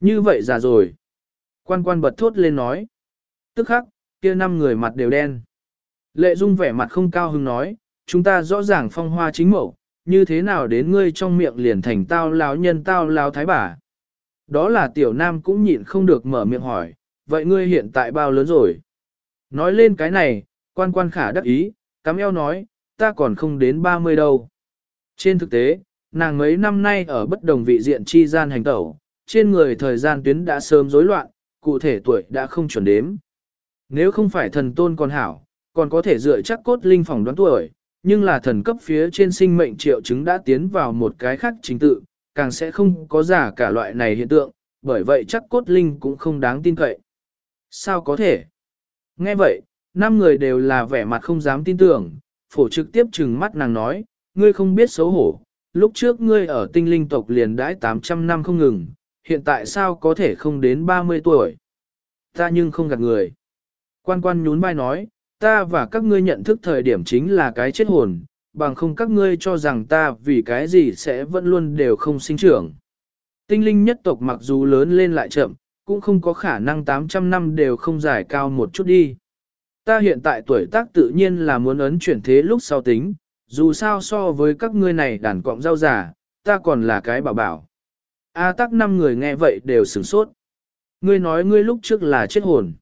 Như vậy già rồi. Quan quan bật thốt lên nói. Tức khắc, kia năm người mặt đều đen. Lệ Dung vẻ mặt không cao hứng nói, chúng ta rõ ràng phong hoa chính mẫu, như thế nào đến ngươi trong miệng liền thành tao láo nhân tao láo thái bà. Đó là tiểu nam cũng nhịn không được mở miệng hỏi, vậy ngươi hiện tại bao lớn rồi? Nói lên cái này, quan quan khả đắc ý, cắm eo nói, ta còn không đến 30 đâu. Trên thực tế, nàng mấy năm nay ở bất đồng vị diện chi gian hành tẩu, trên người thời gian tuyến đã sớm rối loạn, cụ thể tuổi đã không chuẩn đếm. Nếu không phải thần tôn còn hảo, còn có thể dựa chắc cốt linh phòng đoán tuổi, nhưng là thần cấp phía trên sinh mệnh triệu chứng đã tiến vào một cái khác chính tự, càng sẽ không có giả cả loại này hiện tượng, bởi vậy chắc cốt linh cũng không đáng tin cậy. Sao có thể? Nghe vậy, năm người đều là vẻ mặt không dám tin tưởng, phổ trực tiếp trừng mắt nàng nói, ngươi không biết xấu hổ, lúc trước ngươi ở tinh linh tộc liền đãi 800 năm không ngừng, hiện tại sao có thể không đến 30 tuổi? Ta nhưng không gạt người. Quan quan nhún vai nói, ta và các ngươi nhận thức thời điểm chính là cái chết hồn, bằng không các ngươi cho rằng ta vì cái gì sẽ vẫn luôn đều không sinh trưởng. Tinh linh nhất tộc mặc dù lớn lên lại chậm, cũng không có khả năng 800 năm đều không giải cao một chút đi. Ta hiện tại tuổi tác tự nhiên là muốn ấn chuyển thế lúc sau tính, dù sao so với các ngươi này đàn cọng rau giả, ta còn là cái bảo bảo. A tắc năm người nghe vậy đều sửng sốt. Ngươi nói ngươi lúc trước là chết hồn.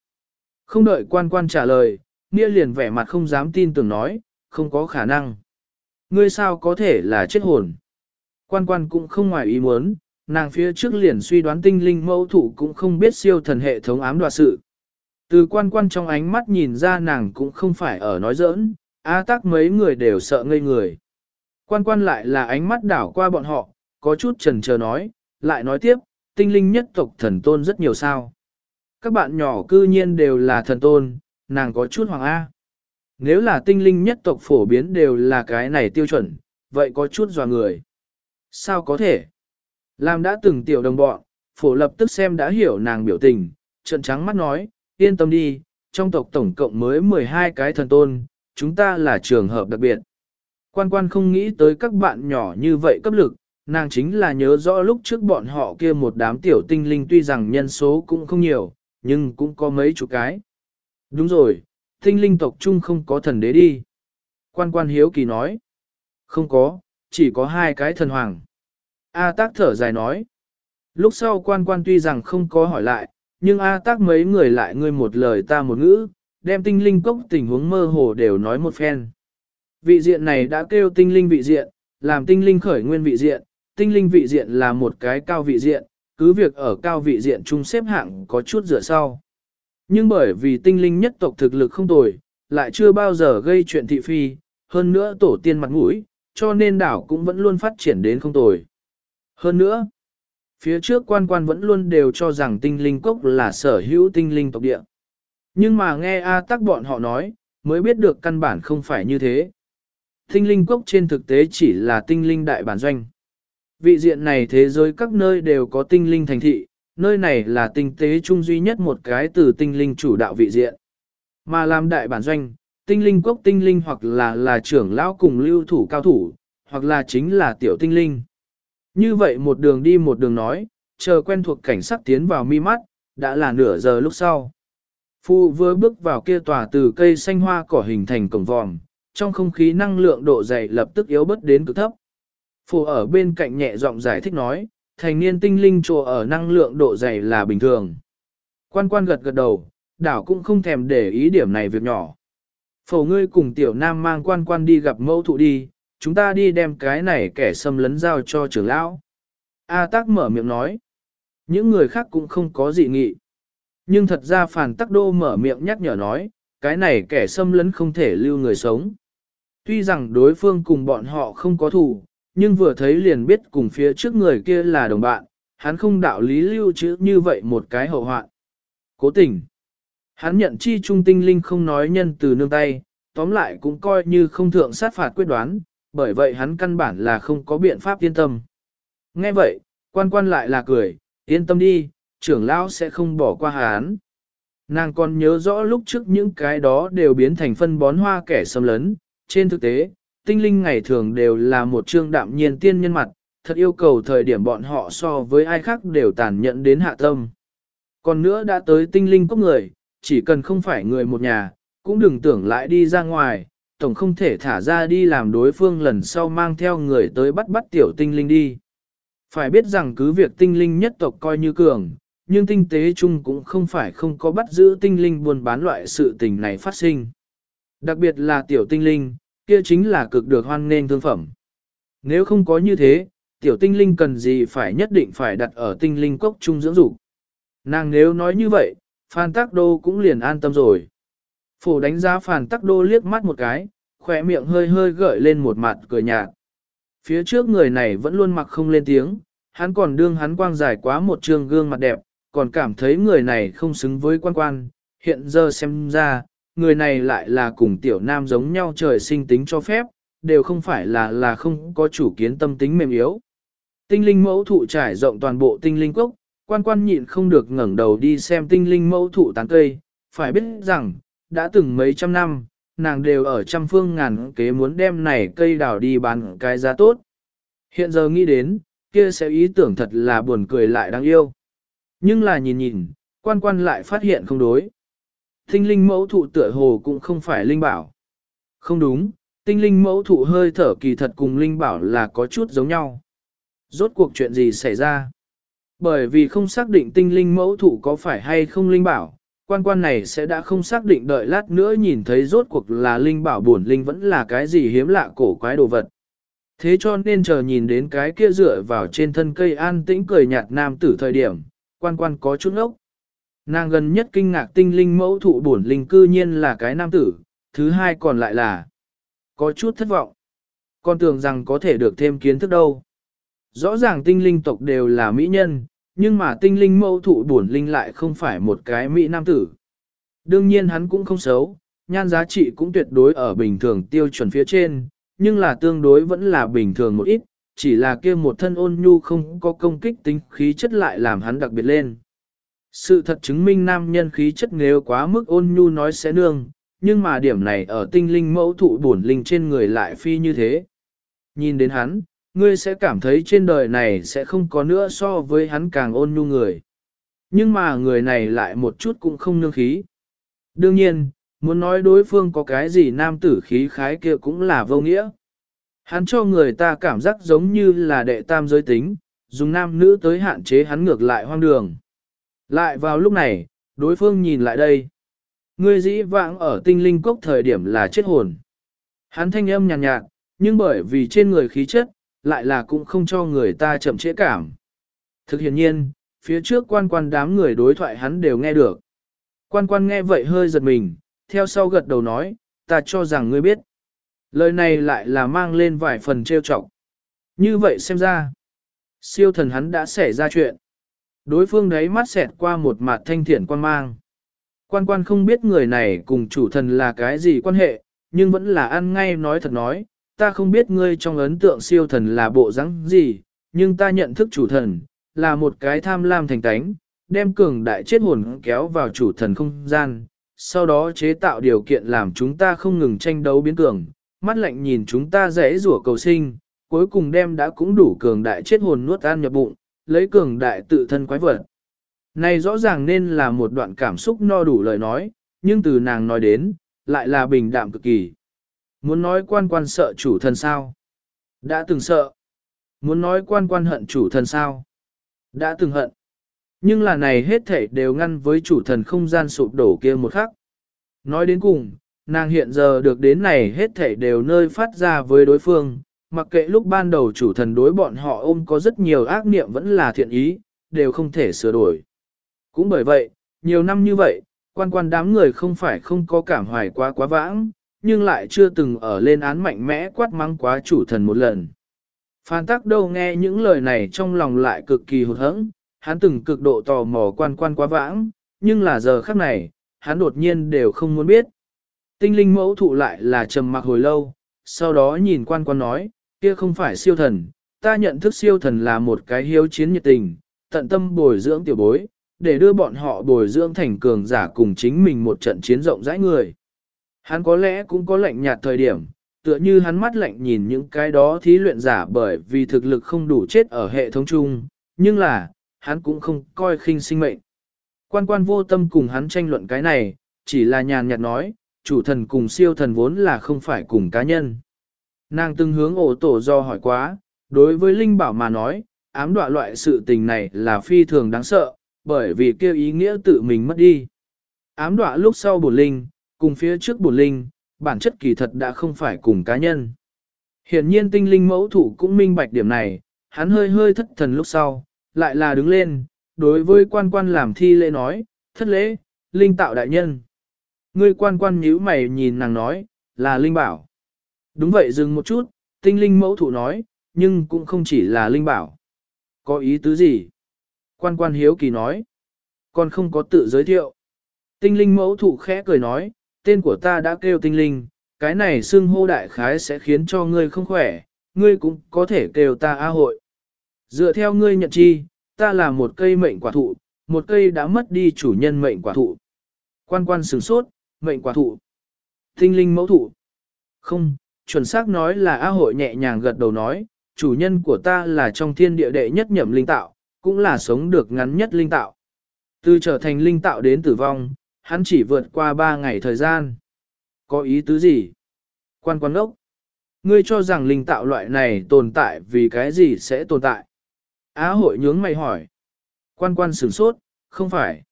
Không đợi quan quan trả lời, Nghĩa liền vẻ mặt không dám tin tưởng nói, không có khả năng. Ngươi sao có thể là chết hồn? Quan quan cũng không ngoài ý muốn, nàng phía trước liền suy đoán tinh linh mẫu thủ cũng không biết siêu thần hệ thống ám đoạt sự. Từ quan quan trong ánh mắt nhìn ra nàng cũng không phải ở nói giỡn, A tắc mấy người đều sợ ngây người. Quan quan lại là ánh mắt đảo qua bọn họ, có chút trần chờ nói, lại nói tiếp, tinh linh nhất tộc thần tôn rất nhiều sao. Các bạn nhỏ cư nhiên đều là thần tôn, nàng có chút hoàng A. Nếu là tinh linh nhất tộc phổ biến đều là cái này tiêu chuẩn, vậy có chút dò người. Sao có thể? Làm đã từng tiểu đồng bọn, phổ lập tức xem đã hiểu nàng biểu tình, trận trắng mắt nói, yên tâm đi, trong tộc tổng cộng mới 12 cái thần tôn, chúng ta là trường hợp đặc biệt. Quan quan không nghĩ tới các bạn nhỏ như vậy cấp lực, nàng chính là nhớ rõ lúc trước bọn họ kia một đám tiểu tinh linh tuy rằng nhân số cũng không nhiều, nhưng cũng có mấy chục cái. Đúng rồi, tinh linh tộc chung không có thần đế đi. Quan quan hiếu kỳ nói. Không có, chỉ có hai cái thần hoàng. A tác thở dài nói. Lúc sau quan quan tuy rằng không có hỏi lại, nhưng A tác mấy người lại ngươi một lời ta một ngữ, đem tinh linh cốc tình huống mơ hồ đều nói một phen. Vị diện này đã kêu tinh linh vị diện, làm tinh linh khởi nguyên vị diện, tinh linh vị diện là một cái cao vị diện, cứ việc ở cao vị diện chung xếp hạng có chút dựa sau. Nhưng bởi vì tinh linh nhất tộc thực lực không tồi, lại chưa bao giờ gây chuyện thị phi, hơn nữa tổ tiên mặt mũi, cho nên đảo cũng vẫn luôn phát triển đến không tồi. Hơn nữa, phía trước quan quan vẫn luôn đều cho rằng tinh linh cốc là sở hữu tinh linh tộc địa. Nhưng mà nghe A tắc bọn họ nói, mới biết được căn bản không phải như thế. Tinh linh cốc trên thực tế chỉ là tinh linh đại bản doanh. Vị diện này thế giới các nơi đều có tinh linh thành thị, nơi này là tinh tế chung duy nhất một cái từ tinh linh chủ đạo vị diện. Mà làm đại bản doanh, tinh linh quốc tinh linh hoặc là là trưởng lão cùng lưu thủ cao thủ, hoặc là chính là tiểu tinh linh. Như vậy một đường đi một đường nói, chờ quen thuộc cảnh sắc tiến vào mi mắt, đã là nửa giờ lúc sau. Phu vừa bước vào kia tòa từ cây xanh hoa cỏ hình thành cổng vòm, trong không khí năng lượng độ dày lập tức yếu bớt đến cực thấp. Phù ở bên cạnh nhẹ giọng giải thích nói, thành niên tinh linh trồ ở năng lượng độ dày là bình thường. Quan quan gật gật đầu, đảo cũng không thèm để ý điểm này việc nhỏ. Phổ ngươi cùng tiểu nam mang quan quan đi gặp mẫu thụ đi, chúng ta đi đem cái này kẻ xâm lấn giao cho trưởng lão. A tác mở miệng nói. Những người khác cũng không có gì nghị. Nhưng thật ra phản tắc đô mở miệng nhắc nhở nói, cái này kẻ xâm lấn không thể lưu người sống. Tuy rằng đối phương cùng bọn họ không có thù, nhưng vừa thấy liền biết cùng phía trước người kia là đồng bạn, hắn không đạo lý lưu trữ như vậy một cái hậu hoạn. Cố tình. Hắn nhận chi trung tinh linh không nói nhân từ nương tay, tóm lại cũng coi như không thượng sát phạt quyết đoán, bởi vậy hắn căn bản là không có biện pháp yên tâm. Nghe vậy, quan quan lại là cười, yên tâm đi, trưởng lão sẽ không bỏ qua hắn. Nàng còn nhớ rõ lúc trước những cái đó đều biến thành phân bón hoa kẻ xâm lấn, trên thực tế, tinh linh ngày thường đều là một trương đạm nhiên tiên nhân mặt, thật yêu cầu thời điểm bọn họ so với ai khác đều tàn nhẫn đến hạ tâm. Còn nữa đã tới tinh linh cốc người, chỉ cần không phải người một nhà, cũng đừng tưởng lại đi ra ngoài, tổng không thể thả ra đi làm đối phương lần sau mang theo người tới bắt bắt tiểu tinh linh đi. Phải biết rằng cứ việc tinh linh nhất tộc coi như cường, nhưng tinh tế chung cũng không phải không có bắt giữ tinh linh buôn bán loại sự tình này phát sinh. Đặc biệt là tiểu tinh linh, kia chính là cực được hoan nên thương phẩm. Nếu không có như thế, tiểu tinh linh cần gì phải nhất định phải đặt ở tinh linh cốc trung dưỡng dục. Nàng nếu nói như vậy, Phan Tắc Đô cũng liền an tâm rồi. Phổ đánh giá Phan Tắc Đô liếc mắt một cái, khỏe miệng hơi hơi gợi lên một mặt cười nhạt. Phía trước người này vẫn luôn mặc không lên tiếng, hắn còn đương hắn quang dài quá một trường gương mặt đẹp, còn cảm thấy người này không xứng với quan quan, hiện giờ xem ra, người này lại là cùng tiểu nam giống nhau trời sinh tính cho phép, đều không phải là là không có chủ kiến tâm tính mềm yếu. Tinh linh mẫu thụ trải rộng toàn bộ tinh linh quốc, quan quan nhịn không được ngẩng đầu đi xem tinh linh mẫu thụ tán cây, phải biết rằng, đã từng mấy trăm năm, nàng đều ở trăm phương ngàn kế muốn đem này cây đào đi bán cái giá tốt. Hiện giờ nghĩ đến, kia sẽ ý tưởng thật là buồn cười lại đáng yêu. Nhưng là nhìn nhìn, quan quan lại phát hiện không đối. Tinh linh mẫu thụ tựa hồ cũng không phải linh bảo. Không đúng, tinh linh mẫu thụ hơi thở kỳ thật cùng linh bảo là có chút giống nhau. Rốt cuộc chuyện gì xảy ra? Bởi vì không xác định tinh linh mẫu thụ có phải hay không linh bảo, quan quan này sẽ đã không xác định đợi lát nữa nhìn thấy rốt cuộc là linh bảo buồn linh vẫn là cái gì hiếm lạ cổ quái đồ vật. Thế cho nên chờ nhìn đến cái kia dựa vào trên thân cây an tĩnh cười nhạt nam tử thời điểm, quan quan có chút ốc. Nàng gần nhất kinh ngạc tinh linh mẫu thụ bổn linh cư nhiên là cái nam tử, thứ hai còn lại là có chút thất vọng. Con tưởng rằng có thể được thêm kiến thức đâu. Rõ ràng tinh linh tộc đều là mỹ nhân, nhưng mà tinh linh mẫu thụ bổn linh lại không phải một cái mỹ nam tử. Đương nhiên hắn cũng không xấu, nhan giá trị cũng tuyệt đối ở bình thường tiêu chuẩn phía trên, nhưng là tương đối vẫn là bình thường một ít, chỉ là kia một thân ôn nhu không có công kích tính khí chất lại làm hắn đặc biệt lên. Sự thật chứng minh nam nhân khí chất nếu quá mức ôn nhu nói sẽ nương, nhưng mà điểm này ở tinh linh mẫu thụ bổn linh trên người lại phi như thế. Nhìn đến hắn, ngươi sẽ cảm thấy trên đời này sẽ không có nữa so với hắn càng ôn nhu người. Nhưng mà người này lại một chút cũng không nương khí. Đương nhiên, muốn nói đối phương có cái gì nam tử khí khái kia cũng là vô nghĩa. Hắn cho người ta cảm giác giống như là đệ tam giới tính, dùng nam nữ tới hạn chế hắn ngược lại hoang đường. Lại vào lúc này, đối phương nhìn lại đây. Ngươi dĩ vãng ở tinh linh cốc thời điểm là chết hồn. Hắn thanh âm nhàn nhạt, nhạt, nhưng bởi vì trên người khí chất, lại là cũng không cho người ta chậm trễ cảm. Thực hiện nhiên, phía trước quan quan đám người đối thoại hắn đều nghe được. Quan quan nghe vậy hơi giật mình, theo sau gật đầu nói, ta cho rằng ngươi biết. Lời này lại là mang lên vài phần trêu chọc. Như vậy xem ra, siêu thần hắn đã xảy ra chuyện. Đối phương đấy mắt xẹt qua một mặt thanh thiện quan mang. Quan quan không biết người này cùng chủ thần là cái gì quan hệ, nhưng vẫn là ăn ngay nói thật nói, ta không biết ngươi trong ấn tượng siêu thần là bộ rắn gì, nhưng ta nhận thức chủ thần, là một cái tham lam thành tánh, đem cường đại chết hồn kéo vào chủ thần không gian, sau đó chế tạo điều kiện làm chúng ta không ngừng tranh đấu biến cường, mắt lạnh nhìn chúng ta rẽ rủa cầu sinh, cuối cùng đem đã cũng đủ cường đại chết hồn nuốt ăn nhập bụng, lấy cường đại tự thân quái vật. Này rõ ràng nên là một đoạn cảm xúc no đủ lời nói, nhưng từ nàng nói đến, lại là bình đạm cực kỳ. Muốn nói quan quan sợ chủ thần sao? Đã từng sợ. Muốn nói quan quan hận chủ thần sao? Đã từng hận. Nhưng là này hết thảy đều ngăn với chủ thần không gian sụp đổ kia một khắc. Nói đến cùng, nàng hiện giờ được đến này hết thảy đều nơi phát ra với đối phương, mặc kệ lúc ban đầu chủ thần đối bọn họ ôm có rất nhiều ác niệm vẫn là thiện ý, đều không thể sửa đổi. Cũng bởi vậy, nhiều năm như vậy, quan quan đám người không phải không có cảm hoài quá quá vãng, nhưng lại chưa từng ở lên án mạnh mẽ quát mắng quá chủ thần một lần. Phan tắc đâu nghe những lời này trong lòng lại cực kỳ hụt hẫng, hắn từng cực độ tò mò quan quan quá vãng, nhưng là giờ khắc này, hắn đột nhiên đều không muốn biết. Tinh linh mẫu thụ lại là trầm mặc hồi lâu, sau đó nhìn quan quan nói, kia không phải siêu thần, ta nhận thức siêu thần là một cái hiếu chiến nhiệt tình, tận tâm bồi dưỡng tiểu bối, để đưa bọn họ bồi dưỡng thành cường giả cùng chính mình một trận chiến rộng rãi người. Hắn có lẽ cũng có lệnh nhạt thời điểm, tựa như hắn mắt lạnh nhìn những cái đó thí luyện giả bởi vì thực lực không đủ chết ở hệ thống chung, nhưng là, hắn cũng không coi khinh sinh mệnh. Quan quan vô tâm cùng hắn tranh luận cái này, chỉ là nhàn nhạt nói, chủ thần cùng siêu thần vốn là không phải cùng cá nhân. Nàng từng hướng ổ tổ do hỏi quá, đối với Linh Bảo mà nói, ám đọa loại sự tình này là phi thường đáng sợ, bởi vì kêu ý nghĩa tự mình mất đi. Ám đọa lúc sau bổn linh, cùng phía trước bổn linh, bản chất kỳ thật đã không phải cùng cá nhân. Hiển nhiên tinh linh mẫu thủ cũng minh bạch điểm này, hắn hơi hơi thất thần lúc sau, lại là đứng lên, đối với quan quan làm thi lễ nói, thất lễ, linh tạo đại nhân. Ngươi quan quan nhíu mày nhìn nàng nói, là linh bảo. Đúng vậy dừng một chút, tinh linh mẫu thủ nói, nhưng cũng không chỉ là linh bảo. Có ý tứ gì? Quan quan hiếu kỳ nói. Còn không có tự giới thiệu. Tinh linh mẫu thủ khẽ cười nói, tên của ta đã kêu tinh linh, cái này xưng hô đại khái sẽ khiến cho ngươi không khỏe, ngươi cũng có thể kêu ta A hội. Dựa theo ngươi nhận chi, ta là một cây mệnh quả thụ, một cây đã mất đi chủ nhân mệnh quả thụ. Quan quan sửng sốt, mệnh quả thụ. Tinh linh mẫu thụ. Không, chuẩn xác nói là A hội nhẹ nhàng gật đầu nói, chủ nhân của ta là trong thiên địa đệ nhất nhậm linh tạo, cũng là sống được ngắn nhất linh tạo. Từ trở thành linh tạo đến tử vong, hắn chỉ vượt qua ba ngày thời gian. Có ý tứ gì? Quan quan ốc. Ngươi cho rằng linh tạo loại này tồn tại vì cái gì sẽ tồn tại? Á hội nhướng mày hỏi. Quan quan sửng sốt, không phải.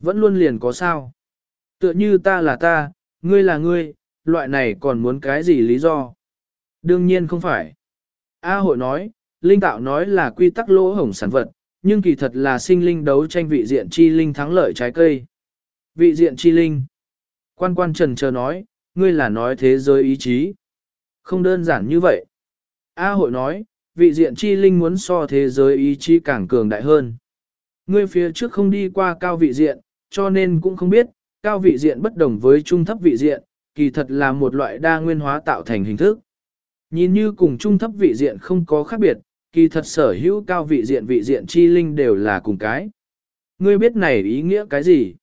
Vẫn luôn liền có sao. Tựa như ta là ta, ngươi là ngươi, loại này còn muốn cái gì lý do? Đương nhiên không phải. A hội nói, linh tạo nói là quy tắc lỗ hổng sản vật, nhưng kỳ thật là sinh linh đấu tranh vị diện chi linh thắng lợi trái cây. Vị diện chi linh. Quan quan trần chờ nói, ngươi là nói thế giới ý chí. Không đơn giản như vậy. A hội nói, vị diện chi linh muốn so thế giới ý chí càng cường đại hơn. Ngươi phía trước không đi qua cao vị diện, cho nên cũng không biết, cao vị diện bất đồng với trung thấp vị diện, kỳ thật là một loại đa nguyên hóa tạo thành hình thức. Nhìn như cùng trung thấp vị diện không có khác biệt, kỳ thật sở hữu cao vị diện vị diện chi linh đều là cùng cái. Ngươi biết này ý nghĩa cái gì?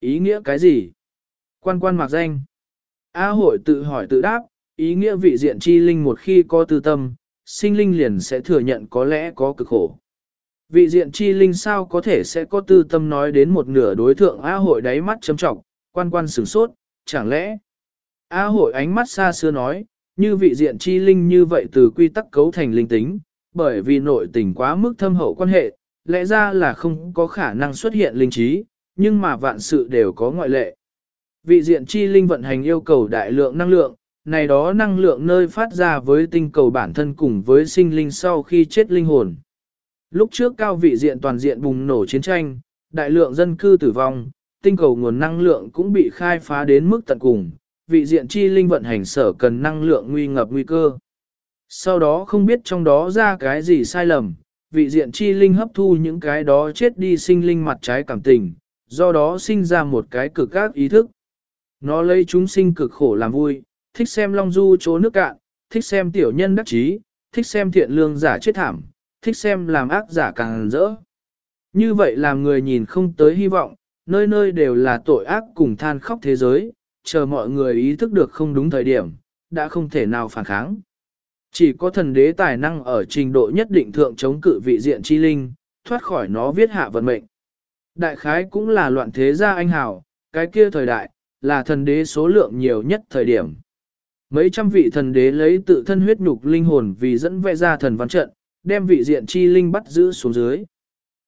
Ý nghĩa cái gì? Quan quan mặc danh. A hội tự hỏi tự đáp, ý nghĩa vị diện chi linh một khi có tư tâm, sinh linh liền sẽ thừa nhận có lẽ có cực khổ. Vị diện chi linh sao có thể sẽ có tư tâm nói đến một nửa đối thượng A hội đáy mắt chấm trọng, quan quan sửng sốt, chẳng lẽ? A hội ánh mắt xa xưa nói, như vị diện chi linh như vậy từ quy tắc cấu thành linh tính, bởi vì nội tình quá mức thâm hậu quan hệ, lẽ ra là không có khả năng xuất hiện linh trí, nhưng mà vạn sự đều có ngoại lệ. Vị diện chi linh vận hành yêu cầu đại lượng năng lượng, này đó năng lượng nơi phát ra với tinh cầu bản thân cùng với sinh linh sau khi chết linh hồn. Lúc trước cao vị diện toàn diện bùng nổ chiến tranh, đại lượng dân cư tử vong, tinh cầu nguồn năng lượng cũng bị khai phá đến mức tận cùng, vị diện chi linh vận hành sở cần năng lượng nguy ngập nguy cơ. Sau đó không biết trong đó ra cái gì sai lầm, vị diện chi linh hấp thu những cái đó chết đi sinh linh mặt trái cảm tình, do đó sinh ra một cái cực các ý thức. Nó lấy chúng sinh cực khổ làm vui, thích xem long du chỗ nước cạn, thích xem tiểu nhân đắc chí, thích xem thiện lương giả chết thảm, thích xem làm ác giả càng rỡ. Như vậy làm người nhìn không tới hy vọng, nơi nơi đều là tội ác cùng than khóc thế giới, chờ mọi người ý thức được không đúng thời điểm, đã không thể nào phản kháng. Chỉ có thần đế tài năng ở trình độ nhất định thượng chống cự vị diện chi linh, thoát khỏi nó viết hạ vận mệnh. Đại khái cũng là loạn thế gia anh hào, cái kia thời đại, là thần đế số lượng nhiều nhất thời điểm. Mấy trăm vị thần đế lấy tự thân huyết nhục linh hồn vì dẫn vẽ ra thần văn trận, đem vị diện chi linh bắt giữ xuống dưới.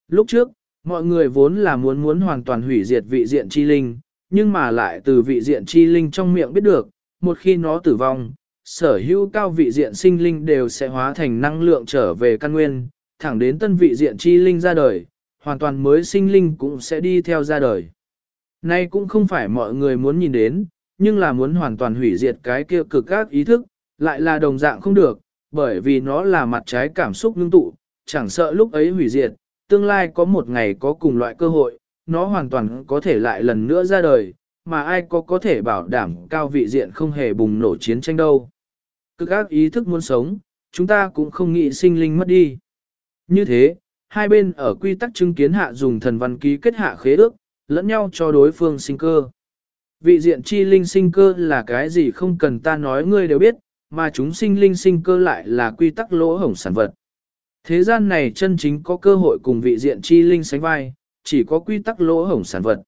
Lúc trước, mọi người vốn là muốn muốn hoàn toàn hủy diệt vị diện chi linh, nhưng mà lại từ vị diện chi linh trong miệng biết được, một khi nó tử vong, sở hữu cao vị diện sinh linh đều sẽ hóa thành năng lượng trở về căn nguyên, thẳng đến tân vị diện chi linh ra đời, hoàn toàn mới sinh linh cũng sẽ đi theo ra đời. Nay cũng không phải mọi người muốn nhìn đến, nhưng là muốn hoàn toàn hủy diệt cái kia cực các ý thức, lại là đồng dạng không được, bởi vì nó là mặt trái cảm xúc ngưng tụ, chẳng sợ lúc ấy hủy diệt, tương lai có một ngày có cùng loại cơ hội, nó hoàn toàn có thể lại lần nữa ra đời, mà ai có có thể bảo đảm cao vị diện không hề bùng nổ chiến tranh đâu. Cực ác ý thức muốn sống, chúng ta cũng không nghĩ sinh linh mất đi. Như thế, hai bên ở quy tắc chứng kiến hạ dùng thần văn ký kết hạ khế ước, lẫn nhau cho đối phương sinh cơ. Vị diện chi linh sinh cơ là cái gì không cần ta nói ngươi đều biết, mà chúng sinh linh sinh cơ lại là quy tắc lỗ hổng sản vật. Thế gian này chân chính có cơ hội cùng vị diện chi linh sánh vai, chỉ có quy tắc lỗ hổng sản vật.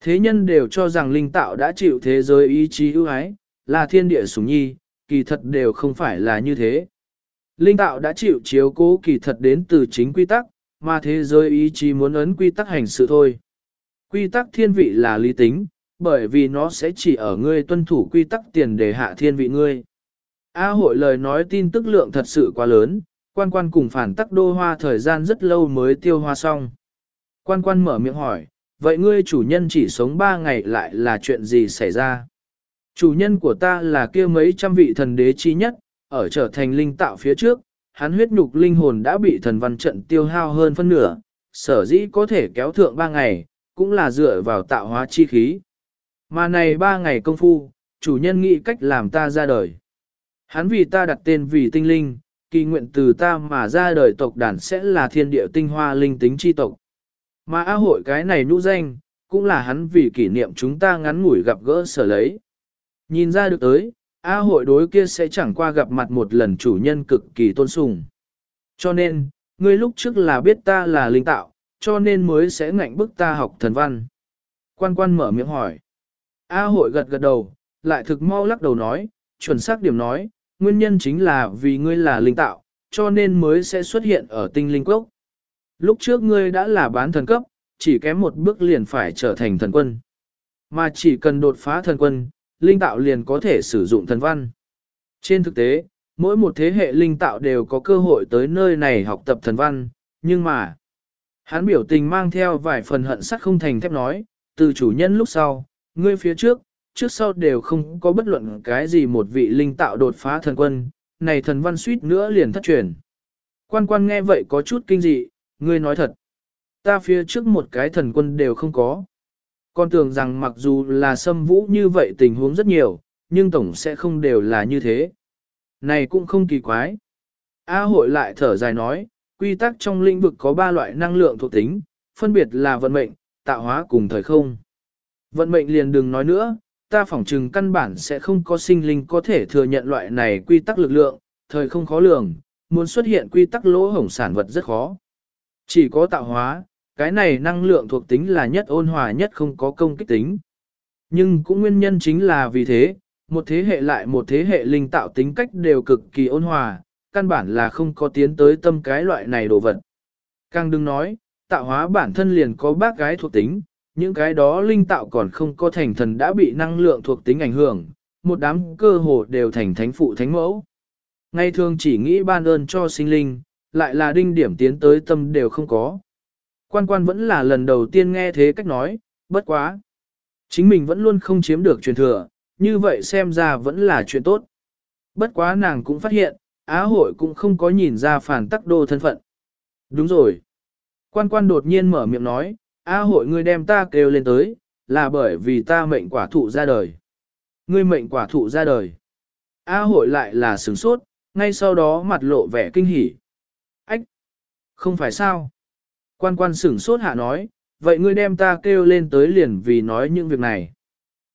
Thế nhân đều cho rằng linh tạo đã chịu thế giới ý chí ưu ái, là thiên địa sủng nhi, kỳ thật đều không phải là như thế. Linh tạo đã chịu chiếu cố kỳ thật đến từ chính quy tắc, mà thế giới ý chí muốn ấn quy tắc hành sự thôi. Quy tắc thiên vị là lý tính, bởi vì nó sẽ chỉ ở ngươi tuân thủ quy tắc tiền để hạ thiên vị ngươi. A hội lời nói tin tức lượng thật sự quá lớn, quan quan cùng phản tắc đô hoa thời gian rất lâu mới tiêu hoa xong. Quan quan mở miệng hỏi, vậy ngươi chủ nhân chỉ sống 3 ngày lại là chuyện gì xảy ra? Chủ nhân của ta là kia mấy trăm vị thần đế chi nhất, ở trở thành linh tạo phía trước, hắn huyết nhục linh hồn đã bị thần văn trận tiêu hao hơn phân nửa, sở dĩ có thể kéo thượng 3 ngày, cũng là dựa vào tạo hóa chi khí. Mà này 3 ngày công phu, chủ nhân nghĩ cách làm ta ra đời. Hắn vì ta đặt tên vì tinh linh, kỳ nguyện từ ta mà ra đời tộc đàn sẽ là thiên địa tinh hoa linh tính chi tộc. Mà A hội cái này nhũ danh, cũng là hắn vì kỷ niệm chúng ta ngắn ngủi gặp gỡ sở lấy. Nhìn ra được tới, A hội đối kia sẽ chẳng qua gặp mặt một lần chủ nhân cực kỳ tôn sùng. Cho nên, ngươi lúc trước là biết ta là linh tạo, cho nên mới sẽ ngạnh bức ta học thần văn. Quan quan mở miệng hỏi. A hội gật gật đầu, lại thực mau lắc đầu nói, chuẩn xác điểm nói, nguyên nhân chính là vì ngươi là linh tạo, cho nên mới sẽ xuất hiện ở tinh linh quốc. Lúc trước ngươi đã là bán thần cấp, chỉ kém một bước liền phải trở thành thần quân. Mà chỉ cần đột phá thần quân, linh tạo liền có thể sử dụng thần văn. Trên thực tế, mỗi một thế hệ linh tạo đều có cơ hội tới nơi này học tập thần văn, nhưng mà, hắn biểu tình mang theo vài phần hận sắc không thành thép nói, từ chủ nhân lúc sau, ngươi phía trước, trước sau đều không có bất luận cái gì một vị linh tạo đột phá thần quân, này thần văn suýt nữa liền thất truyền. Quan quan nghe vậy có chút kinh dị, ngươi nói thật. Ta phía trước một cái thần quân đều không có. Con tưởng rằng mặc dù là xâm vũ như vậy tình huống rất nhiều, nhưng tổng sẽ không đều là như thế. Này cũng không kỳ quái. A hội lại thở dài nói, quy tắc trong lĩnh vực có ba loại năng lượng thuộc tính, phân biệt là vận mệnh, tạo hóa cùng thời không. Vận mệnh liền đừng nói nữa, ta phỏng chừng căn bản sẽ không có sinh linh có thể thừa nhận loại này quy tắc lực lượng, thời không khó lường, muốn xuất hiện quy tắc lỗ hổng sản vật rất khó. Chỉ có tạo hóa, cái này năng lượng thuộc tính là nhất ôn hòa nhất không có công kích tính. Nhưng cũng nguyên nhân chính là vì thế, một thế hệ lại một thế hệ linh tạo tính cách đều cực kỳ ôn hòa, căn bản là không có tiến tới tâm cái loại này đồ vật. Càng đừng nói, tạo hóa bản thân liền có bác gái thuộc tính, những cái đó linh tạo còn không có thành thần đã bị năng lượng thuộc tính ảnh hưởng, một đám cơ hồ đều thành thánh phụ thánh mẫu. Ngay thường chỉ nghĩ ban ơn cho sinh linh, lại là đinh điểm tiến tới tâm đều không có. Quan quan vẫn là lần đầu tiên nghe thế cách nói, bất quá. Chính mình vẫn luôn không chiếm được truyền thừa, như vậy xem ra vẫn là chuyện tốt. Bất quá nàng cũng phát hiện, Á hội cũng không có nhìn ra phản tắc đô thân phận. Đúng rồi. Quan quan đột nhiên mở miệng nói, Á hội ngươi đem ta kêu lên tới, là bởi vì ta mệnh quả thụ ra đời. Ngươi mệnh quả thụ ra đời. Á hội lại là sửng sốt, ngay sau đó mặt lộ vẻ kinh hỉ. Không phải sao? Quan quan sửng sốt hạ nói, vậy ngươi đem ta kêu lên tới liền vì nói những việc này.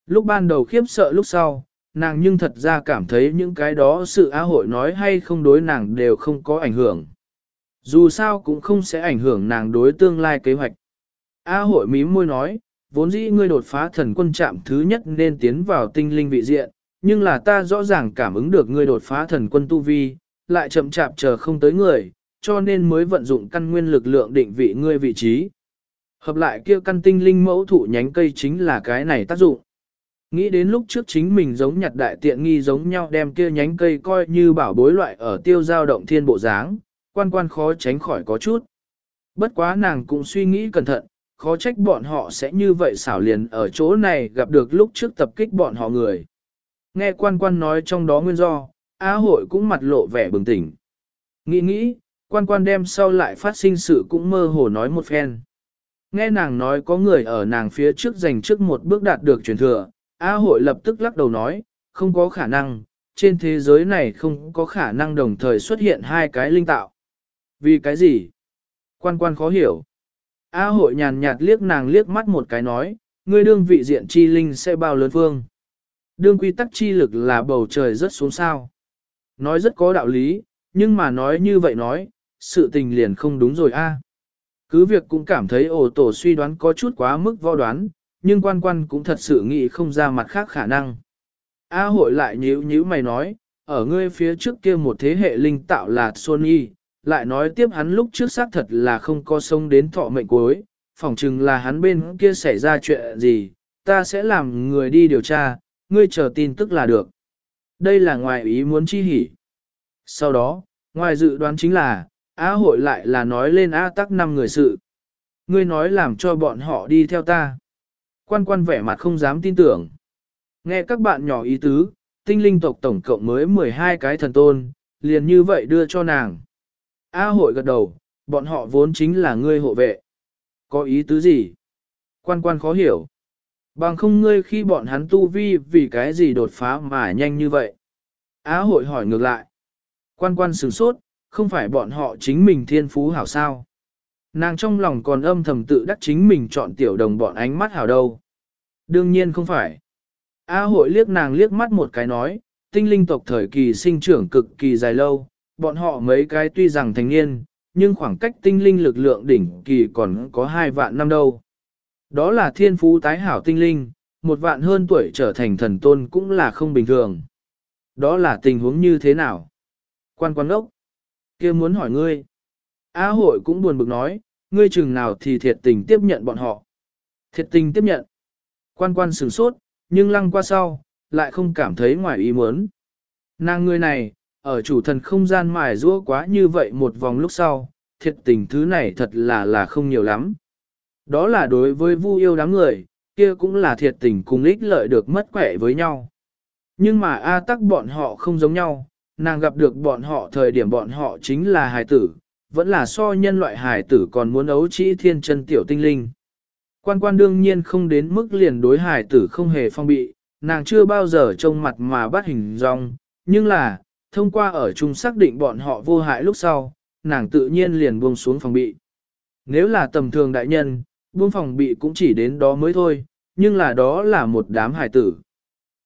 Lúc ban đầu khiếp sợ lúc sau, nàng nhưng thật ra cảm thấy những cái đó sự á hội nói hay không đối nàng đều không có ảnh hưởng. Dù sao cũng không sẽ ảnh hưởng nàng đối tương lai kế hoạch. A hội mím môi nói, vốn dĩ ngươi đột phá thần quân trạm thứ nhất nên tiến vào tinh linh vị diện, nhưng là ta rõ ràng cảm ứng được ngươi đột phá thần quân tu vi, lại chậm chạp chờ không tới người, cho nên mới vận dụng căn nguyên lực lượng định vị ngươi vị trí. Hợp lại kia căn tinh linh mẫu thụ nhánh cây chính là cái này tác dụng. Nghĩ đến lúc trước chính mình giống nhặt đại tiện nghi giống nhau đem kia nhánh cây coi như bảo bối loại ở tiêu giao động thiên bộ dáng, quan quan khó tránh khỏi có chút. Bất quá nàng cũng suy nghĩ cẩn thận, khó trách bọn họ sẽ như vậy xảo liền ở chỗ này gặp được lúc trước tập kích bọn họ người. Nghe quan quan nói trong đó nguyên do, Á hội cũng mặt lộ vẻ bừng tỉnh. Nghĩ nghĩ, quan quan đem sau lại phát sinh sự cũng mơ hồ nói một phen. Nghe nàng nói có người ở nàng phía trước giành trước một bước đạt được truyền thừa, A hội lập tức lắc đầu nói, không có khả năng, trên thế giới này không có khả năng đồng thời xuất hiện hai cái linh tạo. Vì cái gì? Quan quan khó hiểu. A hội nhàn nhạt liếc nàng liếc mắt một cái nói, ngươi đương vị diện chi linh sẽ bao lớn phương. Đương quy tắc chi lực là bầu trời rất xuống sao. Nói rất có đạo lý, nhưng mà nói như vậy nói, sự tình liền không đúng rồi a. Cứ việc cũng cảm thấy ổ tổ suy đoán có chút quá mức võ đoán, nhưng quan quan cũng thật sự nghĩ không ra mặt khác khả năng. A hội lại nhíu nhíu mày nói, ở ngươi phía trước kia một thế hệ linh tạo là Sony, lại nói tiếp hắn lúc trước xác thật là không có sông đến thọ mệnh cuối, phỏng chừng là hắn bên kia xảy ra chuyện gì, ta sẽ làm người đi điều tra, ngươi chờ tin tức là được. Đây là ngoài ý muốn chi hỉ. Sau đó, ngoài dự đoán chính là, Á hội lại là nói lên A tắc năm người sự. Ngươi nói làm cho bọn họ đi theo ta. Quan quan vẻ mặt không dám tin tưởng. Nghe các bạn nhỏ ý tứ, tinh linh tộc tổng cộng mới 12 cái thần tôn, liền như vậy đưa cho nàng. A hội gật đầu, bọn họ vốn chính là ngươi hộ vệ. Có ý tứ gì? Quan quan khó hiểu. Bằng không ngươi khi bọn hắn tu vi vì cái gì đột phá mà nhanh như vậy? Á hội hỏi ngược lại. Quan quan sửng sốt, không phải bọn họ chính mình thiên phú hảo sao. Nàng trong lòng còn âm thầm tự đắc chính mình chọn tiểu đồng bọn ánh mắt hảo đâu. Đương nhiên không phải. A hội liếc nàng liếc mắt một cái nói, tinh linh tộc thời kỳ sinh trưởng cực kỳ dài lâu, bọn họ mấy cái tuy rằng thành niên, nhưng khoảng cách tinh linh lực lượng đỉnh kỳ còn có hai vạn năm đâu. Đó là thiên phú tái hảo tinh linh, một vạn hơn tuổi trở thành thần tôn cũng là không bình thường. Đó là tình huống như thế nào? Quan quan ốc kia muốn hỏi ngươi. A hội cũng buồn bực nói, ngươi chừng nào thì thiệt tình tiếp nhận bọn họ. Thiệt tình tiếp nhận. Quan quan sửng sốt, nhưng lăng qua sau, lại không cảm thấy ngoài ý muốn. Nàng ngươi này, ở chủ thần không gian mài rũa quá như vậy một vòng lúc sau, thiệt tình thứ này thật là là không nhiều lắm. Đó là đối với vu yêu đám người, kia cũng là thiệt tình cùng ích lợi được mất quẻ với nhau. Nhưng mà A tắc bọn họ không giống nhau, nàng gặp được bọn họ thời điểm bọn họ chính là hài tử, vẫn là so nhân loại hài tử còn muốn ấu trĩ thiên chân tiểu tinh linh. Quan quan đương nhiên không đến mức liền đối hài tử không hề phong bị, nàng chưa bao giờ trông mặt mà bắt hình dong, nhưng là, thông qua ở chung xác định bọn họ vô hại lúc sau, nàng tự nhiên liền buông xuống phòng bị. Nếu là tầm thường đại nhân, buông phòng bị cũng chỉ đến đó mới thôi, nhưng là đó là một đám hài tử.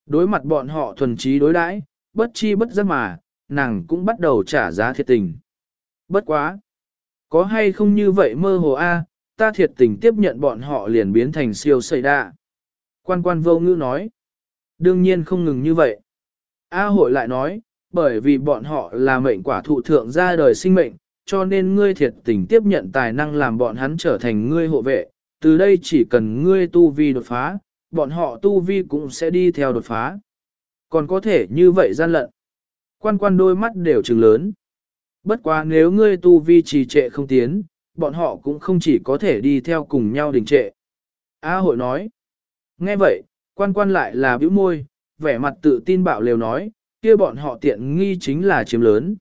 Đối mặt bọn họ thuần trí đối đãi, bất chi bất giác mà, nàng cũng bắt đầu trả giá thiệt tình. Bất quá! Có hay không như vậy mơ hồ a, ta thiệt tình tiếp nhận bọn họ liền biến thành siêu xây đa. Quan quan vô ngữ nói. Đương nhiên không ngừng như vậy. A hội lại nói, bởi vì bọn họ là mệnh quả thụ thượng ra đời sinh mệnh, cho nên ngươi thiệt tình tiếp nhận tài năng làm bọn hắn trở thành ngươi hộ vệ, từ đây chỉ cần ngươi tu vi đột phá, bọn họ tu vi cũng sẽ đi theo đột phá. Còn có thể như vậy gian lận. Quan quan đôi mắt đều trừng lớn. Bất quá nếu ngươi tu vi trì trệ không tiến, bọn họ cũng không chỉ có thể đi theo cùng nhau đình trệ. A hội nói. Nghe vậy, quan quan lại là bĩu môi, vẻ mặt tự tin bạo lều nói, kia bọn họ tiện nghi chính là chiếm lớn.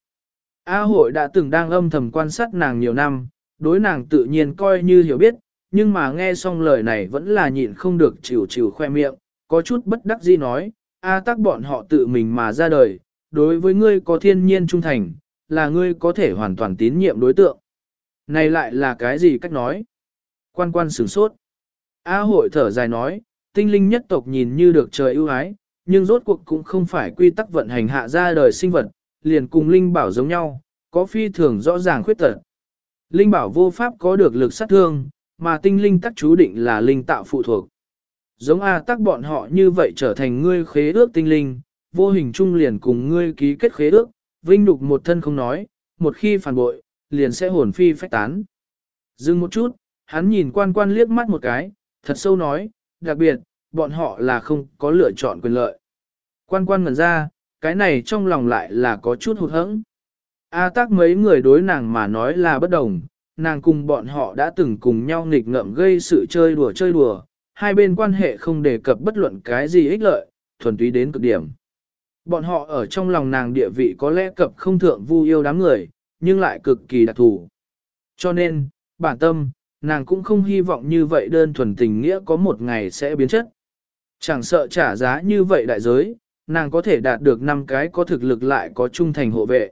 A hội đã từng đang âm thầm quan sát nàng nhiều năm, đối nàng tự nhiên coi như hiểu biết, nhưng mà nghe xong lời này vẫn là nhịn không được chịu chịu khoe miệng, có chút bất đắc dĩ nói, A tắc bọn họ tự mình mà ra đời, đối với ngươi có thiên nhiên trung thành, là ngươi có thể hoàn toàn tín nhiệm đối tượng. Này lại là cái gì cách nói? Quan quan sửng sốt. A hội thở dài nói, tinh linh nhất tộc nhìn như được trời ưu ái, nhưng rốt cuộc cũng không phải quy tắc vận hành hạ ra đời sinh vật, liền cùng linh bảo giống nhau, có phi thường rõ ràng khuyết tật. Linh bảo vô pháp có được lực sát thương, mà tinh linh tắc chú định là linh tạo phụ thuộc. Giống A tắc bọn họ như vậy trở thành ngươi khế ước tinh linh, vô hình trung liền cùng ngươi ký kết khế ước, vinh nhục một thân không nói, một khi phản bội, liền sẽ hồn phi phách tán. Dừng một chút, hắn nhìn quan quan liếc mắt một cái, thật sâu nói, đặc biệt, bọn họ là không có lựa chọn quyền lợi. Quan quan ngẩn ra, cái này trong lòng lại là có chút hụt hẫng. A tác mấy người đối nàng mà nói là bất đồng, nàng cùng bọn họ đã từng cùng nhau nghịch ngợm gây sự chơi đùa chơi đùa, hai bên quan hệ không đề cập bất luận cái gì ích lợi, thuần túy đến cực điểm. Bọn họ ở trong lòng nàng địa vị có lẽ cập không thượng vu yêu đám người, nhưng lại cực kỳ đặc thù. Cho nên, bản tâm, nàng cũng không hy vọng như vậy đơn thuần tình nghĩa có một ngày sẽ biến chất. Chẳng sợ trả giá như vậy đại giới, nàng có thể đạt được năm cái có thực lực lại có trung thành hộ vệ.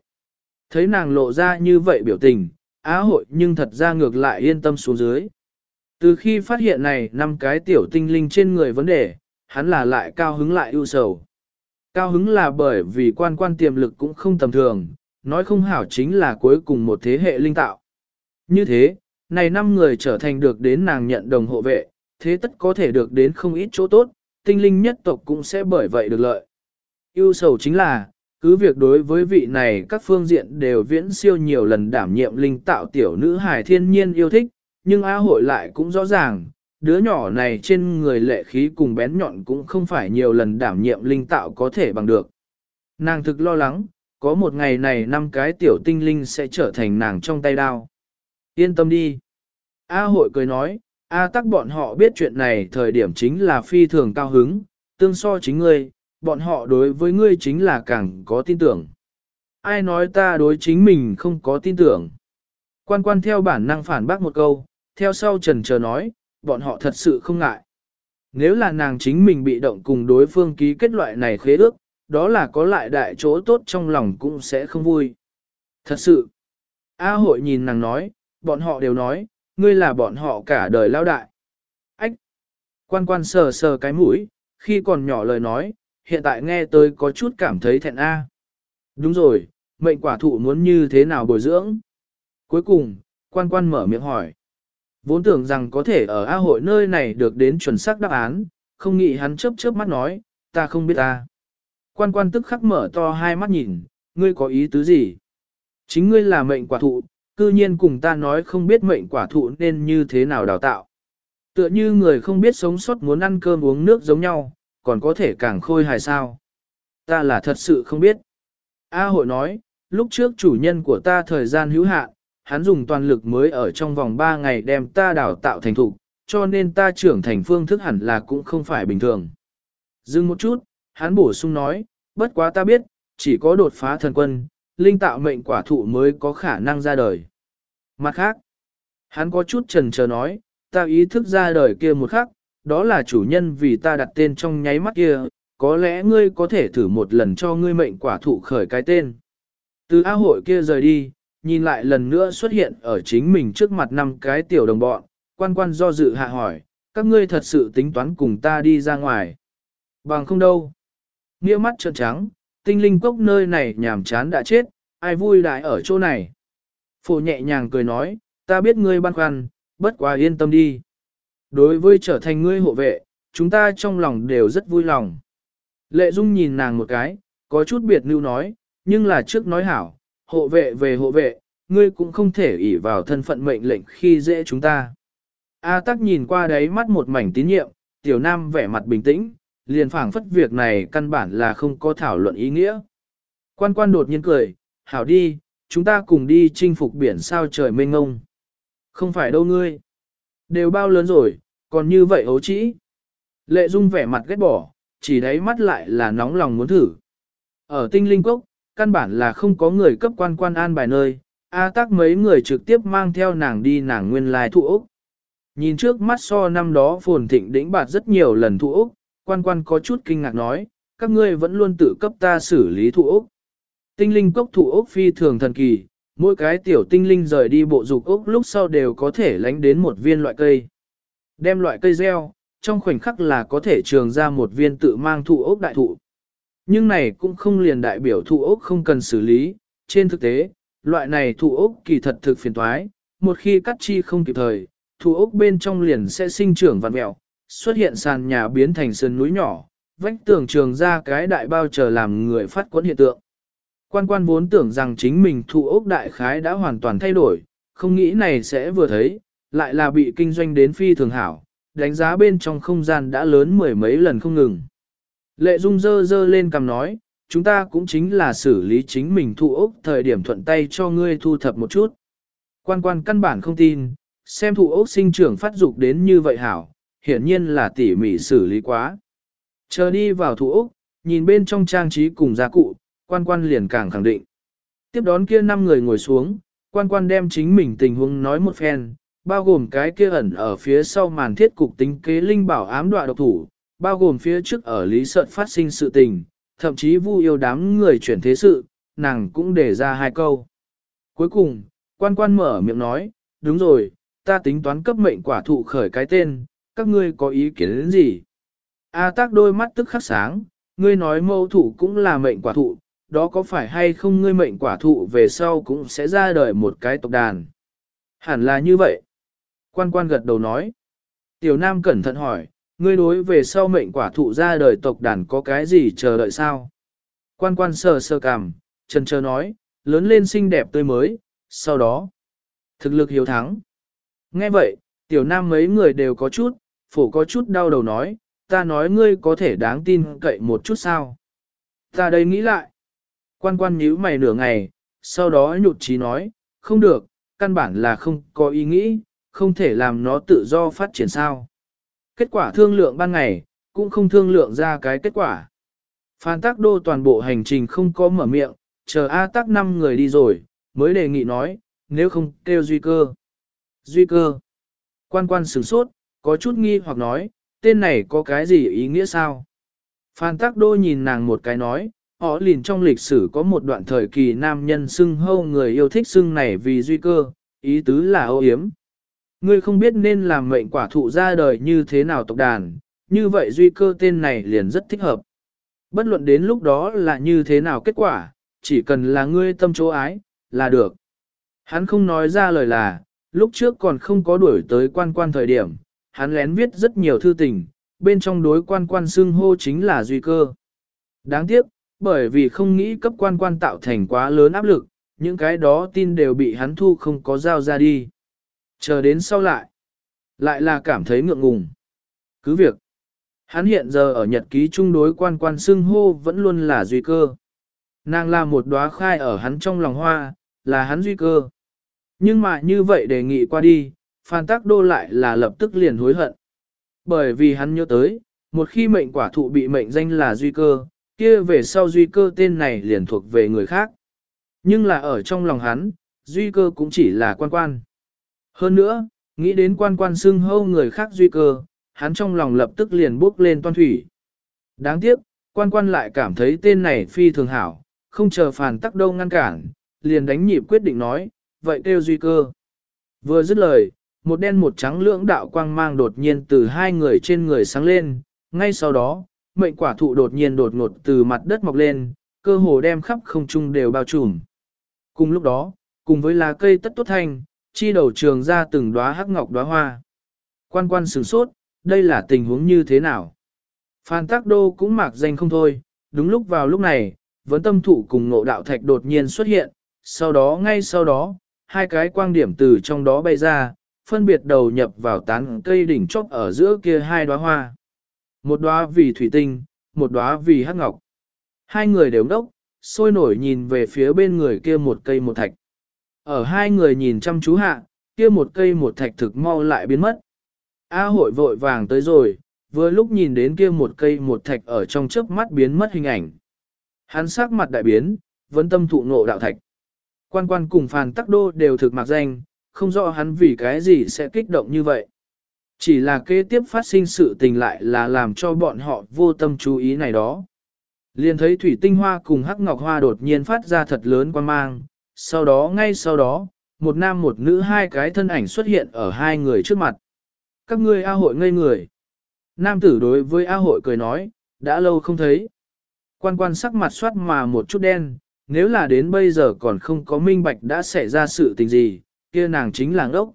Thấy nàng lộ ra như vậy biểu tình, á hội nhưng thật ra ngược lại yên tâm xuống dưới. Từ khi phát hiện này năm cái tiểu tinh linh trên người vấn đề, hắn là lại cao hứng lại ưu sầu. Cao hứng là bởi vì quan quan tiềm lực cũng không tầm thường, nói không hảo chính là cuối cùng một thế hệ linh tạo. Như thế, này năm người trở thành được đến nàng nhận đồng hộ vệ, thế tất có thể được đến không ít chỗ tốt, tinh linh nhất tộc cũng sẽ bởi vậy được lợi. Yêu sầu chính là, cứ việc đối với vị này các phương diện đều viễn siêu nhiều lần đảm nhiệm linh tạo tiểu nữ hài thiên nhiên yêu thích, nhưng A hội lại cũng rõ ràng, đứa nhỏ này trên người lệ khí cùng bén nhọn cũng không phải nhiều lần đảm nhiệm linh tạo có thể bằng được. Nàng thực lo lắng, có một ngày này năm cái tiểu tinh linh sẽ trở thành nàng trong tay đao. Yên tâm đi. A hội cười nói, A tắc bọn họ biết chuyện này thời điểm chính là phi thường cao hứng, tương so chính ngươi, bọn họ đối với ngươi chính là càng có tin tưởng. Ai nói ta đối chính mình không có tin tưởng. Quan quan theo bản năng phản bác một câu, theo sau trần chờ nói, bọn họ thật sự không ngại. Nếu là nàng chính mình bị động cùng đối phương ký kết loại này khế ước, đó là có lại đại chỗ tốt trong lòng cũng sẽ không vui. Thật sự, A hội nhìn nàng nói, bọn họ đều nói, ngươi là bọn họ cả đời lao đại. Ách! Quan quan sờ sờ cái mũi, khi còn nhỏ lời nói, hiện tại nghe tới có chút cảm thấy thẹn A. Đúng rồi, mệnh quả thụ muốn như thế nào bồi dưỡng? Cuối cùng, quan quan mở miệng hỏi. Vốn tưởng rằng có thể ở A hội nơi này được đến chuẩn xác đáp án, không nghĩ hắn chớp chớp mắt nói, ta không biết ta. Quan quan tức khắc mở to hai mắt nhìn, ngươi có ý tứ gì? Chính ngươi là mệnh quả thụ, cư nhiên cùng ta nói không biết mệnh quả thụ nên như thế nào đào tạo. Tựa như người không biết sống sót muốn ăn cơm uống nước giống nhau, còn có thể càng khôi hài sao. Ta là thật sự không biết. A hội nói, lúc trước chủ nhân của ta thời gian hữu hạn, hắn dùng toàn lực mới ở trong vòng 3 ngày đem ta đào tạo thành thục, cho nên ta trưởng thành phương thức hẳn là cũng không phải bình thường. Dừng một chút, hắn bổ sung nói, bất quá ta biết, chỉ có đột phá thần quân, linh tạo mệnh quả thụ mới có khả năng ra đời. Mặt khác, hắn có chút trần chờ nói, ta ý thức ra đời kia một khắc, đó là chủ nhân vì ta đặt tên trong nháy mắt kia, có lẽ ngươi có thể thử một lần cho ngươi mệnh quả thụ khởi cái tên. Từ A hội kia rời đi, nhìn lại lần nữa xuất hiện ở chính mình trước mặt năm cái tiểu đồng bọn, quan quan do dự hạ hỏi, các ngươi thật sự tính toán cùng ta đi ra ngoài. Bằng không đâu. Nghĩa mắt trợn trắng, tinh linh cốc nơi này nhàm chán đã chết, ai vui đại ở chỗ này. Phổ nhẹ nhàng cười nói, ta biết ngươi băn khoăn, bất quá yên tâm đi. Đối với trở thành ngươi hộ vệ, chúng ta trong lòng đều rất vui lòng. Lệ Dung nhìn nàng một cái, có chút biệt lưu nói, nhưng là trước nói hảo, hộ vệ về hộ vệ, ngươi cũng không thể ỷ vào thân phận mệnh lệnh khi dễ chúng ta. A tắc nhìn qua đấy mắt một mảnh tín nhiệm, tiểu nam vẻ mặt bình tĩnh, liền phảng phất việc này căn bản là không có thảo luận ý nghĩa. Quan quan đột nhiên cười, hảo đi, chúng ta cùng đi chinh phục biển sao trời mênh ngông. Không phải đâu ngươi. Đều bao lớn rồi, còn như vậy ấu trĩ. Lệ Dung vẻ mặt ghét bỏ, chỉ đáy mắt lại là nóng lòng muốn thử. Ở tinh linh quốc, căn bản là không có người cấp quan quan an bài nơi, A tắc mấy người trực tiếp mang theo nàng đi nàng nguyên lai thụ Úc. Nhìn trước mắt so năm đó phồn thịnh đỉnh bạt rất nhiều lần thụ Úc, quan quan có chút kinh ngạc nói, các ngươi vẫn luôn tự cấp ta xử lý thụ Úc. Tinh linh cốc thụ Úc phi thường thần kỳ, mỗi cái tiểu tinh linh rời đi bộ dục Úc lúc sau đều có thể lánh đến một viên loại cây. Đem loại cây gieo, trong khoảnh khắc là có thể trường ra một viên tự mang thụ Úc đại thụ. Nhưng này cũng không liền đại biểu thụ ốc không cần xử lý, trên thực tế, loại này thụ ốc kỳ thật thực phiền toái, một khi cắt chi không kịp thời, thụ ốc bên trong liền sẽ sinh trưởng vặn mẹo, xuất hiện sàn nhà biến thành sơn núi nhỏ, vách tường trường ra cái đại bao chờ làm người phát quẫn hiện tượng. Quan quan vốn tưởng rằng chính mình thụ ốc đại khái đã hoàn toàn thay đổi, không nghĩ này sẽ vừa thấy, lại là bị kinh doanh đến phi thường hảo, đánh giá bên trong không gian đã lớn mười mấy lần không ngừng. Lệ Dung dơ dơ lên cầm nói, chúng ta cũng chính là xử lý chính mình thu ốc thời điểm thuận tay cho ngươi thu thập một chút. Quan quan căn bản không tin, xem thụ ốc sinh trưởng phát dục đến như vậy hảo, hiển nhiên là tỉ mỉ xử lý quá. Chờ đi vào thụ ốc, nhìn bên trong trang trí cùng gia cụ, quan quan liền càng khẳng định. Tiếp đón kia năm người ngồi xuống, quan quan đem chính mình tình huống nói một phen, bao gồm cái kia ẩn ở phía sau màn thiết cục tính kế linh bảo ám đoạ độc thủ, bao gồm phía trước ở lý sợn phát sinh sự tình, thậm chí vu yêu đám người chuyển thế sự, nàng cũng để ra hai câu. Cuối cùng, quan quan mở miệng nói, đúng rồi, ta tính toán cấp mệnh quả thụ khởi cái tên, các ngươi có ý kiến đến gì? A tác đôi mắt tức khắc sáng, ngươi nói mâu thủ cũng là mệnh quả thụ, đó có phải hay không ngươi mệnh quả thụ về sau cũng sẽ ra đời một cái tộc đàn. Hẳn là như vậy. Quan quan gật đầu nói. Tiểu Nam cẩn thận hỏi, ngươi đối về sau mệnh quả thụ ra đời tộc đàn có cái gì chờ đợi sao? Quan quan sờ sờ cằm, chân chờ nói, lớn lên xinh đẹp tươi mới, sau đó, thực lực hiếu thắng. Nghe vậy, tiểu nam mấy người đều có chút, phổ có chút đau đầu nói, ta nói ngươi có thể đáng tin cậy một chút sao. Ta đây nghĩ lại. Quan quan nhíu mày nửa ngày, sau đó nhụt chí nói, không được, căn bản là không có ý nghĩ, không thể làm nó tự do phát triển sao. Kết quả thương lượng ban ngày, cũng không thương lượng ra cái kết quả. Phan Tắc đô toàn bộ hành trình không có mở miệng, chờ A tắc năm người đi rồi, mới đề nghị nói, nếu không kêu duy cơ. Duy cơ. Quan quan sửng sốt, có chút nghi hoặc nói, tên này có cái gì ý nghĩa sao? Phan Tắc Đô nhìn nàng một cái nói, họ liền trong lịch sử có một đoạn thời kỳ nam nhân xưng hâu người yêu thích xưng này vì duy cơ, ý tứ là ô hiếm. Ngươi không biết nên làm mệnh quả thụ ra đời như thế nào tộc đàn, như vậy duy cơ tên này liền rất thích hợp. Bất luận đến lúc đó là như thế nào kết quả, chỉ cần là ngươi tâm chỗ ái, là được. Hắn không nói ra lời là, lúc trước còn không có đuổi tới quan quan thời điểm, hắn lén viết rất nhiều thư tình, bên trong đối quan quan xưng hô chính là duy cơ. Đáng tiếc, bởi vì không nghĩ cấp quan quan tạo thành quá lớn áp lực, những cái đó tin đều bị hắn thu không có giao ra đi. Chờ đến sau lại, lại là cảm thấy ngượng ngùng. Cứ việc, hắn hiện giờ ở nhật ký chung đối quan quan xưng hô vẫn luôn là duy cơ. Nàng là một đóa khai ở hắn trong lòng hoa, là hắn duy cơ. Nhưng mà như vậy đề nghị qua đi, Phan Tắc Đô lại là lập tức liền hối hận. Bởi vì hắn nhớ tới, một khi mệnh quả thụ bị mệnh danh là duy cơ, kia về sau duy cơ tên này liền thuộc về người khác. Nhưng là ở trong lòng hắn, duy cơ cũng chỉ là quan quan. Hơn nữa, nghĩ đến quan quan xưng hâu người khác duy cơ, hắn trong lòng lập tức liền bước lên toan thủy. Đáng tiếc, quan quan lại cảm thấy tên này phi thường hảo, không chờ phản tắc đâu ngăn cản, liền đánh nhịp quyết định nói, vậy kêu duy cơ. Vừa dứt lời, một đen một trắng lưỡng đạo quang mang đột nhiên từ hai người trên người sáng lên, ngay sau đó, mệnh quả thụ đột nhiên đột ngột từ mặt đất mọc lên, cơ hồ đem khắp không trung đều bao trùm. Cùng lúc đó, cùng với lá cây tất tốt thanh, chi đầu trường ra từng đóa hắc ngọc đóa hoa. Quan quan sửng sốt, đây là tình huống như thế nào? Phan tắc Đô cũng mạc danh không thôi, đúng lúc vào lúc này, vấn tâm thụ cùng ngộ đạo thạch đột nhiên xuất hiện, sau đó ngay sau đó, hai cái quang điểm từ trong đó bay ra, phân biệt đầu nhập vào tán cây đỉnh chóp ở giữa kia hai đóa hoa. Một đóa vì thủy tinh, một đóa vì hắc ngọc. Hai người đều đốc, sôi nổi nhìn về phía bên người kia một cây một thạch. Ở hai người nhìn chăm chú hạ, kia một cây một thạch thực mau lại biến mất. A hội vội vàng tới rồi, vừa lúc nhìn đến kia một cây một thạch ở trong chớp mắt biến mất hình ảnh. Hắn sắc mặt đại biến, vẫn tâm thụ nộ đạo thạch. Quan quan cùng phàn tắc đô đều thực mặc danh, không rõ hắn vì cái gì sẽ kích động như vậy. Chỉ là kế tiếp phát sinh sự tình lại là làm cho bọn họ vô tâm chú ý này đó. Liền thấy thủy tinh hoa cùng hắc ngọc hoa đột nhiên phát ra thật lớn quan mang, sau đó ngay sau đó, một nam một nữ hai cái thân ảnh xuất hiện ở hai người trước mặt. Các ngươi A hội ngây người. Nam tử đối với A hội cười nói, đã lâu không thấy. Quan quan sắc mặt soát mà một chút đen, nếu là đến bây giờ còn không có minh bạch đã xảy ra sự tình gì, kia nàng chính là ngốc.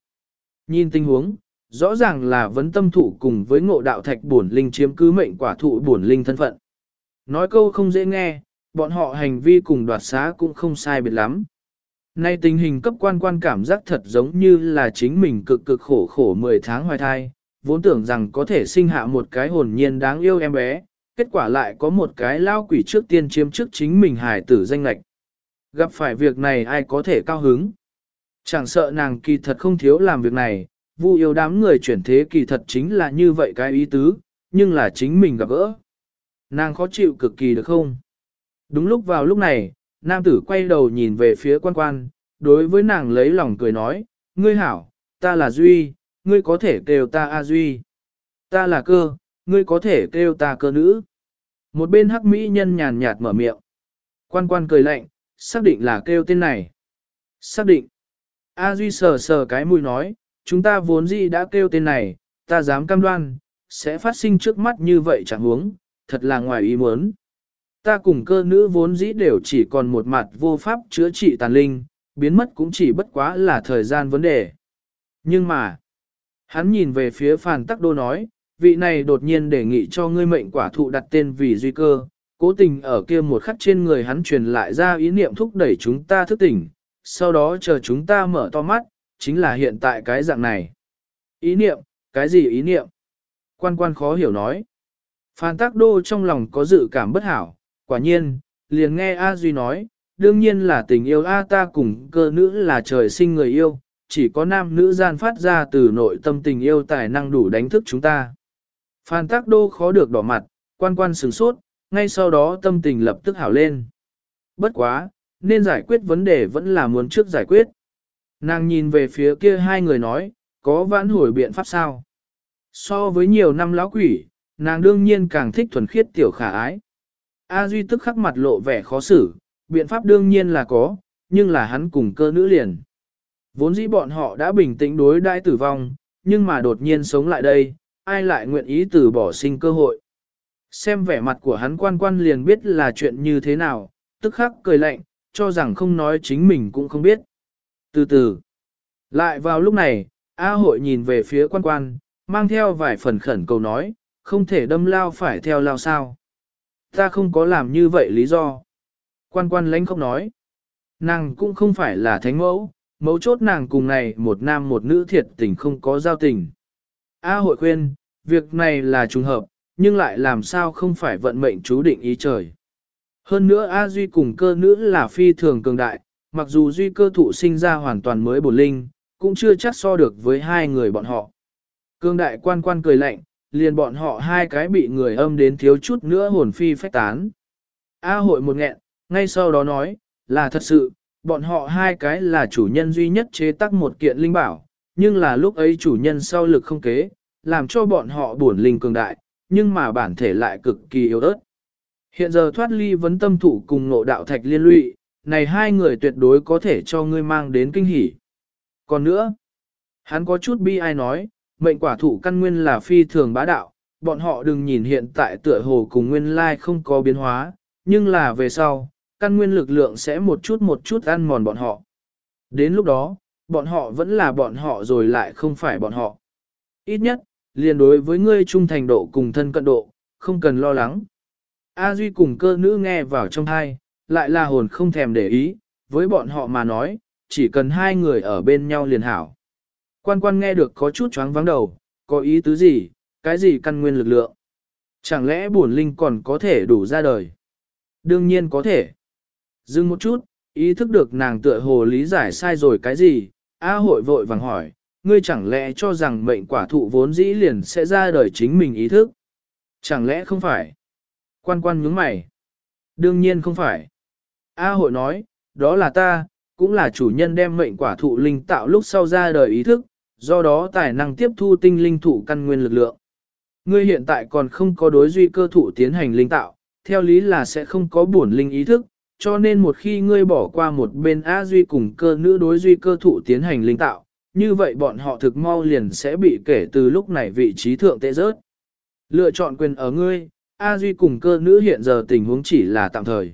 Nhìn tình huống, rõ ràng là vấn tâm thụ cùng với ngộ đạo thạch bổn linh chiếm cứ mệnh quả thụ bổn linh thân phận. Nói câu không dễ nghe, bọn họ hành vi cùng đoạt xá cũng không sai biệt lắm. Nay tình hình cấp quan quan cảm giác thật giống như là chính mình cực cực khổ khổ 10 tháng hoài thai, vốn tưởng rằng có thể sinh hạ một cái hồn nhiên đáng yêu em bé, kết quả lại có một cái lao quỷ trước tiên chiếm trước chính mình hài tử danh lạch. Gặp phải việc này ai có thể cao hứng. Chẳng sợ nàng kỳ thật không thiếu làm việc này, vu yêu đám người chuyển thế kỳ thật chính là như vậy cái ý tứ, nhưng là chính mình gặp gỡ. Nàng khó chịu cực kỳ được không? Đúng lúc vào lúc này, nam tử quay đầu nhìn về phía quan quan, đối với nàng lấy lòng cười nói, ngươi hảo, ta là Duy, ngươi có thể kêu ta A Duy. Ta là cơ, ngươi có thể kêu ta cơ nữ. Một bên hắc mỹ nhân nhàn nhạt mở miệng. Quan quan cười lạnh, xác định là kêu tên này. Xác định. A Duy sờ sờ cái mũi nói, chúng ta vốn gì đã kêu tên này, ta dám cam đoan, sẽ phát sinh trước mắt như vậy chẳng huống, thật là ngoài ý muốn. Ta cùng cơ nữ vốn dĩ đều chỉ còn một mặt vô pháp chữa trị tàn linh, biến mất cũng chỉ bất quá là thời gian vấn đề. Nhưng mà, hắn nhìn về phía phàn tắc đô nói, vị này đột nhiên đề nghị cho ngươi mệnh quả thụ đặt tên vì duy cơ, cố tình ở kia một khắc trên người hắn truyền lại ra ý niệm thúc đẩy chúng ta thức tỉnh, sau đó chờ chúng ta mở to mắt, chính là hiện tại cái dạng này. Ý niệm, cái gì ý niệm? Quan quan khó hiểu nói. Phan Tác Đô trong lòng có dự cảm bất hảo, quả nhiên, liền nghe A Duy nói, đương nhiên là tình yêu A ta cùng cơ nữ là trời sinh người yêu, chỉ có nam nữ gian phát ra từ nội tâm tình yêu tài năng đủ đánh thức chúng ta. Phan Tác Đô khó được đỏ mặt, quan quan sửng sốt, ngay sau đó tâm tình lập tức hảo lên. Bất quá, nên giải quyết vấn đề vẫn là muốn trước giải quyết. Nàng nhìn về phía kia hai người nói, có vãn hồi biện pháp sao? So với nhiều năm lão quỷ, nàng đương nhiên càng thích thuần khiết tiểu khả ái. A Duy tức khắc mặt lộ vẻ khó xử, biện pháp đương nhiên là có, nhưng là hắn cùng cơ nữ liền. Vốn dĩ bọn họ đã bình tĩnh đối đãi tử vong, nhưng mà đột nhiên sống lại đây, ai lại nguyện ý từ bỏ sinh cơ hội. Xem vẻ mặt của hắn quan quan liền biết là chuyện như thế nào, tức khắc cười lạnh, cho rằng không nói chính mình cũng không biết. Từ từ, lại vào lúc này, A hội nhìn về phía quan quan, mang theo vài phần khẩn cầu nói, không thể đâm lao phải theo lao sao. Ta không có làm như vậy lý do. Quan quan lãnh không nói. Nàng cũng không phải là thánh mẫu, mẫu chốt nàng cùng này một nam một nữ thiệt tình không có giao tình. A hội khuyên, việc này là trùng hợp, nhưng lại làm sao không phải vận mệnh chú định ý trời. Hơn nữa A Duy cùng cơ nữ là phi thường cường đại, mặc dù Duy cơ thụ sinh ra hoàn toàn mới bổn linh, cũng chưa chắc so được với hai người bọn họ. Cương đại quan quan cười lạnh, liền bọn họ hai cái bị người âm đến thiếu chút nữa hồn phi phách tán. A hội một nghẹn, ngay sau đó nói, là thật sự, bọn họ hai cái là chủ nhân duy nhất chế tác một kiện linh bảo, nhưng là lúc ấy chủ nhân sau lực không kế, làm cho bọn họ buồn linh cường đại, nhưng mà bản thể lại cực kỳ yếu ớt. Hiện giờ thoát ly vấn tâm thủ cùng ngộ đạo thạch liên lụy, này hai người tuyệt đối có thể cho ngươi mang đến kinh hỉ. Còn nữa, hắn có chút bi ai nói, mệnh quả thụ căn nguyên là phi thường bá đạo, bọn họ đừng nhìn hiện tại tựa hồ cùng nguyên lai không có biến hóa, nhưng là về sau, căn nguyên lực lượng sẽ một chút một chút ăn mòn bọn họ. Đến lúc đó, bọn họ vẫn là bọn họ rồi lại không phải bọn họ. Ít nhất, liền đối với ngươi trung thành độ cùng thân cận độ, không cần lo lắng. A Duy cùng cơ nữ nghe vào trong thai, lại là hồn không thèm để ý, với bọn họ mà nói, chỉ cần hai người ở bên nhau liền hảo. Quan quan nghe được có chút choáng vắng đầu, có ý tứ gì, cái gì căn nguyên lực lượng. Chẳng lẽ bổn linh còn có thể đủ ra đời? Đương nhiên có thể. Dừng một chút, ý thức được nàng tựa hồ lý giải sai rồi cái gì, A hội vội vàng hỏi, ngươi chẳng lẽ cho rằng mệnh quả thụ vốn dĩ liền sẽ ra đời chính mình ý thức? Chẳng lẽ không phải? Quan quan nhướng mày. Đương nhiên không phải. A hội nói, đó là ta, cũng là chủ nhân đem mệnh quả thụ linh tạo lúc sau ra đời ý thức, do đó tài năng tiếp thu tinh linh thụ căn nguyên lực lượng. Ngươi hiện tại còn không có đối duy cơ thụ tiến hành linh tạo, theo lý là sẽ không có bổn linh ý thức, cho nên một khi ngươi bỏ qua một bên A duy cùng cơ nữ đối duy cơ thụ tiến hành linh tạo, như vậy bọn họ thực mau liền sẽ bị kể từ lúc này vị trí thượng tệ rớt. Lựa chọn quyền ở ngươi, A duy cùng cơ nữ hiện giờ tình huống chỉ là tạm thời.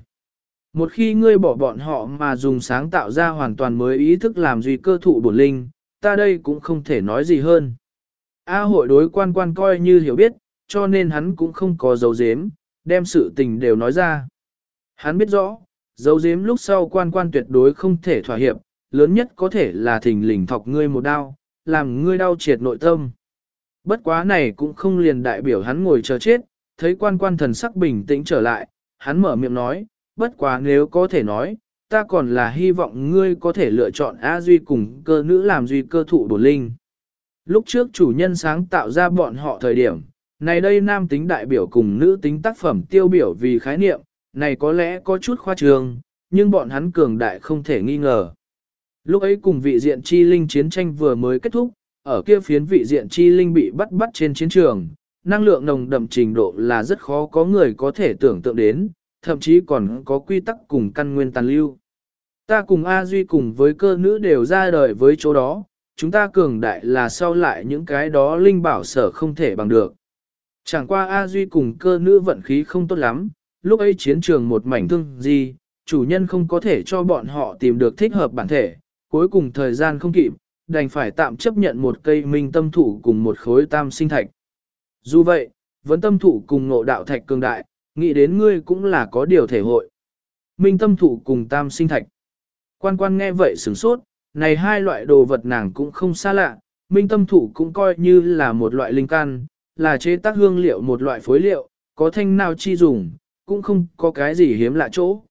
Một khi ngươi bỏ bọn họ mà dùng sáng tạo ra hoàn toàn mới ý thức làm duy cơ thụ bổn linh, ta đây cũng không thể nói gì hơn. A hội đối quan quan coi như hiểu biết, cho nên hắn cũng không có dấu dếm, đem sự tình đều nói ra. Hắn biết rõ, dấu dếm lúc sau quan quan tuyệt đối không thể thỏa hiệp, lớn nhất có thể là thình lình thọc ngươi một đau, làm ngươi đau triệt nội tâm. Bất quá này cũng không liền đại biểu hắn ngồi chờ chết, thấy quan quan thần sắc bình tĩnh trở lại, hắn mở miệng nói, bất quá nếu có thể nói, ta còn là hy vọng ngươi có thể lựa chọn A Duy cùng cơ nữ làm Duy cơ thụ bổn linh. Lúc trước chủ nhân sáng tạo ra bọn họ thời điểm, này đây nam tính đại biểu cùng nữ tính tác phẩm tiêu biểu vì khái niệm, này có lẽ có chút khoa trường, nhưng bọn hắn cường đại không thể nghi ngờ. Lúc ấy cùng vị diện chi linh chiến tranh vừa mới kết thúc, ở kia phiến vị diện chi linh bị bắt bắt trên chiến trường, năng lượng nồng đậm trình độ là rất khó có người có thể tưởng tượng đến, thậm chí còn có quy tắc cùng căn nguyên tàn lưu. Ta cùng A Duy cùng với cơ nữ đều ra đời với chỗ đó, chúng ta cường đại là sau lại những cái đó linh bảo sở không thể bằng được. Chẳng qua A Duy cùng cơ nữ vận khí không tốt lắm, lúc ấy chiến trường một mảnh thương gì, chủ nhân không có thể cho bọn họ tìm được thích hợp bản thể, cuối cùng thời gian không kịp, đành phải tạm chấp nhận một cây minh tâm thủ cùng một khối tam sinh thạch. Dù vậy, vẫn tâm thủ cùng ngộ đạo thạch cường đại, nghĩ đến ngươi cũng là có điều thể hội. Minh tâm thủ cùng tam sinh thạch. Quan quan nghe vậy sửng sốt, này hai loại đồ vật nàng cũng không xa lạ, minh tâm thủ cũng coi như là một loại linh can, là chế tác hương liệu một loại phối liệu, có thanh nào chi dùng, cũng không có cái gì hiếm lạ chỗ.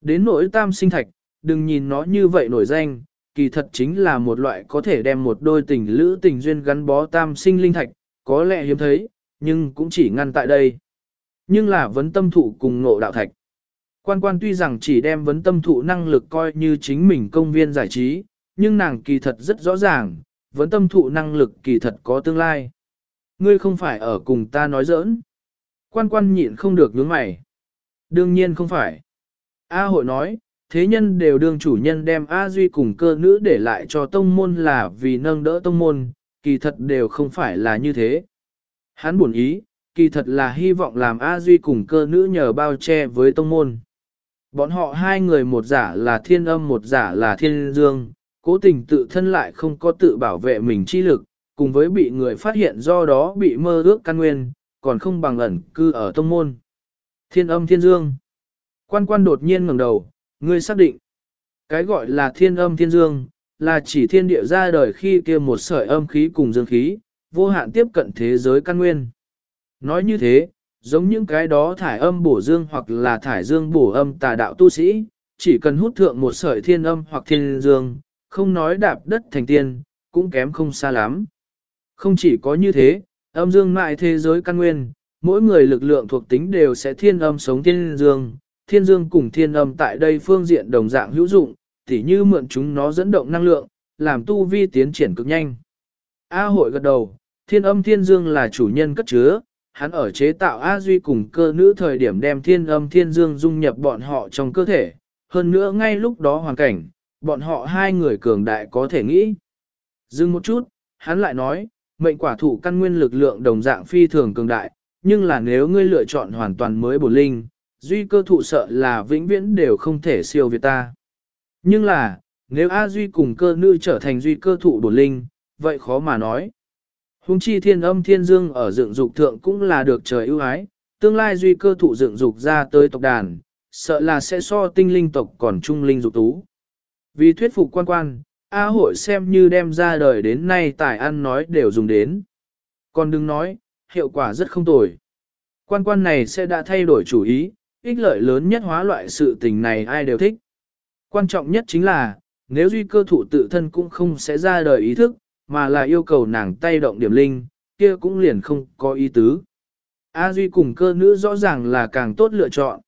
Đến nỗi tam sinh thạch, đừng nhìn nó như vậy nổi danh, kỳ thật chính là một loại có thể đem một đôi tình lữ tình duyên gắn bó tam sinh linh thạch, có lẽ hiếm thấy, nhưng cũng chỉ ngăn tại đây. Nhưng là vấn tâm thụ cùng ngộ đạo thạch. Quan quan tuy rằng chỉ đem vấn tâm thụ năng lực coi như chính mình công viên giải trí, nhưng nàng kỳ thật rất rõ ràng, vấn tâm thụ năng lực kỳ thật có tương lai. Ngươi không phải ở cùng ta nói giỡn. Quan quan nhịn không được nhướng mày. Đương nhiên không phải. A hội nói, thế nhân đều đương chủ nhân đem A Duy cùng cơ nữ để lại cho tông môn là vì nâng đỡ tông môn, kỳ thật đều không phải là như thế. Hắn buồn ý, kỳ thật là hy vọng làm A Duy cùng cơ nữ nhờ bao che với tông môn. Bọn họ hai người một giả là thiên âm một giả là thiên dương, cố tình tự thân lại không có tự bảo vệ mình chi lực, cùng với bị người phát hiện do đó bị mơ ước căn nguyên, còn không bằng ẩn cư ở tông môn. Thiên âm thiên dương. Quan quan đột nhiên ngẩng đầu, ngươi xác định. Cái gọi là thiên âm thiên dương, là chỉ thiên địa ra đời khi kia một sợi âm khí cùng dương khí, vô hạn tiếp cận thế giới căn nguyên. Nói như thế, giống những cái đó thải âm bổ dương hoặc là thải dương bổ âm tà đạo tu sĩ, chỉ cần hút thượng một sợi thiên âm hoặc thiên dương, không nói đạp đất thành tiên, cũng kém không xa lắm. Không chỉ có như thế, âm dương mại thế giới căn nguyên, mỗi người lực lượng thuộc tính đều sẽ thiên âm sống thiên dương, thiên dương cùng thiên âm tại đây phương diện đồng dạng hữu dụng, tỉ như mượn chúng nó dẫn động năng lượng, làm tu vi tiến triển cực nhanh. A hội gật đầu, thiên âm thiên dương là chủ nhân cất chứa, hắn ở chế tạo A Duy cùng cơ nữ thời điểm đem thiên âm thiên dương dung nhập bọn họ trong cơ thể, hơn nữa ngay lúc đó hoàn cảnh, bọn họ hai người cường đại có thể nghĩ. Dừng một chút, hắn lại nói, mệnh quả thủ căn nguyên lực lượng đồng dạng phi thường cường đại, nhưng là nếu ngươi lựa chọn hoàn toàn mới bổ linh, duy cơ thụ sợ là vĩnh viễn đều không thể siêu việt ta. Nhưng là, nếu A Duy cùng cơ nữ trở thành duy cơ thụ bổ linh, vậy khó mà nói. Hùng chi thiên âm thiên dương ở dựng dục thượng cũng là được trời ưu ái, tương lai duy cơ thụ dựng dục ra tới tộc đàn, sợ là sẽ so tinh linh tộc còn trung linh dục tú. Vì thuyết phục quan quan, A hội xem như đem ra đời đến nay tài ăn nói đều dùng đến. Còn đừng nói, hiệu quả rất không tồi. Quan quan này sẽ đã thay đổi chủ ý, ích lợi lớn nhất hóa loại sự tình này ai đều thích. Quan trọng nhất chính là, nếu duy cơ thụ tự thân cũng không sẽ ra đời ý thức, mà là yêu cầu nàng tay động điểm linh, kia cũng liền không có ý tứ. A Duy cùng cơ nữ rõ ràng là càng tốt lựa chọn.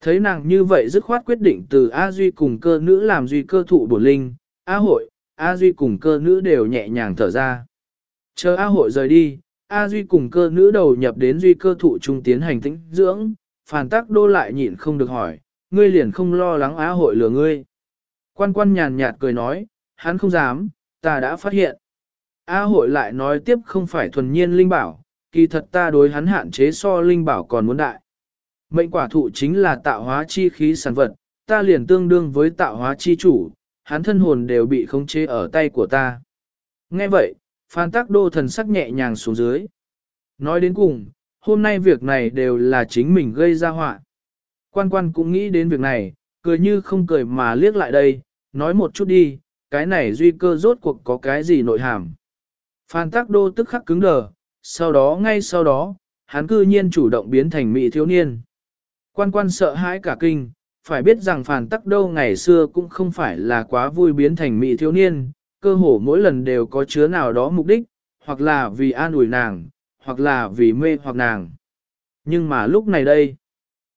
Thấy nàng như vậy dứt khoát quyết định từ A Duy cùng cơ nữ làm Duy cơ thụ bổ linh, A hội, A Duy cùng cơ nữ đều nhẹ nhàng thở ra. Chờ A hội rời đi, A Duy cùng cơ nữ đầu nhập đến Duy cơ thụ trung tiến hành tĩnh dưỡng, phản tác đô lại nhịn không được hỏi, ngươi liền không lo lắng A hội lừa ngươi. Quan quan nhàn nhạt cười nói, hắn không dám, ta đã phát hiện. A hội lại nói tiếp không phải thuần nhiên linh bảo, kỳ thật ta đối hắn hạn chế so linh bảo còn muốn đại. Mệnh quả thụ chính là tạo hóa chi khí sản vật, ta liền tương đương với tạo hóa chi chủ, hắn thân hồn đều bị khống chế ở tay của ta. Nghe vậy, Phan Tác Đô thần sắc nhẹ nhàng xuống dưới. Nói đến cùng, hôm nay việc này đều là chính mình gây ra họa. Quan quan cũng nghĩ đến việc này, cười như không cười mà liếc lại đây, nói một chút đi, cái này duy cơ rốt cuộc có cái gì nội hàm. Phan Tác Đô tức khắc cứng đờ, sau đó ngay sau đó, hắn cư nhiên chủ động biến thành mỹ thiếu niên. Quan quan sợ hãi cả kinh, phải biết rằng Phan Tắc Đô ngày xưa cũng không phải là quá vui biến thành mỹ thiếu niên, cơ hồ mỗi lần đều có chứa nào đó mục đích, hoặc là vì an ủi nàng, hoặc là vì mê hoặc nàng. Nhưng mà lúc này đây,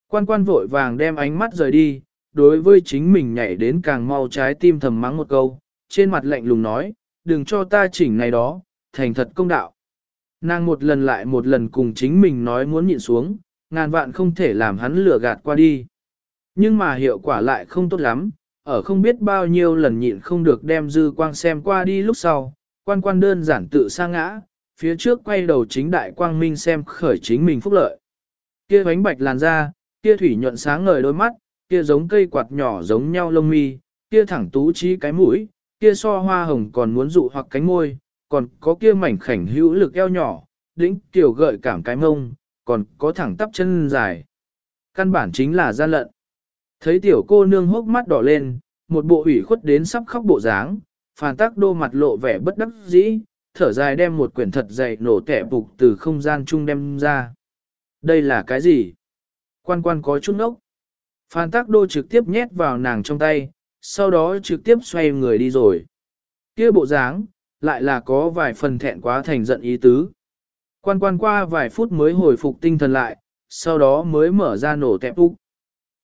quan quan vội vàng đem ánh mắt rời đi, đối với chính mình nhảy đến càng mau trái tim thầm mắng một câu, trên mặt lạnh lùng nói, đừng cho ta chỉnh này đó, thành thật công đạo. Nàng một lần lại một lần cùng chính mình nói muốn nhịn xuống, ngàn vạn không thể làm hắn lừa gạt qua đi. Nhưng mà hiệu quả lại không tốt lắm, ở không biết bao nhiêu lần nhịn không được đem dư quang xem qua đi lúc sau, quan quan đơn giản tự sa ngã, phía trước quay đầu chính đại quang minh xem khởi chính mình phúc lợi. Kia bánh bạch làn da, kia thủy nhuận sáng ngời đôi mắt, kia giống cây quạt nhỏ giống nhau lông mi, kia thẳng tú trí cái mũi, kia so hoa hồng còn muốn dụ hoặc cánh môi, còn có kia mảnh khảnh hữu lực eo nhỏ, đĩnh tiểu gợi cảm cái mông, còn có thẳng tắp chân dài. Căn bản chính là gian lận. Thấy tiểu cô nương hốc mắt đỏ lên, một bộ ủy khuất đến sắp khóc bộ dáng, phản tác đô mặt lộ vẻ bất đắc dĩ, thở dài đem một quyển thật dày nổ tẻ bục từ không gian chung đem ra. Đây là cái gì? Quan quan có chút ngốc. Phan tác đô trực tiếp nhét vào nàng trong tay, sau đó trực tiếp xoay người đi rồi. kia bộ dáng, lại là có vài phần thẹn quá thành giận ý tứ. Quan quan qua vài phút mới hồi phục tinh thần lại, sau đó mới mở ra nổ tẹp úc.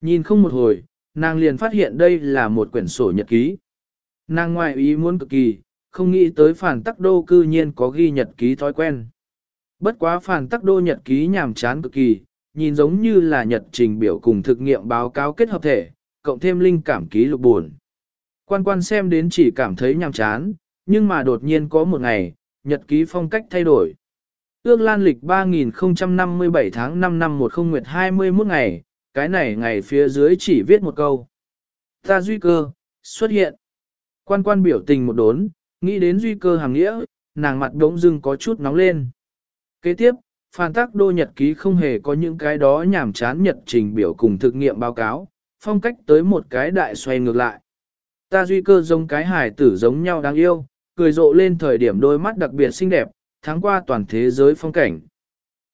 Nhìn không một hồi, nàng liền phát hiện đây là một quyển sổ nhật ký. Nàng ngoại ý muốn cực kỳ, không nghĩ tới phản tắc đô cư nhiên có ghi nhật ký thói quen. Bất quá phản tắc đô nhật ký nhàm chán cực kỳ, nhìn giống như là nhật trình biểu cùng thực nghiệm báo cáo kết hợp thể, cộng thêm linh cảm ký lục buồn. Quan quan xem đến chỉ cảm thấy nhàm chán, nhưng mà đột nhiên có một ngày, nhật ký phong cách thay đổi. Ước lan lịch 3057 tháng 5 năm 10 nguyệt 21 ngày, cái này ngày phía dưới chỉ viết một câu. Ta duy cơ, xuất hiện. Quan quan biểu tình một đốn, nghĩ đến duy cơ hàng nghĩa, nàng mặt đống dưng có chút nóng lên. Kế tiếp, Phan tác đô nhật ký không hề có những cái đó nhảm chán nhật trình biểu cùng thực nghiệm báo cáo, phong cách tới một cái đại xoay ngược lại. Ta duy cơ giống cái hải tử giống nhau đáng yêu, cười rộ lên thời điểm đôi mắt đặc biệt xinh đẹp, tháng qua toàn thế giới phong cảnh.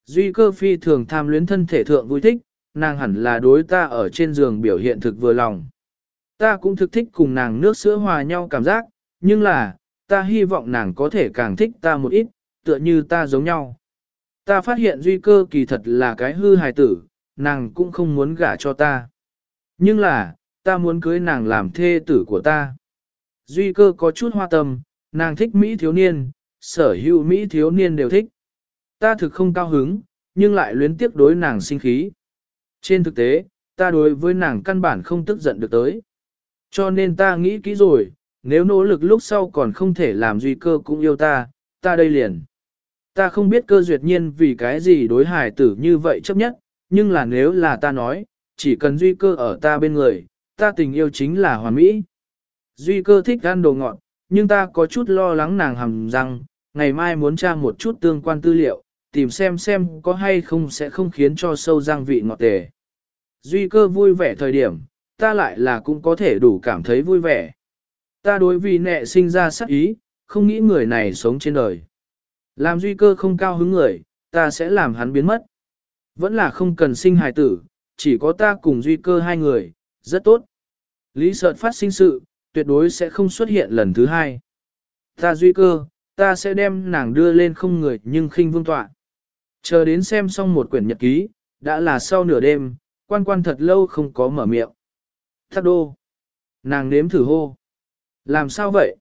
Duy cơ phi thường tham luyến thân thể thượng vui thích, nàng hẳn là đối ta ở trên giường biểu hiện thực vừa lòng. Ta cũng thực thích cùng nàng nước sữa hòa nhau cảm giác, nhưng là, ta hy vọng nàng có thể càng thích ta một ít, tựa như ta giống nhau. Ta phát hiện duy cơ kỳ thật là cái hư hài tử, nàng cũng không muốn gả cho ta. Nhưng là, ta muốn cưới nàng làm thê tử của ta. Duy cơ có chút hoa tâm, nàng thích Mỹ thiếu niên, sở hữu Mỹ thiếu niên đều thích. Ta thực không cao hứng, nhưng lại luyến tiếc đối nàng sinh khí. Trên thực tế, ta đối với nàng căn bản không tức giận được tới. Cho nên ta nghĩ kỹ rồi, nếu nỗ lực lúc sau còn không thể làm duy cơ cũng yêu ta, ta đây liền. Ta không biết cơ duyệt nhiên vì cái gì đối hài tử như vậy chấp nhất, nhưng là nếu là ta nói, chỉ cần duy cơ ở ta bên người, ta tình yêu chính là hoàn mỹ. Duy cơ thích ăn đồ ngọt, nhưng ta có chút lo lắng nàng hầm rằng ngày mai muốn tra một chút tương quan tư liệu, tìm xem xem có hay không sẽ không khiến cho sâu răng vị ngọt tề. Duy cơ vui vẻ thời điểm, ta lại là cũng có thể đủ cảm thấy vui vẻ. Ta đối vì nệ sinh ra sắc ý, không nghĩ người này sống trên đời. Làm duy cơ không cao hứng người, ta sẽ làm hắn biến mất. Vẫn là không cần sinh hài tử, chỉ có ta cùng duy cơ hai người, rất tốt. Lý sợ phát sinh sự, tuyệt đối sẽ không xuất hiện lần thứ hai. Ta duy cơ, ta sẽ đem nàng đưa lên không người nhưng khinh vương tọa. Chờ đến xem xong một quyển nhật ký, đã là sau nửa đêm, quan quan thật lâu không có mở miệng. Thác đô. Nàng nếm thử hô. Làm sao vậy?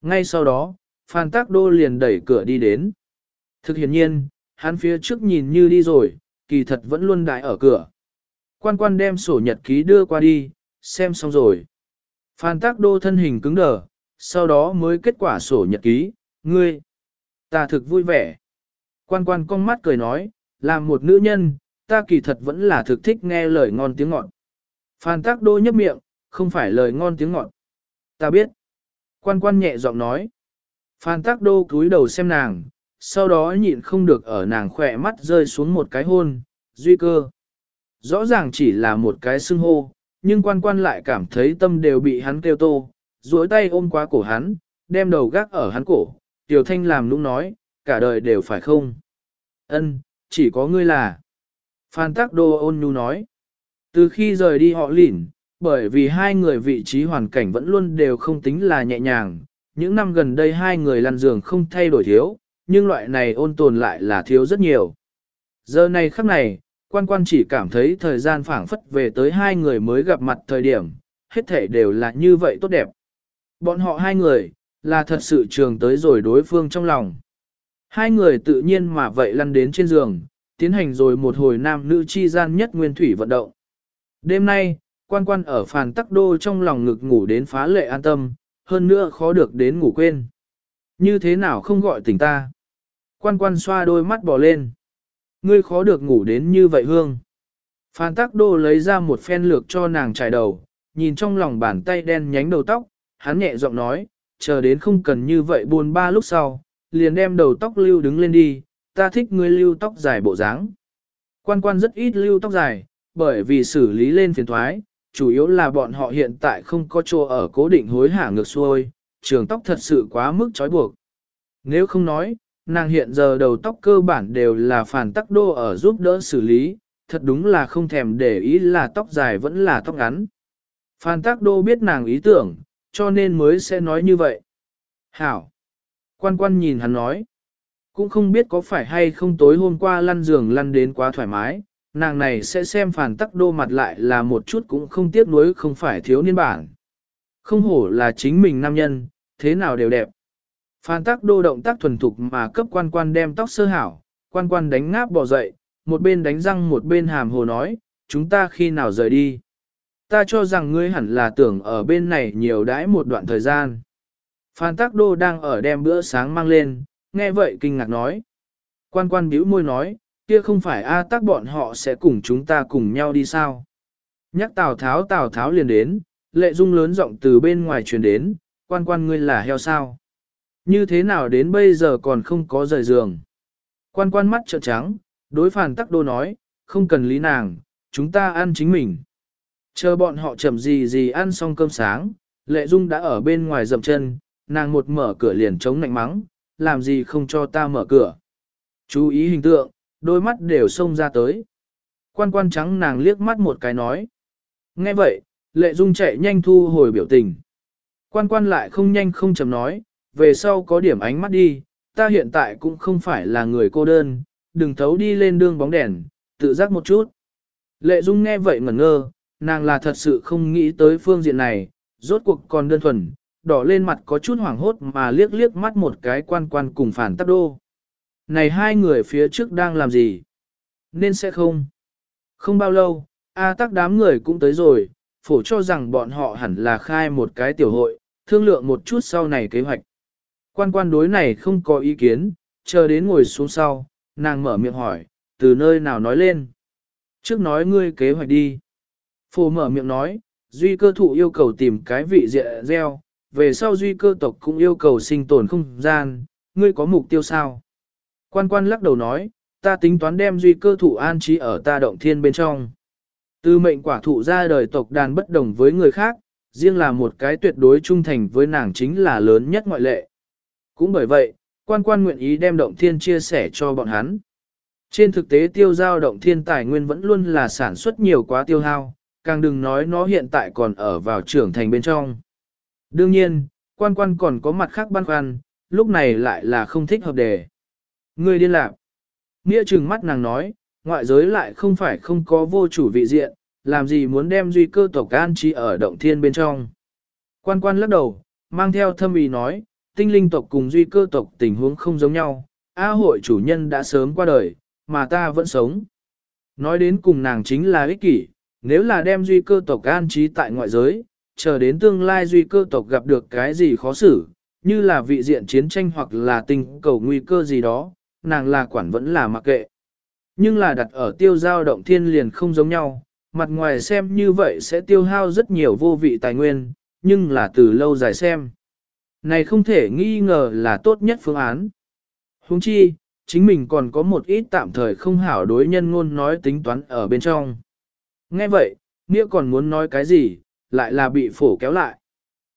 Ngay sau đó, Phan Tác Đô liền đẩy cửa đi đến. Thực hiện nhiên, hắn phía trước nhìn như đi rồi, kỳ thật vẫn luôn đại ở cửa. Quan quan đem sổ nhật ký đưa qua đi, xem xong rồi. Phan Tác Đô thân hình cứng đờ, sau đó mới kết quả sổ nhật ký, ngươi. Ta thực vui vẻ. Quan quan cong mắt cười nói, làm một nữ nhân, ta kỳ thật vẫn là thực thích nghe lời ngon tiếng ngọt. Phan Tác Đô nhấp miệng, không phải lời ngon tiếng ngọt. Ta biết. Quan quan nhẹ giọng nói. Phan Tác Đô cúi đầu xem nàng, sau đó nhịn không được ở nàng khỏe mắt rơi xuống một cái hôn, duy cơ. Rõ ràng chỉ là một cái xưng hô, nhưng quan quan lại cảm thấy tâm đều bị hắn kêu tô, duỗi tay ôm qua cổ hắn, đem đầu gác ở hắn cổ, Tiểu Thanh làm lúc nói, cả đời đều phải không? Ân, chỉ có ngươi là. Phan tắc Đô ôn nhu nói. Từ khi rời đi họ lỉn, bởi vì hai người vị trí hoàn cảnh vẫn luôn đều không tính là nhẹ nhàng, những năm gần đây hai người lăn giường không thay đổi thiếu, nhưng loại này ôn tồn lại là thiếu rất nhiều. Giờ này khắc này, quan quan chỉ cảm thấy thời gian phảng phất về tới hai người mới gặp mặt thời điểm, hết thể đều là như vậy tốt đẹp. Bọn họ hai người, là thật sự trường tới rồi đối phương trong lòng. Hai người tự nhiên mà vậy lăn đến trên giường, tiến hành rồi một hồi nam nữ chi gian nhất nguyên thủy vận động. Đêm nay, quan quan ở phàn tắc đô trong lòng ngực ngủ đến phá lệ an tâm, hơn nữa khó được đến ngủ quên. Như thế nào không gọi tỉnh ta? Quan quan xoa đôi mắt bỏ lên. Ngươi khó được ngủ đến như vậy hương. Phan Tắc Đô lấy ra một phen lược cho nàng trải đầu, nhìn trong lòng bàn tay đen nhánh đầu tóc, hắn nhẹ giọng nói, chờ đến không cần như vậy buồn ba lúc sau, liền đem đầu tóc lưu đứng lên đi, ta thích ngươi lưu tóc dài bộ dáng. Quan quan rất ít lưu tóc dài, bởi vì xử lý lên phiền thoái, chủ yếu là bọn họ hiện tại không có chỗ ở cố định hối hả ngược xuôi, trường tóc thật sự quá mức trói buộc. Nếu không nói, nàng hiện giờ đầu tóc cơ bản đều là phản tắc đô ở giúp đỡ xử lý, thật đúng là không thèm để ý là tóc dài vẫn là tóc ngắn. Phan Tắc Đô biết nàng ý tưởng, cho nên mới sẽ nói như vậy. Hảo! Quan quan nhìn hắn nói. Cũng không biết có phải hay không tối hôm qua lăn giường lăn đến quá thoải mái, nàng này sẽ xem Phan Tắc Đô mặt lại là một chút cũng không tiếc nuối không phải thiếu niên bản. Không hổ là chính mình nam nhân, thế nào đều đẹp. Phan Tắc Đô động tác thuần thục mà cấp quan quan đem tóc sơ hảo, quan quan đánh ngáp bỏ dậy, một bên đánh răng một bên hàm hồ nói, chúng ta khi nào rời đi. Ta cho rằng ngươi hẳn là tưởng ở bên này nhiều đãi một đoạn thời gian. Phan Tắc Đô đang ở đem bữa sáng mang lên, nghe vậy kinh ngạc nói. Quan quan bĩu môi nói, kia không phải A Tắc bọn họ sẽ cùng chúng ta cùng nhau đi sao. Nhắc Tào Tháo Tào Tháo liền đến, lệ dung lớn giọng từ bên ngoài truyền đến, quan quan ngươi là heo sao. Như thế nào đến bây giờ còn không có rời giường. Quan quan mắt trợn trắng, đối phản tắc đô nói, không cần lý nàng, chúng ta ăn chính mình. Chờ bọn họ chậm gì gì ăn xong cơm sáng, lệ dung đã ở bên ngoài dậm chân, nàng một mở cửa liền chống nạnh mắng, làm gì không cho ta mở cửa. Chú ý hình tượng, đôi mắt đều xông ra tới. Quan quan trắng nàng liếc mắt một cái nói. Nghe vậy, lệ dung chạy nhanh thu hồi biểu tình. Quan quan lại không nhanh không chậm nói, về sau có điểm ánh mắt đi, ta hiện tại cũng không phải là người cô đơn, đừng thấu đi lên đường bóng đèn, tự giác một chút. Lệ Dung nghe vậy ngẩn ngơ, nàng là thật sự không nghĩ tới phương diện này, rốt cuộc còn đơn thuần, đỏ lên mặt có chút hoảng hốt mà liếc liếc mắt một cái quan quan cùng phản tắc đô. Này hai người phía trước đang làm gì? Nên sẽ không. Không bao lâu, A tắc đám người cũng tới rồi, phổ cho rằng bọn họ hẳn là khai một cái tiểu hội, thương lượng một chút sau này kế hoạch. Quan quan đối này không có ý kiến, chờ đến ngồi xuống sau, nàng mở miệng hỏi, từ nơi nào nói lên. Trước nói ngươi kế hoạch đi. Phổ mở miệng nói, duy cơ thụ yêu cầu tìm cái vị dịa gieo, về sau duy cơ tộc cũng yêu cầu sinh tồn không gian, ngươi có mục tiêu sao? Quan quan lắc đầu nói, ta tính toán đem duy cơ thụ an trí ở ta động thiên bên trong. Từ mệnh quả thụ ra đời tộc đàn bất đồng với người khác, riêng là một cái tuyệt đối trung thành với nàng chính là lớn nhất ngoại lệ. Cũng bởi vậy, quan quan nguyện ý đem động thiên chia sẻ cho bọn hắn. Trên thực tế tiêu giao động thiên tài nguyên vẫn luôn là sản xuất nhiều quá tiêu hao, càng đừng nói nó hiện tại còn ở vào trưởng thành bên trong. Đương nhiên, quan quan còn có mặt khác băn khoăn, lúc này lại là không thích hợp đề. Người điên lạc. Nghĩa trừng mắt nàng nói, ngoại giới lại không phải không có vô chủ vị diện, làm gì muốn đem duy cơ tộc an trí ở động thiên bên trong. Quan quan lắc đầu, mang theo thâm ý nói, tinh linh tộc cùng duy cơ tộc tình huống không giống nhau, A hội chủ nhân đã sớm qua đời, mà ta vẫn sống. Nói đến cùng nàng chính là ích kỷ, nếu là đem duy cơ tộc an trí tại ngoại giới, chờ đến tương lai duy cơ tộc gặp được cái gì khó xử, như là vị diện chiến tranh hoặc là tình cầu nguy cơ gì đó, nàng là quản vẫn là mặc kệ. Nhưng là đặt ở tiêu giao động thiên liền không giống nhau, mặt ngoài xem như vậy sẽ tiêu hao rất nhiều vô vị tài nguyên, nhưng là từ lâu dài xem. Này không thể nghi ngờ là tốt nhất phương án. Huống chi, chính mình còn có một ít tạm thời không hảo đối nhân ngôn nói tính toán ở bên trong. Nghe vậy, nghĩa còn muốn nói cái gì, lại là bị phổ kéo lại.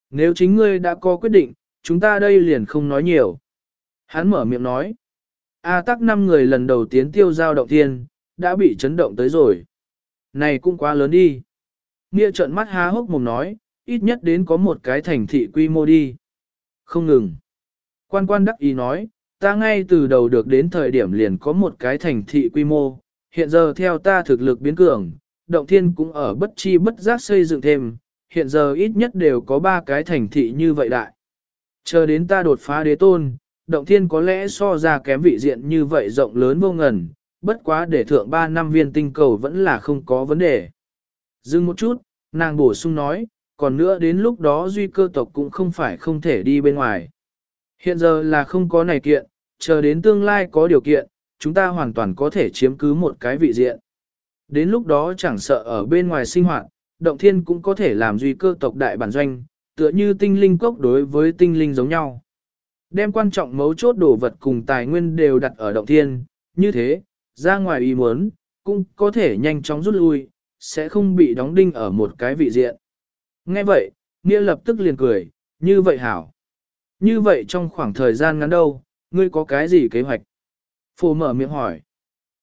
Nếu chính ngươi đã có quyết định, chúng ta đây liền không nói nhiều. Hắn mở miệng nói. A tắc năm người lần đầu tiến tiêu giao động thiên, đã bị chấn động tới rồi. Này cũng quá lớn đi. Nghĩa trợn mắt há hốc mồm nói, ít nhất đến có một cái thành thị quy mô đi. Không ngừng. Quan quan đắc ý nói, ta ngay từ đầu được đến thời điểm liền có một cái thành thị quy mô, hiện giờ theo ta thực lực biến cường, động thiên cũng ở bất chi bất giác xây dựng thêm, hiện giờ ít nhất đều có ba cái thành thị như vậy đại. Chờ đến ta đột phá đế tôn, động thiên có lẽ so ra kém vị diện như vậy rộng lớn vô ngần, bất quá để thượng ba năm viên tinh cầu vẫn là không có vấn đề. Dừng một chút, nàng bổ sung nói, còn nữa đến lúc đó duy cơ tộc cũng không phải không thể đi bên ngoài. Hiện giờ là không có này kiện, chờ đến tương lai có điều kiện, chúng ta hoàn toàn có thể chiếm cứ một cái vị diện. Đến lúc đó chẳng sợ ở bên ngoài sinh hoạt, động thiên cũng có thể làm duy cơ tộc đại bản doanh, tựa như tinh linh cốc đối với tinh linh giống nhau. Đem quan trọng mấu chốt đồ vật cùng tài nguyên đều đặt ở động thiên, như thế, ra ngoài ý muốn, cũng có thể nhanh chóng rút lui, sẽ không bị đóng đinh ở một cái vị diện. Nghe vậy, Nghĩa lập tức liền cười, như vậy hảo. Như vậy trong khoảng thời gian ngắn đâu, ngươi có cái gì kế hoạch? Phù mở miệng hỏi.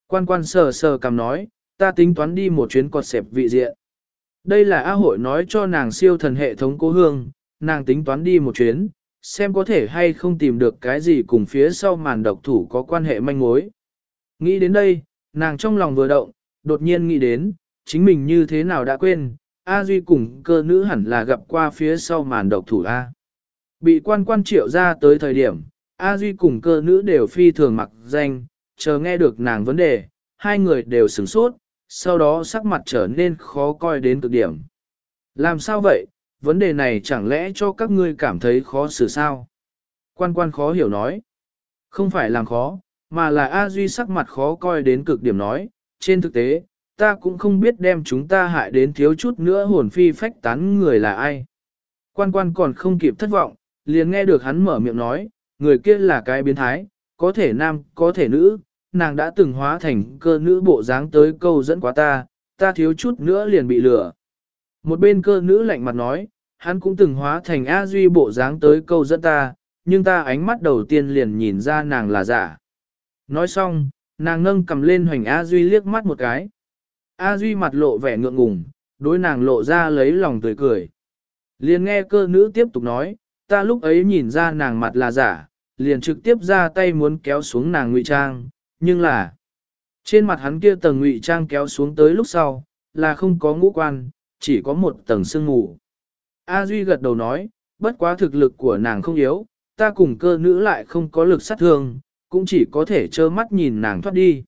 Quan quan sờ sờ cầm nói, ta tính toán đi một chuyến cọt xẹp vị diện. Đây là A hội nói cho nàng siêu thần hệ thống cố hương, nàng tính toán đi một chuyến, xem có thể hay không tìm được cái gì cùng phía sau màn độc thủ có quan hệ manh mối. Nghĩ đến đây, nàng trong lòng vừa động, đột nhiên nghĩ đến, chính mình như thế nào đã quên, A Duy cùng cơ nữ hẳn là gặp qua phía sau màn độc thủ A. Bị quan quan triệu ra tới thời điểm, A Duy cùng cơ nữ đều phi thường mặc danh, chờ nghe được nàng vấn đề, hai người đều sửng sốt, sau đó sắc mặt trở nên khó coi đến cực điểm. Làm sao vậy, vấn đề này chẳng lẽ cho các ngươi cảm thấy khó xử sao? Quan quan khó hiểu nói. Không phải làm khó, mà là A Duy sắc mặt khó coi đến cực điểm nói, trên thực tế, ta cũng không biết đem chúng ta hại đến thiếu chút nữa hồn phi phách tán người là ai. Quan quan còn không kịp thất vọng, liền nghe được hắn mở miệng nói, người kia là cái biến thái, có thể nam, có thể nữ, nàng đã từng hóa thành cơ nữ bộ dáng tới câu dẫn quá ta, ta thiếu chút nữa liền bị lừa. Một bên cơ nữ lạnh mặt nói, hắn cũng từng hóa thành A Duy bộ dáng tới câu dẫn ta, nhưng ta ánh mắt đầu tiên liền nhìn ra nàng là giả. Nói xong, nàng nâng cầm lên hoành A Duy liếc mắt một cái. A Duy mặt lộ vẻ ngượng ngùng, đối nàng lộ ra lấy lòng tươi cười. Liền nghe cơ nữ tiếp tục nói, ta lúc ấy nhìn ra nàng mặt là giả, liền trực tiếp ra tay muốn kéo xuống nàng ngụy trang, nhưng là trên mặt hắn kia tầng ngụy trang kéo xuống tới lúc sau, là không có ngũ quan, chỉ có một tầng sương ngủ. A Duy gật đầu nói, bất quá thực lực của nàng không yếu, ta cùng cơ nữ lại không có lực sát thương, cũng chỉ có thể trơ mắt nhìn nàng thoát đi.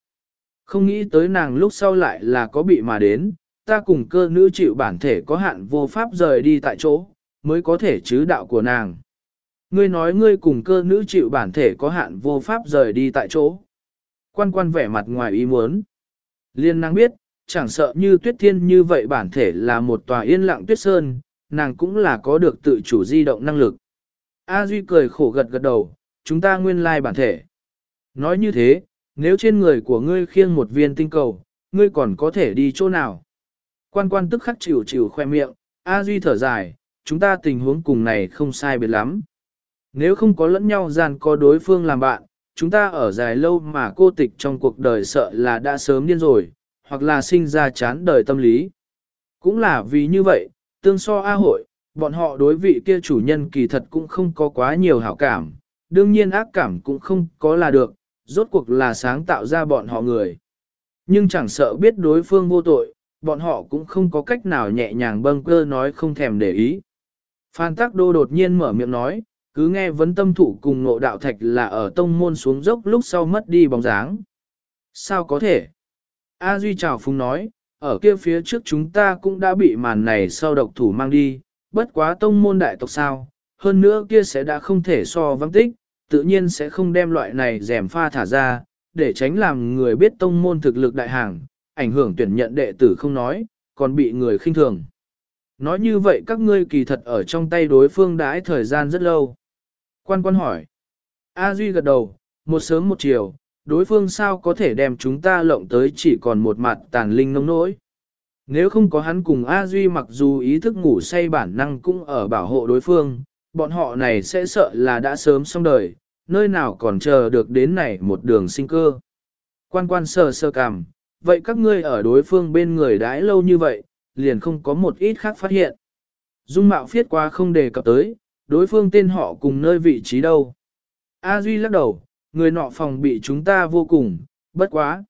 Không nghĩ tới nàng lúc sau lại là có bị mà đến, ta cùng cơ nữ chịu bản thể có hạn vô pháp rời đi tại chỗ, mới có thể chứ đạo của nàng. Ngươi nói ngươi cùng cơ nữ chịu bản thể có hạn vô pháp rời đi tại chỗ. Quan quan vẻ mặt ngoài ý muốn. Liên năng biết, chẳng sợ như tuyết thiên như vậy bản thể là một tòa yên lặng tuyết sơn, nàng cũng là có được tự chủ di động năng lực. A Duy cười khổ gật gật đầu, chúng ta nguyên lai bản thể. Nói như thế, nếu trên người của ngươi khiêng một viên tinh cầu, ngươi còn có thể đi chỗ nào? Quan quan tức khắc chịu chịu khoe miệng, A Duy thở dài, chúng ta tình huống cùng này không sai biệt lắm. Nếu không có lẫn nhau gian có đối phương làm bạn, chúng ta ở dài lâu mà cô tịch trong cuộc đời sợ là đã sớm điên rồi, hoặc là sinh ra chán đời tâm lý. Cũng là vì như vậy, tương so A hội, bọn họ đối vị kia chủ nhân kỳ thật cũng không có quá nhiều hảo cảm, đương nhiên ác cảm cũng không có là được, rốt cuộc là sáng tạo ra bọn họ người. Nhưng chẳng sợ biết đối phương vô tội, bọn họ cũng không có cách nào nhẹ nhàng bâng cơ nói không thèm để ý. Phan Tắc Đô đột nhiên mở miệng nói, cứ nghe vấn tâm thủ cùng ngộ đạo thạch là ở tông môn xuống dốc lúc sau mất đi bóng dáng. Sao có thể? A Duy Trào Phung nói, ở kia phía trước chúng ta cũng đã bị màn này sau độc thủ mang đi, bất quá tông môn đại tộc sao, hơn nữa kia sẽ đã không thể so vắng tích, tự nhiên sẽ không đem loại này rèm pha thả ra, để tránh làm người biết tông môn thực lực đại hàng, ảnh hưởng tuyển nhận đệ tử không nói, còn bị người khinh thường. Nói như vậy các ngươi kỳ thật ở trong tay đối phương đãi thời gian rất lâu. Quan quan hỏi. A Duy gật đầu, một sớm một chiều, đối phương sao có thể đem chúng ta lộng tới chỉ còn một mặt tàn linh nông nỗi. Nếu không có hắn cùng A Duy mặc dù ý thức ngủ say bản năng cũng ở bảo hộ đối phương, bọn họ này sẽ sợ là đã sớm xong đời, nơi nào còn chờ được đến này một đường sinh cơ. Quan quan sờ sơ cằm, vậy các ngươi ở đối phương bên người đãi lâu như vậy, liền không có một ít khác phát hiện. Dung mạo phiết qua không đề cập tới, đối phương tên họ cùng nơi vị trí đâu. A Duy lắc đầu, người nọ phòng bị chúng ta vô cùng, bất quá.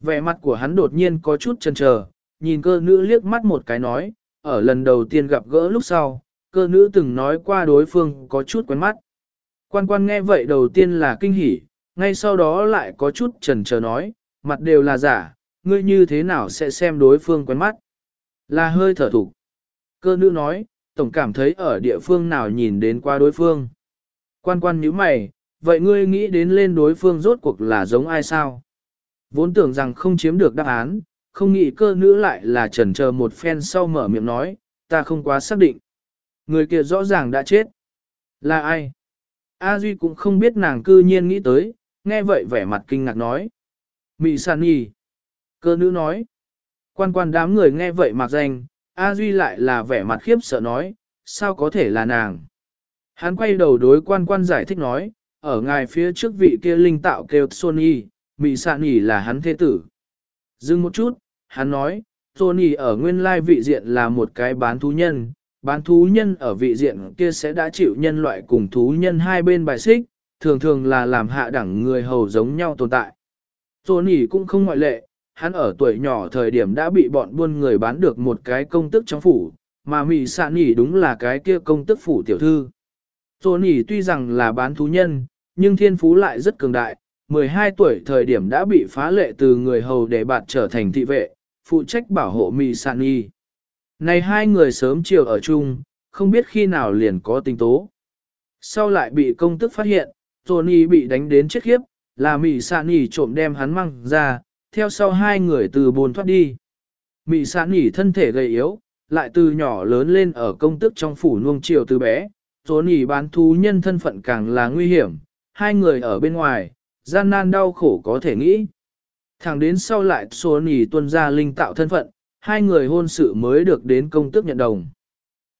Vẻ mặt của hắn đột nhiên có chút chần chờ, nhìn cơ nữ liếc mắt một cái nói, ở lần đầu tiên gặp gỡ lúc sau, cơ nữ từng nói qua đối phương có chút quen mắt. Quan quan nghe vậy đầu tiên là kinh hỉ, ngay sau đó lại có chút chần chờ nói, mặt đều là giả, ngươi như thế nào sẽ xem đối phương quen mắt. Là hơi thở thủ. Cơ nữ nói, tổng cảm thấy ở địa phương nào nhìn đến qua đối phương. Quan quan nhíu mày, vậy ngươi nghĩ đến lên đối phương rốt cuộc là giống ai sao? Vốn tưởng rằng không chiếm được đáp án, không nghĩ cơ nữ lại là trần chờ một phen sau mở miệng nói, ta không quá xác định. Người kia rõ ràng đã chết. Là ai? A Duy cũng không biết nàng cư nhiên nghĩ tới, nghe vậy vẻ mặt kinh ngạc nói. Mị sàn nhì. Cơ nữ nói. Quan quan đám người nghe vậy mặc danh, A Duy lại là vẻ mặt khiếp sợ nói, sao có thể là nàng. Hắn quay đầu đối quan quan giải thích nói, ở ngài phía trước vị kia linh tạo kêu Sony, mị sàn nhì là hắn thế tử. Dừng một chút, hắn nói, Sony ở nguyên lai vị diện là một cái bán thú nhân, bán thú nhân ở vị diện kia sẽ đã chịu nhân loại cùng thú nhân hai bên bài xích, thường thường là làm hạ đẳng người hầu giống nhau tồn tại. Tony cũng không ngoại lệ, hắn ở tuổi nhỏ thời điểm đã bị bọn buôn người bán được một cái công tức trong phủ, mà mị Sạn nỉ đúng là cái kia công tức phủ tiểu thư. Tony tuy rằng là bán thú nhân, nhưng thiên phú lại rất cường đại, 12 tuổi thời điểm đã bị phá lệ từ người hầu để bạt trở thành thị vệ, phụ trách bảo hộ mị Sạn Nhi. Này hai người sớm chiều ở chung, không biết khi nào liền có tình tố. Sau lại bị công tức phát hiện, Tony bị đánh đến chết khiếp, là Mị Sạ Nỉ trộm đem hắn mang ra, theo sau hai người từ bồn thoát đi. Mị Sạ Nỉ thân thể gầy yếu, lại từ nhỏ lớn lên ở công tức trong phủ nuông chiều từ bé, Tony bán thú nhân thân phận càng là nguy hiểm, hai người ở bên ngoài, gian nan đau khổ có thể nghĩ. Thẳng đến sau lại Tony tuân ra linh tạo thân phận, hai người hôn sự mới được đến công tước nhận đồng.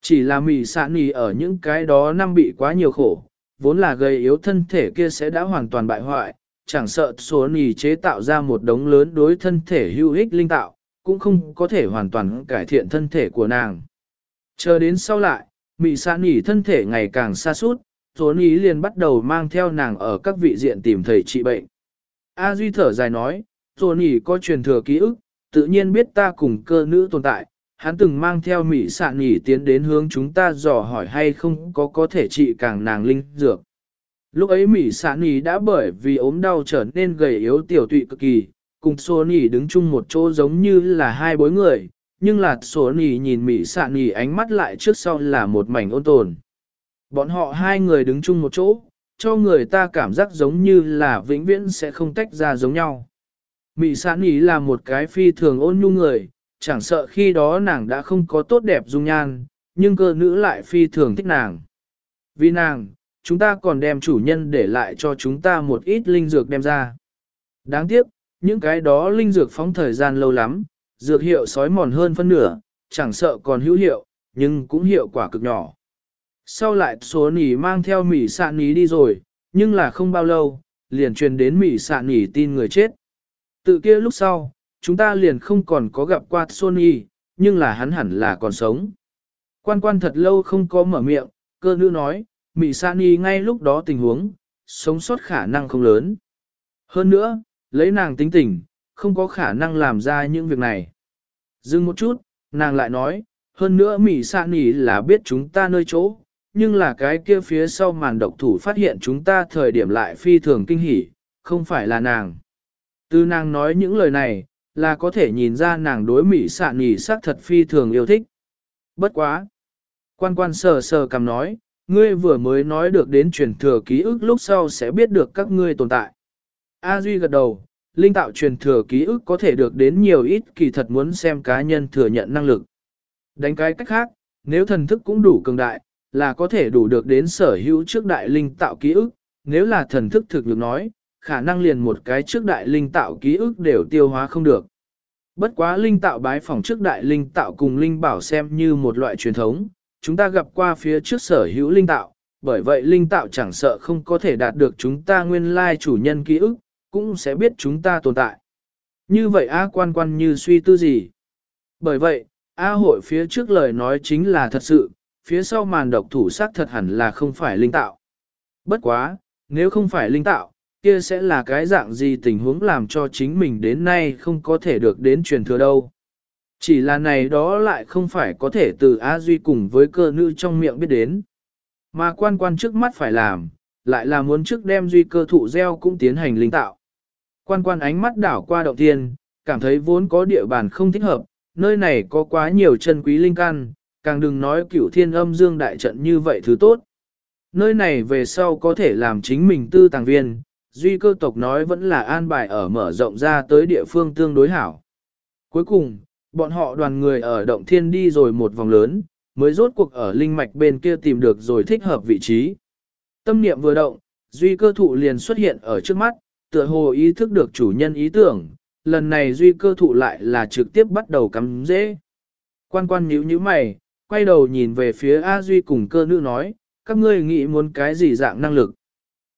Chỉ là mì xạ nì ở những cái đó năm bị quá nhiều khổ, vốn là gây yếu thân thể kia sẽ đã hoàn toàn bại hoại, chẳng sợ số nì chế tạo ra một đống lớn đối thân thể hữu ích linh tạo, cũng không có thể hoàn toàn cải thiện thân thể của nàng. Chờ đến sau lại, mị xạ nỉ thân thể ngày càng xa suốt, số nì liền bắt đầu mang theo nàng ở các vị diện tìm thầy trị bệnh. A Duy thở dài nói, số nỉ có truyền thừa ký ức, tự nhiên biết ta cùng cơ nữ tồn tại, hắn từng mang theo Mỹ sạn nhỉ tiến đến hướng chúng ta dò hỏi hay không có có thể trị càng nàng linh dược. Lúc ấy Mỹ sạn nhỉ đã bởi vì ốm đau trở nên gầy yếu tiểu tụy cực kỳ, cùng Sô Nỉ đứng chung một chỗ giống như là hai bối người, nhưng là Sô Nỉ nhìn Mỹ sạn nhỉ ánh mắt lại trước sau là một mảnh ôn tồn. Bọn họ hai người đứng chung một chỗ, cho người ta cảm giác giống như là vĩnh viễn sẽ không tách ra giống nhau. Mị sản ý là một cái phi thường ôn nhu người, chẳng sợ khi đó nàng đã không có tốt đẹp dung nhan, nhưng cơ nữ lại phi thường thích nàng. Vì nàng, chúng ta còn đem chủ nhân để lại cho chúng ta một ít linh dược đem ra. Đáng tiếc, những cái đó linh dược phóng thời gian lâu lắm, dược hiệu sói mòn hơn phân nửa, chẳng sợ còn hữu hiệu, nhưng cũng hiệu quả cực nhỏ. Sau lại số nỉ mang theo mỉ sạn nỉ đi rồi, nhưng là không bao lâu, liền truyền đến mỉ sạn nỉ tin người chết. Tự kia lúc sau, chúng ta liền không còn có gặp qua Sony, nhưng là hắn hẳn là còn sống. Quan quan thật lâu không có mở miệng, cơ nữ nói, Mị Sani ngay lúc đó tình huống, sống sót khả năng không lớn. Hơn nữa, lấy nàng tính tình, không có khả năng làm ra những việc này. Dừng một chút, nàng lại nói, hơn nữa Mị Sani là biết chúng ta nơi chỗ, nhưng là cái kia phía sau màn độc thủ phát hiện chúng ta thời điểm lại phi thường kinh hỉ, không phải là nàng. Từ nàng nói những lời này, là có thể nhìn ra nàng đối Mỹ sạn nỉ sắc thật phi thường yêu thích. Bất quá. Quan quan sờ sờ cầm nói, ngươi vừa mới nói được đến truyền thừa ký ức lúc sau sẽ biết được các ngươi tồn tại. A Duy gật đầu, linh tạo truyền thừa ký ức có thể được đến nhiều ít kỳ thật muốn xem cá nhân thừa nhận năng lực. Đánh cái cách khác, nếu thần thức cũng đủ cường đại, là có thể đủ được đến sở hữu trước đại linh tạo ký ức, nếu là thần thức thực lực nói, khả năng liền một cái trước đại linh tạo ký ức đều tiêu hóa không được. Bất quá linh tạo bái phòng trước đại linh tạo cùng linh bảo xem như một loại truyền thống, chúng ta gặp qua phía trước sở hữu linh tạo, bởi vậy linh tạo chẳng sợ không có thể đạt được chúng ta nguyên lai chủ nhân ký ức, cũng sẽ biết chúng ta tồn tại. Như vậy A quan quan như suy tư gì? Bởi vậy, A hội phía trước lời nói chính là thật sự, phía sau màn độc thủ sát thật hẳn là không phải linh tạo. Bất quá, nếu không phải linh tạo, kia sẽ là cái dạng gì tình huống làm cho chính mình đến nay không có thể được đến truyền thừa đâu. Chỉ là này đó lại không phải có thể từ A Duy cùng với cơ nữ trong miệng biết đến. Mà quan quan trước mắt phải làm, lại là muốn trước đem Duy cơ thụ gieo cũng tiến hành linh tạo. Quan quan ánh mắt đảo qua động thiên, cảm thấy vốn có địa bàn không thích hợp, nơi này có quá nhiều chân quý linh căn, càng đừng nói cửu thiên âm dương đại trận như vậy thứ tốt. Nơi này về sau có thể làm chính mình tư tàng viên, duy cơ tộc nói vẫn là an bài ở mở rộng ra tới địa phương tương đối hảo. Cuối cùng, bọn họ đoàn người ở động thiên đi rồi một vòng lớn, mới rốt cuộc ở linh mạch bên kia tìm được rồi thích hợp vị trí. Tâm niệm vừa động, duy cơ thụ liền xuất hiện ở trước mắt, tựa hồ ý thức được chủ nhân ý tưởng, lần này duy cơ thụ lại là trực tiếp bắt đầu cắm dễ. Quan quan nhíu nhíu mày, quay đầu nhìn về phía A Duy cùng cơ nữ nói, các ngươi nghĩ muốn cái gì dạng năng lực.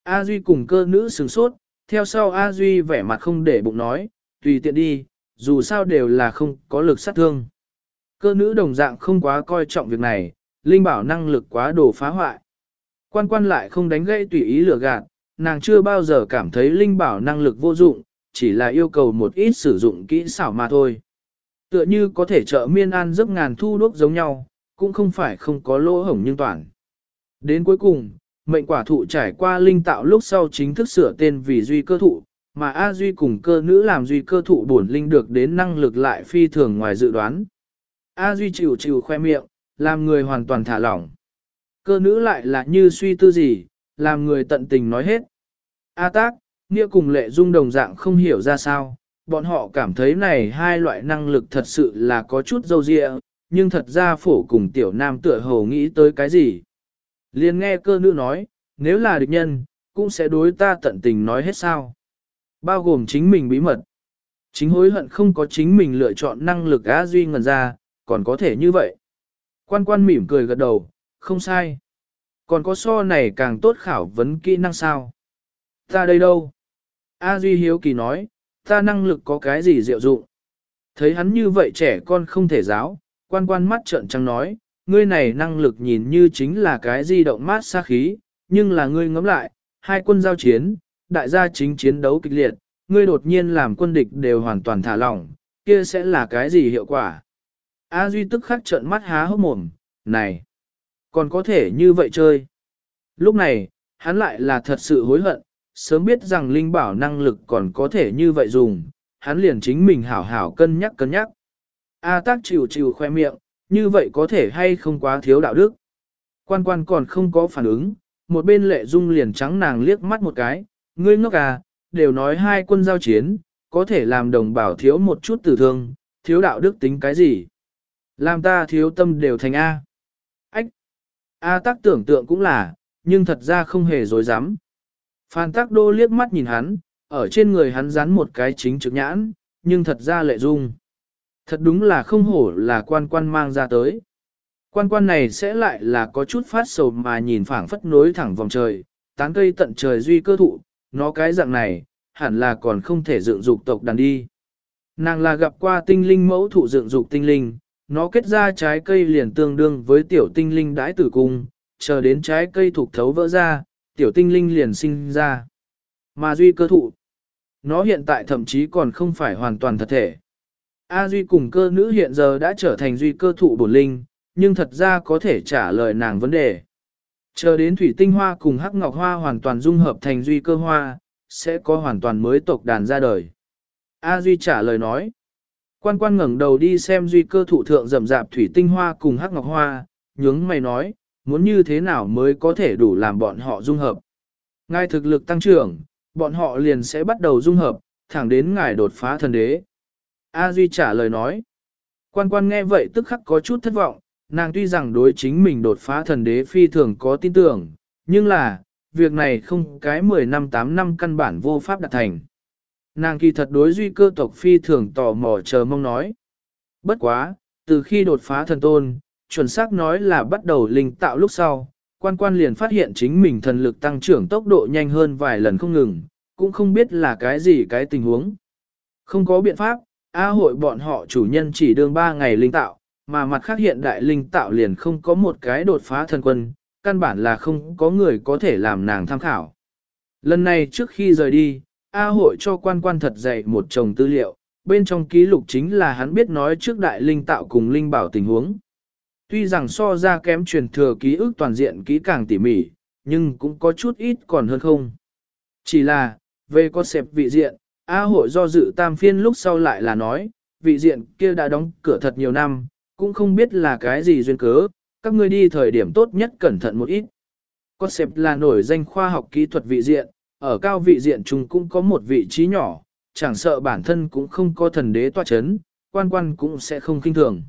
A Duy cùng cơ nữ sửng sốt, theo sau A Duy vẻ mặt không để bụng nói, tùy tiện đi, dù sao đều là không có lực sát thương. Cơ nữ đồng dạng không quá coi trọng việc này, Linh bảo năng lực quá đồ phá hoại. Quan quan lại không đánh gây tùy ý lừa gạt, nàng chưa bao giờ cảm thấy Linh bảo năng lực vô dụng, chỉ là yêu cầu một ít sử dụng kỹ xảo mà thôi. Tựa như có thể trợ miên an giấc ngàn thu đuốc giống nhau, cũng không phải không có lỗ hổng nhưng toàn. Đến cuối cùng, mệnh quả thụ trải qua linh tạo lúc sau chính thức sửa tên vì duy cơ thụ, mà A Duy cùng cơ nữ làm duy cơ thụ bổn linh được đến năng lực lại phi thường ngoài dự đoán. A Duy chịu chịu khoe miệng, làm người hoàn toàn thả lỏng. Cơ nữ lại là như suy tư gì, làm người tận tình nói hết. A tác, nghĩa cùng lệ dung đồng dạng không hiểu ra sao, bọn họ cảm thấy này hai loại năng lực thật sự là có chút dâu dịa, nhưng thật ra phổ cùng tiểu nam tựa hồ nghĩ tới cái gì. Liên nghe cơ nữ nói, nếu là địch nhân, cũng sẽ đối ta tận tình nói hết sao. Bao gồm chính mình bí mật. Chính hối hận không có chính mình lựa chọn năng lực á duy ngần ra, còn có thể như vậy. Quan quan mỉm cười gật đầu, không sai. Còn có so này càng tốt khảo vấn kỹ năng sao. Ta đây đâu? A Duy hiếu kỳ nói, ta năng lực có cái gì diệu dụng. Thấy hắn như vậy trẻ con không thể giáo, quan quan mắt trợn trắng nói, ngươi này năng lực nhìn như chính là cái di động mát xa khí, nhưng là ngươi ngẫm lại, hai quân giao chiến, đại gia chính chiến đấu kịch liệt, ngươi đột nhiên làm quân địch đều hoàn toàn thả lỏng, kia sẽ là cái gì hiệu quả? A Duy tức khắc trợn mắt há hốc mồm, này, còn có thể như vậy chơi. Lúc này, hắn lại là thật sự hối hận, sớm biết rằng linh bảo năng lực còn có thể như vậy dùng, hắn liền chính mình hảo hảo cân nhắc cân nhắc. A tác chịu chịu khoe miệng, như vậy có thể hay không quá thiếu đạo đức. Quan quan còn không có phản ứng, một bên lệ dung liền trắng nàng liếc mắt một cái, ngươi ngốc à, đều nói hai quân giao chiến, có thể làm đồng bào thiếu một chút tử thương, thiếu đạo đức tính cái gì. Làm ta thiếu tâm đều thành A. Ách! A tác tưởng tượng cũng là, nhưng thật ra không hề dối dám. Phan tác đô liếc mắt nhìn hắn, ở trên người hắn dán một cái chính trực nhãn, nhưng thật ra lệ dung. Thật đúng là không hổ là quan quan mang ra tới. Quan quan này sẽ lại là có chút phát sầu mà nhìn phảng phất nối thẳng vòng trời, tán cây tận trời duy cơ thụ, nó cái dạng này, hẳn là còn không thể dựng dục tộc đàn đi. Nàng là gặp qua tinh linh mẫu thụ dựng dục tinh linh, nó kết ra trái cây liền tương đương với tiểu tinh linh đãi tử cung, chờ đến trái cây thuộc thấu vỡ ra, tiểu tinh linh liền sinh ra. Mà duy cơ thụ, nó hiện tại thậm chí còn không phải hoàn toàn thật thể. A duy cùng cơ nữ hiện giờ đã trở thành duy cơ thụ bổn linh, nhưng thật ra có thể trả lời nàng vấn đề. Chờ đến thủy tinh hoa cùng hắc ngọc hoa hoàn toàn dung hợp thành duy cơ hoa, sẽ có hoàn toàn mới tộc đàn ra đời. A Duy trả lời nói. Quan quan ngẩng đầu đi xem duy cơ thụ thượng rầm rạp thủy tinh hoa cùng hắc ngọc hoa, nhướng mày nói, muốn như thế nào mới có thể đủ làm bọn họ dung hợp. Ngài thực lực tăng trưởng, bọn họ liền sẽ bắt đầu dung hợp, thẳng đến ngài đột phá thần đế. A Duy trả lời nói. Quan quan nghe vậy tức khắc có chút thất vọng, nàng tuy rằng đối chính mình đột phá thần đế phi thường có tin tưởng, nhưng là, việc này không cái 10 năm 8 năm căn bản vô pháp đạt thành. Nàng kỳ thật đối duy cơ tộc phi thường tò mò chờ mong nói. Bất quá, từ khi đột phá thần tôn, chuẩn xác nói là bắt đầu linh tạo lúc sau, quan quan liền phát hiện chính mình thần lực tăng trưởng tốc độ nhanh hơn vài lần không ngừng, cũng không biết là cái gì cái tình huống. Không có biện pháp, A hội bọn họ chủ nhân chỉ đương 3 ngày linh tạo, mà mặt khác hiện đại linh tạo liền không có một cái đột phá thần quân, căn bản là không có người có thể làm nàng tham khảo. Lần này trước khi rời đi, A hội cho quan quan thật dạy một chồng tư liệu, bên trong ký lục chính là hắn biết nói trước đại linh tạo cùng linh bảo tình huống. Tuy rằng so ra kém truyền thừa ký ức toàn diện kỹ càng tỉ mỉ, nhưng cũng có chút ít còn hơn không. Chỉ là, về con xẹp vị diện, A hội do dự tam phiên lúc sau lại là nói, vị diện kia đã đóng cửa thật nhiều năm, cũng không biết là cái gì duyên cớ, các ngươi đi thời điểm tốt nhất cẩn thận một ít. Concept là nổi danh khoa học kỹ thuật vị diện, ở cao vị diện chúng cũng có một vị trí nhỏ, chẳng sợ bản thân cũng không có thần đế tọa chấn, quan quan cũng sẽ không kinh thường.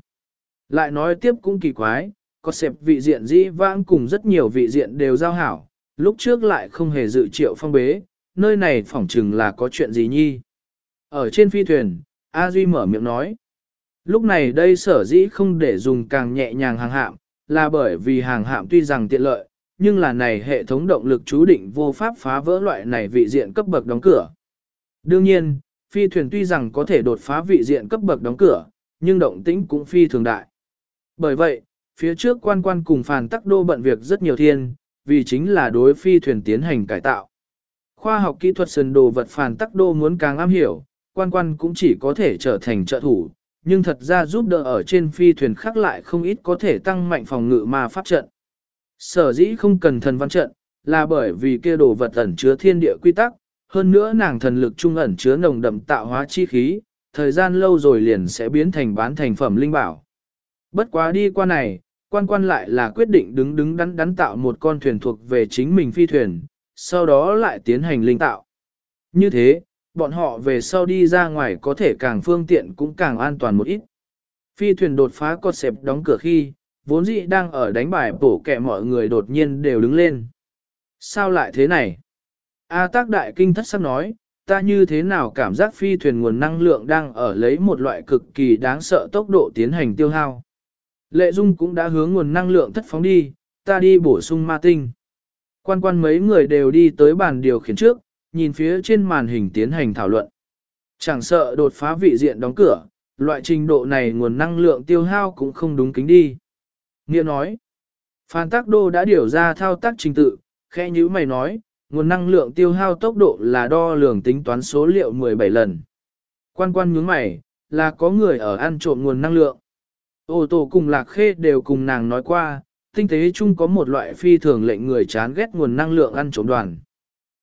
Lại nói tiếp cũng kỳ quái, có vị diện dĩ vãng cùng rất nhiều vị diện đều giao hảo, lúc trước lại không hề dự triệu phong bế, nơi này phỏng chừng là có chuyện gì nhi. Ở trên phi thuyền, A Duy mở miệng nói. Lúc này đây sở dĩ không để dùng càng nhẹ nhàng hàng hạm, là bởi vì hàng hạm tuy rằng tiện lợi, nhưng là này hệ thống động lực chú định vô pháp phá vỡ loại này vị diện cấp bậc đóng cửa. Đương nhiên, phi thuyền tuy rằng có thể đột phá vị diện cấp bậc đóng cửa, nhưng động tĩnh cũng phi thường đại. Bởi vậy, phía trước quan quan cùng phàn tắc đô bận việc rất nhiều thiên, vì chính là đối phi thuyền tiến hành cải tạo. Khoa học kỹ thuật sườn đồ vật phàn tắc đô muốn càng am hiểu, quan quan cũng chỉ có thể trở thành trợ thủ, nhưng thật ra giúp đỡ ở trên phi thuyền khác lại không ít có thể tăng mạnh phòng ngự ma pháp trận. Sở dĩ không cần thần văn trận, là bởi vì kia đồ vật ẩn chứa thiên địa quy tắc, hơn nữa nàng thần lực trung ẩn chứa nồng đậm tạo hóa chi khí, thời gian lâu rồi liền sẽ biến thành bán thành phẩm linh bảo. Bất quá đi qua này, quan quan lại là quyết định đứng đứng đắn đắn tạo một con thuyền thuộc về chính mình phi thuyền, sau đó lại tiến hành linh tạo. Như thế, bọn họ về sau đi ra ngoài có thể càng phương tiện cũng càng an toàn một ít. Phi thuyền đột phá cột xẹp đóng cửa khi, vốn dĩ đang ở đánh bài bổ kẹ mọi người đột nhiên đều đứng lên. Sao lại thế này? A tác đại kinh thất sắc nói, ta như thế nào cảm giác phi thuyền nguồn năng lượng đang ở lấy một loại cực kỳ đáng sợ tốc độ tiến hành tiêu hao. Lệ Dung cũng đã hướng nguồn năng lượng thất phóng đi, ta đi bổ sung ma tinh. Quan quan mấy người đều đi tới bàn điều khiển trước, nhìn phía trên màn hình tiến hành thảo luận. Chẳng sợ đột phá vị diện đóng cửa, loại trình độ này nguồn năng lượng tiêu hao cũng không đúng kính đi. Nghĩa nói, Phan Tác Đô đã điều ra thao tác trình tự, khe như mày nói, nguồn năng lượng tiêu hao tốc độ là đo lường tính toán số liệu 17 lần. Quan quan nhướng mày, là có người ở ăn trộm nguồn năng lượng. Ô tô cùng lạc khê đều cùng nàng nói qua, tinh tế chung có một loại phi thường lệnh người chán ghét nguồn năng lượng ăn trộm đoàn.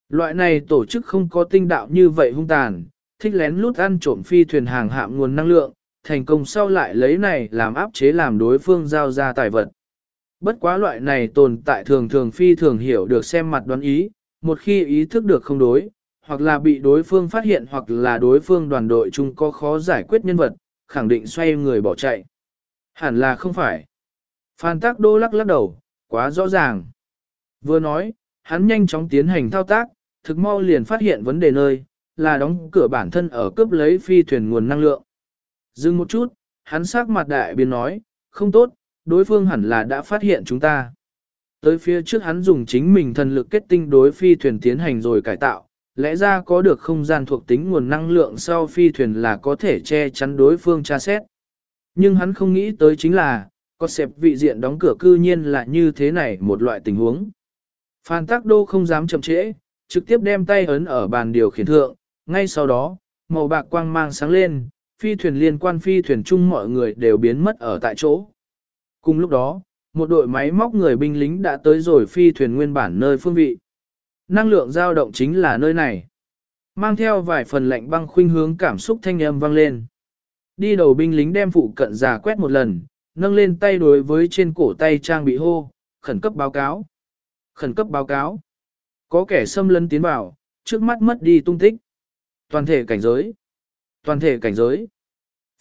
Loại này tổ chức không có tinh đạo như vậy hung tàn, thích lén lút ăn trộm phi thuyền hàng hạm nguồn năng lượng, thành công sau lại lấy này làm áp chế làm đối phương giao ra tài vật. Bất quá loại này tồn tại thường thường phi thường hiểu được xem mặt đoán ý, một khi ý thức được không đối, hoặc là bị đối phương phát hiện hoặc là đối phương đoàn đội chung có khó giải quyết nhân vật, khẳng định xoay người bỏ chạy. Hẳn là không phải. Phan Tác Đô lắc lắc đầu, quá rõ ràng. Vừa nói, hắn nhanh chóng tiến hành thao tác, thực mau liền phát hiện vấn đề nơi, là đóng cửa bản thân ở cướp lấy phi thuyền nguồn năng lượng. Dừng một chút, hắn sắc mặt đại biến nói, không tốt, đối phương hẳn là đã phát hiện chúng ta. Tới phía trước hắn dùng chính mình thần lực kết tinh đối phi thuyền tiến hành rồi cải tạo, lẽ ra có được không gian thuộc tính nguồn năng lượng sau phi thuyền là có thể che chắn đối phương tra xét. Nhưng hắn không nghĩ tới chính là, có xẹp vị diện đóng cửa cư nhiên là như thế này một loại tình huống. Phan Tắc Đô không dám chậm trễ, trực tiếp đem tay ấn ở bàn điều khiển thượng, ngay sau đó, màu bạc quang mang sáng lên, phi thuyền liên quan phi thuyền chung mọi người đều biến mất ở tại chỗ. Cùng lúc đó, một đội máy móc người binh lính đã tới rồi phi thuyền nguyên bản nơi phương vị. Năng lượng dao động chính là nơi này. Mang theo vài phần lạnh băng khuynh hướng cảm xúc thanh âm vang lên. Đi đầu binh lính đem phụ cận giả quét một lần, nâng lên tay đối với trên cổ tay trang bị hô, khẩn cấp báo cáo. Khẩn cấp báo cáo. Có kẻ xâm lấn tiến vào, trước mắt mất đi tung tích. Toàn thể cảnh giới. Toàn thể cảnh giới.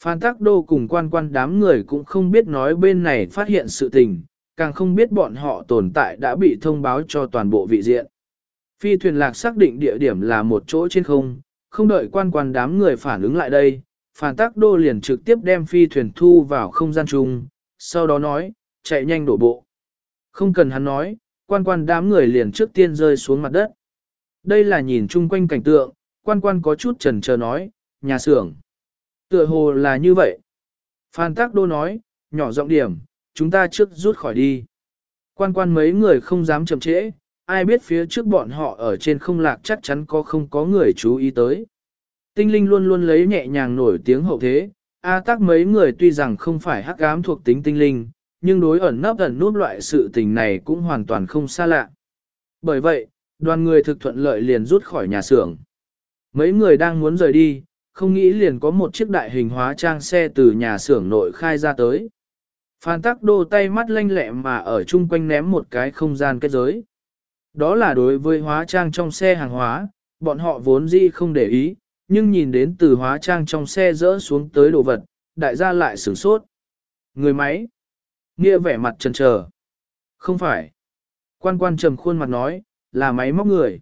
Phan Tắc Đô cùng quan quan đám người cũng không biết nói bên này phát hiện sự tình, càng không biết bọn họ tồn tại đã bị thông báo cho toàn bộ vị diện. Phi thuyền lạc xác định địa điểm là một chỗ trên không, không đợi quan quan đám người phản ứng lại đây, Phan Tác Đô liền trực tiếp đem phi thuyền thu vào không gian chung, sau đó nói, chạy nhanh đổ bộ. Không cần hắn nói, quan quan đám người liền trước tiên rơi xuống mặt đất. Đây là nhìn chung quanh cảnh tượng, quan quan có chút trần chờ nói, nhà xưởng. Tựa hồ là như vậy. Phan Tác Đô nói, nhỏ giọng điểm, chúng ta trước rút khỏi đi. Quan quan mấy người không dám chậm trễ, ai biết phía trước bọn họ ở trên không lạc chắc chắn có không có người chú ý tới. Tinh linh luôn luôn lấy nhẹ nhàng nổi tiếng hậu thế, A tác mấy người tuy rằng không phải hắc ám thuộc tính tinh linh, nhưng đối ẩn nấp ẩn nút loại sự tình này cũng hoàn toàn không xa lạ. Bởi vậy, đoàn người thực thuận lợi liền rút khỏi nhà xưởng. Mấy người đang muốn rời đi, không nghĩ liền có một chiếc đại hình hóa trang xe từ nhà xưởng nội khai ra tới. Phan tắc đô tay mắt lanh lẹ mà ở chung quanh ném một cái không gian kết giới. Đó là đối với hóa trang trong xe hàng hóa, bọn họ vốn dĩ không để ý, nhưng nhìn đến từ hóa trang trong xe rỡ xuống tới đồ vật, đại gia lại sửng sốt. Người máy. Nghĩa vẻ mặt chần trờ. Không phải. Quan quan trầm khuôn mặt nói, là máy móc người.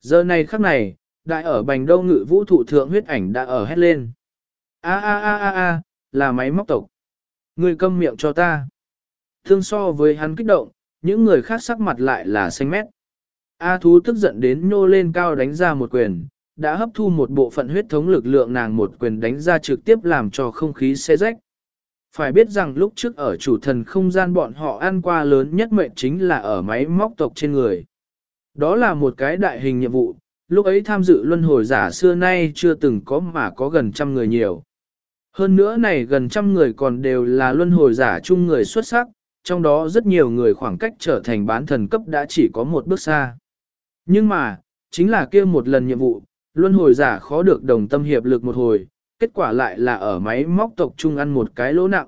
Giờ này khắc này, đại ở bành đâu ngự vũ thụ thượng huyết ảnh đã ở hét lên. A a a a a, là máy móc tộc. Người câm miệng cho ta. Thương so với hắn kích động, những người khác sắc mặt lại là xanh mét. A thú tức giận đến nhô lên cao đánh ra một quyền, đã hấp thu một bộ phận huyết thống lực lượng nàng một quyền đánh ra trực tiếp làm cho không khí xe rách. Phải biết rằng lúc trước ở chủ thần không gian bọn họ ăn qua lớn nhất mệnh chính là ở máy móc tộc trên người. Đó là một cái đại hình nhiệm vụ, lúc ấy tham dự luân hồi giả xưa nay chưa từng có mà có gần trăm người nhiều. Hơn nữa này gần trăm người còn đều là luân hồi giả chung người xuất sắc, trong đó rất nhiều người khoảng cách trở thành bán thần cấp đã chỉ có một bước xa. Nhưng mà, chính là kia một lần nhiệm vụ, luân hồi giả khó được đồng tâm hiệp lực một hồi, kết quả lại là ở máy móc tộc trung ăn một cái lỗ nặng.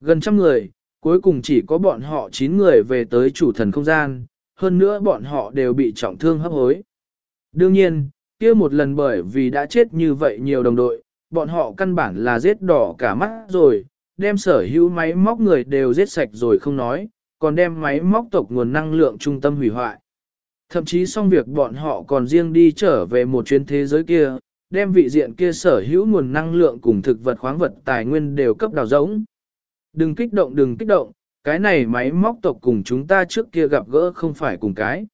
Gần trăm người, cuối cùng chỉ có bọn họ 9 người về tới chủ thần không gian, hơn nữa bọn họ đều bị trọng thương hấp hối. Đương nhiên, kia một lần bởi vì đã chết như vậy nhiều đồng đội, bọn họ căn bản là giết đỏ cả mắt rồi, đem sở hữu máy móc người đều giết sạch rồi không nói, còn đem máy móc tộc nguồn năng lượng trung tâm hủy hoại. Thậm chí xong việc bọn họ còn riêng đi trở về một chuyến thế giới kia, đem vị diện kia sở hữu nguồn năng lượng cùng thực vật khoáng vật tài nguyên đều cấp đào giống. Đừng kích động đừng kích động, cái này máy móc tộc cùng chúng ta trước kia gặp gỡ không phải cùng cái.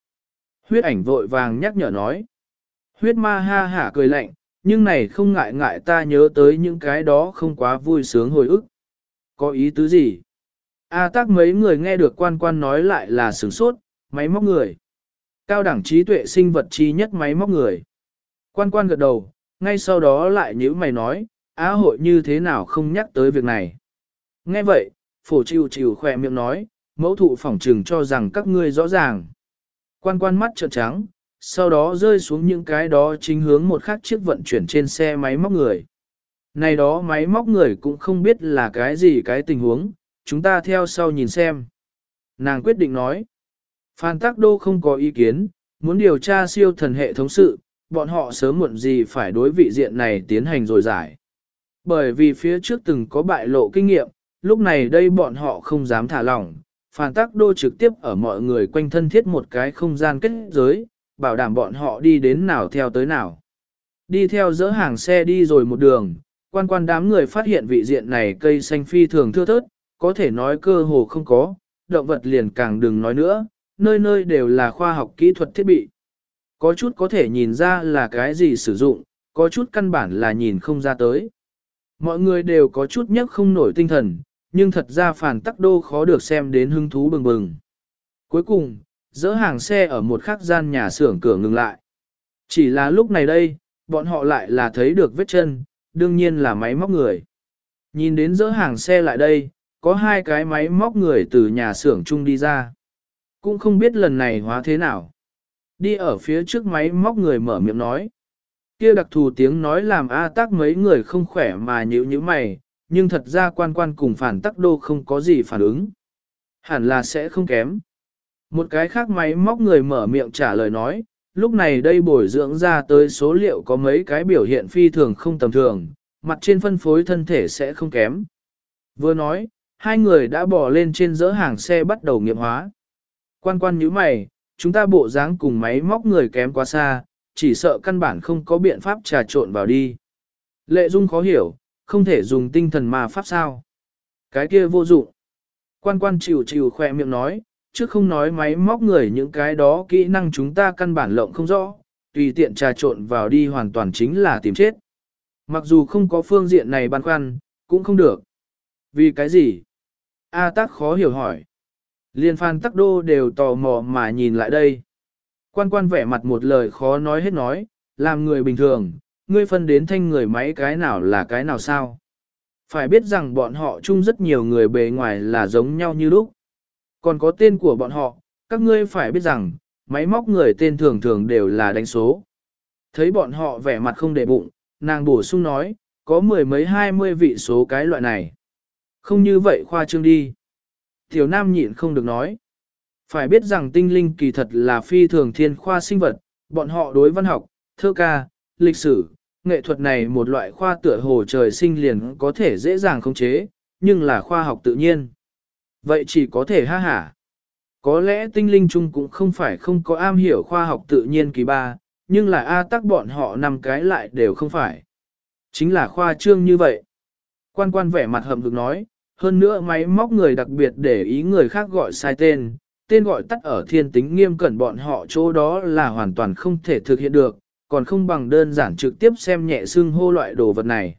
Huyết ảnh vội vàng nhắc nhở nói. Huyết ma ha hả cười lạnh, nhưng này không ngại ngại ta nhớ tới những cái đó không quá vui sướng hồi ức. Có ý tứ gì? A tác mấy người nghe được quan quan nói lại là sửng sốt, máy móc người. Cao đẳng trí tuệ sinh vật chi nhất máy móc người. Quan quan gật đầu, ngay sau đó lại nhữ mày nói, á hội như thế nào không nhắc tới việc này. Nghe vậy, phổ chịu chịu khỏe miệng nói, mẫu thụ phỏng trừng cho rằng các ngươi rõ ràng. Quan quan mắt trợn trắng, sau đó rơi xuống những cái đó chính hướng một khác chiếc vận chuyển trên xe máy móc người. Này đó máy móc người cũng không biết là cái gì cái tình huống, chúng ta theo sau nhìn xem. Nàng quyết định nói, Phan Tắc Đô không có ý kiến, muốn điều tra siêu thần hệ thống sự, bọn họ sớm muộn gì phải đối vị diện này tiến hành rồi giải. Bởi vì phía trước từng có bại lộ kinh nghiệm, lúc này đây bọn họ không dám thả lỏng, Phan Tắc Đô trực tiếp ở mọi người quanh thân thiết một cái không gian kết giới, bảo đảm bọn họ đi đến nào theo tới nào. Đi theo dỡ hàng xe đi rồi một đường, quan quan đám người phát hiện vị diện này cây xanh phi thường thưa thớt, có thể nói cơ hồ không có, động vật liền càng đừng nói nữa, nơi nơi đều là khoa học kỹ thuật thiết bị. Có chút có thể nhìn ra là cái gì sử dụng, có chút căn bản là nhìn không ra tới. Mọi người đều có chút nhất không nổi tinh thần, nhưng thật ra phản tắc đô khó được xem đến hứng thú bừng bừng. Cuối cùng, dỡ hàng xe ở một khắc gian nhà xưởng cửa ngừng lại. Chỉ là lúc này đây, bọn họ lại là thấy được vết chân, đương nhiên là máy móc người. Nhìn đến dỡ hàng xe lại đây, có hai cái máy móc người từ nhà xưởng chung đi ra. Cũng không biết lần này hóa thế nào. Đi ở phía trước máy móc người mở miệng nói. Kia đặc thù tiếng nói làm A tác mấy người không khỏe mà nhữ như mày, nhưng thật ra quan quan cùng phản tắc đô không có gì phản ứng. Hẳn là sẽ không kém. Một cái khác máy móc người mở miệng trả lời nói, lúc này đây bồi dưỡng ra tới số liệu có mấy cái biểu hiện phi thường không tầm thường, mặt trên phân phối thân thể sẽ không kém. Vừa nói, hai người đã bỏ lên trên dỡ hàng xe bắt đầu nghiệm hóa. Quan quan như mày, chúng ta bộ dáng cùng máy móc người kém quá xa, chỉ sợ căn bản không có biện pháp trà trộn vào đi. Lệ Dung khó hiểu, không thể dùng tinh thần mà pháp sao. Cái kia vô dụng. Quan quan chịu chịu khỏe miệng nói, chứ không nói máy móc người những cái đó kỹ năng chúng ta căn bản lộng không rõ, tùy tiện trà trộn vào đi hoàn toàn chính là tìm chết. Mặc dù không có phương diện này băn khoăn, cũng không được. Vì cái gì? A tác khó hiểu hỏi. Liên phan tắc đô đều tò mò mà nhìn lại đây. Quan quan vẻ mặt một lời khó nói hết nói, làm người bình thường, ngươi phân đến thanh người máy cái nào là cái nào sao. Phải biết rằng bọn họ chung rất nhiều người bề ngoài là giống nhau như lúc. Còn có tên của bọn họ, các ngươi phải biết rằng, máy móc người tên thường thường đều là đánh số. Thấy bọn họ vẻ mặt không để bụng, nàng bổ sung nói, có mười mấy hai mươi vị số cái loại này. Không như vậy khoa trương đi. Tiểu Nam nhịn không được nói. Phải biết rằng tinh linh kỳ thật là phi thường thiên khoa sinh vật, bọn họ đối văn học, thơ ca, lịch sử, nghệ thuật này một loại khoa tựa hồ trời sinh liền có thể dễ dàng khống chế, nhưng là khoa học tự nhiên. Vậy chỉ có thể ha hả. Có lẽ tinh linh chung cũng không phải không có am hiểu khoa học tự nhiên kỳ ba, nhưng là A tắc bọn họ năm cái lại đều không phải. Chính là khoa trương như vậy. Quan quan vẻ mặt hầm hực nói, hơn nữa máy móc người đặc biệt để ý người khác gọi sai tên, tên gọi tắt ở thiên tính nghiêm cẩn bọn họ chỗ đó là hoàn toàn không thể thực hiện được, còn không bằng đơn giản trực tiếp xem nhẹ xương hô loại đồ vật này.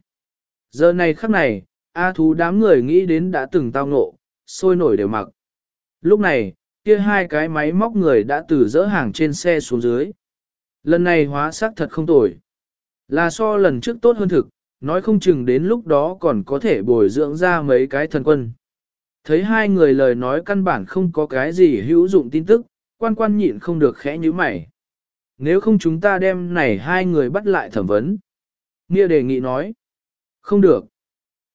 Giờ này khắc này, A thú đám người nghĩ đến đã từng tao ngộ, sôi nổi đều mặc. Lúc này, kia hai cái máy móc người đã từ dỡ hàng trên xe xuống dưới. Lần này hóa sắc thật không tồi. Là so lần trước tốt hơn thực, nói không chừng đến lúc đó còn có thể bồi dưỡng ra mấy cái thần quân. Thấy hai người lời nói căn bản không có cái gì hữu dụng tin tức, quan quan nhịn không được khẽ như mày. Nếu không chúng ta đem này hai người bắt lại thẩm vấn. Nghĩa đề nghị nói. Không được.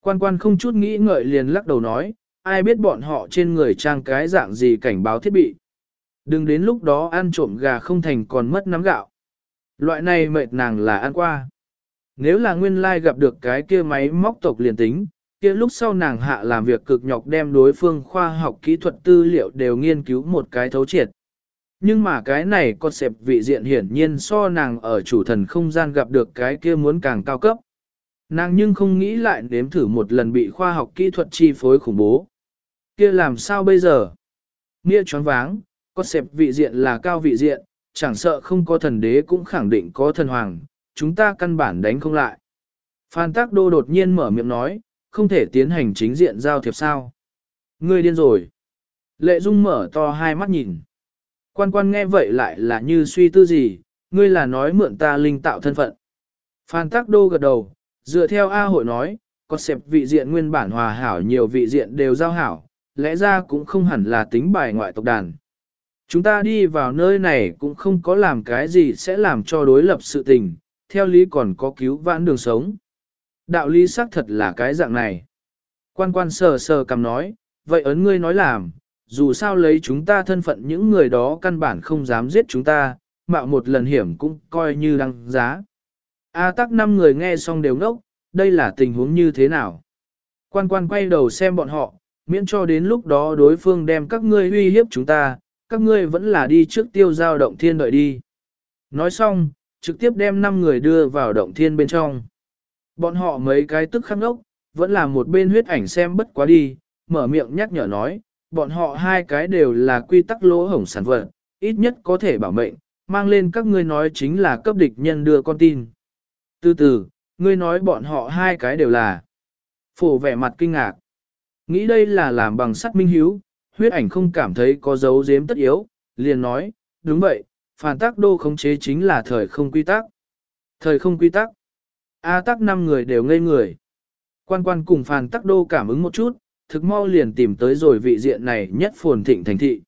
Quan quan không chút nghĩ ngợi liền lắc đầu nói, ai biết bọn họ trên người trang cái dạng gì cảnh báo thiết bị. Đừng đến lúc đó ăn trộm gà không thành còn mất nắm gạo. Loại này mệt nàng là ăn qua. Nếu là nguyên lai gặp được cái kia máy móc tộc liền tính, kia lúc sau nàng hạ làm việc cực nhọc đem đối phương khoa học kỹ thuật tư liệu đều nghiên cứu một cái thấu triệt. Nhưng mà cái này có xẹp vị diện hiển nhiên so nàng ở chủ thần không gian gặp được cái kia muốn càng cao cấp. Nàng nhưng không nghĩ lại nếm thử một lần bị khoa học kỹ thuật chi phối khủng bố. kia làm sao bây giờ? Nghĩa choáng váng, có xẹp vị diện là cao vị diện, chẳng sợ không có thần đế cũng khẳng định có thần hoàng, chúng ta căn bản đánh không lại. Phan Tác Đô đột nhiên mở miệng nói, không thể tiến hành chính diện giao thiệp sao. Ngươi điên rồi. Lệ Dung mở to hai mắt nhìn. Quan quan nghe vậy lại là như suy tư gì, ngươi là nói mượn ta linh tạo thân phận. Phan Tác Đô gật đầu, dựa theo A hội nói, có xẹp vị diện nguyên bản hòa hảo nhiều vị diện đều giao hảo, lẽ ra cũng không hẳn là tính bài ngoại tộc đàn. Chúng ta đi vào nơi này cũng không có làm cái gì sẽ làm cho đối lập sự tình, theo lý còn có cứu vãn đường sống. Đạo lý xác thật là cái dạng này. Quan quan sờ sờ cầm nói, vậy ấn ngươi nói làm, dù sao lấy chúng ta thân phận những người đó căn bản không dám giết chúng ta, mạo một lần hiểm cũng coi như đăng giá. A tắc năm người nghe xong đều ngốc, đây là tình huống như thế nào? Quan quan quay đầu xem bọn họ, miễn cho đến lúc đó đối phương đem các ngươi uy hiếp chúng ta, các ngươi vẫn là đi trước tiêu giao động thiên đợi đi. Nói xong, trực tiếp đem 5 người đưa vào động thiên bên trong. Bọn họ mấy cái tức khắc ngốc, vẫn là một bên huyết ảnh xem bất quá đi, mở miệng nhắc nhở nói, bọn họ hai cái đều là quy tắc lỗ hổng sản vật, ít nhất có thể bảo mệnh, mang lên các ngươi nói chính là cấp địch nhân đưa con tin. Từ từ, ngươi nói bọn họ hai cái đều là. Phổ vẻ mặt kinh ngạc. Nghĩ đây là làm bằng sắt minh hiếu, huyết ảnh không cảm thấy có dấu giếm tất yếu, liền nói, đúng vậy, phản tác đô khống chế chính là thời không quy tắc. Thời không quy tắc. A tắc năm người đều ngây người. Quan quan cùng phản tắc đô cảm ứng một chút, thực mau liền tìm tới rồi vị diện này nhất phồn thịnh thành thị.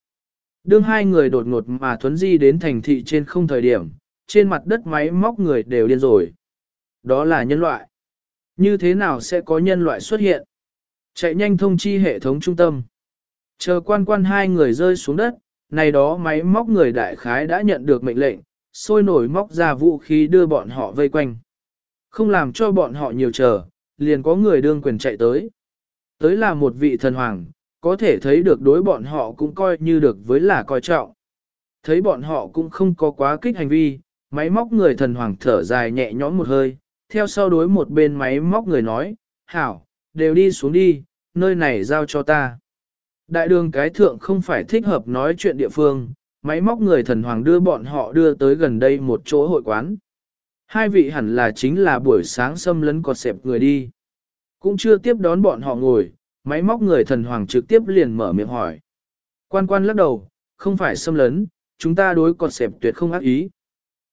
Đương hai người đột ngột mà thuấn di đến thành thị trên không thời điểm, trên mặt đất máy móc người đều điên rồi. Đó là nhân loại. Như thế nào sẽ có nhân loại xuất hiện? Chạy nhanh thông chi hệ thống trung tâm. Chờ quan quan hai người rơi xuống đất, này đó máy móc người đại khái đã nhận được mệnh lệnh, sôi nổi móc ra vũ khí đưa bọn họ vây quanh. Không làm cho bọn họ nhiều chờ, liền có người đương quyền chạy tới. Tới là một vị thần hoàng, có thể thấy được đối bọn họ cũng coi như được với là coi trọng. Thấy bọn họ cũng không có quá kích hành vi, máy móc người thần hoàng thở dài nhẹ nhõm một hơi, theo sau đối một bên máy móc người nói, hảo, đều đi xuống đi, nơi này giao cho ta. Đại đường cái thượng không phải thích hợp nói chuyện địa phương, máy móc người thần hoàng đưa bọn họ đưa tới gần đây một chỗ hội quán. Hai vị hẳn là chính là buổi sáng xâm lấn cọt xẹp người đi. Cũng chưa tiếp đón bọn họ ngồi, máy móc người thần hoàng trực tiếp liền mở miệng hỏi. Quan quan lắc đầu, không phải xâm lấn, chúng ta đối cọt xẹp tuyệt không ác ý.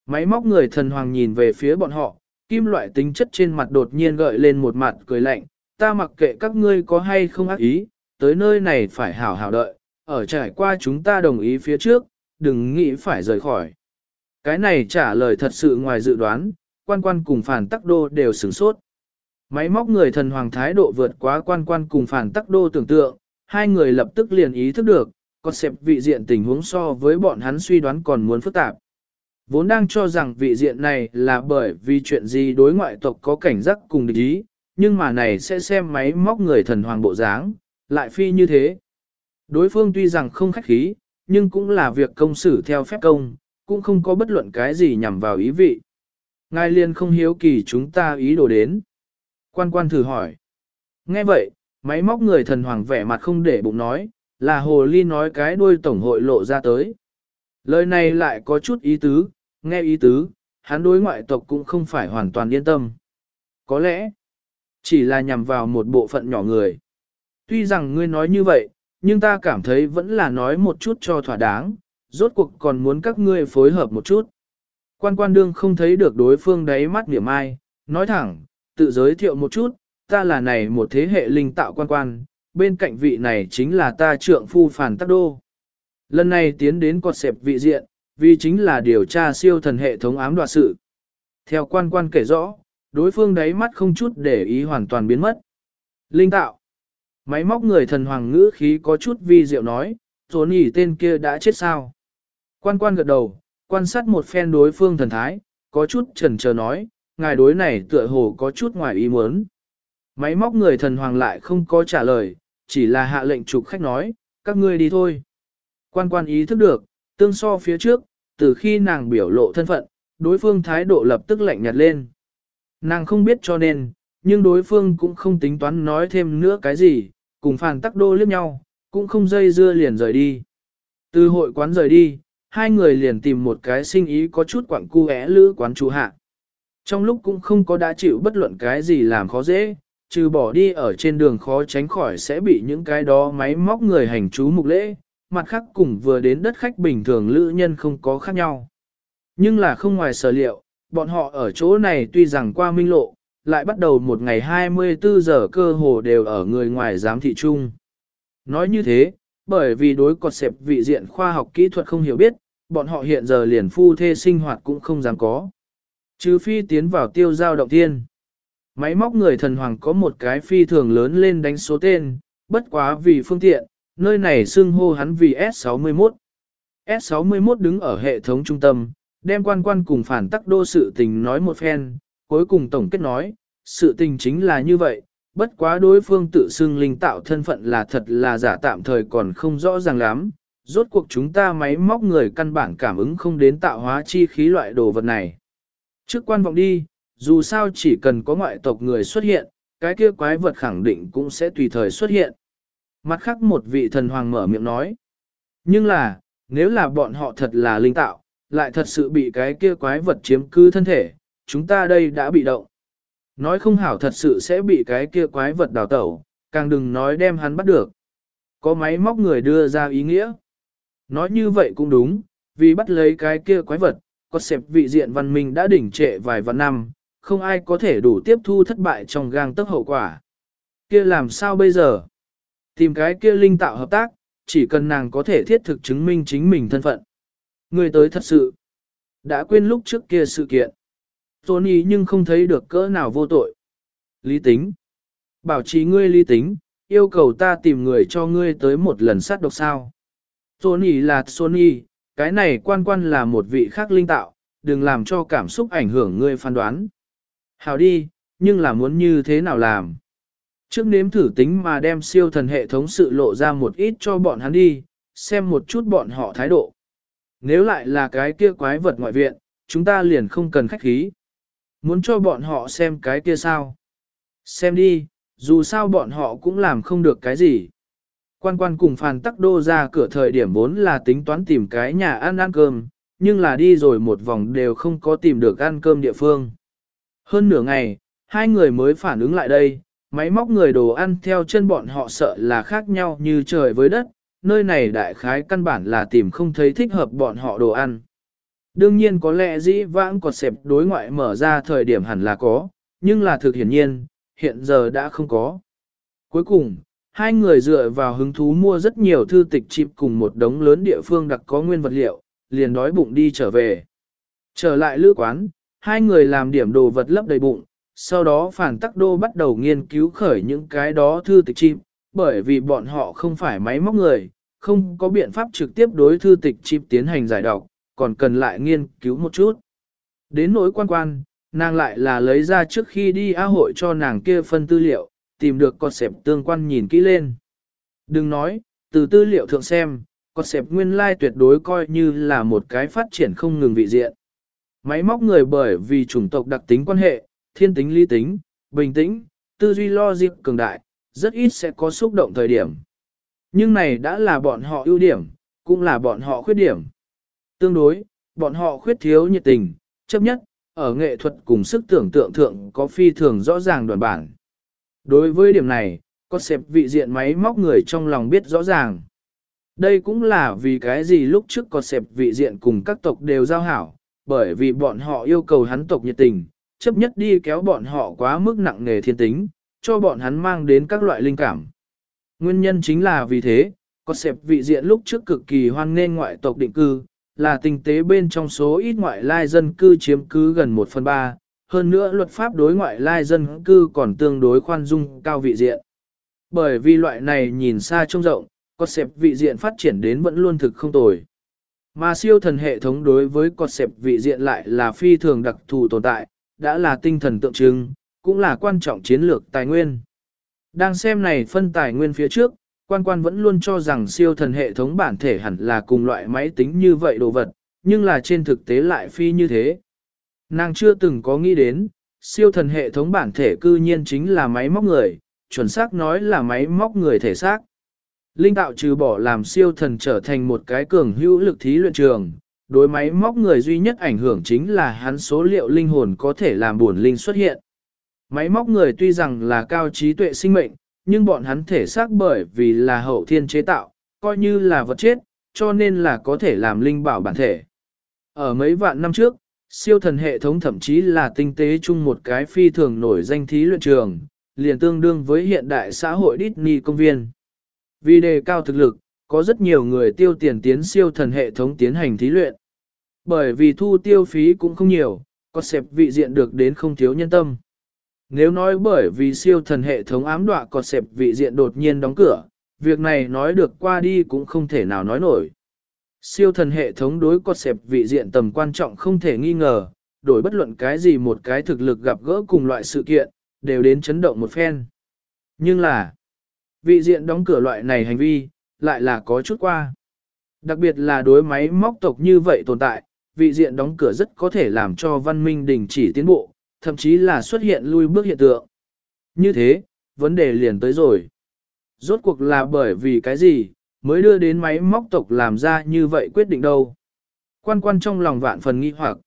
Máy móc người thần hoàng nhìn về phía bọn họ, kim loại tính chất trên mặt đột nhiên gợi lên một mặt cười lạnh, ta mặc kệ các ngươi có hay không ác ý, tới nơi này phải hảo hảo đợi, ở trải qua chúng ta đồng ý phía trước, đừng nghĩ phải rời khỏi. Cái này trả lời thật sự ngoài dự đoán, quan quan cùng phản tắc đô đều sửng sốt. Máy móc người thần hoàng thái độ vượt quá quan quan cùng phản tắc đô tưởng tượng, hai người lập tức liền ý thức được, có xẹp vị diện tình huống so với bọn hắn suy đoán còn muốn phức tạp. Vốn đang cho rằng vị diện này là bởi vì chuyện gì đối ngoại tộc có cảnh giác cùng địch ý, nhưng mà này sẽ xem máy móc người thần hoàng bộ dáng, lại phi như thế. Đối phương tuy rằng không khách khí, nhưng cũng là việc công xử theo phép công, cũng không có bất luận cái gì nhằm vào ý vị. Ngài liền không hiếu kỳ chúng ta ý đồ đến. Quan quan thử hỏi. Nghe vậy, máy móc người thần hoàng vẻ mặt không để bụng nói, là hồ ly nói cái đuôi tổng hội lộ ra tới. Lời này lại có chút ý tứ, nghe ý tứ, hắn đối ngoại tộc cũng không phải hoàn toàn yên tâm. Có lẽ, chỉ là nhằm vào một bộ phận nhỏ người. Tuy rằng ngươi nói như vậy, nhưng ta cảm thấy vẫn là nói một chút cho thỏa đáng, rốt cuộc còn muốn các ngươi phối hợp một chút. Quan quan đương không thấy được đối phương đáy mắt niệm ai, nói thẳng, tự giới thiệu một chút, ta là này một thế hệ linh tạo quan quan, bên cạnh vị này chính là ta trượng phu phản tắc đô. Lần này tiến đến quạt xẹp vị diện, vì chính là điều tra siêu thần hệ thống ám đoạt sự. Theo quan quan kể rõ, đối phương đáy mắt không chút để ý hoàn toàn biến mất. Linh tạo. Máy móc người thần hoàng ngữ khí có chút vi diệu nói, rồi nhỉ tên kia đã chết sao. Quan quan gật đầu, quan sát một phen đối phương thần thái, có chút chần chờ nói, ngài đối này tựa hồ có chút ngoài ý muốn. Máy móc người thần hoàng lại không có trả lời, chỉ là hạ lệnh trục khách nói, các ngươi đi thôi. Quan quan ý thức được, tương so phía trước, từ khi nàng biểu lộ thân phận, đối phương thái độ lập tức lạnh nhạt lên. Nàng không biết cho nên, nhưng đối phương cũng không tính toán nói thêm nữa cái gì, cùng phàn tắc đô liếc nhau, cũng không dây dưa liền rời đi. Từ hội quán rời đi, hai người liền tìm một cái sinh ý có chút quặng cu é lữ quán chủ hạ. Trong lúc cũng không có đã chịu bất luận cái gì làm khó dễ, trừ bỏ đi ở trên đường khó tránh khỏi sẽ bị những cái đó máy móc người hành chú mục lễ, mặt khác cùng vừa đến đất khách bình thường lữ nhân không có khác nhau. Nhưng là không ngoài sở liệu, bọn họ ở chỗ này tuy rằng qua minh lộ, lại bắt đầu một ngày 24 giờ cơ hồ đều ở người ngoài giám thị chung. Nói như thế, bởi vì đối cọt xẹp vị diện khoa học kỹ thuật không hiểu biết, bọn họ hiện giờ liền phu thê sinh hoạt cũng không dám có. Trừ phi tiến vào tiêu giao động thiên. Máy móc người thần hoàng có một cái phi thường lớn lên đánh số tên, bất quá vì phương tiện, nơi này xưng hô hắn vì S61. S61 đứng ở hệ thống trung tâm, đem quan quan cùng phản tắc đô sự tình nói một phen, cuối cùng tổng kết nói, sự tình chính là như vậy, bất quá đối phương tự xưng linh tạo thân phận là thật là giả tạm thời còn không rõ ràng lắm, rốt cuộc chúng ta máy móc người căn bản cảm ứng không đến tạo hóa chi khí loại đồ vật này. Trước quan vọng đi, dù sao chỉ cần có ngoại tộc người xuất hiện, cái kia quái vật khẳng định cũng sẽ tùy thời xuất hiện. Mặt khác một vị thần hoàng mở miệng nói. Nhưng là, nếu là bọn họ thật là linh tạo, lại thật sự bị cái kia quái vật chiếm cư thân thể, chúng ta đây đã bị động. Nói không hảo thật sự sẽ bị cái kia quái vật đào tẩu, càng đừng nói đem hắn bắt được. Có máy móc người đưa ra ý nghĩa. Nói như vậy cũng đúng, vì bắt lấy cái kia quái vật, có xẹp vị diện văn minh đã đỉnh trệ vài vạn năm, không ai có thể đủ tiếp thu thất bại trong gang tấc hậu quả. Kia làm sao bây giờ? Tìm cái kia linh tạo hợp tác, chỉ cần nàng có thể thiết thực chứng minh chính mình thân phận. Người tới thật sự, đã quên lúc trước kia sự kiện. Tony nhưng không thấy được cỡ nào vô tội. Lý tính. Bảo trì ngươi lý tính, yêu cầu ta tìm người cho ngươi tới một lần sát độc sao. Tony là Sony, cái này quan quan là một vị khác linh tạo, đừng làm cho cảm xúc ảnh hưởng ngươi phán đoán. Hào đi, nhưng là muốn như thế nào làm? Trước nếm thử tính mà đem siêu thần hệ thống sự lộ ra một ít cho bọn hắn đi, xem một chút bọn họ thái độ. Nếu lại là cái kia quái vật ngoại viện, chúng ta liền không cần khách khí. Muốn cho bọn họ xem cái kia sao? Xem đi, dù sao bọn họ cũng làm không được cái gì. Quan quan cùng phàn tắc đô ra cửa thời điểm vốn là tính toán tìm cái nhà ăn ăn cơm, nhưng là đi rồi một vòng đều không có tìm được ăn cơm địa phương. Hơn nửa ngày, hai người mới phản ứng lại đây, máy móc người đồ ăn theo chân bọn họ sợ là khác nhau như trời với đất, nơi này đại khái căn bản là tìm không thấy thích hợp bọn họ đồ ăn. Đương nhiên có lẽ dĩ vãng còn xẹp đối ngoại mở ra thời điểm hẳn là có, nhưng là thực hiển nhiên, hiện giờ đã không có. Cuối cùng, hai người dựa vào hứng thú mua rất nhiều thư tịch chip cùng một đống lớn địa phương đặc có nguyên vật liệu, liền đói bụng đi trở về. Trở lại lữ quán, hai người làm điểm đồ vật lấp đầy bụng, sau đó phản tắc đô bắt đầu nghiên cứu khởi những cái đó thư tịch chip, bởi vì bọn họ không phải máy móc người, không có biện pháp trực tiếp đối thư tịch chip tiến hành giải đọc, còn cần lại nghiên cứu một chút. Đến nỗi quan quan, nàng lại là lấy ra trước khi đi á hội cho nàng kia phân tư liệu, tìm được con sẹp tương quan nhìn kỹ lên. Đừng nói, từ tư liệu thượng xem, con sẹp nguyên lai tuyệt đối coi như là một cái phát triển không ngừng vị diện. Máy móc người bởi vì chủng tộc đặc tính quan hệ, thiên tính lý tính, bình tĩnh, tư duy lo dịp cường đại, rất ít sẽ có xúc động thời điểm. Nhưng này đã là bọn họ ưu điểm, cũng là bọn họ khuyết điểm. Tương đối, bọn họ khuyết thiếu nhiệt tình, chấp nhất, ở nghệ thuật cùng sức tưởng tượng thượng có phi thường rõ ràng đoàn bản. Đối với điểm này, có xếp vị diện máy móc người trong lòng biết rõ ràng. Đây cũng là vì cái gì lúc trước có xếp vị diện cùng các tộc đều giao hảo, bởi vì bọn họ yêu cầu hắn tộc nhiệt tình, chấp nhất đi kéo bọn họ quá mức nặng nề thiên tính, cho bọn hắn mang đến các loại linh cảm. Nguyên nhân chính là vì thế, có xếp vị diện lúc trước cực kỳ hoan nghênh ngoại tộc định cư, là tinh tế bên trong số ít ngoại lai dân cư chiếm cứ gần 1 phần 3, hơn nữa luật pháp đối ngoại lai dân cư còn tương đối khoan dung cao vị diện. Bởi vì loại này nhìn xa trông rộng, có sẹp vị diện phát triển đến vẫn luôn thực không tồi. Mà siêu thần hệ thống đối với cọt sẹp vị diện lại là phi thường đặc thù tồn tại, đã là tinh thần tượng trưng, cũng là quan trọng chiến lược tài nguyên. Đang xem này phân tài nguyên phía trước, quan quan vẫn luôn cho rằng siêu thần hệ thống bản thể hẳn là cùng loại máy tính như vậy đồ vật, nhưng là trên thực tế lại phi như thế. Nàng chưa từng có nghĩ đến, siêu thần hệ thống bản thể cư nhiên chính là máy móc người, chuẩn xác nói là máy móc người thể xác. Linh tạo trừ bỏ làm siêu thần trở thành một cái cường hữu lực thí luyện trường, đối máy móc người duy nhất ảnh hưởng chính là hắn số liệu linh hồn có thể làm buồn linh xuất hiện. Máy móc người tuy rằng là cao trí tuệ sinh mệnh, nhưng bọn hắn thể xác bởi vì là hậu thiên chế tạo, coi như là vật chết, cho nên là có thể làm linh bảo bản thể. Ở mấy vạn năm trước, siêu thần hệ thống thậm chí là tinh tế chung một cái phi thường nổi danh thí luyện trường, liền tương đương với hiện đại xã hội Disney công viên. Vì đề cao thực lực, có rất nhiều người tiêu tiền tiến siêu thần hệ thống tiến hành thí luyện. Bởi vì thu tiêu phí cũng không nhiều, có xẹp vị diện được đến không thiếu nhân tâm. Nếu nói bởi vì siêu thần hệ thống ám đọa cọt xẹp vị diện đột nhiên đóng cửa, việc này nói được qua đi cũng không thể nào nói nổi. Siêu thần hệ thống đối cọt xẹp vị diện tầm quan trọng không thể nghi ngờ, đổi bất luận cái gì một cái thực lực gặp gỡ cùng loại sự kiện, đều đến chấn động một phen. Nhưng là, vị diện đóng cửa loại này hành vi, lại là có chút qua. Đặc biệt là đối máy móc tộc như vậy tồn tại, vị diện đóng cửa rất có thể làm cho văn minh đình chỉ tiến bộ, thậm chí là xuất hiện lui bước hiện tượng. Như thế, vấn đề liền tới rồi. Rốt cuộc là bởi vì cái gì, mới đưa đến máy móc tộc làm ra như vậy quyết định đâu. Quan quan trong lòng vạn phần nghi hoặc.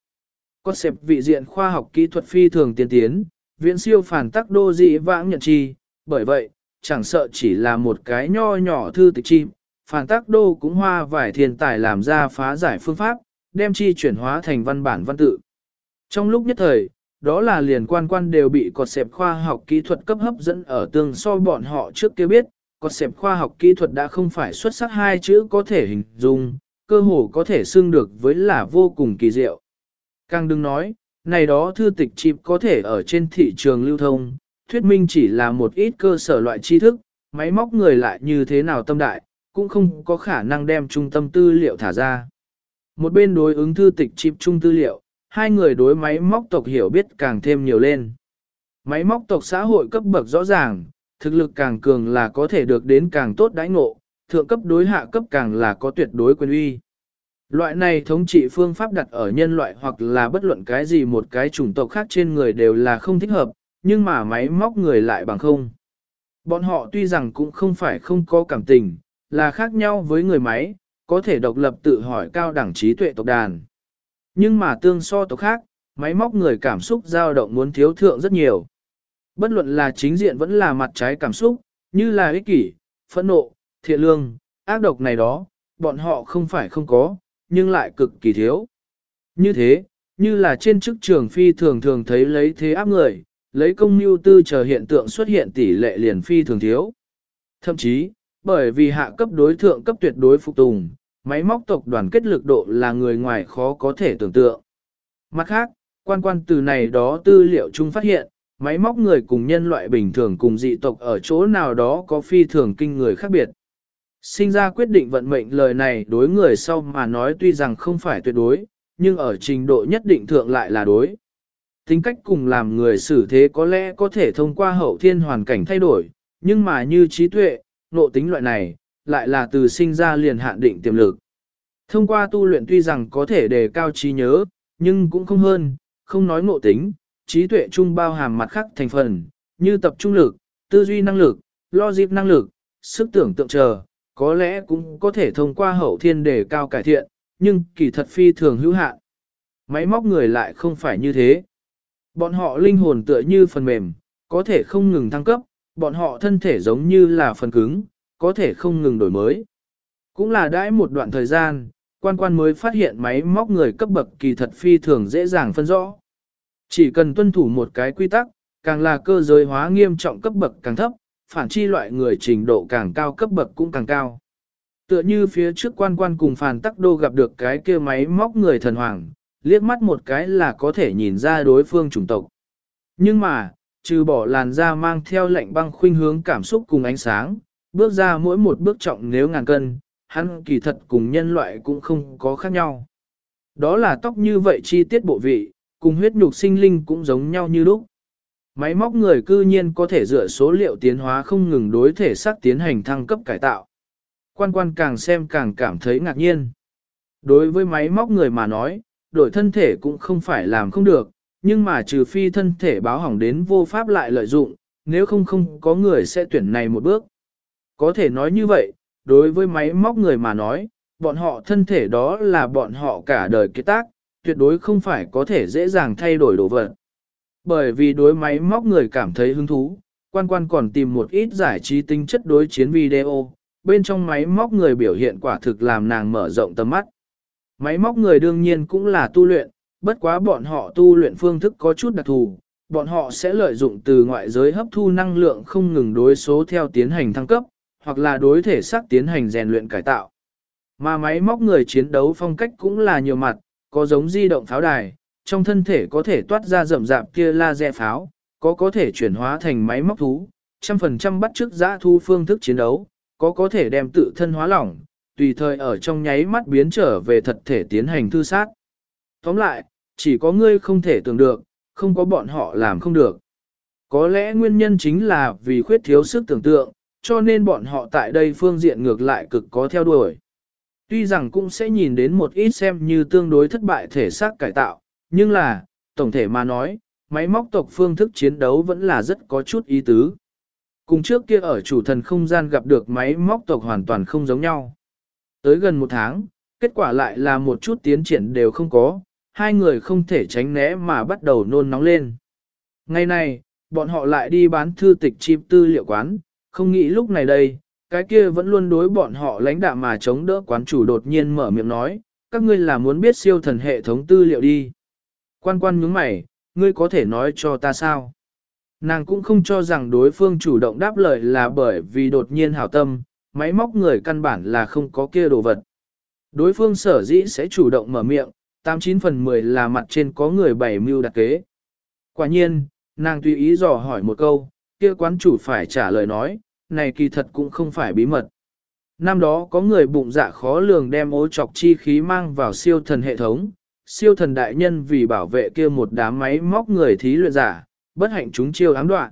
Con xếp vị diện khoa học kỹ thuật phi thường tiên tiến, viện siêu phản tắc đô dị vãng nhận chi, bởi vậy, chẳng sợ chỉ là một cái nho nhỏ thư tịch chim, phản tác đô cũng hoa vải thiên tài làm ra phá giải phương pháp, đem chi chuyển hóa thành văn bản văn tự. Trong lúc nhất thời, đó là liền quan quan đều bị cọt xẹp khoa học kỹ thuật cấp hấp dẫn ở tương so bọn họ trước kia biết, cọt xẹp khoa học kỹ thuật đã không phải xuất sắc hai chữ có thể hình dung, cơ hồ có thể xưng được với là vô cùng kỳ diệu. Càng đừng nói, này đó thư tịch chip có thể ở trên thị trường lưu thông, thuyết minh chỉ là một ít cơ sở loại tri thức, máy móc người lại như thế nào tâm đại, cũng không có khả năng đem trung tâm tư liệu thả ra. Một bên đối ứng thư tịch chip trung tư liệu, hai người đối máy móc tộc hiểu biết càng thêm nhiều lên. Máy móc tộc xã hội cấp bậc rõ ràng, thực lực càng cường là có thể được đến càng tốt đãi ngộ, thượng cấp đối hạ cấp càng là có tuyệt đối quyền uy. Loại này thống trị phương pháp đặt ở nhân loại hoặc là bất luận cái gì một cái chủng tộc khác trên người đều là không thích hợp, nhưng mà máy móc người lại bằng không. Bọn họ tuy rằng cũng không phải không có cảm tình, là khác nhau với người máy, có thể độc lập tự hỏi cao đẳng trí tuệ tộc đàn. Nhưng mà tương so tộc khác, máy móc người cảm xúc dao động muốn thiếu thượng rất nhiều. Bất luận là chính diện vẫn là mặt trái cảm xúc, như là ích kỷ, phẫn nộ, thiện lương, ác độc này đó, bọn họ không phải không có, nhưng lại cực kỳ thiếu. Như thế, như là trên chức trường phi thường thường thấy lấy thế áp người, lấy công mưu tư chờ hiện tượng xuất hiện tỷ lệ liền phi thường thiếu. Thậm chí, bởi vì hạ cấp đối thượng cấp tuyệt đối phục tùng, máy móc tộc đoàn kết lực độ là người ngoài khó có thể tưởng tượng. Mặt khác, quan quan từ này đó tư liệu chung phát hiện, máy móc người cùng nhân loại bình thường cùng dị tộc ở chỗ nào đó có phi thường kinh người khác biệt. Sinh ra quyết định vận mệnh lời này đối người sau mà nói tuy rằng không phải tuyệt đối, nhưng ở trình độ nhất định thượng lại là đối. Tính cách cùng làm người xử thế có lẽ có thể thông qua hậu thiên hoàn cảnh thay đổi, nhưng mà như trí tuệ, nộ tính loại này, lại là từ sinh ra liền hạn định tiềm lực. Thông qua tu luyện tuy rằng có thể đề cao trí nhớ, nhưng cũng không hơn, không nói ngộ tính, trí tuệ chung bao hàm mặt khác thành phần, như tập trung lực, tư duy năng lực, logic năng lực, sức tưởng tượng chờ, có lẽ cũng có thể thông qua hậu thiên đề cao cải thiện, nhưng kỳ thật phi thường hữu hạn. Máy móc người lại không phải như thế. Bọn họ linh hồn tựa như phần mềm, có thể không ngừng thăng cấp, bọn họ thân thể giống như là phần cứng, có thể không ngừng đổi mới. Cũng là đãi một đoạn thời gian, quan quan mới phát hiện máy móc người cấp bậc kỳ thật phi thường dễ dàng phân rõ. Chỉ cần tuân thủ một cái quy tắc, càng là cơ giới hóa nghiêm trọng cấp bậc càng thấp, phản chi loại người trình độ càng cao cấp bậc cũng càng cao. Tựa như phía trước quan quan cùng phản tắc đô gặp được cái kia máy móc người thần hoàng, liếc mắt một cái là có thể nhìn ra đối phương chủng tộc. Nhưng mà, trừ bỏ làn da mang theo lệnh băng khuynh hướng cảm xúc cùng ánh sáng, bước ra mỗi một bước trọng nếu ngàn cân, hắn kỳ thật cùng nhân loại cũng không có khác nhau. Đó là tóc như vậy chi tiết bộ vị, cùng huyết nhục sinh linh cũng giống nhau như lúc. Máy móc người cư nhiên có thể dựa số liệu tiến hóa không ngừng đối thể xác tiến hành thăng cấp cải tạo. Quan quan càng xem càng cảm thấy ngạc nhiên. Đối với máy móc người mà nói, đổi thân thể cũng không phải làm không được, nhưng mà trừ phi thân thể báo hỏng đến vô pháp lại lợi dụng, nếu không không có người sẽ tuyển này một bước. Có thể nói như vậy, đối với máy móc người mà nói, bọn họ thân thể đó là bọn họ cả đời kết tác, tuyệt đối không phải có thể dễ dàng thay đổi đồ vật. Bởi vì đối máy móc người cảm thấy hứng thú, quan quan còn tìm một ít giải trí tính chất đối chiến video, bên trong máy móc người biểu hiện quả thực làm nàng mở rộng tầm mắt. Máy móc người đương nhiên cũng là tu luyện, bất quá bọn họ tu luyện phương thức có chút đặc thù, bọn họ sẽ lợi dụng từ ngoại giới hấp thu năng lượng không ngừng đối số theo tiến hành thăng cấp, hoặc là đối thể xác tiến hành rèn luyện cải tạo. Mà máy móc người chiến đấu phong cách cũng là nhiều mặt, có giống di động pháo đài, trong thân thể có thể toát ra rậm rạp kia laser pháo, có có thể chuyển hóa thành máy móc thú, trăm phần trăm bắt chước giã thu phương thức chiến đấu, có có thể đem tự thân hóa lỏng, tùy thời ở trong nháy mắt biến trở về thật thể tiến hành thư sát. Tóm lại, chỉ có ngươi không thể tưởng được, không có bọn họ làm không được. Có lẽ nguyên nhân chính là vì khuyết thiếu sức tưởng tượng, cho nên bọn họ tại đây phương diện ngược lại cực có theo đuổi. Tuy rằng cũng sẽ nhìn đến một ít xem như tương đối thất bại thể xác cải tạo, nhưng là, tổng thể mà nói, máy móc tộc phương thức chiến đấu vẫn là rất có chút ý tứ. Cùng trước kia ở chủ thần không gian gặp được máy móc tộc hoàn toàn không giống nhau. Tới gần một tháng, kết quả lại là một chút tiến triển đều không có, hai người không thể tránh né mà bắt đầu nôn nóng lên. Ngày này, bọn họ lại đi bán thư tịch chim tư liệu quán, không nghĩ lúc này đây, cái kia vẫn luôn đối bọn họ lãnh đạm mà chống đỡ quán chủ đột nhiên mở miệng nói, các ngươi là muốn biết siêu thần hệ thống tư liệu đi. Quan quan nhướng mày, ngươi có thể nói cho ta sao? Nàng cũng không cho rằng đối phương chủ động đáp lời là bởi vì đột nhiên hảo tâm, máy móc người căn bản là không có kia đồ vật. Đối phương sở dĩ sẽ chủ động mở miệng, 89 phần 10 là mặt trên có người bày mưu đặt kế. Quả nhiên, nàng tùy ý dò hỏi một câu, kia quán chủ phải trả lời nói, này kỳ thật cũng không phải bí mật. Năm đó có người bụng dạ khó lường đem ố chọc chi khí mang vào siêu thần hệ thống, siêu thần đại nhân vì bảo vệ kia một đám máy móc người thí luyện giả, bất hạnh chúng chiêu ám đoạn.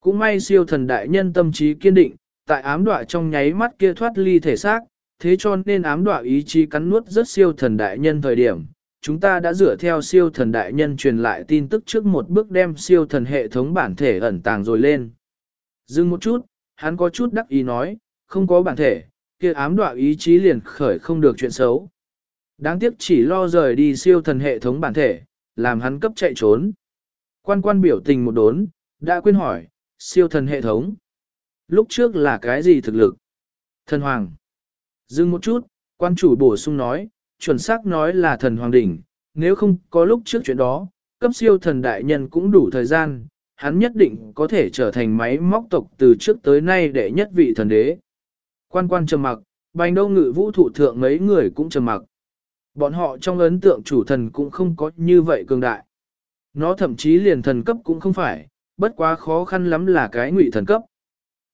Cũng may siêu thần đại nhân tâm trí kiên định, tại ám đoạn trong nháy mắt kia thoát ly thể xác, thế cho nên ám đoạn ý chí cắn nuốt rất siêu thần đại nhân thời điểm. Chúng ta đã dựa theo siêu thần đại nhân truyền lại tin tức trước một bước đem siêu thần hệ thống bản thể ẩn tàng rồi lên. Dừng một chút, hắn có chút đắc ý nói, không có bản thể, kia ám đoạn ý chí liền khởi không được chuyện xấu. Đáng tiếc chỉ lo rời đi siêu thần hệ thống bản thể, làm hắn cấp chạy trốn. Quan quan biểu tình một đốn, đã quên hỏi, siêu thần hệ thống. Lúc trước là cái gì thực lực? Thần hoàng. Dừng một chút, quan chủ bổ sung nói, chuẩn xác nói là thần hoàng đỉnh, nếu không có lúc trước chuyện đó, cấp siêu thần đại nhân cũng đủ thời gian, hắn nhất định có thể trở thành máy móc tộc từ trước tới nay để nhất vị thần đế. Quan quan trầm mặc, bành đâu ngự vũ thụ thượng mấy người cũng trầm mặc. Bọn họ trong ấn tượng chủ thần cũng không có như vậy cường đại. Nó thậm chí liền thần cấp cũng không phải, bất quá khó khăn lắm là cái ngụy thần cấp.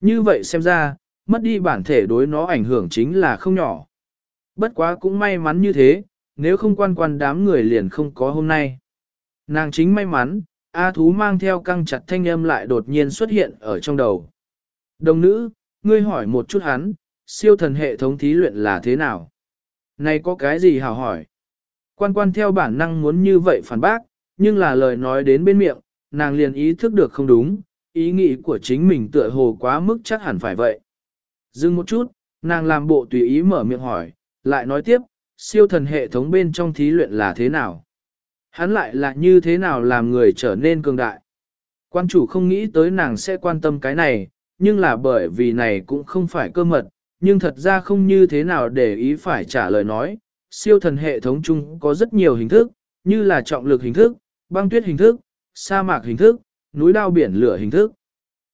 Như vậy xem ra, mất đi bản thể đối nó ảnh hưởng chính là không nhỏ. Bất quá cũng may mắn như thế, nếu không quan quan đám người liền không có hôm nay. Nàng chính may mắn, A thú mang theo căng chặt thanh âm lại đột nhiên xuất hiện ở trong đầu. Đồng nữ, ngươi hỏi một chút hắn, siêu thần hệ thống thí luyện là thế nào? Này có cái gì hào hỏi? Quan quan theo bản năng muốn như vậy phản bác, nhưng là lời nói đến bên miệng, nàng liền ý thức được không đúng, ý nghĩ của chính mình tựa hồ quá mức chắc hẳn phải vậy. Dừng một chút, nàng làm bộ tùy ý mở miệng hỏi, lại nói tiếp, siêu thần hệ thống bên trong thí luyện là thế nào? Hắn lại là như thế nào làm người trở nên cường đại? Quan chủ không nghĩ tới nàng sẽ quan tâm cái này, nhưng là bởi vì này cũng không phải cơ mật, nhưng thật ra không như thế nào để ý phải trả lời nói. Siêu thần hệ thống chung có rất nhiều hình thức, như là trọng lực hình thức, băng tuyết hình thức, sa mạc hình thức, núi đao biển lửa hình thức.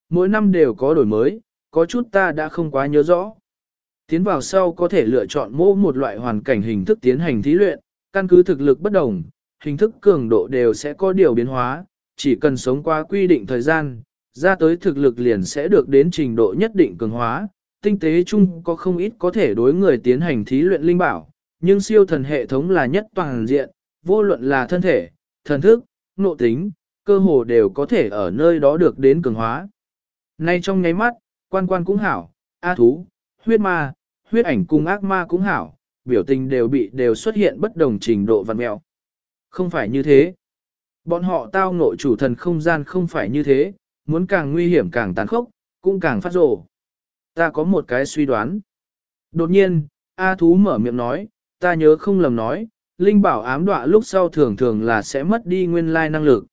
Mỗi năm đều có đổi mới, có chút ta đã không quá nhớ rõ. Tiến vào sau có thể lựa chọn mỗi một loại hoàn cảnh hình thức tiến hành thí luyện, căn cứ thực lực bất đồng, hình thức cường độ đều sẽ có điều biến hóa, chỉ cần sống qua quy định thời gian, ra tới thực lực liền sẽ được đến trình độ nhất định cường hóa. Tinh tế chung có không ít có thể đối người tiến hành thí luyện linh bảo, nhưng siêu thần hệ thống là nhất toàn diện, vô luận là thân thể, thần thức, nộ tính, cơ hồ đều có thể ở nơi đó được đến cường hóa. Nay trong nháy mắt, quan quan cũng hảo, A thú, huyết ma, huyết ảnh cùng ác ma cũng hảo, biểu tình đều bị đều xuất hiện bất đồng trình độ văn mẹo. Không phải như thế. Bọn họ tao ngộ chủ thần không gian không phải như thế, muốn càng nguy hiểm càng tàn khốc, cũng càng phát rồ. Ta có một cái suy đoán. Đột nhiên, A thú mở miệng nói, ta nhớ không lầm nói, Linh bảo ám đọa lúc sau thường thường là sẽ mất đi nguyên lai năng lực.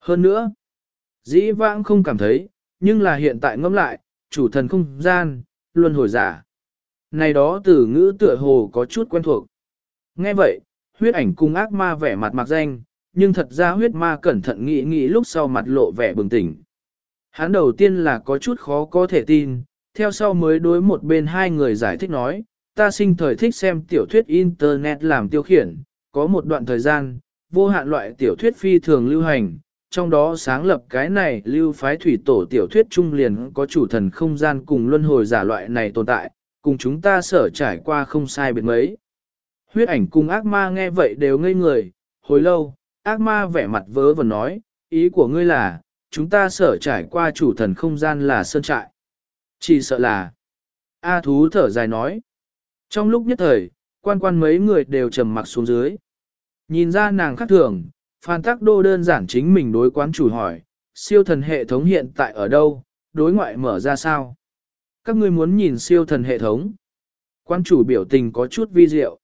Hơn nữa, dĩ vãng không cảm thấy, nhưng là hiện tại ngẫm lại, chủ thần không gian, luân hồi giả. Này đó từ ngữ tựa hồ có chút quen thuộc. Nghe vậy, huyết ảnh cung ác ma vẻ mặt mặc danh, nhưng thật ra huyết ma cẩn thận nghĩ nghĩ lúc sau mặt lộ vẻ bừng tỉnh. Hắn đầu tiên là có chút khó có thể tin, theo sau mới đối một bên hai người giải thích nói, ta sinh thời thích xem tiểu thuyết Internet làm tiêu khiển, có một đoạn thời gian, vô hạn loại tiểu thuyết phi thường lưu hành, trong đó sáng lập cái này lưu phái thủy tổ tiểu thuyết trung liền có chủ thần không gian cùng luân hồi giả loại này tồn tại, cùng chúng ta sở trải qua không sai biệt mấy. Huyết ảnh cùng ác ma nghe vậy đều ngây người, hồi lâu, ác ma vẻ mặt vớ vẩn nói, ý của ngươi là, chúng ta sở trải qua chủ thần không gian là sơn trại. Chỉ sợ là, A thú thở dài nói. Trong lúc nhất thời, quan quan mấy người đều trầm mặc xuống dưới. Nhìn ra nàng khác thường, Phan Tắc Đô đơn giản chính mình đối quán chủ hỏi, siêu thần hệ thống hiện tại ở đâu, đối ngoại mở ra sao? Các ngươi muốn nhìn siêu thần hệ thống. Quan chủ biểu tình có chút vi diệu.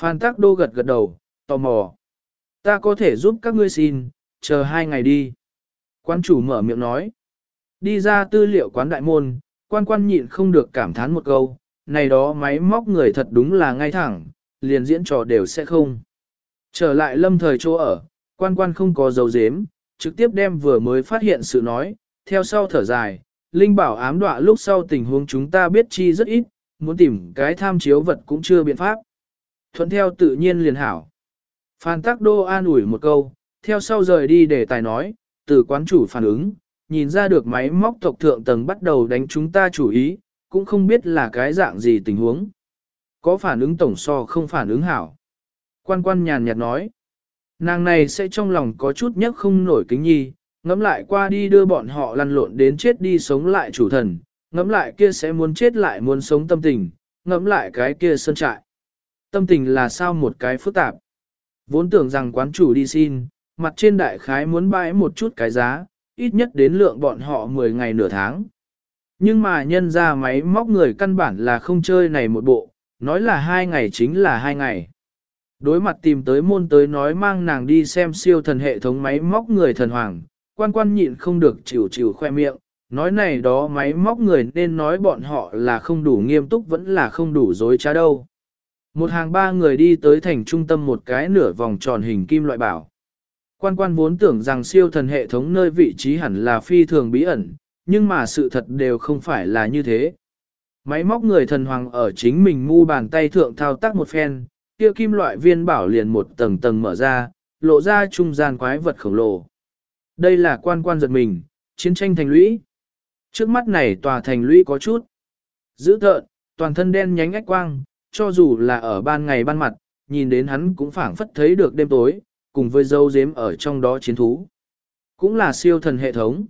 Phan Tắc Đô gật gật đầu, tò mò. Ta có thể giúp các ngươi xin, chờ hai ngày đi. Quan chủ mở miệng nói. Đi ra tư liệu quán đại môn, quan quan nhịn không được cảm thán một câu, này đó máy móc người thật đúng là ngay thẳng, liền diễn trò đều sẽ không. Trở lại lâm thời chỗ ở, quan quan không có dấu dếm, trực tiếp đem vừa mới phát hiện sự nói, theo sau thở dài, Linh bảo ám đọa lúc sau tình huống chúng ta biết chi rất ít, muốn tìm cái tham chiếu vật cũng chưa biện pháp. Thuận theo tự nhiên liền hảo. Phan Tắc Đô an ủi một câu, theo sau rời đi để tài nói, từ quán chủ phản ứng, nhìn ra được máy móc tộc thượng tầng bắt đầu đánh chúng ta chủ ý, cũng không biết là cái dạng gì tình huống. Có phản ứng tổng so không phản ứng hảo. Quan quan nhàn nhạt nói, nàng này sẽ trong lòng có chút nhất không nổi kính nhi, ngẫm lại qua đi đưa bọn họ lăn lộn đến chết đi sống lại chủ thần, ngẫm lại kia sẽ muốn chết lại muốn sống tâm tình, ngẫm lại cái kia sơn trại. Tâm tình là sao một cái phức tạp. Vốn tưởng rằng quán chủ đi xin, mặt trên đại khái muốn bãi một chút cái giá, ít nhất đến lượng bọn họ 10 ngày nửa tháng. Nhưng mà nhân ra máy móc người căn bản là không chơi này một bộ, nói là hai ngày chính là hai ngày. Đối mặt tìm tới môn tới nói mang nàng đi xem siêu thần hệ thống máy móc người thần hoàng, quan quan nhịn không được chịu chịu khoe miệng, nói này đó máy móc người nên nói bọn họ là không đủ nghiêm túc vẫn là không đủ dối trá đâu. Một hàng ba người đi tới thành trung tâm một cái nửa vòng tròn hình kim loại bảo. Quan quan vốn tưởng rằng siêu thần hệ thống nơi vị trí hẳn là phi thường bí ẩn, nhưng mà sự thật đều không phải là như thế. Máy móc người thần hoàng ở chính mình mu bàn tay thượng thao tác một phen, kia kim loại viên bảo liền một tầng tầng mở ra, lộ ra trung gian quái vật khổng lồ. Đây là quan quan giật mình, chiến tranh thành lũy. Trước mắt này tòa thành lũy có chút dữ tợn, toàn thân đen nhánh ách quang, cho dù là ở ban ngày ban mặt, nhìn đến hắn cũng phảng phất thấy được đêm tối, cùng với dâu dếm ở trong đó chiến thú. Cũng là siêu thần hệ thống.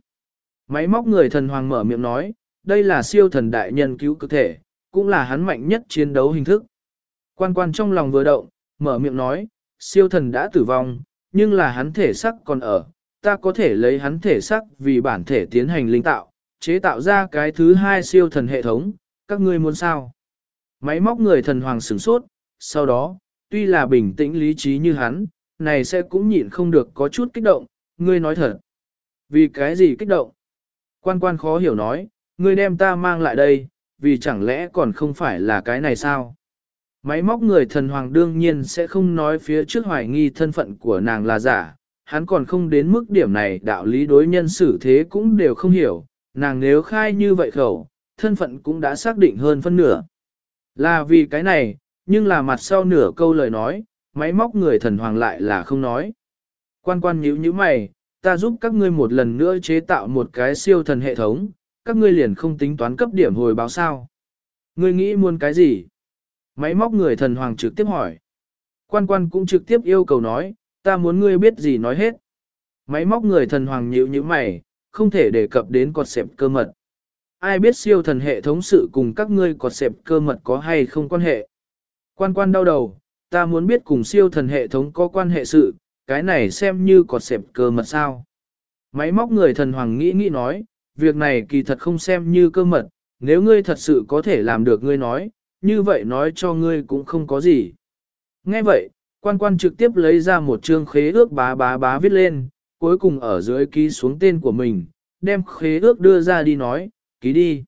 Máy móc người thần hoàng mở miệng nói, đây là siêu thần đại nhân cứu cơ thể, cũng là hắn mạnh nhất chiến đấu hình thức. Quan quan trong lòng vừa động, mở miệng nói, siêu thần đã tử vong, nhưng là hắn thể sắc còn ở, ta có thể lấy hắn thể sắc vì bản thể tiến hành linh tạo, chế tạo ra cái thứ hai siêu thần hệ thống, các ngươi muốn sao? Máy móc người thần hoàng sửng sốt, sau đó, tuy là bình tĩnh lý trí như hắn, này sẽ cũng nhịn không được có chút kích động, ngươi nói thật. Vì cái gì kích động? Quan quan khó hiểu nói, ngươi đem ta mang lại đây, vì chẳng lẽ còn không phải là cái này sao? Máy móc người thần hoàng đương nhiên sẽ không nói phía trước hoài nghi thân phận của nàng là giả, hắn còn không đến mức điểm này đạo lý đối nhân xử thế cũng đều không hiểu, nàng nếu khai như vậy khẩu, thân phận cũng đã xác định hơn phân nửa. Là vì cái này, nhưng là mặt sau nửa câu lời nói, máy móc người thần hoàng lại là không nói. Quan quan nhíu nhíu mày, ta giúp các ngươi một lần nữa chế tạo một cái siêu thần hệ thống, các ngươi liền không tính toán cấp điểm hồi báo sao. Ngươi nghĩ muốn cái gì? Máy móc người thần hoàng trực tiếp hỏi. Quan quan cũng trực tiếp yêu cầu nói, ta muốn ngươi biết gì nói hết. Máy móc người thần hoàng nhíu như mày, không thể đề cập đến cọt xẹp cơ mật. Ai biết siêu thần hệ thống sự cùng các ngươi cọt xẹp cơ mật có hay không quan hệ? Quan quan đau đầu, ta muốn biết cùng siêu thần hệ thống có quan hệ sự, cái này xem như cọt xẹp cơ mật sao. Máy móc người thần hoàng nghĩ nghĩ nói, việc này kỳ thật không xem như cơ mật, nếu ngươi thật sự có thể làm được ngươi nói, như vậy nói cho ngươi cũng không có gì. Nghe vậy, quan quan trực tiếp lấy ra một chương khế ước bá bá bá viết lên, cuối cùng ở dưới ký xuống tên của mình, đem khế ước đưa ra đi nói, ký đi.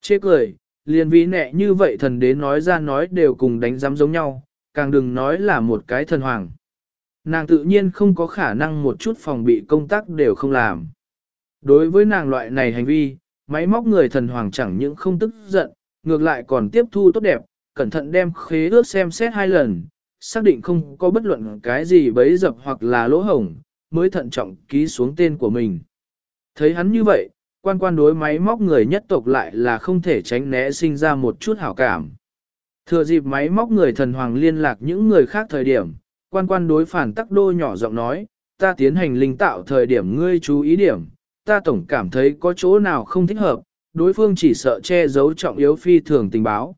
Chê cười, liền vì nẹ như vậy thần đến nói ra nói đều cùng đánh giám giống nhau, càng đừng nói là một cái thần hoàng. Nàng tự nhiên không có khả năng một chút phòng bị công tác đều không làm. Đối với nàng loại này hành vi, máy móc người thần hoàng chẳng những không tức giận, ngược lại còn tiếp thu tốt đẹp, cẩn thận đem khế ước xem xét hai lần, xác định không có bất luận cái gì bấy dập hoặc là lỗ hổng, mới thận trọng ký xuống tên của mình. Thấy hắn như vậy, quan quan đối máy móc người nhất tộc lại là không thể tránh né sinh ra một chút hảo cảm. Thừa dịp máy móc người thần hoàng liên lạc những người khác thời điểm, quan quan đối phản tắc đô nhỏ giọng nói, ta tiến hành linh tạo thời điểm ngươi chú ý điểm, ta tổng cảm thấy có chỗ nào không thích hợp, đối phương chỉ sợ che giấu trọng yếu phi thường tình báo.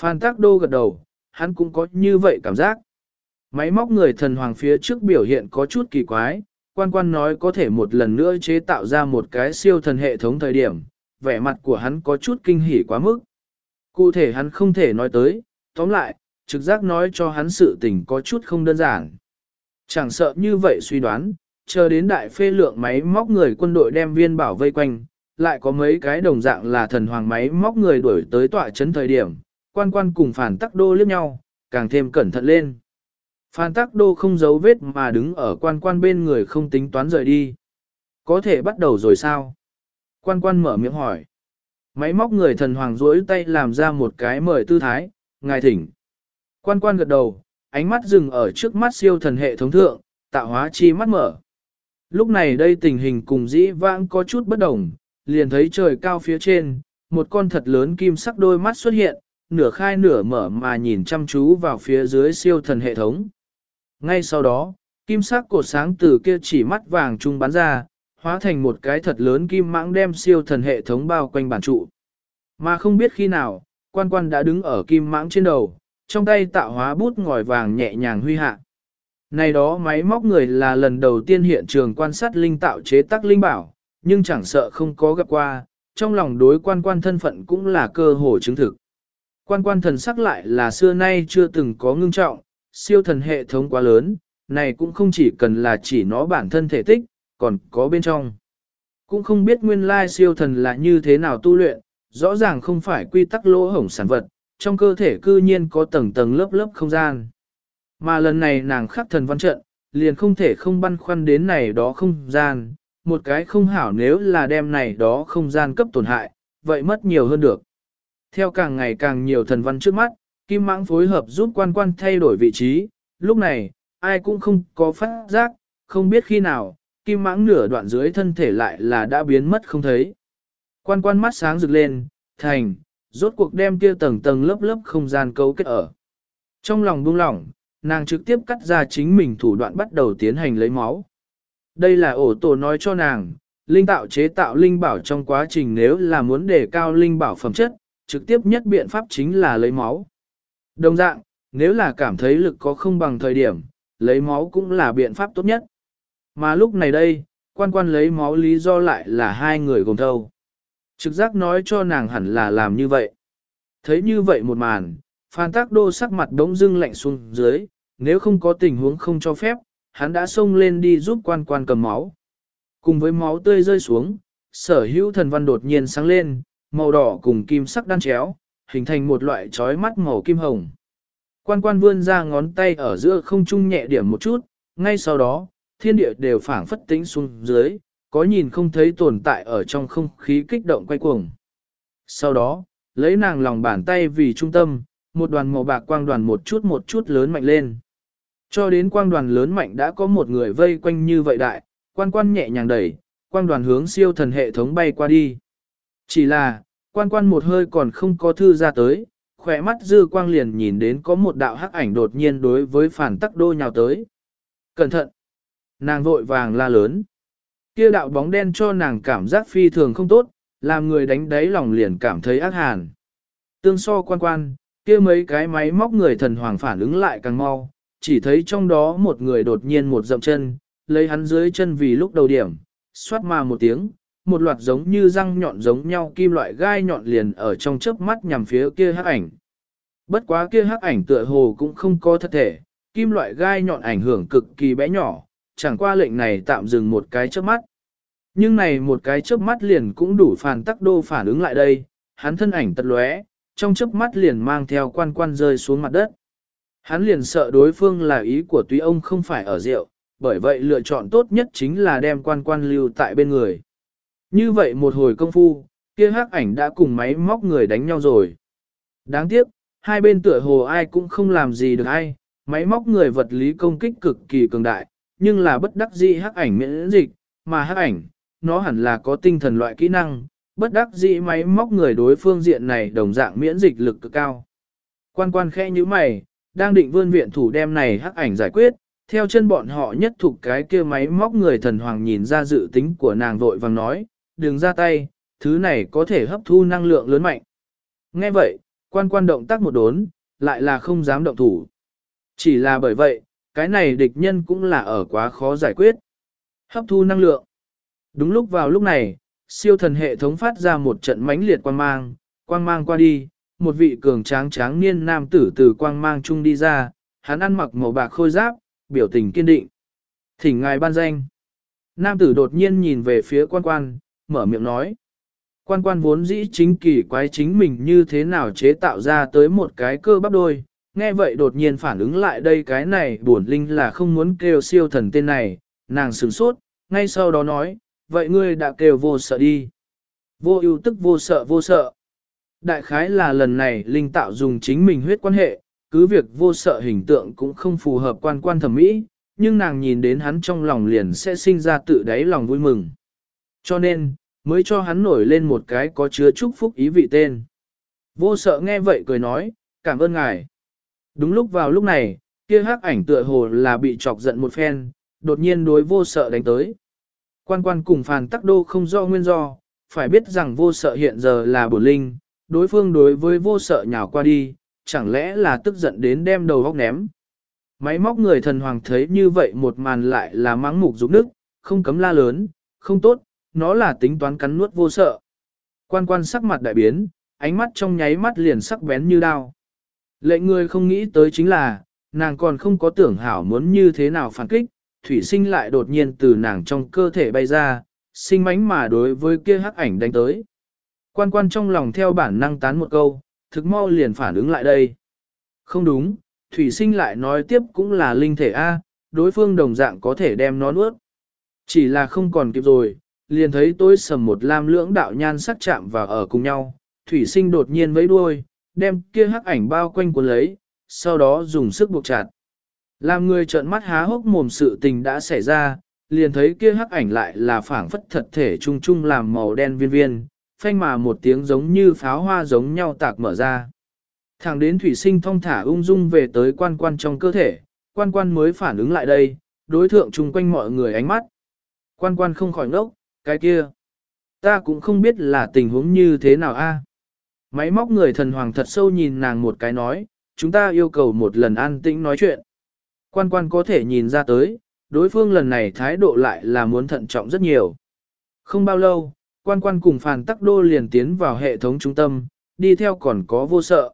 Phan Tác Đô gật đầu, hắn cũng có như vậy cảm giác. Máy móc người thần hoàng phía trước biểu hiện có chút kỳ quái, quan quan nói có thể một lần nữa chế tạo ra một cái siêu thần hệ thống thời điểm, vẻ mặt của hắn có chút kinh hỉ quá mức. Cụ thể hắn không thể nói tới, tóm lại, trực giác nói cho hắn sự tình có chút không đơn giản. Chẳng sợ như vậy suy đoán, chờ đến đại phê lượng máy móc người quân đội đem viên bảo vây quanh, lại có mấy cái đồng dạng là thần hoàng máy móc người đuổi tới tọa chấn thời điểm, quan quan cùng phản tắc đô liếc nhau, càng thêm cẩn thận lên. Phan tắc đô không giấu vết mà đứng ở quan quan bên người không tính toán rời đi. Có thể bắt đầu rồi sao? Quan quan mở miệng hỏi. Máy móc người thần hoàng duỗi tay làm ra một cái mời tư thái, ngài thỉnh. Quan quan gật đầu, ánh mắt dừng ở trước mắt siêu thần hệ thống thượng, tạo hóa chi mắt mở. Lúc này đây tình hình cùng dĩ vãng có chút bất đồng, liền thấy trời cao phía trên, một con thật lớn kim sắc đôi mắt xuất hiện, nửa khai nửa mở mà nhìn chăm chú vào phía dưới siêu thần hệ thống. Ngay sau đó, kim sắc cột sáng từ kia chỉ mắt vàng trung bắn ra, hóa thành một cái thật lớn kim mãng đem siêu thần hệ thống bao quanh bản trụ. Mà không biết khi nào, quan quan đã đứng ở kim mãng trên đầu, trong tay tạo hóa bút ngòi vàng nhẹ nhàng huy hạ. Này đó máy móc người là lần đầu tiên hiện trường quan sát linh tạo chế tác linh bảo, nhưng chẳng sợ không có gặp qua, trong lòng đối quan quan thân phận cũng là cơ hội chứng thực. Quan quan thần sắc lại là xưa nay chưa từng có ngưng trọng, siêu thần hệ thống quá lớn, này cũng không chỉ cần là chỉ nó bản thân thể tích, còn có bên trong. Cũng không biết nguyên lai siêu thần là như thế nào tu luyện, rõ ràng không phải quy tắc lỗ hổng sản vật, trong cơ thể cư nhiên có tầng tầng lớp lớp không gian. Mà lần này nàng khắc thần văn trận, liền không thể không băn khoăn đến này đó không gian, một cái không hảo nếu là đem này đó không gian cấp tổn hại, vậy mất nhiều hơn được. Theo càng ngày càng nhiều thần văn trước mắt, Kim Mãng phối hợp giúp quan quan thay đổi vị trí, lúc này, ai cũng không có phát giác, không biết khi nào, Kim Mãng nửa đoạn dưới thân thể lại là đã biến mất không thấy. Quan quan mắt sáng rực lên, thành, rốt cuộc đem kia tầng tầng lớp lớp không gian cấu kết ở. Trong lòng buông lỏng, nàng trực tiếp cắt ra chính mình thủ đoạn bắt đầu tiến hành lấy máu. Đây là ổ tổ nói cho nàng, linh tạo chế tạo linh bảo trong quá trình nếu là muốn đề cao linh bảo phẩm chất, trực tiếp nhất biện pháp chính là lấy máu. Đồng dạng, nếu là cảm thấy lực có không bằng thời điểm, lấy máu cũng là biện pháp tốt nhất. Mà lúc này đây, quan quan lấy máu lý do lại là hai người gồm thâu. Trực giác nói cho nàng hẳn là làm như vậy. Thấy như vậy một màn, Phan Tác Đô sắc mặt đống dưng lạnh xuống dưới, nếu không có tình huống không cho phép, hắn đã xông lên đi giúp quan quan cầm máu. Cùng với máu tươi rơi xuống, sở hữu thần văn đột nhiên sáng lên, màu đỏ cùng kim sắc đan chéo, hình thành một loại trói mắt màu kim hồng. Quan quan vươn ra ngón tay ở giữa không trung nhẹ điểm một chút, ngay sau đó, thiên địa đều phảng phất tĩnh xuống dưới, có nhìn không thấy tồn tại ở trong không khí kích động quay cuồng. Sau đó, lấy nàng lòng bàn tay vì trung tâm, một đoàn màu bạc quang đoàn một chút một chút lớn mạnh lên. Cho đến quang đoàn lớn mạnh đã có một người vây quanh như vậy đại, quan quan nhẹ nhàng đẩy, quang đoàn hướng siêu thần hệ thống bay qua đi. Chỉ là, quan quan một hơi còn không có thư ra tới, khỏe mắt dư quang liền nhìn đến có một đạo hắc ảnh đột nhiên đối với phản tắc đô nhào tới. Cẩn thận! Nàng vội vàng la lớn. Kia đạo bóng đen cho nàng cảm giác phi thường không tốt, làm người đánh đáy lòng liền cảm thấy ác hàn. Tương so quan quan, kia mấy cái máy móc người thần hoàng phản ứng lại càng mau, chỉ thấy trong đó một người đột nhiên một dậm chân, lấy hắn dưới chân vì lúc đầu điểm, xoát mà một tiếng, một loạt giống như răng nhọn giống nhau kim loại gai nhọn liền ở trong chớp mắt nhằm phía kia hắc ảnh. Bất quá kia hắc ảnh tựa hồ cũng không có thật thể, kim loại gai nhọn ảnh hưởng cực kỳ bé nhỏ, chẳng qua lệnh này tạm dừng một cái chớp mắt. Nhưng này một cái chớp mắt liền cũng đủ phản tắc đô phản ứng lại đây, hắn thân ảnh tật lóe, trong chớp mắt liền mang theo quan quan rơi xuống mặt đất. Hắn liền sợ đối phương là ý của túy ông không phải ở rượu, bởi vậy lựa chọn tốt nhất chính là đem quan quan lưu tại bên người. Như vậy một hồi công phu, kia hắc ảnh đã cùng máy móc người đánh nhau rồi. Đáng tiếc, hai bên tựa hồ ai cũng không làm gì được ai, máy móc người vật lý công kích cực kỳ cường đại, nhưng là bất đắc dĩ hắc ảnh miễn dịch, mà hắc ảnh, nó hẳn là có tinh thần loại kỹ năng, bất đắc dĩ máy móc người đối phương diện này đồng dạng miễn dịch lực cực cao. Quan quan khẽ như mày, đang định vươn viện thủ đem này hắc ảnh giải quyết, theo chân bọn họ nhất thuộc cái kia máy móc người thần hoàng nhìn ra dự tính của nàng vội vàng nói, đừng ra tay, thứ này có thể hấp thu năng lượng lớn mạnh. Nghe vậy, quan quan động tác một đốn, lại là không dám động thủ. Chỉ là bởi vậy, cái này địch nhân cũng là ở quá khó giải quyết. Hấp thu năng lượng. Đúng lúc vào lúc này, siêu thần hệ thống phát ra một trận mãnh liệt quang mang, quang mang qua đi, một vị cường tráng tráng niên nam tử từ quang mang chung đi ra, hắn ăn mặc màu bạc khôi giáp, biểu tình kiên định. Thỉnh ngài ban danh. Nam tử đột nhiên nhìn về phía quan quan, mở miệng nói. Quan quan vốn dĩ chính kỳ quái chính mình như thế nào chế tạo ra tới một cái cơ bắp đôi, nghe vậy đột nhiên phản ứng lại đây cái này buồn linh là không muốn kêu siêu thần tên này, nàng sửng sốt, ngay sau đó nói, vậy ngươi đã kêu vô sợ đi. Vô ưu tức vô sợ vô sợ. Đại khái là lần này linh tạo dùng chính mình huyết quan hệ, cứ việc vô sợ hình tượng cũng không phù hợp quan quan thẩm mỹ, nhưng nàng nhìn đến hắn trong lòng liền sẽ sinh ra tự đáy lòng vui mừng. Cho nên, mới cho hắn nổi lên một cái có chứa chúc phúc ý vị tên. Vô sợ nghe vậy cười nói, cảm ơn ngài. Đúng lúc vào lúc này, kia hắc ảnh tựa hồ là bị chọc giận một phen, đột nhiên đối vô sợ đánh tới. Quan quan cùng phàn tắc đô không do nguyên do, phải biết rằng vô sợ hiện giờ là bổn linh, đối phương đối với vô sợ nhào qua đi, chẳng lẽ là tức giận đến đem đầu góc ném. Máy móc người thần hoàng thấy như vậy một màn lại là mắng mục dục nước, không cấm la lớn, không tốt, nó là tính toán cắn nuốt vô sợ. Quan quan sắc mặt đại biến, ánh mắt trong nháy mắt liền sắc bén như đao. Lệ người không nghĩ tới chính là, nàng còn không có tưởng hảo muốn như thế nào phản kích, thủy sinh lại đột nhiên từ nàng trong cơ thể bay ra, sinh mánh mà đối với kia hắc ảnh đánh tới. Quan quan trong lòng theo bản năng tán một câu, thực mau liền phản ứng lại đây. Không đúng, thủy sinh lại nói tiếp cũng là linh thể A, đối phương đồng dạng có thể đem nó nuốt. Chỉ là không còn kịp rồi, liền thấy tôi sầm một lam lưỡng đạo nhan sắc chạm và ở cùng nhau, thủy sinh đột nhiên vẫy đuôi, đem kia hắc ảnh bao quanh cuốn lấy, sau đó dùng sức buộc chặt. Làm người trợn mắt há hốc mồm sự tình đã xảy ra, liền thấy kia hắc ảnh lại là phảng phất thật thể trung trung làm màu đen viên viên, phanh mà một tiếng giống như pháo hoa giống nhau tạc mở ra. Thẳng đến thủy sinh thong thả ung dung về tới quan quan trong cơ thể, quan quan mới phản ứng lại đây, đối thượng chung quanh mọi người ánh mắt. Quan quan không khỏi ngốc, cái kia. Ta cũng không biết là tình huống như thế nào a. Máy móc người thần hoàng thật sâu nhìn nàng một cái nói, chúng ta yêu cầu một lần an tĩnh nói chuyện. Quan quan có thể nhìn ra tới, đối phương lần này thái độ lại là muốn thận trọng rất nhiều. Không bao lâu, quan quan cùng phàn tắc đô liền tiến vào hệ thống trung tâm, đi theo còn có vô sợ.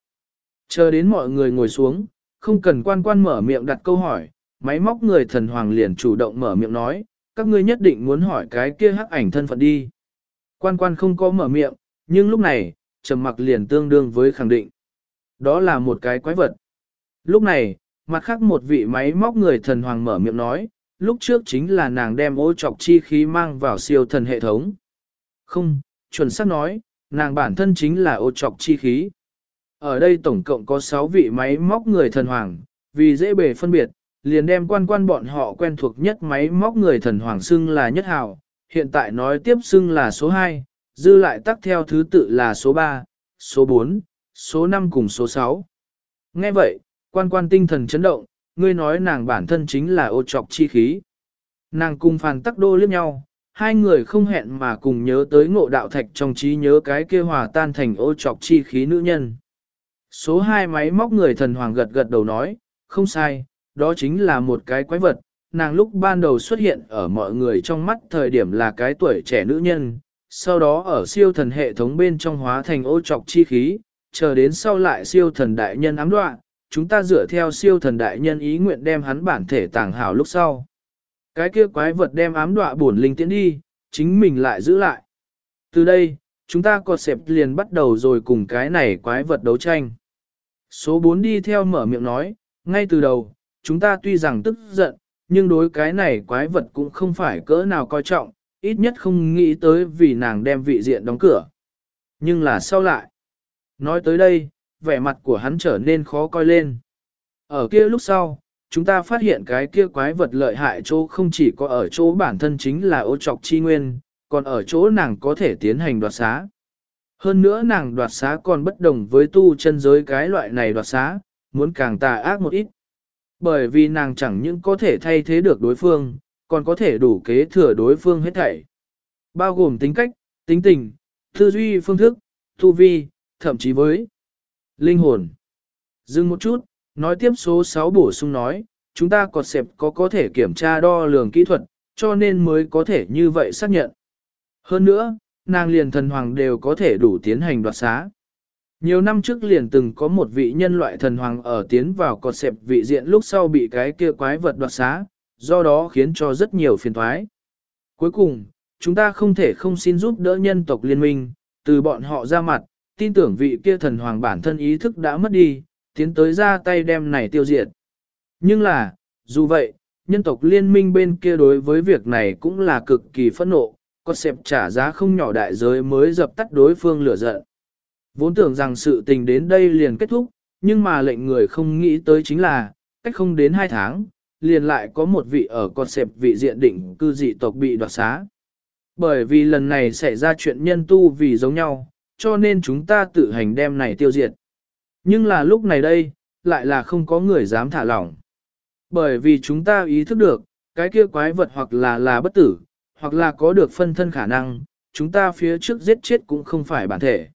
Chờ đến mọi người ngồi xuống, không cần quan quan mở miệng đặt câu hỏi, máy móc người thần hoàng liền chủ động mở miệng nói, các ngươi nhất định muốn hỏi cái kia hắc ảnh thân phận đi. Quan quan không có mở miệng, nhưng lúc này, trầm mặc liền tương đương với khẳng định. Đó là một cái quái vật. Lúc này, mặt khác một vị máy móc người thần hoàng mở miệng nói, lúc trước chính là nàng đem ô trọc chi khí mang vào siêu thần hệ thống. Không, chuẩn xác nói, nàng bản thân chính là ô trọc chi khí. Ở đây tổng cộng có 6 vị máy móc người thần hoàng, vì dễ bề phân biệt, liền đem quan quan bọn họ quen thuộc nhất máy móc người thần hoàng xưng là nhất hào, hiện tại nói tiếp xưng là số 2, dư lại tắt theo thứ tự là số 3, số 4, số 5 cùng số 6. Nghe vậy, quan quan tinh thần chấn động, ngươi nói nàng bản thân chính là ô trọc chi khí. Nàng cùng phàn tắc đô liếc nhau, hai người không hẹn mà cùng nhớ tới ngộ đạo thạch trong trí nhớ cái kia hòa tan thành ô trọc chi khí nữ nhân. Số 2 máy móc người thần hoàng gật gật đầu nói, không sai, đó chính là một cái quái vật. Nàng lúc ban đầu xuất hiện ở mọi người trong mắt thời điểm là cái tuổi trẻ nữ nhân, sau đó ở siêu thần hệ thống bên trong hóa thành ô trọc chi khí, chờ đến sau lại siêu thần đại nhân ám đoạn, chúng ta dựa theo siêu thần đại nhân ý nguyện đem hắn bản thể tàng hảo lúc sau. Cái kia quái vật đem ám đọa bổn linh tiến đi, chính mình lại giữ lại. Từ đây, chúng ta có xẹp liền bắt đầu rồi cùng cái này quái vật đấu tranh. Số 4 đi theo mở miệng nói, ngay từ đầu, chúng ta tuy rằng tức giận, nhưng đối cái này quái vật cũng không phải cỡ nào coi trọng, ít nhất không nghĩ tới vì nàng đem vị diện đóng cửa. Nhưng là sau lại, nói tới đây, vẻ mặt của hắn trở nên khó coi lên. Ở kia lúc sau, chúng ta phát hiện cái kia quái vật lợi hại chỗ không chỉ có ở chỗ bản thân chính là ô trọc chi nguyên, còn ở chỗ nàng có thể tiến hành đoạt xá. Hơn nữa nàng đoạt xá còn bất đồng với tu chân giới cái loại này đoạt xá, muốn càng tà ác một ít. Bởi vì nàng chẳng những có thể thay thế được đối phương, còn có thể đủ kế thừa đối phương hết thảy. Bao gồm tính cách, tính tình, tư duy phương thức, tu vi, thậm chí với linh hồn. Dừng một chút, nói tiếp số 6 bổ sung nói, chúng ta còn xẹp có có thể kiểm tra đo lường kỹ thuật, cho nên mới có thể như vậy xác nhận. Hơn nữa, nàng liền thần hoàng đều có thể đủ tiến hành đoạt xá. Nhiều năm trước liền từng có một vị nhân loại thần hoàng ở tiến vào cọt xẹp vị diện lúc sau bị cái kia quái vật đoạt xá, do đó khiến cho rất nhiều phiền thoái. Cuối cùng, chúng ta không thể không xin giúp đỡ nhân tộc liên minh, từ bọn họ ra mặt, tin tưởng vị kia thần hoàng bản thân ý thức đã mất đi, tiến tới ra tay đem này tiêu diệt. Nhưng là, dù vậy, nhân tộc liên minh bên kia đối với việc này cũng là cực kỳ phẫn nộ, có xẹp trả giá không nhỏ đại giới mới dập tắt đối phương lửa giận. Vốn tưởng rằng sự tình đến đây liền kết thúc, nhưng mà lệnh người không nghĩ tới chính là, cách không đến hai tháng, liền lại có một vị ở con xẹp vị diện định cư dị tộc bị đoạt xá. Bởi vì lần này xảy ra chuyện nhân tu vì giống nhau, cho nên chúng ta tự hành đem này tiêu diệt. Nhưng là lúc này đây, lại là không có người dám thả lỏng. Bởi vì chúng ta ý thức được, cái kia quái vật hoặc là là bất tử, hoặc là có được phân thân khả năng, chúng ta phía trước giết chết cũng không phải bản thể.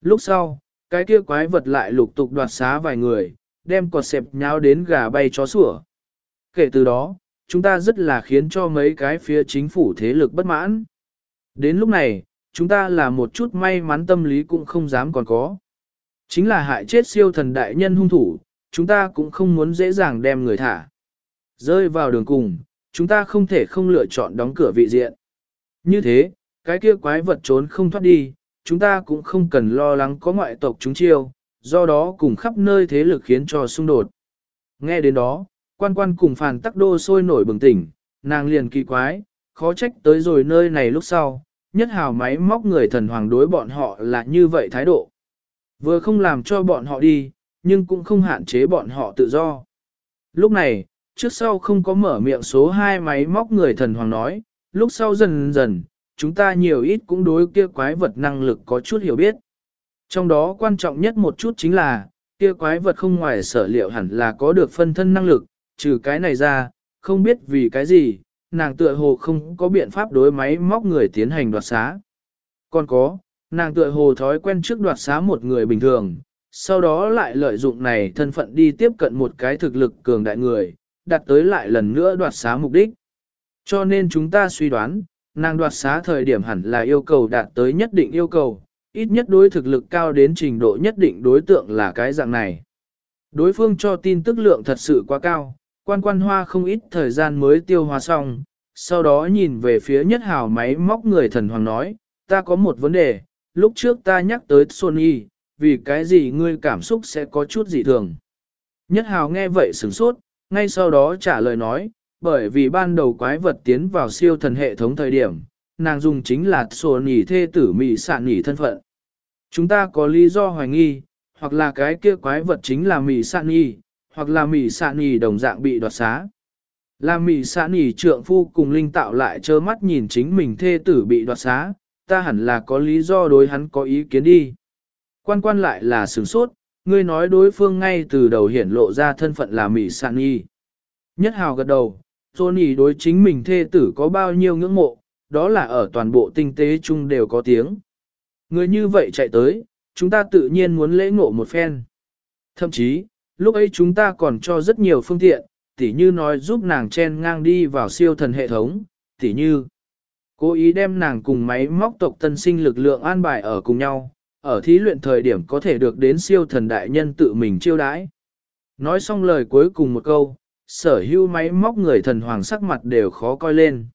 Lúc sau, cái kia quái vật lại lục tục đoạt xá vài người, đem cọt xẹp nháo đến gà bay chó sủa. Kể từ đó, chúng ta rất là khiến cho mấy cái phía chính phủ thế lực bất mãn. Đến lúc này, chúng ta là một chút may mắn tâm lý cũng không dám còn có. Chính là hại chết siêu thần đại nhân hung thủ, chúng ta cũng không muốn dễ dàng đem người thả. Rơi vào đường cùng, chúng ta không thể không lựa chọn đóng cửa vị diện. Như thế, cái kia quái vật trốn không thoát đi, chúng ta cũng không cần lo lắng có ngoại tộc chúng chiêu, do đó cùng khắp nơi thế lực khiến cho xung đột. Nghe đến đó, quan quan cùng phàn tắc đô sôi nổi bừng tỉnh, nàng liền kỳ quái, khó trách tới rồi nơi này lúc sau, nhất hào máy móc người thần hoàng đối bọn họ là như vậy thái độ. Vừa không làm cho bọn họ đi, nhưng cũng không hạn chế bọn họ tự do. Lúc này, trước sau không có mở miệng số 2 máy móc người thần hoàng nói, lúc sau dần dần, chúng ta nhiều ít cũng đối kia quái vật năng lực có chút hiểu biết. Trong đó quan trọng nhất một chút chính là, kia quái vật không ngoài sở liệu hẳn là có được phân thân năng lực, trừ cái này ra, không biết vì cái gì, nàng tựa hồ không có biện pháp đối máy móc người tiến hành đoạt xá. Còn có, nàng tựa hồ thói quen trước đoạt xá một người bình thường, sau đó lại lợi dụng này thân phận đi tiếp cận một cái thực lực cường đại người, đặt tới lại lần nữa đoạt xá mục đích. Cho nên chúng ta suy đoán, nàng đoạt xá thời điểm hẳn là yêu cầu đạt tới nhất định yêu cầu, ít nhất đối thực lực cao đến trình độ nhất định đối tượng là cái dạng này. Đối phương cho tin tức lượng thật sự quá cao, quan quan hoa không ít thời gian mới tiêu hóa xong, sau đó nhìn về phía nhất hào máy móc người thần hoàng nói, ta có một vấn đề, lúc trước ta nhắc tới Sony, vì cái gì ngươi cảm xúc sẽ có chút dị thường. Nhất hào nghe vậy sửng sốt, ngay sau đó trả lời nói, bởi vì ban đầu quái vật tiến vào siêu thần hệ thống thời điểm, nàng dùng chính là Sony thê tử mị sạn nhỉ thân phận. Chúng ta có lý do hoài nghi, hoặc là cái kia quái vật chính là mị sạn nhỉ, hoặc là mị sạn nhỉ đồng dạng bị đoạt xá. Là mị sạn nhỉ trượng phu cùng linh tạo lại trơ mắt nhìn chính mình thê tử bị đoạt xá, ta hẳn là có lý do đối hắn có ý kiến đi. Quan quan lại là sửng sốt, ngươi nói đối phương ngay từ đầu hiển lộ ra thân phận là Mỹ Sạn Nhi. Nhất hào gật đầu, Tony đối chính mình thê tử có bao nhiêu ngưỡng mộ, đó là ở toàn bộ tinh tế chung đều có tiếng. Người như vậy chạy tới, chúng ta tự nhiên muốn lễ ngộ một phen. Thậm chí, lúc ấy chúng ta còn cho rất nhiều phương tiện, tỉ như nói giúp nàng chen ngang đi vào siêu thần hệ thống, tỉ như cố ý đem nàng cùng máy móc tộc tân sinh lực lượng an bài ở cùng nhau, ở thí luyện thời điểm có thể được đến siêu thần đại nhân tự mình chiêu đãi. Nói xong lời cuối cùng một câu, sở hữu máy móc người thần hoàng sắc mặt đều khó coi lên.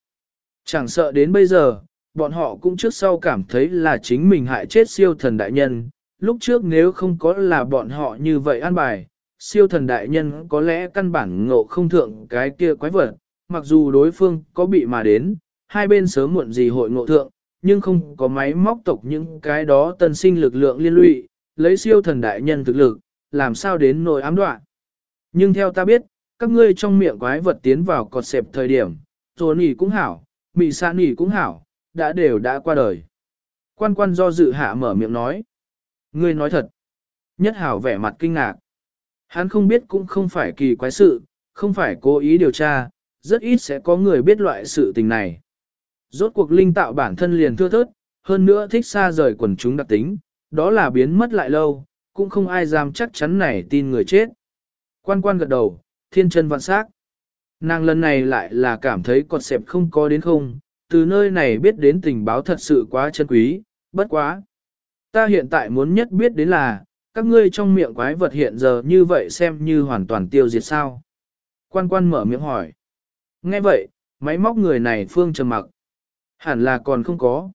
Chẳng sợ đến bây giờ, bọn họ cũng trước sau cảm thấy là chính mình hại chết siêu thần đại nhân, lúc trước nếu không có là bọn họ như vậy an bài, siêu thần đại nhân có lẽ căn bản ngộ không thượng cái kia quái vật, mặc dù đối phương có bị mà đến, hai bên sớm muộn gì hội ngộ thượng, nhưng không có máy móc tộc những cái đó tân sinh lực lượng liên lụy, lấy siêu thần đại nhân thực lực, làm sao đến nỗi ám đoạn. Nhưng theo ta biết, các ngươi trong miệng quái vật tiến vào cọt xẹp thời điểm, rồi nỉ cũng hảo, mị sa nỉ cũng hảo, đã đều đã qua đời. Quan quan do dự hạ mở miệng nói. Ngươi nói thật. Nhất hảo vẻ mặt kinh ngạc. Hắn không biết cũng không phải kỳ quái sự, không phải cố ý điều tra, rất ít sẽ có người biết loại sự tình này. Rốt cuộc linh tạo bản thân liền thưa thớt, hơn nữa thích xa rời quần chúng đặc tính, đó là biến mất lại lâu, cũng không ai dám chắc chắn này tin người chết. Quan quan gật đầu, thiên chân vạn sắc. Nàng lần này lại là cảm thấy cọt xẹp không có đến không, từ nơi này biết đến tình báo thật sự quá chân quý, bất quá. Ta hiện tại muốn nhất biết đến là, các ngươi trong miệng quái vật hiện giờ như vậy xem như hoàn toàn tiêu diệt sao. Quan quan mở miệng hỏi. Nghe vậy, máy móc người này phương trầm mặc. Hẳn là còn không có.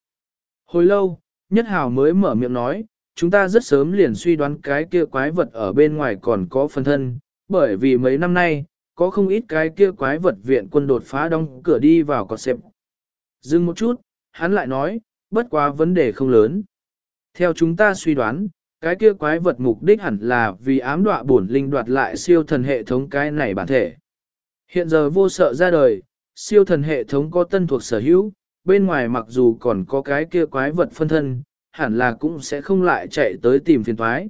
Hồi lâu, Nhất Hào mới mở miệng nói, chúng ta rất sớm liền suy đoán cái kia quái vật ở bên ngoài còn có phân thân, bởi vì mấy năm nay, có không ít cái kia quái vật viện quân đột phá đóng cửa đi vào cọt xếp. Dừng một chút, hắn lại nói, bất quá vấn đề không lớn. Theo chúng ta suy đoán, cái kia quái vật mục đích hẳn là vì ám đọa bổn linh đoạt lại siêu thần hệ thống cái này bản thể. Hiện giờ vô sợ ra đời, siêu thần hệ thống có tân thuộc sở hữu, bên ngoài mặc dù còn có cái kia quái vật phân thân, hẳn là cũng sẽ không lại chạy tới tìm phiền toái.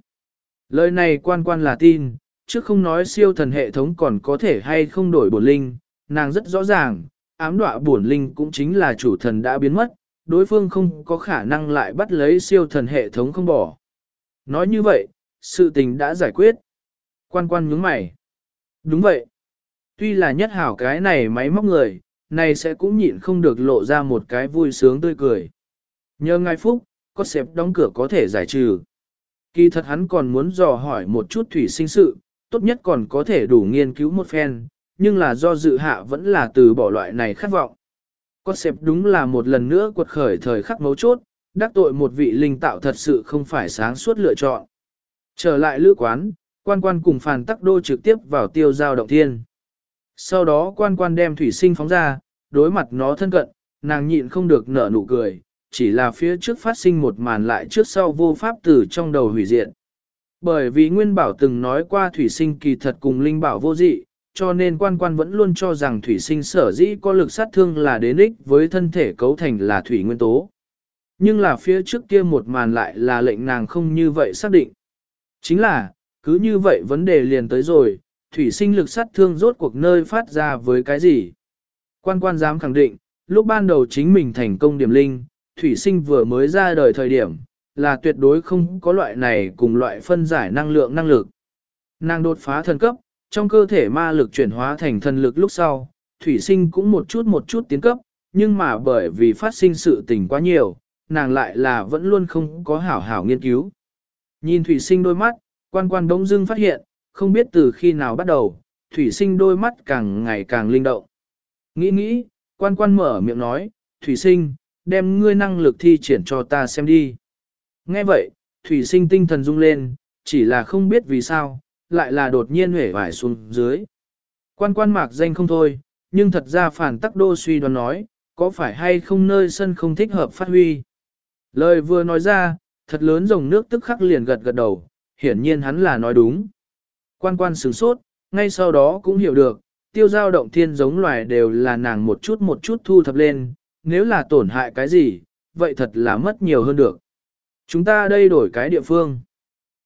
Lời này quan quan là tin, chứ không nói siêu thần hệ thống còn có thể hay không đổi bổn linh, nàng rất rõ ràng, ám đọa bổn linh cũng chính là chủ thần đã biến mất, đối phương không có khả năng lại bắt lấy siêu thần hệ thống không bỏ. Nói như vậy, sự tình đã giải quyết. Quan quan nhướng mày. Đúng vậy. Tuy là nhất hảo cái này máy móc người, này sẽ cũng nhịn không được lộ ra một cái vui sướng tươi cười. Nhờ ngài phúc, có xếp đóng cửa có thể giải trừ. Kỳ thật hắn còn muốn dò hỏi một chút thủy sinh sự, tốt nhất còn có thể đủ nghiên cứu một phen, nhưng là do dự hạ vẫn là từ bỏ loại này khát vọng. Con xếp đúng là một lần nữa quật khởi thời khắc mấu chốt, đắc tội một vị linh tạo thật sự không phải sáng suốt lựa chọn. Trở lại lữ quán, quan quan cùng phàn tắc đô trực tiếp vào tiêu giao động thiên. Sau đó quan quan đem thủy sinh phóng ra, đối mặt nó thân cận, nàng nhịn không được nở nụ cười, chỉ là phía trước phát sinh một màn lại trước sau vô pháp từ trong đầu hủy diện. Bởi vì Nguyên Bảo từng nói qua thủy sinh kỳ thật cùng Linh Bảo vô dị, cho nên quan quan vẫn luôn cho rằng thủy sinh sở dĩ có lực sát thương là đến ích với thân thể cấu thành là thủy nguyên tố. Nhưng là phía trước kia một màn lại là lệnh nàng không như vậy xác định. Chính là, cứ như vậy vấn đề liền tới rồi, thủy sinh lực sát thương rốt cuộc nơi phát ra với cái gì? Quan quan dám khẳng định, lúc ban đầu chính mình thành công điểm linh, thủy sinh vừa mới ra đời thời điểm, là tuyệt đối không có loại này cùng loại phân giải năng lượng năng lực. Nàng đột phá thần cấp, trong cơ thể ma lực chuyển hóa thành thần lực lúc sau, thủy sinh cũng một chút một chút tiến cấp, nhưng mà bởi vì phát sinh sự tình quá nhiều, nàng lại là vẫn luôn không có hảo hảo nghiên cứu. Nhìn thủy sinh đôi mắt, quan quan đống dưng phát hiện, không biết từ khi nào bắt đầu, thủy sinh đôi mắt càng ngày càng linh động. Nghĩ nghĩ, quan quan mở miệng nói, thủy sinh, đem ngươi năng lực thi triển cho ta xem đi. Nghe vậy, thủy sinh tinh thần rung lên, chỉ là không biết vì sao, lại là đột nhiên hể vải xuống dưới. Quan quan mạc danh không thôi, nhưng thật ra phản tắc đô suy đoán nói, có phải hay không nơi sân không thích hợp phát huy. Lời vừa nói ra, thật lớn dòng nước tức khắc liền gật gật đầu, hiển nhiên hắn là nói đúng. Quan quan sửng sốt, ngay sau đó cũng hiểu được, tiêu giao động thiên giống loài đều là nàng một chút một chút thu thập lên, nếu là tổn hại cái gì, vậy thật là mất nhiều hơn được. Chúng ta đây đổi cái địa phương.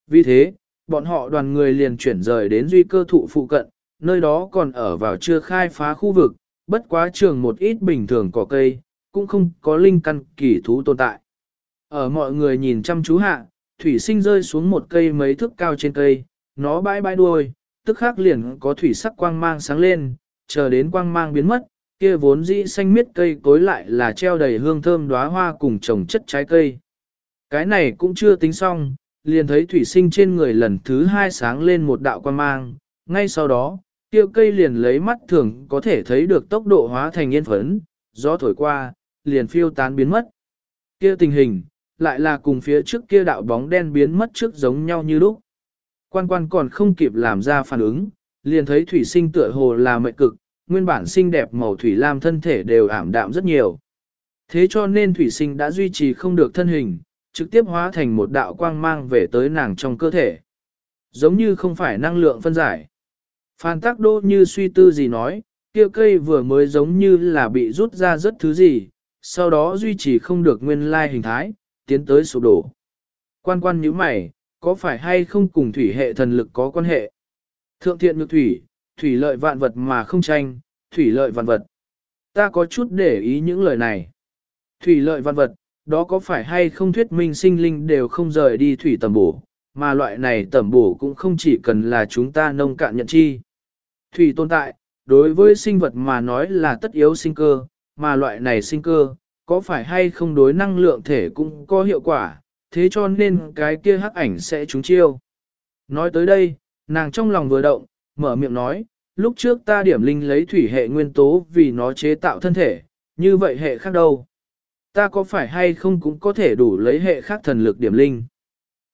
Vì thế, bọn họ đoàn người liền chuyển rời đến duy cơ thụ phụ cận, nơi đó còn ở vào chưa khai phá khu vực, bất quá trường một ít bình thường cỏ cây, cũng không có linh căn kỳ thú tồn tại. Ở mọi người nhìn chăm chú hạ, thủy sinh rơi xuống một cây mấy thước cao trên cây, nó bãi bãi đuôi, tức khắc liền có thủy sắc quang mang sáng lên, chờ đến quang mang biến mất, kia vốn dĩ xanh miết cây cối lại là treo đầy hương thơm đóa hoa cùng trồng chất trái cây. Cái này cũng chưa tính xong, liền thấy thủy sinh trên người lần thứ hai sáng lên một đạo quang mang, ngay sau đó, tiêu cây liền lấy mắt thường có thể thấy được tốc độ hóa thành yên phấn, gió thổi qua, liền phiêu tán biến mất. Kia tình hình, lại là cùng phía trước kia đạo bóng đen biến mất trước giống nhau như lúc. Quan quan còn không kịp làm ra phản ứng, liền thấy thủy sinh tựa hồ là mệnh cực, nguyên bản xinh đẹp màu thủy lam thân thể đều ảm đạm rất nhiều. Thế cho nên thủy sinh đã duy trì không được thân hình, trực tiếp hóa thành một đạo quang mang về tới nàng trong cơ thể. Giống như không phải năng lượng phân giải. Phan tác đô như suy tư gì nói, kia cây vừa mới giống như là bị rút ra rất thứ gì, sau đó duy trì không được nguyên lai hình thái, tiến tới sụp đổ. Quan quan như mày, có phải hay không cùng thủy hệ thần lực có quan hệ? Thượng thiện ngược thủy, thủy lợi vạn vật mà không tranh, thủy lợi vạn vật. Ta có chút để ý những lời này. Thủy lợi vạn vật, đó có phải hay không thuyết minh sinh linh đều không rời đi thủy tầm bổ, mà loại này tầm bổ cũng không chỉ cần là chúng ta nông cạn nhận chi. Thủy tồn tại, đối với sinh vật mà nói là tất yếu sinh cơ, mà loại này sinh cơ, có phải hay không đối năng lượng thể cũng có hiệu quả, thế cho nên cái kia hắc ảnh sẽ trúng chiêu. Nói tới đây, nàng trong lòng vừa động, mở miệng nói, lúc trước ta điểm linh lấy thủy hệ nguyên tố vì nó chế tạo thân thể, như vậy hệ khác đâu. Ta có phải hay không cũng có thể đủ lấy hệ khác thần lực điểm linh.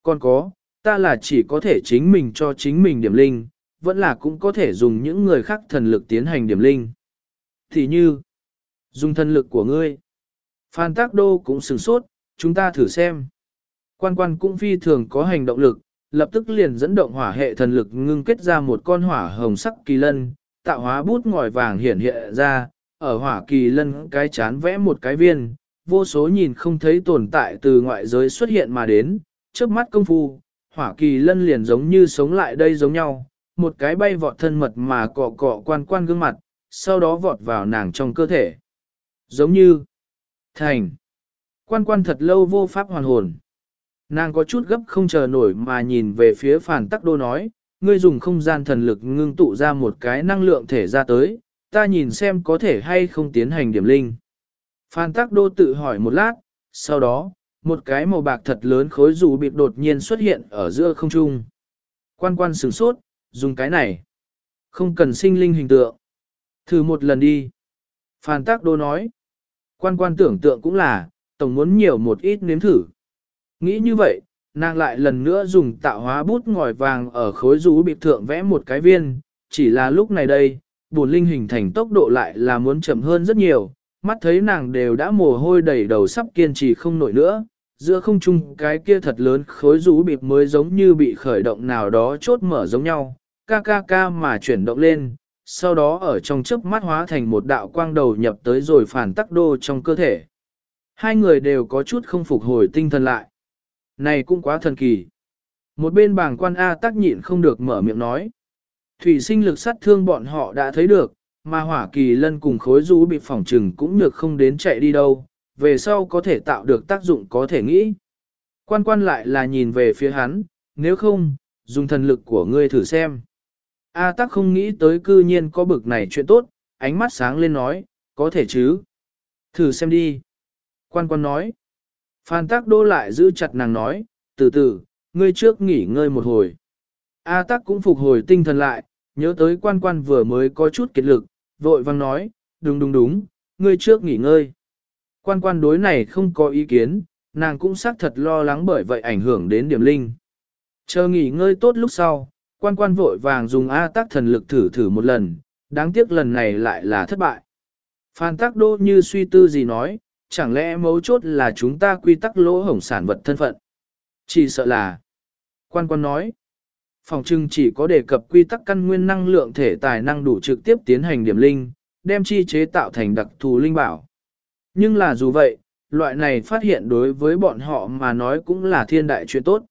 Còn có, ta là chỉ có thể chính mình cho chính mình điểm linh, vẫn là cũng có thể dùng những người khác thần lực tiến hành điểm linh. Thì như, dùng thần lực của ngươi. Phan Tác Đô cũng sửng sốt, chúng ta thử xem. Quan quan cũng phi thường có hành động lực, lập tức liền dẫn động hỏa hệ thần lực ngưng kết ra một con hỏa hồng sắc kỳ lân, tạo hóa bút ngòi vàng hiển hiện ra, ở hỏa kỳ lân cái chán vẽ một cái viên, vô số nhìn không thấy tồn tại từ ngoại giới xuất hiện mà đến, trước mắt công phu, hỏa kỳ lân liền giống như sống lại đây giống nhau, một cái bay vọt thân mật mà cọ cọ quan quan gương mặt, sau đó vọt vào nàng trong cơ thể. Giống như thành. Quan quan thật lâu vô pháp hoàn hồn. Nàng có chút gấp không chờ nổi mà nhìn về phía phản tắc đô nói, ngươi dùng không gian thần lực ngưng tụ ra một cái năng lượng thể ra tới, ta nhìn xem có thể hay không tiến hành điểm linh. Phan Tắc Đô tự hỏi một lát, sau đó, một cái màu bạc thật lớn khối dù bịp đột nhiên xuất hiện ở giữa không trung. Quan quan sửng sốt, dùng cái này. Không cần sinh linh hình tượng. Thử một lần đi. Phan Tắc Đô nói. Quan quan tưởng tượng cũng là, tổng muốn nhiều một ít nếm thử. Nghĩ như vậy, nàng lại lần nữa dùng tạo hóa bút ngòi vàng ở khối rú bịp thượng vẽ một cái viên, chỉ là lúc này đây, bổn linh hình thành tốc độ lại là muốn chậm hơn rất nhiều, mắt thấy nàng đều đã mồ hôi đầy đầu sắp kiên trì không nổi nữa, giữa không trung cái kia thật lớn khối rú bịp mới giống như bị khởi động nào đó chốt mở giống nhau, ca ca ca mà chuyển động lên, sau đó ở trong chớp mắt hóa thành một đạo quang đầu nhập tới rồi phản tắc đô trong cơ thể. Hai người đều có chút không phục hồi tinh thần lại. Này cũng quá thần kỳ. Một bên bảng quan A tắc nhịn không được mở miệng nói. Thủy sinh lực sát thương bọn họ đã thấy được, mà hỏa kỳ lân cùng khối rú bị phỏng trừng cũng được không đến chạy đi đâu, về sau có thể tạo được tác dụng có thể nghĩ. Quan quan lại là nhìn về phía hắn, nếu không, dùng thần lực của ngươi thử xem. A tắc không nghĩ tới cư nhiên có bực này chuyện tốt, ánh mắt sáng lên nói, có thể chứ. Thử xem đi. Quan quan nói. Phan tắc đô lại giữ chặt nàng nói, từ từ, ngươi trước nghỉ ngơi một hồi. A tắc cũng phục hồi tinh thần lại, nhớ tới quan quan vừa mới có chút kiệt lực, vội vang nói, đúng đúng đúng, ngươi trước nghỉ ngơi. Quan quan đối này không có ý kiến, nàng cũng xác thật lo lắng bởi vậy ảnh hưởng đến điểm linh. Chờ nghỉ ngơi tốt lúc sau, quan quan vội vàng dùng A tác thần lực thử thử một lần, đáng tiếc lần này lại là thất bại. Phan tác đô như suy tư gì nói, chẳng lẽ mấu chốt là chúng ta quy tắc lỗ hổng sản vật thân phận. Chỉ sợ là, quan quan nói, phòng trưng chỉ có đề cập quy tắc căn nguyên năng lượng thể tài năng đủ trực tiếp tiến hành điểm linh, đem chi chế tạo thành đặc thù linh bảo. Nhưng là dù vậy, loại này phát hiện đối với bọn họ mà nói cũng là thiên đại chuyện tốt.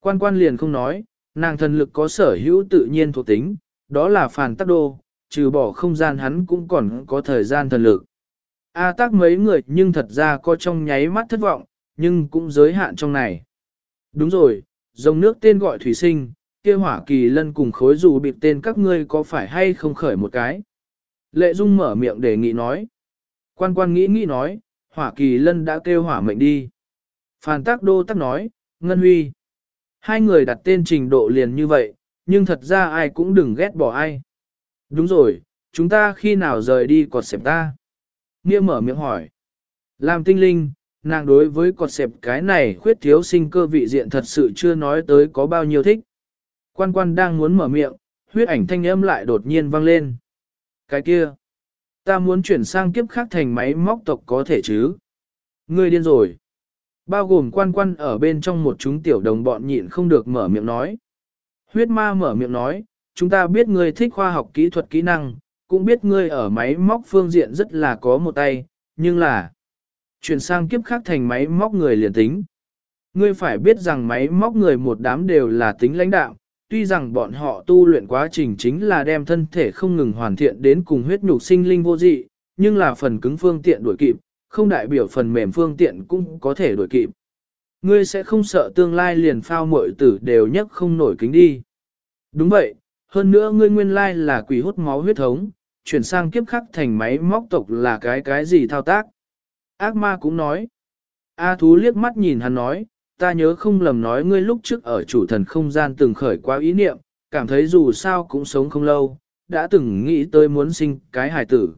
Quan quan liền không nói, nàng thần lực có sở hữu tự nhiên thuộc tính, đó là phản tắc đô, trừ bỏ không gian hắn cũng còn có thời gian thần lực. A tác mấy người nhưng thật ra có trong nháy mắt thất vọng, nhưng cũng giới hạn trong này. Đúng rồi, dòng nước tên gọi thủy sinh, kia hỏa kỳ lân cùng khối dù bịp tên các ngươi có phải hay không khởi một cái. Lệ Dung mở miệng đề nghị nói. Quan quan nghĩ nghĩ nói, hỏa kỳ lân đã kêu hỏa mệnh đi. Phan tác đô tắc nói, Ngân Huy. Hai người đặt tên trình độ liền như vậy, nhưng thật ra ai cũng đừng ghét bỏ ai. Đúng rồi, chúng ta khi nào rời đi cọt xẹp ta? Nghĩa mở miệng hỏi. Làm tinh linh, nàng đối với cọt xẹp cái này khuyết thiếu sinh cơ vị diện thật sự chưa nói tới có bao nhiêu thích. Quan quan đang muốn mở miệng, huyết ảnh thanh âm lại đột nhiên vang lên. Cái kia, ta muốn chuyển sang kiếp khác thành máy móc tộc có thể chứ? Ngươi điên rồi. Bao gồm quan quan ở bên trong một chúng tiểu đồng bọn nhịn không được mở miệng nói. Huyết ma mở miệng nói, chúng ta biết ngươi thích khoa học kỹ thuật kỹ năng, cũng biết ngươi ở máy móc phương diện rất là có một tay, nhưng là chuyển sang kiếp khác thành máy móc người liền tính. Ngươi phải biết rằng máy móc người một đám đều là tính lãnh đạo, tuy rằng bọn họ tu luyện quá trình chính là đem thân thể không ngừng hoàn thiện đến cùng huyết nhục sinh linh vô dị, nhưng là phần cứng phương tiện đuổi kịp, không đại biểu phần mềm phương tiện cũng có thể đuổi kịp. Ngươi sẽ không sợ tương lai liền phao muội tử đều nhất không nổi kính đi. Đúng vậy, hơn nữa ngươi nguyên lai là quỷ hút máu huyết thống, chuyển sang kiếp khắc thành máy móc tộc là cái cái gì thao tác. Ác ma cũng nói. A thú liếc mắt nhìn hắn nói, ta nhớ không lầm nói ngươi lúc trước ở chủ thần không gian từng khởi qua ý niệm, cảm thấy dù sao cũng sống không lâu, đã từng nghĩ tới muốn sinh cái hài tử.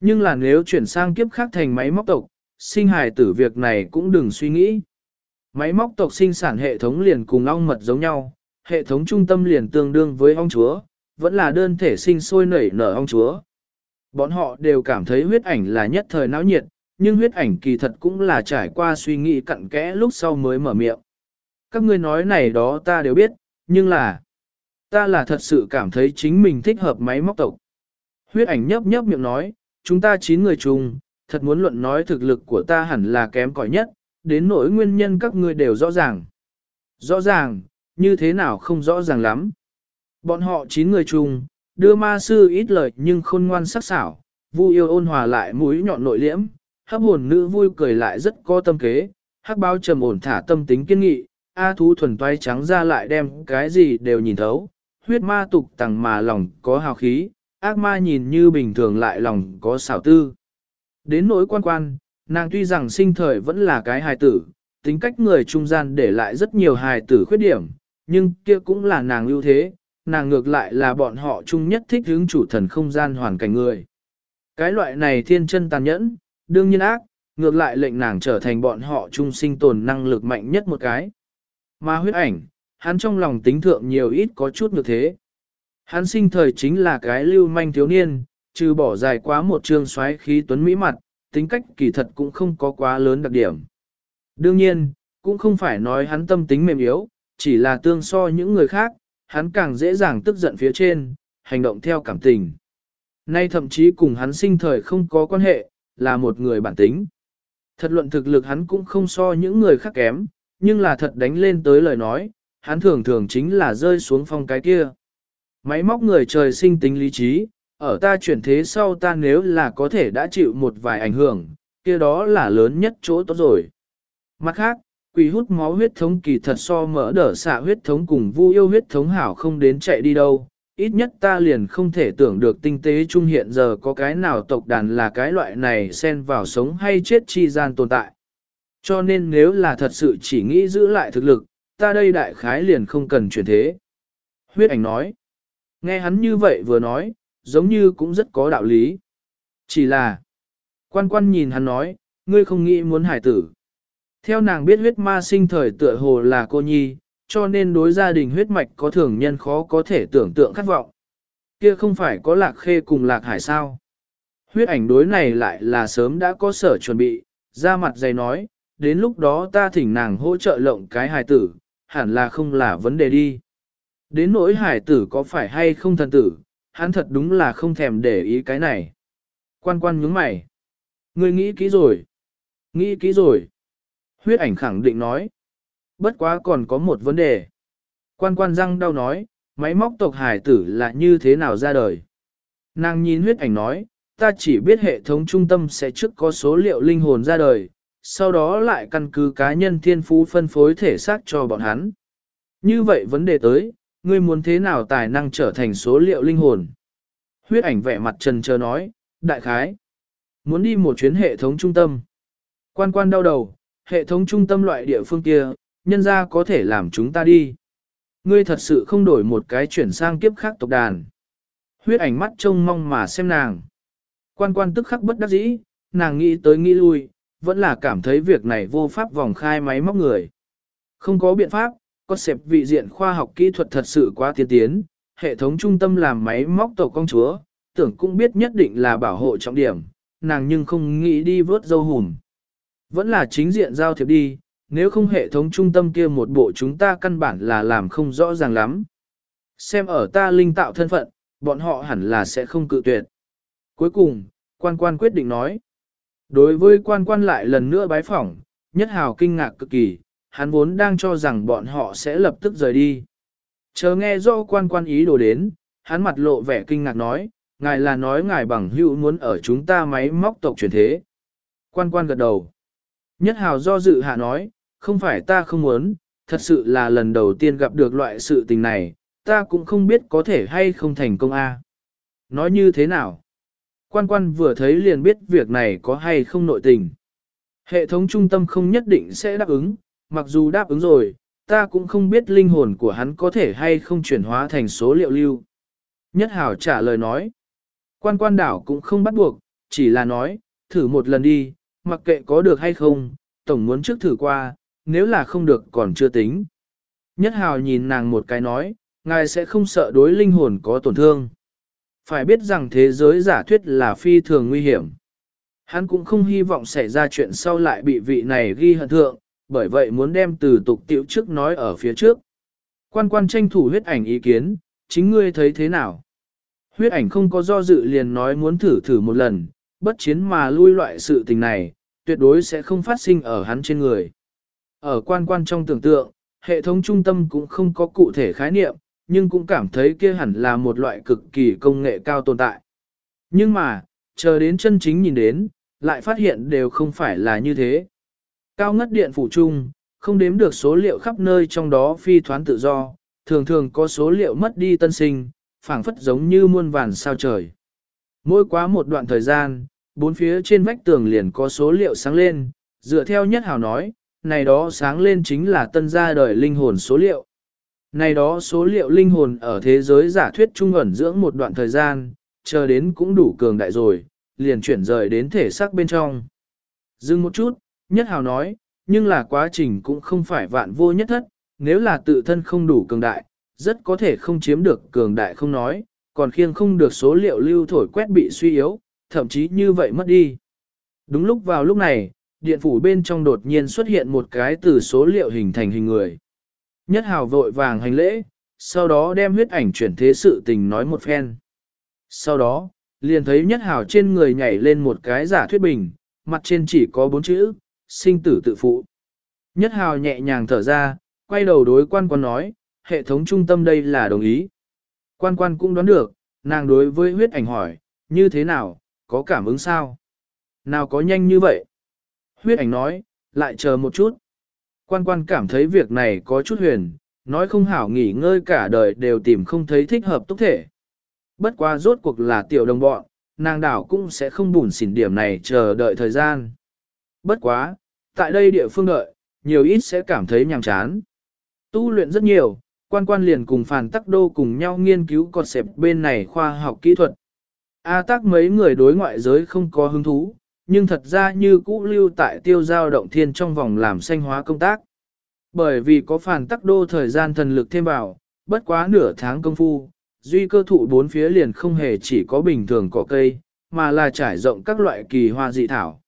Nhưng là nếu chuyển sang kiếp khác thành máy móc tộc, sinh hài tử việc này cũng đừng suy nghĩ. Máy móc tộc sinh sản hệ thống liền cùng ong mật giống nhau, hệ thống trung tâm liền tương đương với ong chúa, vẫn là đơn thể sinh sôi nảy nở ong chúa. Bọn họ đều cảm thấy huyết ảnh là nhất thời náo nhiệt, nhưng huyết ảnh kỳ thật cũng là trải qua suy nghĩ cặn kẽ lúc sau mới mở miệng. Các ngươi nói này đó ta đều biết, nhưng là, ta là thật sự cảm thấy chính mình thích hợp máy móc tộc. Huyết ảnh nhấp nhấp miệng nói, chúng ta chín người chung, thật muốn luận nói thực lực của ta hẳn là kém cỏi nhất, đến nỗi nguyên nhân các ngươi đều rõ ràng. Rõ ràng, như thế nào không rõ ràng lắm. Bọn họ chín người chung, đưa ma sư ít lời nhưng khôn ngoan sắc sảo, vu yêu ôn hòa lại mũi nhọn nội liễm, hấp hồn nữ vui cười lại rất có tâm kế, hắc bao trầm ổn thả tâm tính kiên nghị, A thú thuần toái trắng ra lại đem cái gì đều nhìn thấu, huyết ma tục tằng mà lòng có hào khí, ác ma nhìn như bình thường lại lòng có xảo tư. Đến nỗi quan quan, nàng tuy rằng sinh thời vẫn là cái hài tử, tính cách người trung gian để lại rất nhiều hài tử khuyết điểm, nhưng kia cũng là nàng ưu thế, nàng ngược lại là bọn họ chung nhất thích hướng chủ thần không gian hoàn cảnh người. Cái loại này thiên chân tàn nhẫn, đương nhiên ác, ngược lại lệnh nàng trở thành bọn họ chung sinh tồn năng lực mạnh nhất một cái. Mà huyết ảnh, hắn trong lòng tính thượng nhiều ít có chút như thế. Hắn sinh thời chính là cái lưu manh thiếu niên, trừ bỏ dài quá một trường xoáy khí tuấn mỹ mặt, tính cách kỳ thật cũng không có quá lớn đặc điểm. Đương nhiên, cũng không phải nói hắn tâm tính mềm yếu, chỉ là tương so những người khác, hắn càng dễ dàng tức giận phía trên, hành động theo cảm tình. Nay thậm chí cùng hắn sinh thời không có quan hệ, là một người bản tính. Thật luận thực lực hắn cũng không so những người khác kém, nhưng là thật đánh lên tới lời nói, hắn thường thường chính là rơi xuống phong cái kia. Máy móc người trời sinh tính lý trí, ở ta chuyển thế sau ta nếu là có thể đã chịu một vài ảnh hưởng, kia đó là lớn nhất chỗ tốt rồi. Mặt khác, quỷ hút máu huyết thống kỳ thật so mỡ đỡ xạ huyết thống cùng vu yêu huyết thống hảo không đến chạy đi đâu. Ít nhất ta liền không thể tưởng được tinh tế trung hiện giờ có cái nào tộc đàn là cái loại này xen vào sống hay chết chi gian tồn tại. Cho nên nếu là thật sự chỉ nghĩ giữ lại thực lực, ta đây đại khái liền không cần chuyển thế. Huyết ảnh nói. Nghe hắn như vậy vừa nói, giống như cũng rất có đạo lý. Chỉ là, quan quan nhìn hắn nói, ngươi không nghĩ muốn hải tử. Theo nàng biết huyết ma sinh thời tựa hồ là cô nhi, cho nên đối gia đình huyết mạch có thường nhân khó có thể tưởng tượng khát vọng. Kia không phải có lạc khê cùng lạc hải sao. Huyết ảnh đối này lại là sớm đã có sở chuẩn bị, ra mặt dày nói, đến lúc đó ta thỉnh nàng hỗ trợ lộng cái hài tử, hẳn là không là vấn đề đi. Đến nỗi hải tử có phải hay không thần tử, hắn thật đúng là không thèm để ý cái này. Quan quan nhướng mày. Ngươi nghĩ kỹ rồi. Nghĩ kỹ rồi. Huyết ảnh khẳng định nói. Bất quá còn có một vấn đề. Quan quan răng đau nói, máy móc tộc hải tử là như thế nào ra đời. Nàng nhìn huyết ảnh nói, ta chỉ biết hệ thống trung tâm sẽ trước có số liệu linh hồn ra đời, sau đó lại căn cứ cá nhân thiên phú phân phối thể xác cho bọn hắn. Như vậy vấn đề tới, ngươi muốn thế nào tài năng trở thành số liệu linh hồn? Huyết ảnh vẻ mặt trần chờ nói, đại khái, muốn đi một chuyến hệ thống trung tâm. Quan quan đau đầu, hệ thống trung tâm loại địa phương kia, nhân ra có thể làm chúng ta đi. Ngươi thật sự không đổi một cái chuyển sang kiếp khác tộc đàn. Huyết ảnh mắt trông mong mà xem nàng. Quan quan tức khắc bất đắc dĩ, nàng nghĩ tới nghĩ lui, vẫn là cảm thấy việc này vô pháp vòng khai máy móc người. Không có biện pháp, có xẹp vị diện khoa học kỹ thuật thật sự quá tiên tiến, hệ thống trung tâm làm máy móc tổ công chúa, tưởng cũng biết nhất định là bảo hộ trọng điểm, nàng nhưng không nghĩ đi vớt dâu hùm. Vẫn là chính diện giao thiệp đi, nếu không hệ thống trung tâm kia một bộ chúng ta căn bản là làm không rõ ràng lắm. Xem ở ta linh tạo thân phận, bọn họ hẳn là sẽ không cự tuyệt. Cuối cùng, quan quan quyết định nói. Đối với quan quan lại lần nữa bái phỏng, nhất hào kinh ngạc cực kỳ, hắn vốn đang cho rằng bọn họ sẽ lập tức rời đi. Chờ nghe do quan quan ý đồ đến, hắn mặt lộ vẻ kinh ngạc nói, ngài là nói ngài bằng hữu muốn ở chúng ta máy móc tộc truyền thế. Quan quan gật đầu. Nhất hào do dự hạ nói, không phải ta không muốn, thật sự là lần đầu tiên gặp được loại sự tình này, ta cũng không biết có thể hay không thành công a. Nói như thế nào? Quan quan vừa thấy liền biết việc này có hay không nội tình. Hệ thống trung tâm không nhất định sẽ đáp ứng, mặc dù đáp ứng rồi, ta cũng không biết linh hồn của hắn có thể hay không chuyển hóa thành số liệu lưu. Nhất hảo trả lời nói, quan quan đảo cũng không bắt buộc, chỉ là nói, thử một lần đi, mặc kệ có được hay không, tổng muốn trước thử qua, nếu là không được còn chưa tính. Nhất hào nhìn nàng một cái nói, ngài sẽ không sợ đối linh hồn có tổn thương. Phải biết rằng thế giới giả thuyết là phi thường nguy hiểm. Hắn cũng không hy vọng xảy ra chuyện sau lại bị vị này ghi hận thượng, bởi vậy muốn đem từ tục tiểu trước nói ở phía trước. Quan quan tranh thủ huyết ảnh ý kiến, chính ngươi thấy thế nào? Huyết ảnh không có do dự liền nói muốn thử thử một lần, bất chiến mà lui loại sự tình này, tuyệt đối sẽ không phát sinh ở hắn trên người. Ở quan quan trong tưởng tượng, hệ thống trung tâm cũng không có cụ thể khái niệm, nhưng cũng cảm thấy kia hẳn là một loại cực kỳ công nghệ cao tồn tại. Nhưng mà, chờ đến chân chính nhìn đến, lại phát hiện đều không phải là như thế. Cao ngất điện phủ trung, không đếm được số liệu khắp nơi trong đó phi thoán tự do, thường thường có số liệu mất đi tân sinh, phảng phất giống như muôn vàn sao trời. Mỗi quá một đoạn thời gian, bốn phía trên vách tường liền có số liệu sáng lên, dựa theo nhất hào nói, này đó sáng lên chính là tân gia đời linh hồn số liệu. Này đó số liệu linh hồn ở thế giới giả thuyết trung ẩn dưỡng một đoạn thời gian, chờ đến cũng đủ cường đại rồi, liền chuyển rời đến thể xác bên trong. Dừng một chút, nhất hào nói, nhưng là quá trình cũng không phải vạn vô nhất thất, nếu là tự thân không đủ cường đại, rất có thể không chiếm được cường đại không nói, còn khiêng không được số liệu lưu thổi quét bị suy yếu, thậm chí như vậy mất đi. Đúng lúc vào lúc này, điện phủ bên trong đột nhiên xuất hiện một cái từ số liệu hình thành hình người. Nhất hào vội vàng hành lễ, sau đó đem huyết ảnh chuyển thế sự tình nói một phen. Sau đó, liền thấy nhất hào trên người nhảy lên một cái giả thuyết bình, mặt trên chỉ có bốn chữ, sinh tử tự phụ. Nhất hào nhẹ nhàng thở ra, quay đầu đối quan quan nói, hệ thống trung tâm đây là đồng ý. Quan quan cũng đoán được, nàng đối với huyết ảnh hỏi, như thế nào, có cảm ứng sao? Nào có nhanh như vậy? Huyết ảnh nói, lại chờ một chút. Quan quan cảm thấy việc này có chút huyền, nói không hảo nghỉ ngơi cả đời đều tìm không thấy thích hợp túc thể. Bất quá rốt cuộc là tiểu đồng bọn, nàng đảo cũng sẽ không bùn xỉn điểm này chờ đợi thời gian. Bất quá, tại đây địa phương đợi, nhiều ít sẽ cảm thấy nhàm chán. Tu luyện rất nhiều, quan quan liền cùng phản tắc đô cùng nhau nghiên cứu concept bên này khoa học kỹ thuật. A tắc mấy người đối ngoại giới không có hứng thú, nhưng thật ra như cũ lưu tại tiêu giao động thiên trong vòng làm sanh hóa công tác. Bởi vì có phản tắc đô thời gian thần lực thêm vào, bất quá nửa tháng công phu, duy cơ thụ bốn phía liền không hề chỉ có bình thường cỏ cây, mà là trải rộng các loại kỳ hoa dị thảo.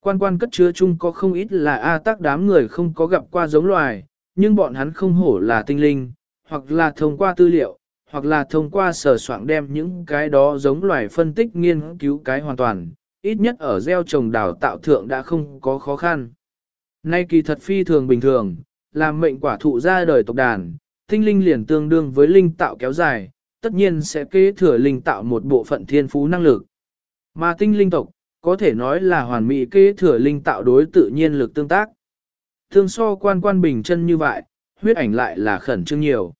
Quan quan cất chứa chung có không ít là A tắc đám người không có gặp qua giống loài, nhưng bọn hắn không hổ là tinh linh, hoặc là thông qua tư liệu, hoặc là thông qua sở soạn đem những cái đó giống loài phân tích nghiên cứu cái hoàn toàn, ít nhất ở gieo trồng đào tạo thượng đã không có khó khăn. Nay kỳ thật phi thường bình thường, làm mệnh quả thụ ra đời tộc đàn, tinh linh liền tương đương với linh tạo kéo dài, tất nhiên sẽ kế thừa linh tạo một bộ phận thiên phú năng lực. Mà tinh linh tộc, có thể nói là hoàn mỹ kế thừa linh tạo đối tự nhiên lực tương tác. Thương so quan quan bình chân như vậy, huyết ảnh lại là khẩn trương nhiều.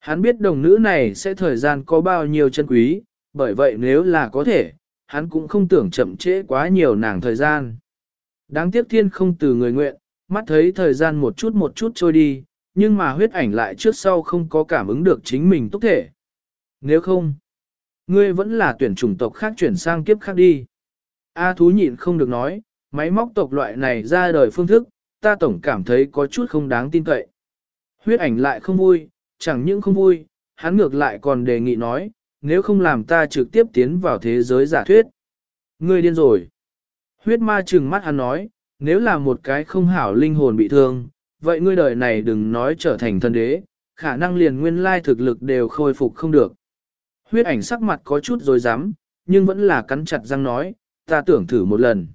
Hắn biết đồng nữ này sẽ thời gian có bao nhiêu chân quý, bởi vậy nếu là có thể, hắn cũng không tưởng chậm trễ quá nhiều nàng thời gian. Đáng tiếc thiên không từ người nguyện, mắt thấy thời gian một chút một chút trôi đi, nhưng mà huyết ảnh lại trước sau không có cảm ứng được chính mình tốt thể. Nếu không, ngươi vẫn là tuyển chủng tộc khác chuyển sang kiếp khác đi. A thú nhịn không được nói, máy móc tộc loại này ra đời phương thức, ta tổng cảm thấy có chút không đáng tin cậy. Huyết ảnh lại không vui, chẳng những không vui, hắn ngược lại còn đề nghị nói, nếu không làm ta trực tiếp tiến vào thế giới giả thuyết. Ngươi điên rồi. Huyết ma trừng mắt hắn nói, nếu là một cái không hảo linh hồn bị thương, vậy ngươi đời này đừng nói trở thành thân đế, khả năng liền nguyên lai thực lực đều khôi phục không được. Huyết ảnh sắc mặt có chút rồi dám, nhưng vẫn là cắn chặt răng nói, ta tưởng thử một lần.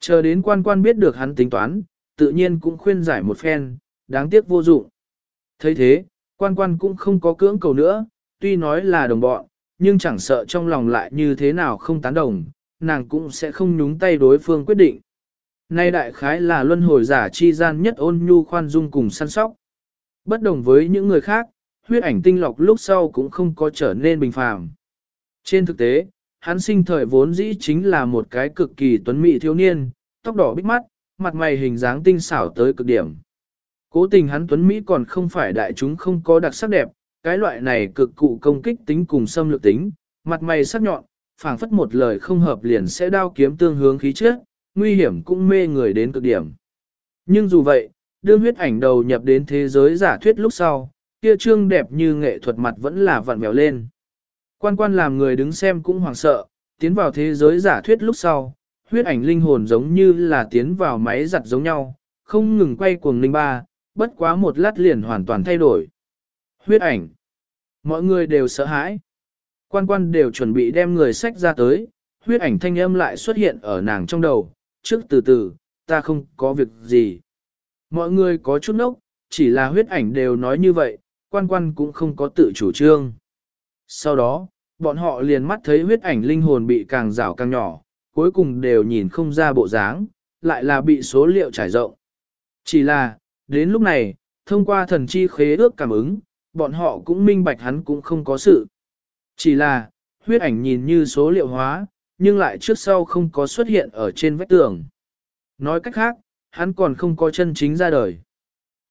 Chờ đến quan quan biết được hắn tính toán, tự nhiên cũng khuyên giải một phen, đáng tiếc vô dụng. thấy thế, quan quan cũng không có cưỡng cầu nữa, tuy nói là đồng bọn, nhưng chẳng sợ trong lòng lại như thế nào không tán đồng, nàng cũng sẽ không nhúng tay đối phương quyết định. Nay đại khái là luân hồi giả chi gian nhất ôn nhu khoan dung cùng săn sóc. Bất đồng với những người khác, huyết ảnh tinh lọc lúc sau cũng không có trở nên bình phàm. Trên thực tế, hắn sinh thời vốn dĩ chính là một cái cực kỳ tuấn mỹ thiếu niên, tóc đỏ bích mắt, mặt mày hình dáng tinh xảo tới cực điểm. Cố tình hắn tuấn Mỹ còn không phải đại chúng không có đặc sắc đẹp, cái loại này cực cụ công kích tính cùng xâm lược tính, mặt mày sắc nhọn, phảng phất một lời không hợp liền sẽ đao kiếm tương hướng khí trước, nguy hiểm cũng mê người đến cực điểm. Nhưng dù vậy, đương huyết ảnh đầu nhập đến thế giới giả thuyết lúc sau, kia trương đẹp như nghệ thuật mặt vẫn là vặn vẹo lên. Quan quan làm người đứng xem cũng hoảng sợ, tiến vào thế giới giả thuyết lúc sau, huyết ảnh linh hồn giống như là tiến vào máy giặt giống nhau, không ngừng quay cuồng linh ba, bất quá một lát liền hoàn toàn thay đổi. Huyết ảnh. Mọi người đều sợ hãi. Quan quan đều chuẩn bị đem người sách ra tới, huyết ảnh thanh âm lại xuất hiện ở nàng trong đầu, trước từ từ, ta không có việc gì. Mọi người có chút nốc, chỉ là huyết ảnh đều nói như vậy, quan quan cũng không có tự chủ trương. Sau đó, bọn họ liền mắt thấy huyết ảnh linh hồn bị càng rảo càng nhỏ, cuối cùng đều nhìn không ra bộ dáng, lại là bị số liệu trải rộng. Chỉ là, đến lúc này, thông qua thần chi khế ước cảm ứng, bọn họ cũng minh bạch hắn cũng không có sự. Chỉ là, huyết ảnh nhìn như số liệu hóa, nhưng lại trước sau không có xuất hiện ở trên vách tường. Nói cách khác, hắn còn không có chân chính ra đời.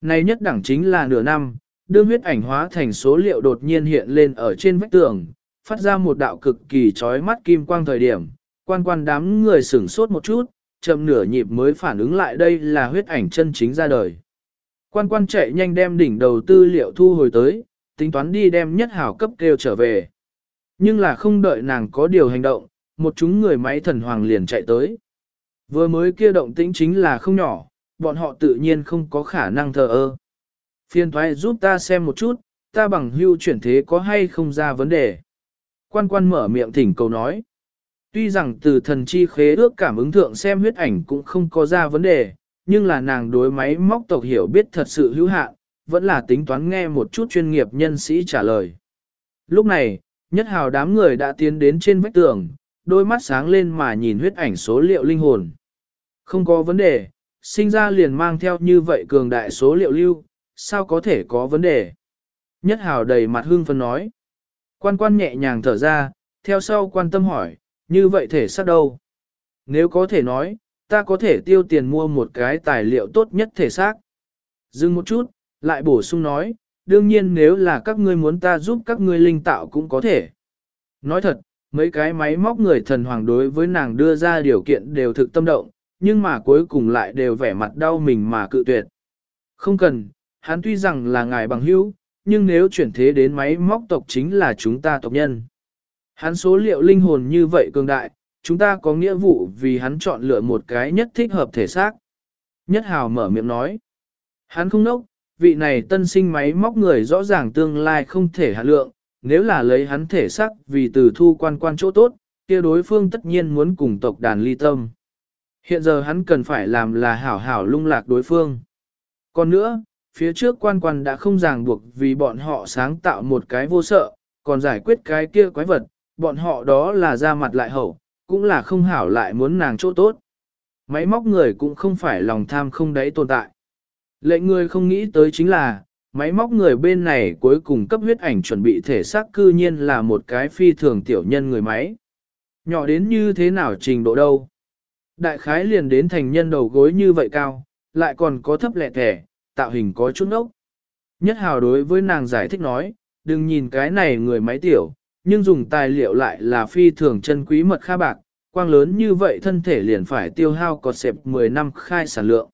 Này nhất đẳng chính là nửa năm, đương huyết ảnh hóa thành số liệu đột nhiên hiện lên ở trên vách tường, phát ra một đạo cực kỳ chói mắt kim quang thời điểm, quan quan đám người sửng sốt một chút, chậm nửa nhịp mới phản ứng lại đây là huyết ảnh chân chính ra đời. Quan quan chạy nhanh đem đỉnh đầu tư liệu thu hồi tới, tính toán đi đem nhất hảo cấp kêu trở về. Nhưng là không đợi nàng có điều hành động, một chúng người máy thần hoàng liền chạy tới. Vừa mới kia động tĩnh chính là không nhỏ, bọn họ tự nhiên không có khả năng thờ ơ. Phiên thoái giúp ta xem một chút, ta bằng hưu chuyển thế có hay không ra vấn đề. Quan quan mở miệng thỉnh cầu nói. Tuy rằng từ thần chi khế ước cảm ứng thượng xem huyết ảnh cũng không có ra vấn đề, nhưng là nàng đối máy móc tộc hiểu biết thật sự hữu hạn, vẫn là tính toán nghe một chút chuyên nghiệp nhân sĩ trả lời. Lúc này, nhất hào đám người đã tiến đến trên vách tường, đôi mắt sáng lên mà nhìn huyết ảnh số liệu linh hồn. Không có vấn đề, sinh ra liền mang theo như vậy cường đại số liệu lưu, sao có thể có vấn đề. Nhất hào đầy mặt hương phân nói. Quan quan nhẹ nhàng thở ra, theo sau quan tâm hỏi, như vậy thể xác đâu? Nếu có thể nói, ta có thể tiêu tiền mua một cái tài liệu tốt nhất thể xác. Dừng một chút, lại bổ sung nói, đương nhiên nếu là các ngươi muốn ta giúp các ngươi linh tạo cũng có thể. Nói thật, mấy cái máy móc người thần hoàng đối với nàng đưa ra điều kiện đều thực tâm động, nhưng mà cuối cùng lại đều vẻ mặt đau mình mà cự tuyệt. Không cần, hắn tuy rằng là ngài bằng hữu, nhưng nếu chuyển thế đến máy móc tộc chính là chúng ta tộc nhân. Hắn số liệu linh hồn như vậy cường đại, chúng ta có nghĩa vụ vì hắn chọn lựa một cái nhất thích hợp thể xác. Nhất hào mở miệng nói. Hắn không nốc, vị này tân sinh máy móc người rõ ràng tương lai không thể hạ lượng, nếu là lấy hắn thể xác vì từ thu quan quan chỗ tốt, kia đối phương tất nhiên muốn cùng tộc đàn ly tâm. Hiện giờ hắn cần phải làm là hảo hảo lung lạc đối phương. Còn nữa, phía trước quan quan đã không ràng buộc vì bọn họ sáng tạo một cái vô sợ, còn giải quyết cái kia quái vật, bọn họ đó là ra mặt lại hậu, cũng là không hảo lại muốn nàng chỗ tốt. Máy móc người cũng không phải lòng tham không đáy tồn tại. Lệnh người không nghĩ tới chính là, máy móc người bên này cuối cùng cấp huyết ảnh chuẩn bị thể xác cư nhiên là một cái phi thường tiểu nhân người máy. Nhỏ đến như thế nào trình độ đâu. Đại khái liền đến thành nhân đầu gối như vậy cao, lại còn có thấp lẹ thẻ, tạo hình có chút ốc. Nhất hào đối với nàng giải thích nói, đừng nhìn cái này người máy tiểu, nhưng dùng tài liệu lại là phi thường chân quý mật kha bạc, quang lớn như vậy thân thể liền phải tiêu hao cọt xẹp 10 năm khai sản lượng.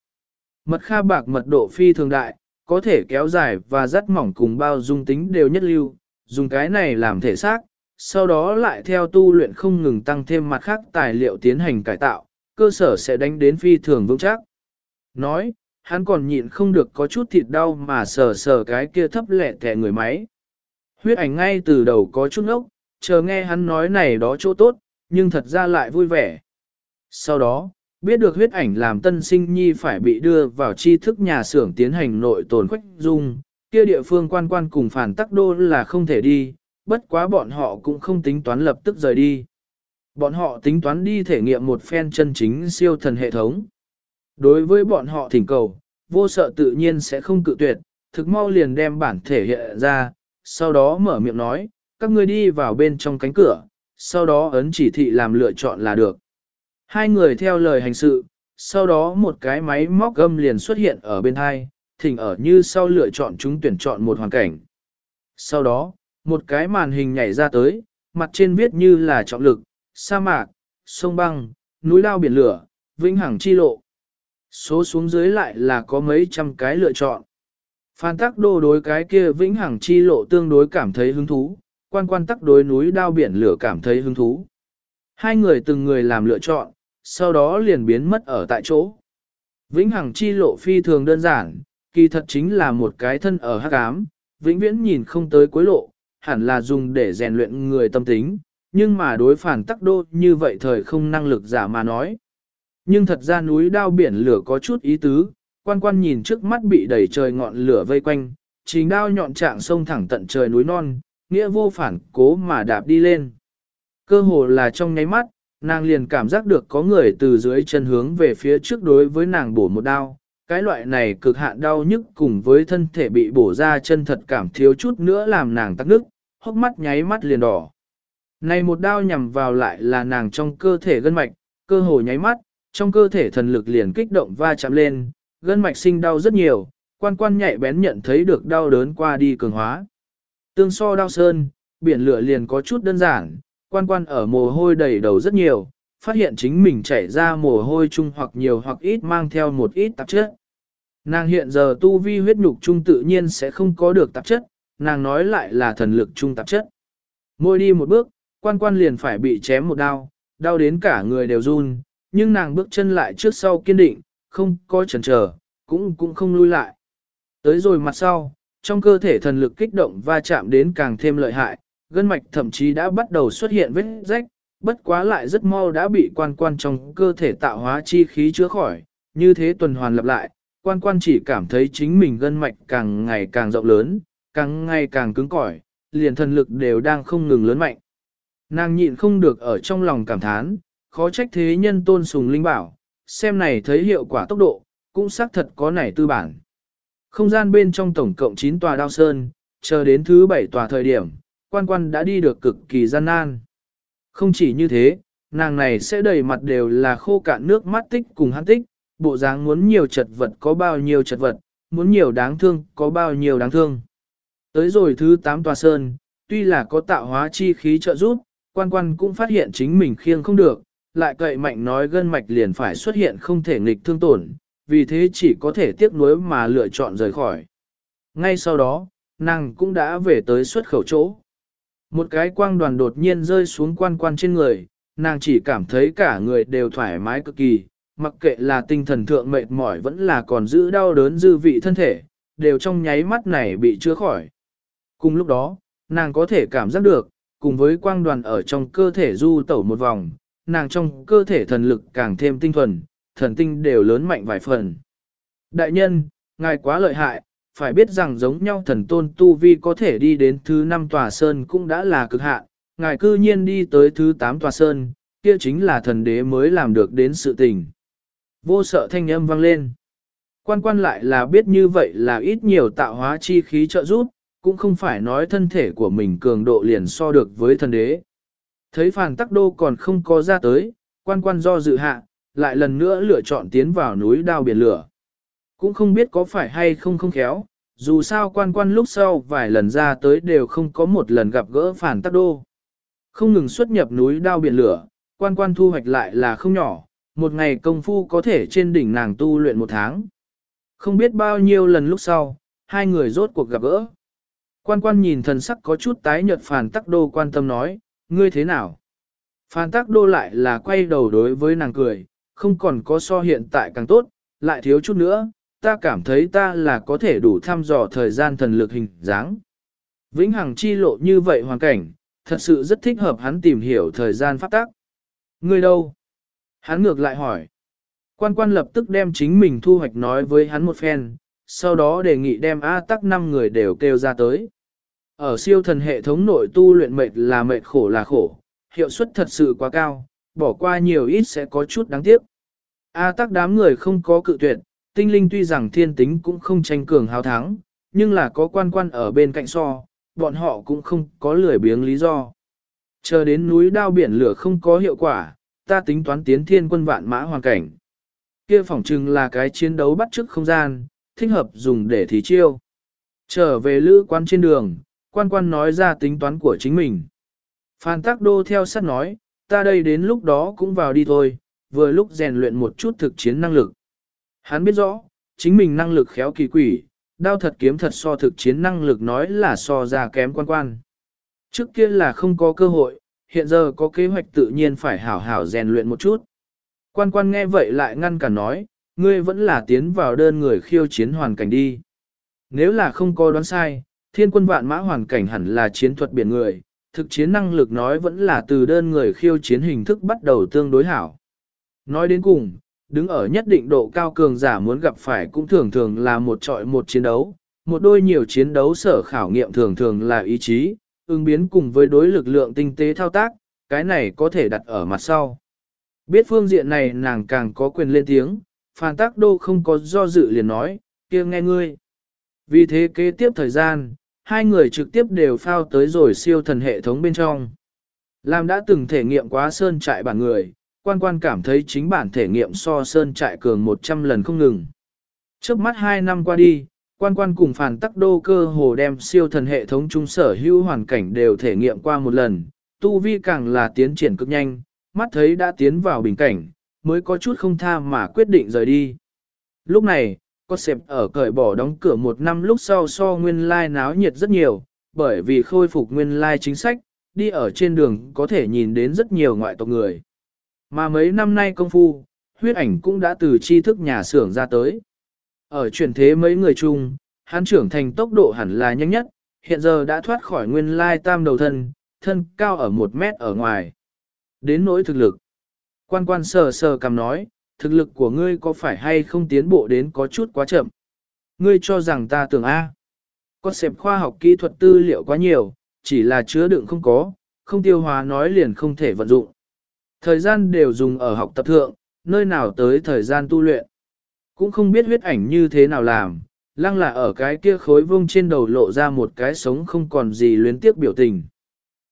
Mật kha bạc mật độ phi thường đại, có thể kéo dài và rất mỏng cùng bao dung tính đều nhất lưu, dùng cái này làm thể xác, sau đó lại theo tu luyện không ngừng tăng thêm mặt khác tài liệu tiến hành cải tạo, cơ sở sẽ đánh đến phi thường vững chắc. Nói, hắn còn nhịn không được có chút thịt đau mà sờ sờ cái kia thấp lẹ thẻ người máy. Huyết ảnh ngay từ đầu có chút ốc, chờ nghe hắn nói này đó chỗ tốt, nhưng thật ra lại vui vẻ. Sau đó, biết được huyết ảnh làm tân sinh nhi phải bị đưa vào tri thức nhà xưởng tiến hành nội tồn khuếch dung, kia địa phương quan quan cùng phản tắc đô là không thể đi, bất quá bọn họ cũng không tính toán lập tức rời đi. Bọn họ tính toán đi thể nghiệm một phen chân chính siêu thần hệ thống. Đối với bọn họ thỉnh cầu, vô sợ tự nhiên sẽ không cự tuyệt, thực mau liền đem bản thể hiện ra, sau đó mở miệng nói, các ngươi đi vào bên trong cánh cửa, sau đó ấn chỉ thị làm lựa chọn là được. Hai người theo lời hành sự, sau đó một cái máy móc gâm liền xuất hiện ở bên hai, thỉnh ở như sau lựa chọn chúng tuyển chọn một hoàn cảnh. Sau đó, một cái màn hình nhảy ra tới, mặt trên viết như là trọng lực, sa mạc, sông băng, núi lao biển lửa, vĩnh hằng chi lộ. Số xuống dưới lại là có mấy trăm cái lựa chọn. Phan tắc đô đối cái kia vĩnh hằng chi lộ tương đối cảm thấy hứng thú, quan quan tắc đối núi đao biển lửa cảm thấy hứng thú. Hai người từng người làm lựa chọn, sau đó liền biến mất ở tại chỗ. Vĩnh hằng chi lộ phi thường đơn giản, kỳ thật chính là một cái thân ở hắc ám, vĩnh viễn nhìn không tới cuối lộ, hẳn là dùng để rèn luyện người tâm tính, nhưng mà đối phản tắc đô như vậy thời không năng lực giả mà nói. Nhưng thật ra núi đao biển lửa có chút ý tứ, quan quan nhìn trước mắt bị đẩy trời ngọn lửa vây quanh, chính đao nhọn trạng sông thẳng tận trời núi non, nghĩa vô phản cố mà đạp đi lên. Cơ hồ là trong nháy mắt, nàng liền cảm giác được có người từ dưới chân hướng về phía trước đối với nàng bổ một đao. Cái loại này cực hạn đau nhức cùng với thân thể bị bổ ra chân thật cảm thiếu chút nữa làm nàng tắc nước, hốc mắt nháy mắt liền đỏ. Này một đao nhằm vào lại là nàng trong cơ thể gân mạch, cơ hồ nháy mắt, trong cơ thể thần lực liền kích động va chạm lên, gân mạch sinh đau rất nhiều, quan quan nhạy bén nhận thấy được đau đớn qua đi cường hóa. Tương so đau sơn, biển lửa liền có chút đơn giản, quan quan ở mồ hôi đầy đầu rất nhiều, phát hiện chính mình chảy ra mồ hôi chung hoặc nhiều hoặc ít mang theo một ít tạp chất. Nàng hiện giờ tu vi huyết nhục chung tự nhiên sẽ không có được tạp chất, nàng nói lại là thần lực chung tạp chất. Môi đi một bước, quan quan liền phải bị chém một đau, đau đến cả người đều run, nhưng nàng bước chân lại trước sau kiên định, không có chần chờ, cũng cũng không lui lại. Tới rồi mặt sau, trong cơ thể thần lực kích động va chạm đến càng thêm lợi hại, gân mạch thậm chí đã bắt đầu xuất hiện vết rách, bất quá lại rất mau đã bị quan quan trong cơ thể tạo hóa chi khí chữa khỏi, như thế tuần hoàn lặp lại, quan quan chỉ cảm thấy chính mình gân mạch càng ngày càng rộng lớn, càng ngày càng cứng cỏi, liền thần lực đều đang không ngừng lớn mạnh. Nàng nhịn không được ở trong lòng cảm thán, khó trách thế nhân tôn sùng linh bảo, xem này thấy hiệu quả tốc độ, cũng xác thật có nảy tư bản. Không gian bên trong tổng cộng 9 tòa đao sơn, chờ đến thứ 7 tòa thời điểm, quan quan đã đi được cực kỳ gian nan. Không chỉ như thế, nàng này sẽ đầy mặt đều là khô cạn nước mắt tích cùng hắn tích, bộ dáng muốn nhiều chật vật có bao nhiêu chật vật, muốn nhiều đáng thương có bao nhiêu đáng thương. Tới rồi thứ 8 tòa sơn, tuy là có tạo hóa chi khí trợ giúp, quan quan cũng phát hiện chính mình khiêng không được, lại cậy mạnh nói gân mạch liền phải xuất hiện không thể nghịch thương tổn, vì thế chỉ có thể tiếc nuối mà lựa chọn rời khỏi. Ngay sau đó, nàng cũng đã về tới xuất khẩu chỗ. Một cái quang đoàn đột nhiên rơi xuống quan quan trên người, nàng chỉ cảm thấy cả người đều thoải mái cực kỳ, mặc kệ là tinh thần thượng mệt mỏi vẫn là còn giữ đau đớn dư vị thân thể, đều trong nháy mắt này bị chữa khỏi. Cùng lúc đó, nàng có thể cảm giác được, cùng với quang đoàn ở trong cơ thể du tẩu một vòng, nàng trong cơ thể thần lực càng thêm tinh thuần, thần tinh đều lớn mạnh vài phần. Đại nhân, ngài quá lợi hại, phải biết rằng giống nhau thần tôn tu vi có thể đi đến thứ 5 tòa sơn cũng đã là cực hạn, ngài cư nhiên đi tới thứ 8 tòa sơn, kia chính là thần đế mới làm được đến sự tình. Vô sợ thanh âm vang lên. Quan quan lại là biết như vậy là ít nhiều tạo hóa chi khí trợ giúp, cũng không phải nói thân thể của mình cường độ liền so được với thần đế. Thấy phàn tắc đô còn không có ra tới, quan quan do dự hạ, lại lần nữa lựa chọn tiến vào núi đao biển lửa. Cũng không biết có phải hay không không khéo, dù sao quan quan lúc sau vài lần ra tới đều không có một lần gặp gỡ phản tắc đô. Không ngừng xuất nhập núi đao biển lửa, quan quan thu hoạch lại là không nhỏ, một ngày công phu có thể trên đỉnh nàng tu luyện một tháng. Không biết bao nhiêu lần lúc sau, hai người rốt cuộc gặp gỡ. Quan quan nhìn thần sắc có chút tái nhợt phản tắc đô quan tâm nói, ngươi thế nào? Phan tắc đô lại là quay đầu đối với nàng cười, không còn có so hiện tại càng tốt, lại thiếu chút nữa, ta cảm thấy ta là có thể đủ thăm dò thời gian thần lực hình dáng. Vĩnh Hằng chi lộ như vậy hoàn cảnh, thật sự rất thích hợp hắn tìm hiểu thời gian pháp tắc. Ngươi đâu? Hắn ngược lại hỏi. Quan quan lập tức đem chính mình thu hoạch nói với hắn một phen, sau đó đề nghị đem A tắc 5 người đều kêu ra tới. Ở siêu thần hệ thống nội tu luyện mệt là mệt khổ là khổ, hiệu suất thật sự quá cao, bỏ qua nhiều ít sẽ có chút đáng tiếc. A tắc đám người không có cự tuyệt, tinh linh tuy rằng thiên tính cũng không tranh cường hào thắng, nhưng là có quan quan ở bên cạnh so, bọn họ cũng không có lười biếng lý do. Chờ đến núi đao biển lửa không có hiệu quả, ta tính toán tiến thiên quân vạn mã hoàn cảnh. Kia phỏng chừng là cái chiến đấu bắt chước không gian, thích hợp dùng để thí chiêu. Trở về lữ quan trên đường, quan quan nói ra tính toán của chính mình. Phan Tắc Đô theo sát nói, ta đây đến lúc đó cũng vào đi thôi, vừa lúc rèn luyện một chút thực chiến năng lực. Hắn biết rõ, chính mình năng lực khéo kỳ quỷ, đao thật kiếm thật so thực chiến năng lực nói là so ra kém quan quan. Trước kia là không có cơ hội, hiện giờ có kế hoạch tự nhiên phải hảo hảo rèn luyện một chút. Quan quan nghe vậy lại ngăn cả nói, ngươi vẫn là tiến vào đơn người khiêu chiến hoàn cảnh đi. Nếu là không có đoán sai, thiên quân vạn mã hoàn cảnh hẳn là chiến thuật biển người, thực chiến năng lực nói vẫn là từ đơn người khiêu chiến hình thức bắt đầu tương đối hảo. Nói đến cùng, đứng ở nhất định độ cao cường giả muốn gặp phải cũng thường thường là một trọi một chiến đấu, một đôi nhiều chiến đấu sở khảo nghiệm thường thường là ý chí, ứng biến cùng với đối lực lượng tinh tế thao tác, cái này có thể đặt ở mặt sau. Biết phương diện này nàng càng có quyền lên tiếng, Phan Tác Đô không có do dự liền nói, kia nghe ngươi. Vì thế kế tiếp thời gian, hai người trực tiếp đều phao tới rồi siêu thần hệ thống bên trong. Làm đã từng thể nghiệm quá sơn trại bản người, quan quan cảm thấy chính bản thể nghiệm so sơn trại cường 100 lần không ngừng. Trước mắt 2 năm qua đi, quan quan cùng phản tắc đô cơ hồ đem siêu thần hệ thống trung sở hữu hoàn cảnh đều thể nghiệm qua một lần, tu vi càng là tiến triển cực nhanh, mắt thấy đã tiến vào bình cảnh, mới có chút không tha mà quyết định rời đi. Lúc này, có xếp ở cởi bỏ đóng cửa một năm lúc sau so nguyên lai like náo nhiệt rất nhiều, bởi vì khôi phục nguyên lai like chính sách, đi ở trên đường có thể nhìn đến rất nhiều ngoại tộc người. Mà mấy năm nay công phu, huyết ảnh cũng đã từ tri thức nhà xưởng ra tới. Ở truyền thế mấy người chung, Hắn trưởng thành tốc độ hẳn là nhanh nhất, hiện giờ đã thoát khỏi nguyên lai tam đầu thân, thân cao ở một mét ở ngoài. Đến nỗi thực lực. Quan quan sờ sờ cầm nói, thực lực của ngươi có phải hay không tiến bộ đến có chút quá chậm. Ngươi cho rằng ta tưởng A. Có xếp khoa học kỹ thuật tư liệu quá nhiều, chỉ là chứa đựng không có, không tiêu hóa nói liền không thể vận dụng. Thời gian đều dùng ở học tập thượng, nơi nào tới thời gian tu luyện. Cũng không biết huyết ảnh như thế nào làm, lăng là ở cái kia khối vông trên đầu lộ ra một cái sống không còn gì luyến tiếc biểu tình.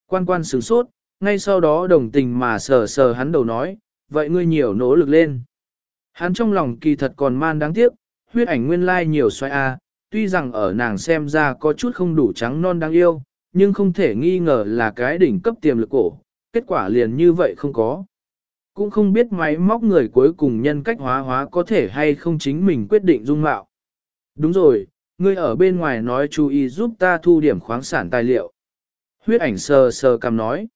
Quan quan sửng sốt, ngay sau đó đồng tình mà sờ sờ hắn đầu nói, vậy ngươi nhiều nỗ lực lên. Hắn trong lòng kỳ thật còn man đáng tiếc, huyết ảnh nguyên lai nhiều xoay a, tuy rằng ở nàng xem ra có chút không đủ trắng non đáng yêu, nhưng không thể nghi ngờ là cái đỉnh cấp tiềm lực cổ, kết quả liền như vậy không có. Cũng không biết máy móc người cuối cùng nhân cách hóa hóa có thể hay không chính mình quyết định dung mạo. Đúng rồi, ngươi ở bên ngoài nói chú ý giúp ta thu điểm khoáng sản tài liệu. Huyết ảnh sờ sờ cầm nói.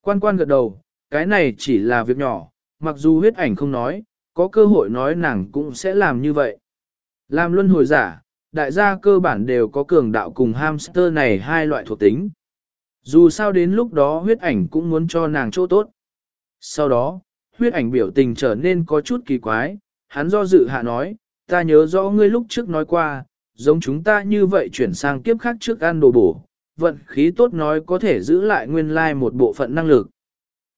Quan quan gật đầu, cái này chỉ là việc nhỏ, mặc dù huyết ảnh không nói, có cơ hội nói nàng cũng sẽ làm như vậy. Làm luân hồi giả, đại gia cơ bản đều có cường đạo cùng hamster này hai loại thuộc tính. Dù sao đến lúc đó huyết ảnh cũng muốn cho nàng chỗ tốt. Sau đó, huyết ảnh biểu tình trở nên có chút kỳ quái, hắn do dự hạ nói, ta nhớ rõ ngươi lúc trước nói qua, giống chúng ta như vậy chuyển sang kiếp khác trước ăn đồ bổ, vận khí tốt nói có thể giữ lại nguyên lai một bộ phận năng lực.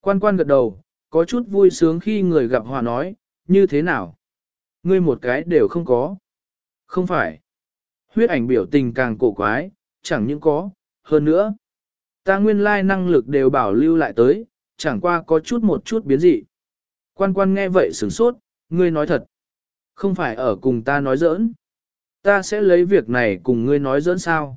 Quan quan gật đầu, có chút vui sướng khi người gặp hòa nói, như thế nào? Ngươi một cái đều không có. Không phải. Huyết ảnh biểu tình càng cổ quái, chẳng những có, hơn nữa. Ta nguyên lai năng lực đều bảo lưu lại tới, chẳng qua có chút một chút biến dị. Quan quan nghe vậy sửng sốt, ngươi nói thật. Không phải ở cùng ta nói giỡn. Ta sẽ lấy việc này cùng ngươi nói giỡn sao.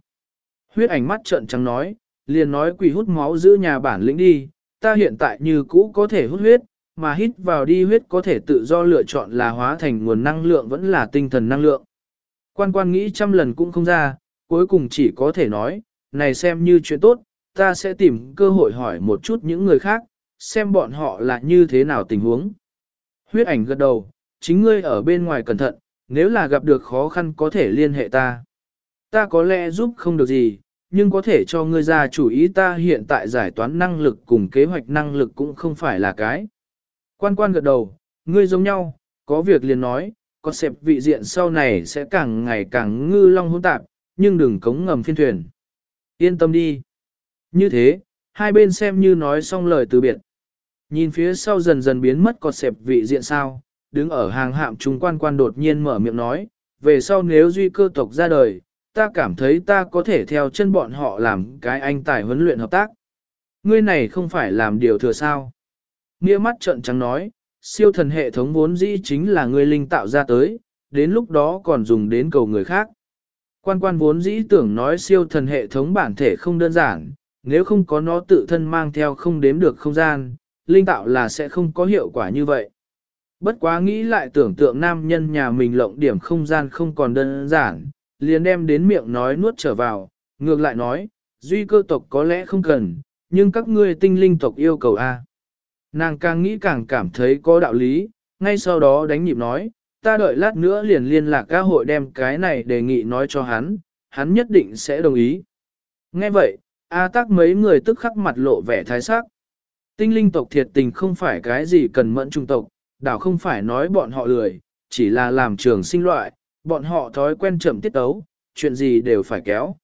Huyết ảnh mắt trợn trắng nói, liền nói quỷ hút máu giữ nhà bản lĩnh đi, ta hiện tại như cũ có thể hút huyết, mà hít vào đi huyết có thể tự do lựa chọn là hóa thành nguồn năng lượng vẫn là tinh thần năng lượng. Quan quan nghĩ trăm lần cũng không ra, cuối cùng chỉ có thể nói, này xem như chuyện tốt, ta sẽ tìm cơ hội hỏi một chút những người khác, xem bọn họ là như thế nào tình huống. Huyết ảnh gật đầu, chính ngươi ở bên ngoài cẩn thận, nếu là gặp được khó khăn có thể liên hệ ta. Ta có lẽ giúp không được gì, nhưng có thể cho ngươi ra chủ ý ta hiện tại giải toán năng lực cùng kế hoạch năng lực cũng không phải là cái. Quan quan gật đầu, ngươi giống nhau, có việc liền nói, có xẹp vị diện sau này sẽ càng ngày càng ngư long hỗn tạp, nhưng đừng cống ngầm phiên thuyền. Yên tâm đi. Như thế, hai bên xem như nói xong lời từ biệt. Nhìn phía sau dần dần biến mất cọt xẹp vị diện sao, đứng ở hàng hạm trung quan quan đột nhiên mở miệng nói, về sau nếu duy cơ tộc ra đời, ta cảm thấy ta có thể theo chân bọn họ làm cái anh tài huấn luyện hợp tác. Ngươi này không phải làm điều thừa sao. Nghĩa mắt trợn trắng nói, siêu thần hệ thống vốn dĩ chính là ngươi linh tạo ra tới, đến lúc đó còn dùng đến cầu người khác. Quan quan vốn dĩ tưởng nói siêu thần hệ thống bản thể không đơn giản, nếu không có nó tự thân mang theo không đếm được không gian, linh tạo là sẽ không có hiệu quả như vậy. Bất quá nghĩ lại tưởng tượng nam nhân nhà mình lộng điểm không gian không còn đơn giản, liền đem đến miệng nói nuốt trở vào, ngược lại nói, duy cơ tộc có lẽ không cần, nhưng các ngươi tinh linh tộc yêu cầu A. Nàng càng nghĩ càng cảm thấy có đạo lý, ngay sau đó đánh nhịp nói, ta đợi lát nữa liền liên lạc các hội đem cái này đề nghị nói cho hắn, hắn nhất định sẽ đồng ý. Nghe vậy, A tắc mấy người tức khắc mặt lộ vẻ thái sắc. Tinh linh tộc thiệt tình không phải cái gì cần mẫn trung tộc, đảo không phải nói bọn họ lười, chỉ là làm trường sinh loại, bọn họ thói quen chậm tiết tấu, chuyện gì đều phải kéo.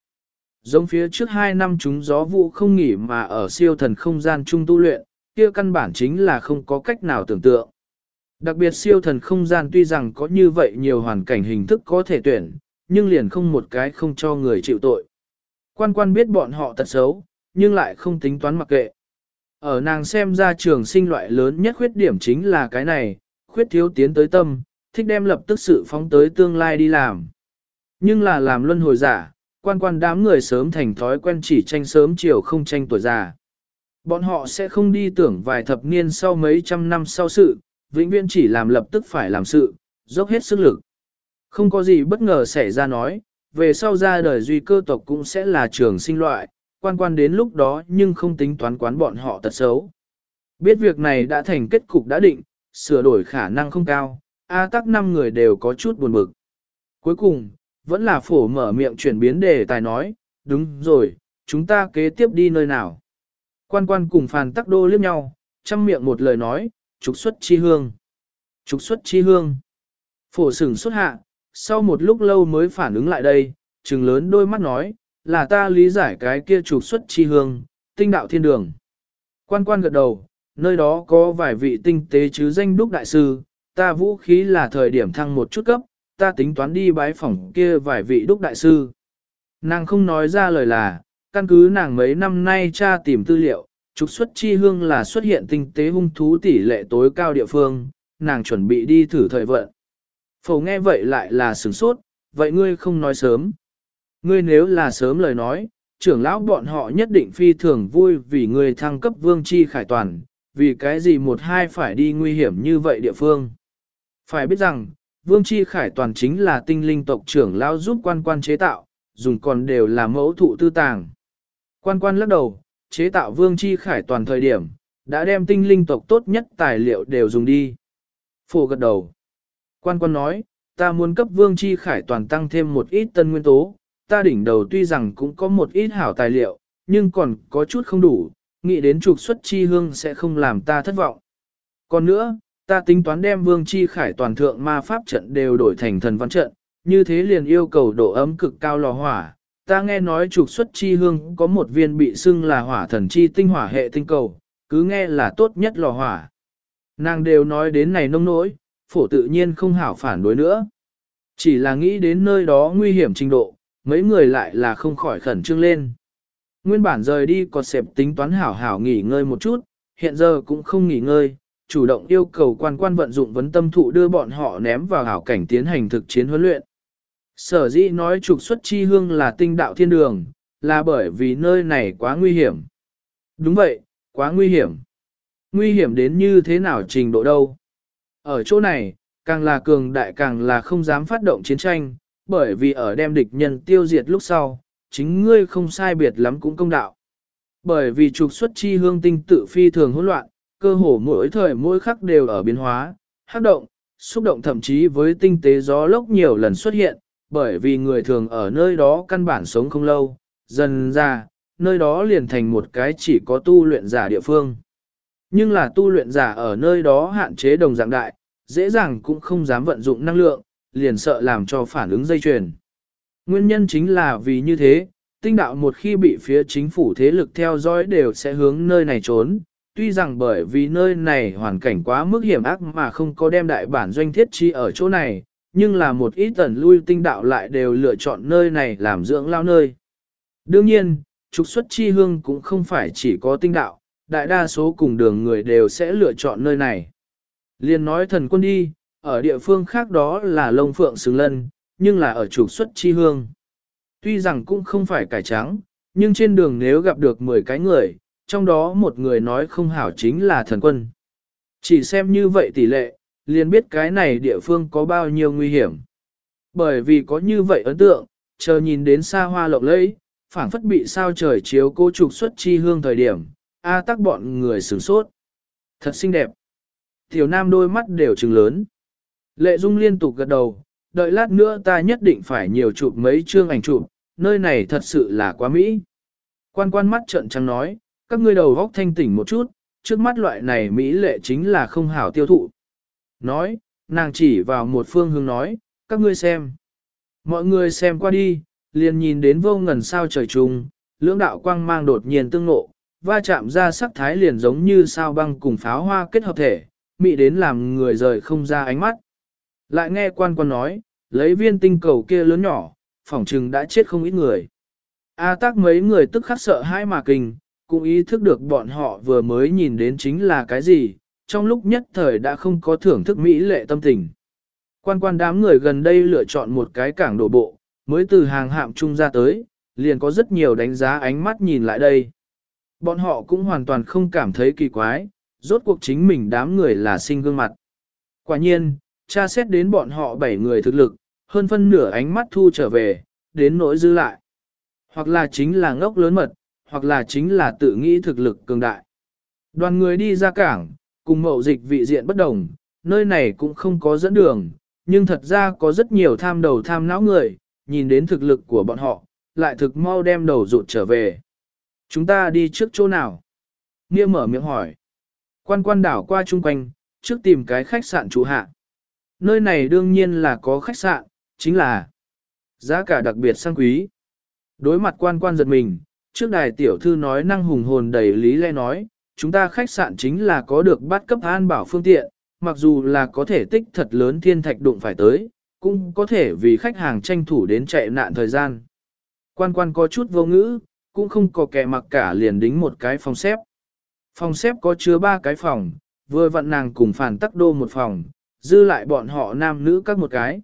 Giống phía trước hai năm chúng gió vụ không nghỉ mà ở siêu thần không gian trung tu luyện, kia căn bản chính là không có cách nào tưởng tượng. Đặc biệt siêu thần không gian tuy rằng có như vậy nhiều hoàn cảnh hình thức có thể tuyển, nhưng liền không một cái không cho người chịu tội. Quan quan biết bọn họ tật xấu, nhưng lại không tính toán mặc kệ. Ở nàng xem ra trường sinh loại lớn nhất khuyết điểm chính là cái này, khuyết thiếu tiến tới tâm, thích đem lập tức sự phóng tới tương lai đi làm. Nhưng là làm luân hồi giả, quan quan đám người sớm thành thói quen chỉ tranh sớm chiều không tranh tuổi già. Bọn họ sẽ không đi tưởng vài thập niên sau mấy trăm năm sau sự, vĩnh viễn chỉ làm lập tức phải làm sự, dốc hết sức lực. Không có gì bất ngờ xảy ra nói, về sau ra đời duy cơ tộc cũng sẽ là trường sinh loại, quan quan đến lúc đó nhưng không tính toán quán bọn họ tật xấu. Biết việc này đã thành kết cục đã định, sửa đổi khả năng không cao, A tắc năm người đều có chút buồn bực. Cuối cùng, vẫn là phổ mở miệng chuyển biến đề tài nói, đúng rồi, chúng ta kế tiếp đi nơi nào. Quan quan cùng phàn tắc đô liếc nhau, chăm miệng một lời nói, trục xuất chi hương. Trục xuất chi hương. Phổ sửng xuất hạ, sau một lúc lâu mới phản ứng lại đây, trừng lớn đôi mắt nói, là ta lý giải cái kia trục xuất chi hương, tinh đạo thiên đường. Quan quan gật đầu, nơi đó có vài vị tinh tế chứ danh đúc đại sư, ta vũ khí là thời điểm thăng một chút cấp, ta tính toán đi bái phỏng kia vài vị đúc đại sư. Nàng không nói ra lời là, căn cứ nàng mấy năm nay tra tìm tư liệu, trục xuất chi hương là xuất hiện tinh tế hung thú tỷ lệ tối cao địa phương, nàng chuẩn bị đi thử thời vận. Phổ nghe vậy lại là sửng sốt, vậy ngươi không nói sớm. Ngươi nếu là sớm lời nói, trưởng lão bọn họ nhất định phi thường vui vì ngươi thăng cấp vương chi khải toàn, vì cái gì một hai phải đi nguy hiểm như vậy địa phương. Phải biết rằng, vương chi khải toàn chính là tinh linh tộc trưởng lão giúp quan quan chế tạo, dùng còn đều là mẫu thụ tư tàng. Quan quan lắc đầu, chế tạo vương chi khải toàn thời điểm, đã đem tinh linh tộc tốt nhất tài liệu đều dùng đi. Phổ gật đầu. Quan quan nói, ta muốn cấp vương chi khải toàn tăng thêm một ít tân nguyên tố, ta đỉnh đầu tuy rằng cũng có một ít hảo tài liệu, nhưng còn có chút không đủ, nghĩ đến trục xuất chi hương sẽ không làm ta thất vọng. Còn nữa, ta tính toán đem vương chi khải toàn thượng ma pháp trận đều đổi thành thần văn trận, như thế liền yêu cầu độ ấm cực cao lò hỏa. Ta nghe nói trục xuất chi hương có một viên bị xưng là hỏa thần chi tinh hỏa hệ tinh cầu, cứ nghe là tốt nhất lò hỏa. Nàng đều nói đến này nông nỗi, phổ tự nhiên không hảo phản đối nữa. Chỉ là nghĩ đến nơi đó nguy hiểm trình độ, mấy người lại là không khỏi khẩn trương lên. Nguyên bản rời đi còn xẹp tính toán hảo hảo nghỉ ngơi một chút, hiện giờ cũng không nghỉ ngơi, chủ động yêu cầu quan quan vận dụng vấn tâm thụ đưa bọn họ ném vào hảo cảnh tiến hành thực chiến huấn luyện. Sở dĩ nói trục xuất chi hương là tinh đạo thiên đường, là bởi vì nơi này quá nguy hiểm. Đúng vậy, quá nguy hiểm. Nguy hiểm đến như thế nào trình độ đâu. Ở chỗ này, càng là cường đại càng là không dám phát động chiến tranh, bởi vì ở đem địch nhân tiêu diệt lúc sau, chính ngươi không sai biệt lắm cũng công đạo. Bởi vì trục xuất chi hương tinh tự phi thường hỗn loạn, cơ hồ mỗi thời mỗi khắc đều ở biến hóa, hắc động, xúc động thậm chí với tinh tế gió lốc nhiều lần xuất hiện, bởi vì người thường ở nơi đó căn bản sống không lâu, dần ra, nơi đó liền thành một cái chỉ có tu luyện giả địa phương. Nhưng là tu luyện giả ở nơi đó hạn chế đồng dạng đại, dễ dàng cũng không dám vận dụng năng lượng, liền sợ làm cho phản ứng dây chuyền. Nguyên nhân chính là vì như thế, tinh đạo một khi bị phía chính phủ thế lực theo dõi đều sẽ hướng nơi này trốn. Tuy rằng bởi vì nơi này hoàn cảnh quá mức hiểm ác mà không có đem đại bản doanh thiết chi ở chỗ này, nhưng là một ít tần lui tinh đạo lại đều lựa chọn nơi này làm dưỡng lao nơi. Đương nhiên, trục xuất chi hương cũng không phải chỉ có tinh đạo, đại đa số cùng đường người đều sẽ lựa chọn nơi này. Liên nói thần quân đi, ở địa phương khác đó là lông phượng xứng lân, nhưng là ở trục xuất chi hương. Tuy rằng cũng không phải cải trắng, nhưng trên đường nếu gặp được 10 cái người, trong đó một người nói không hảo chính là thần quân. Chỉ xem như vậy tỷ lệ, liền biết cái này địa phương có bao nhiêu nguy hiểm. Bởi vì có như vậy ấn tượng, chờ nhìn đến xa hoa lộng lẫy, phảng phất bị sao trời chiếu cô trục xuất chi hương thời điểm, A tắc bọn người sửng sốt. Thật xinh đẹp. Tiểu nam đôi mắt đều trừng lớn. Lệ Dung liên tục gật đầu, đợi lát nữa ta nhất định phải nhiều chụp mấy chương ảnh chụp, nơi này thật sự là quá mỹ. Quan quan mắt trợn trắng nói, các ngươi đầu góc thanh tỉnh một chút, trước mắt loại này mỹ lệ chính là không hảo tiêu thụ. Nói, nàng chỉ vào một phương hướng nói, các ngươi xem. Mọi người xem qua đi, liền nhìn đến vô ngần sao trời trùng, lưỡng đạo quang mang đột nhiên tương ngộ, va chạm ra sắc thái liền giống như sao băng cùng pháo hoa kết hợp thể, mỹ đến làm người rời không ra ánh mắt. Lại nghe quan quan nói, lấy viên tinh cầu kia lớn nhỏ, phỏng chừng đã chết không ít người. A tác mấy người tức khắc sợ hãi mà kinh, cũng ý thức được bọn họ vừa mới nhìn đến chính là cái gì, trong lúc nhất thời đã không có thưởng thức mỹ lệ tâm tình. Quan quan đám người gần đây lựa chọn một cái cảng đổ bộ, mới từ hàng hạm trung ra tới, liền có rất nhiều đánh giá ánh mắt nhìn lại đây. Bọn họ cũng hoàn toàn không cảm thấy kỳ quái, rốt cuộc chính mình đám người là sinh gương mặt. Quả nhiên, tra xét đến bọn họ bảy người thực lực, hơn phân nửa ánh mắt thu trở về, đến nỗi dư lại. Hoặc là chính là ngốc lớn mật, hoặc là chính là tự nghĩ thực lực cường đại. Đoàn người đi ra cảng, cùng mậu dịch vị diện bất đồng, nơi này cũng không có dẫn đường, nhưng thật ra có rất nhiều tham đầu tham não người, nhìn đến thực lực của bọn họ, lại thực mau đem đầu rụt trở về. Chúng ta đi trước chỗ nào? Nghĩa mở miệng hỏi. Quan quan đảo qua chung quanh, trước tìm cái khách sạn chủ hạ. Nơi này đương nhiên là có khách sạn, chính là giá cả đặc biệt sang quý. Đối mặt quan quan giật mình, trước đài tiểu thư nói năng hùng hồn đầy lý lẽ nói, chúng ta khách sạn chính là có được bắt cấp an bảo phương tiện, mặc dù là có thể tích thật lớn thiên thạch đụng phải tới, cũng có thể vì khách hàng tranh thủ đến chạy nạn thời gian. Quan quan có chút vô ngữ, cũng không có kẻ mặc cả liền đính một cái phòng xếp. Phòng xếp có chứa ba cái phòng, vừa vặn nàng cùng phản tắc đô một phòng, dư lại bọn họ nam nữ các một cái.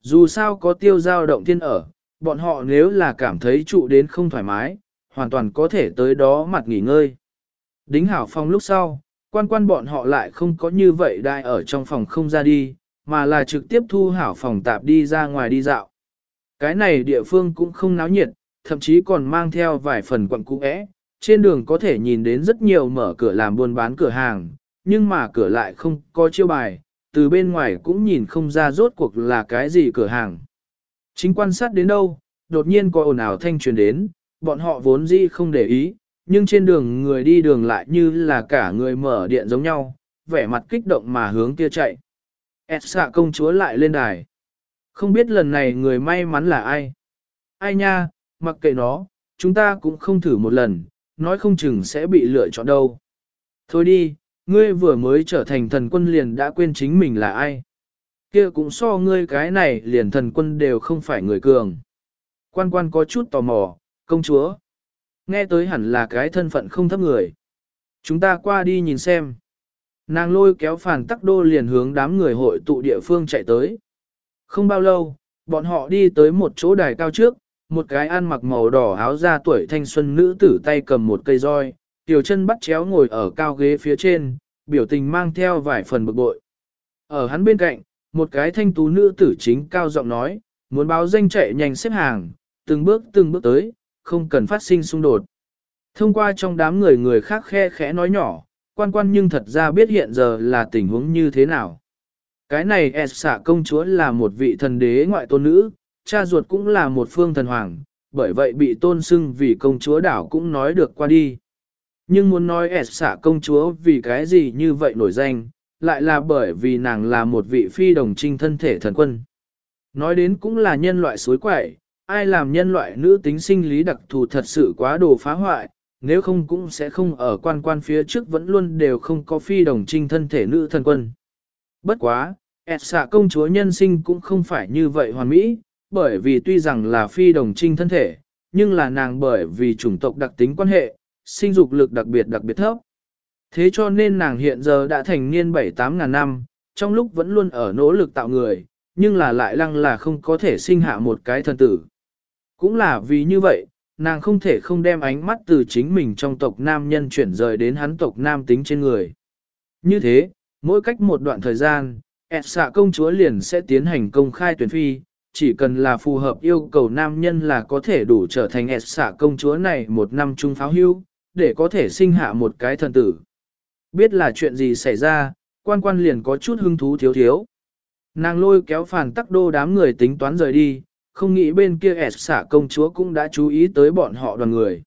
Dù sao có tiêu giao động thiên ở, bọn họ nếu là cảm thấy trụ đến không thoải mái, hoàn toàn có thể tới đó mặt nghỉ ngơi. Đính hảo phòng lúc sau, quan quan bọn họ lại không có như vậy đại ở trong phòng không ra đi, mà là trực tiếp thu hảo phòng tạp đi ra ngoài đi dạo. Cái này địa phương cũng không náo nhiệt, thậm chí còn mang theo vài phần quận cũ ẽ, trên đường có thể nhìn đến rất nhiều mở cửa làm buôn bán cửa hàng, nhưng mà cửa lại không có chiêu bài, từ bên ngoài cũng nhìn không ra rốt cuộc là cái gì cửa hàng. Chính quan sát đến đâu, đột nhiên có ồn ào thanh truyền đến, bọn họ vốn dĩ không để ý, nhưng trên đường người đi đường lại như là cả người mở điện giống nhau, vẻ mặt kích động mà hướng kia chạy. ẹt xạ công chúa lại lên đài. Không biết lần này người may mắn là ai. Ai nha, mặc kệ nó, chúng ta cũng không thử một lần, nói không chừng sẽ bị lựa chọn đâu. Thôi đi, ngươi vừa mới trở thành thần quân liền đã quên chính mình là ai. Kia cũng so ngươi cái này liền thần quân đều không phải người cường. Quan quan có chút tò mò, công chúa. Nghe tới hẳn là cái thân phận không thấp người. Chúng ta qua đi nhìn xem. Nàng lôi kéo phản tắc đô liền hướng đám người hội tụ địa phương chạy tới. Không bao lâu, bọn họ đi tới một chỗ đài cao trước, một cái ăn mặc màu đỏ áo da tuổi thanh xuân nữ tử tay cầm một cây roi, tiểu chân bắt chéo ngồi ở cao ghế phía trên, biểu tình mang theo vài phần bực bội. Ở hắn bên cạnh, một cái thanh tú nữ tử chính cao giọng nói, muốn báo danh chạy nhanh xếp hàng, từng bước từng bước tới, không cần phát sinh xung đột. Thông qua trong đám người người khác khe khẽ nói nhỏ, quan quan nhưng thật ra biết hiện giờ là tình huống như thế nào. Cái này S xạ công chúa là một vị thần đế ngoại tôn nữ, cha ruột cũng là một phương thần hoàng, bởi vậy bị tôn xưng vì công chúa đảo cũng nói được qua đi. Nhưng muốn nói S xạ công chúa vì cái gì như vậy nổi danh, lại là bởi vì nàng là một vị phi đồng trinh thân thể thần quân. Nói đến cũng là nhân loại suối quậy, ai làm nhân loại nữ tính sinh lý đặc thù thật sự quá đồ phá hoại, nếu không cũng sẽ không ở quan quan phía trước vẫn luôn đều không có phi đồng trinh thân thể nữ thần quân. Bất quá, ẹt xạ công chúa nhân sinh cũng không phải như vậy hoàn mỹ, bởi vì tuy rằng là phi đồng trinh thân thể, nhưng là nàng bởi vì chủng tộc đặc tính quan hệ, sinh dục lực đặc biệt đặc biệt thấp. Thế cho nên nàng hiện giờ đã thành niên 7-8 ngàn năm, trong lúc vẫn luôn ở nỗ lực tạo người, nhưng là lại lăng là không có thể sinh hạ một cái thần tử. Cũng là vì như vậy, nàng không thể không đem ánh mắt từ chính mình trong tộc nam nhân chuyển rời đến hắn tộc nam tính trên người. Như thế, mỗi cách một đoạn thời gian, ẹt xạ công chúa liền sẽ tiến hành công khai tuyển phi, chỉ cần là phù hợp yêu cầu nam nhân là có thể đủ trở thành ẹt xạ công chúa này một năm trung pháo hưu, để có thể sinh hạ một cái thần tử. Biết là chuyện gì xảy ra, quan quan liền có chút hứng thú thiếu thiếu. Nàng lôi kéo phản tắc đô đám người tính toán rời đi, không nghĩ bên kia ẹt xả công chúa cũng đã chú ý tới bọn họ đoàn người.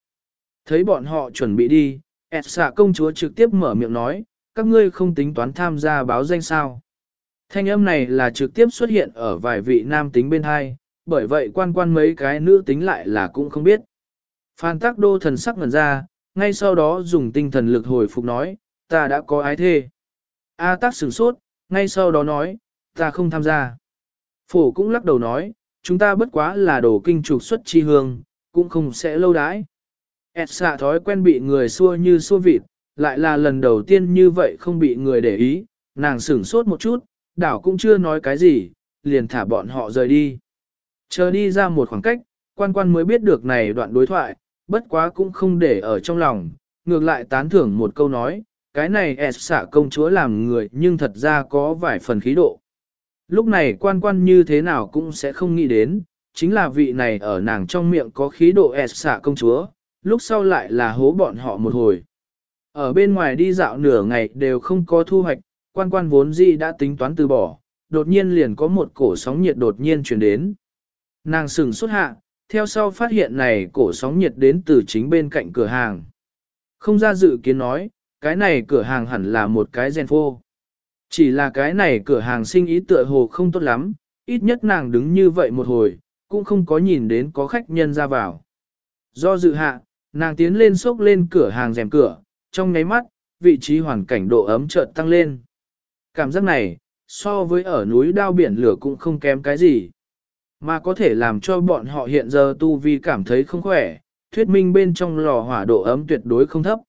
Thấy bọn họ chuẩn bị đi, ẹt xả công chúa trực tiếp mở miệng nói, các ngươi không tính toán tham gia báo danh sao. Thanh âm này là trực tiếp xuất hiện ở vài vị nam tính bên hai, bởi vậy quan quan mấy cái nữ tính lại là cũng không biết. Phan tác đô thần sắc ngẩn ra, ngay sau đó dùng tinh thần lực hồi phục nói, ta đã có ái thê. A tác sửng sốt, ngay sau đó nói, ta không tham gia. Phổ cũng lắc đầu nói, chúng ta bất quá là đồ kinh trục xuất chi hương, cũng không sẽ lâu đãi. Et xạ thói quen bị người xua như xua vịt, lại là lần đầu tiên như vậy không bị người để ý, nàng sửng sốt một chút, đảo cũng chưa nói cái gì, liền thả bọn họ rời đi. Chờ đi ra một khoảng cách, quan quan mới biết được này đoạn đối thoại, bất quá cũng không để ở trong lòng, ngược lại tán thưởng một câu nói, cái này S xạ công chúa làm người nhưng thật ra có vài phần khí độ. Lúc này quan quan như thế nào cũng sẽ không nghĩ đến, chính là vị này ở nàng trong miệng có khí độ ẹt xạ công chúa, lúc sau lại là hố bọn họ một hồi. Ở bên ngoài đi dạo nửa ngày đều không có thu hoạch, quan quan vốn gì đã tính toán từ bỏ, đột nhiên liền có một cổ sóng nhiệt đột nhiên chuyển đến. Nàng sừng xuất hạ, theo sau phát hiện này cổ sóng nhiệt đến từ chính bên cạnh cửa hàng. Không ra dự kiến nói, cái này cửa hàng hẳn là một cái gen phô. Chỉ là cái này cửa hàng sinh ý tựa hồ không tốt lắm, ít nhất nàng đứng như vậy một hồi, cũng không có nhìn đến có khách nhân ra vào. Do dự hạ, nàng tiến lên xốc lên cửa hàng rèm cửa, trong nháy mắt, vị trí hoàn cảnh độ ấm chợt tăng lên. Cảm giác này, so với ở núi đao biển lửa cũng không kém cái gì. Mà có thể làm cho bọn họ hiện giờ tu vi cảm thấy không khỏe, thuyết minh bên trong lò hỏa độ ấm tuyệt đối không thấp.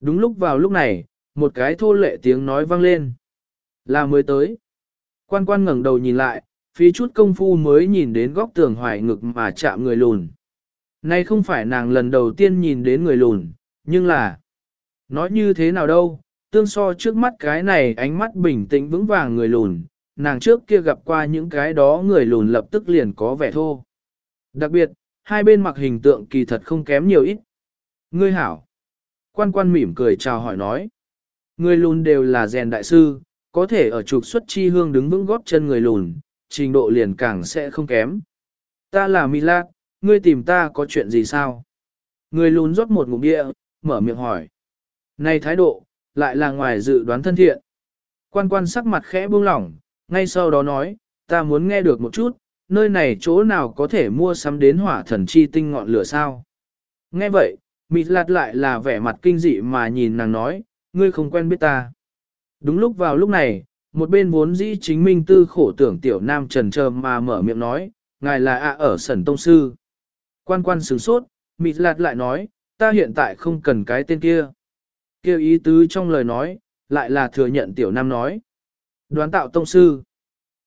Đúng lúc vào lúc này, một cái thô lệ tiếng nói vang lên. Là mới tới. Quan quan ngẩng đầu nhìn lại, phí chút công phu mới nhìn đến góc tường hoài ngực mà chạm người lùn. Nay không phải nàng lần đầu tiên nhìn đến người lùn, nhưng là... Nói như thế nào đâu, tương so trước mắt cái này ánh mắt bình tĩnh vững vàng người lùn, nàng trước kia gặp qua những cái đó người lùn lập tức liền có vẻ thô. Đặc biệt, hai bên mặc hình tượng kỳ thật không kém nhiều ít. Ngươi hảo. Quan quan mỉm cười chào hỏi nói. Người lùn đều là rèn đại sư, có thể ở trục xuất chi hương đứng vững góp chân người lùn, trình độ liền càng sẽ không kém. Ta là Mỹ ngươi tìm ta có chuyện gì sao? Người lùn rót một ngụm địa, mở miệng hỏi. Này thái độ, lại là ngoài dự đoán thân thiện. Quan quan sắc mặt khẽ buông lỏng, ngay sau đó nói, ta muốn nghe được một chút, nơi này chỗ nào có thể mua sắm đến hỏa thần chi tinh ngọn lửa sao? Nghe vậy, Mịt lạt lại là vẻ mặt kinh dị mà nhìn nàng nói, ngươi không quen biết ta. Đúng lúc vào lúc này, một bên vốn dĩ chính minh tư khổ tưởng tiểu nam trần trờ mà mở miệng nói, ngài là ạ ở sẩn tông sư. Quan quan sửng sốt, mịt lạt lại nói, ta hiện tại không cần cái tên kia. Kêu ý tứ trong lời nói, lại là thừa nhận tiểu nam nói. Đoán tạo tông sư.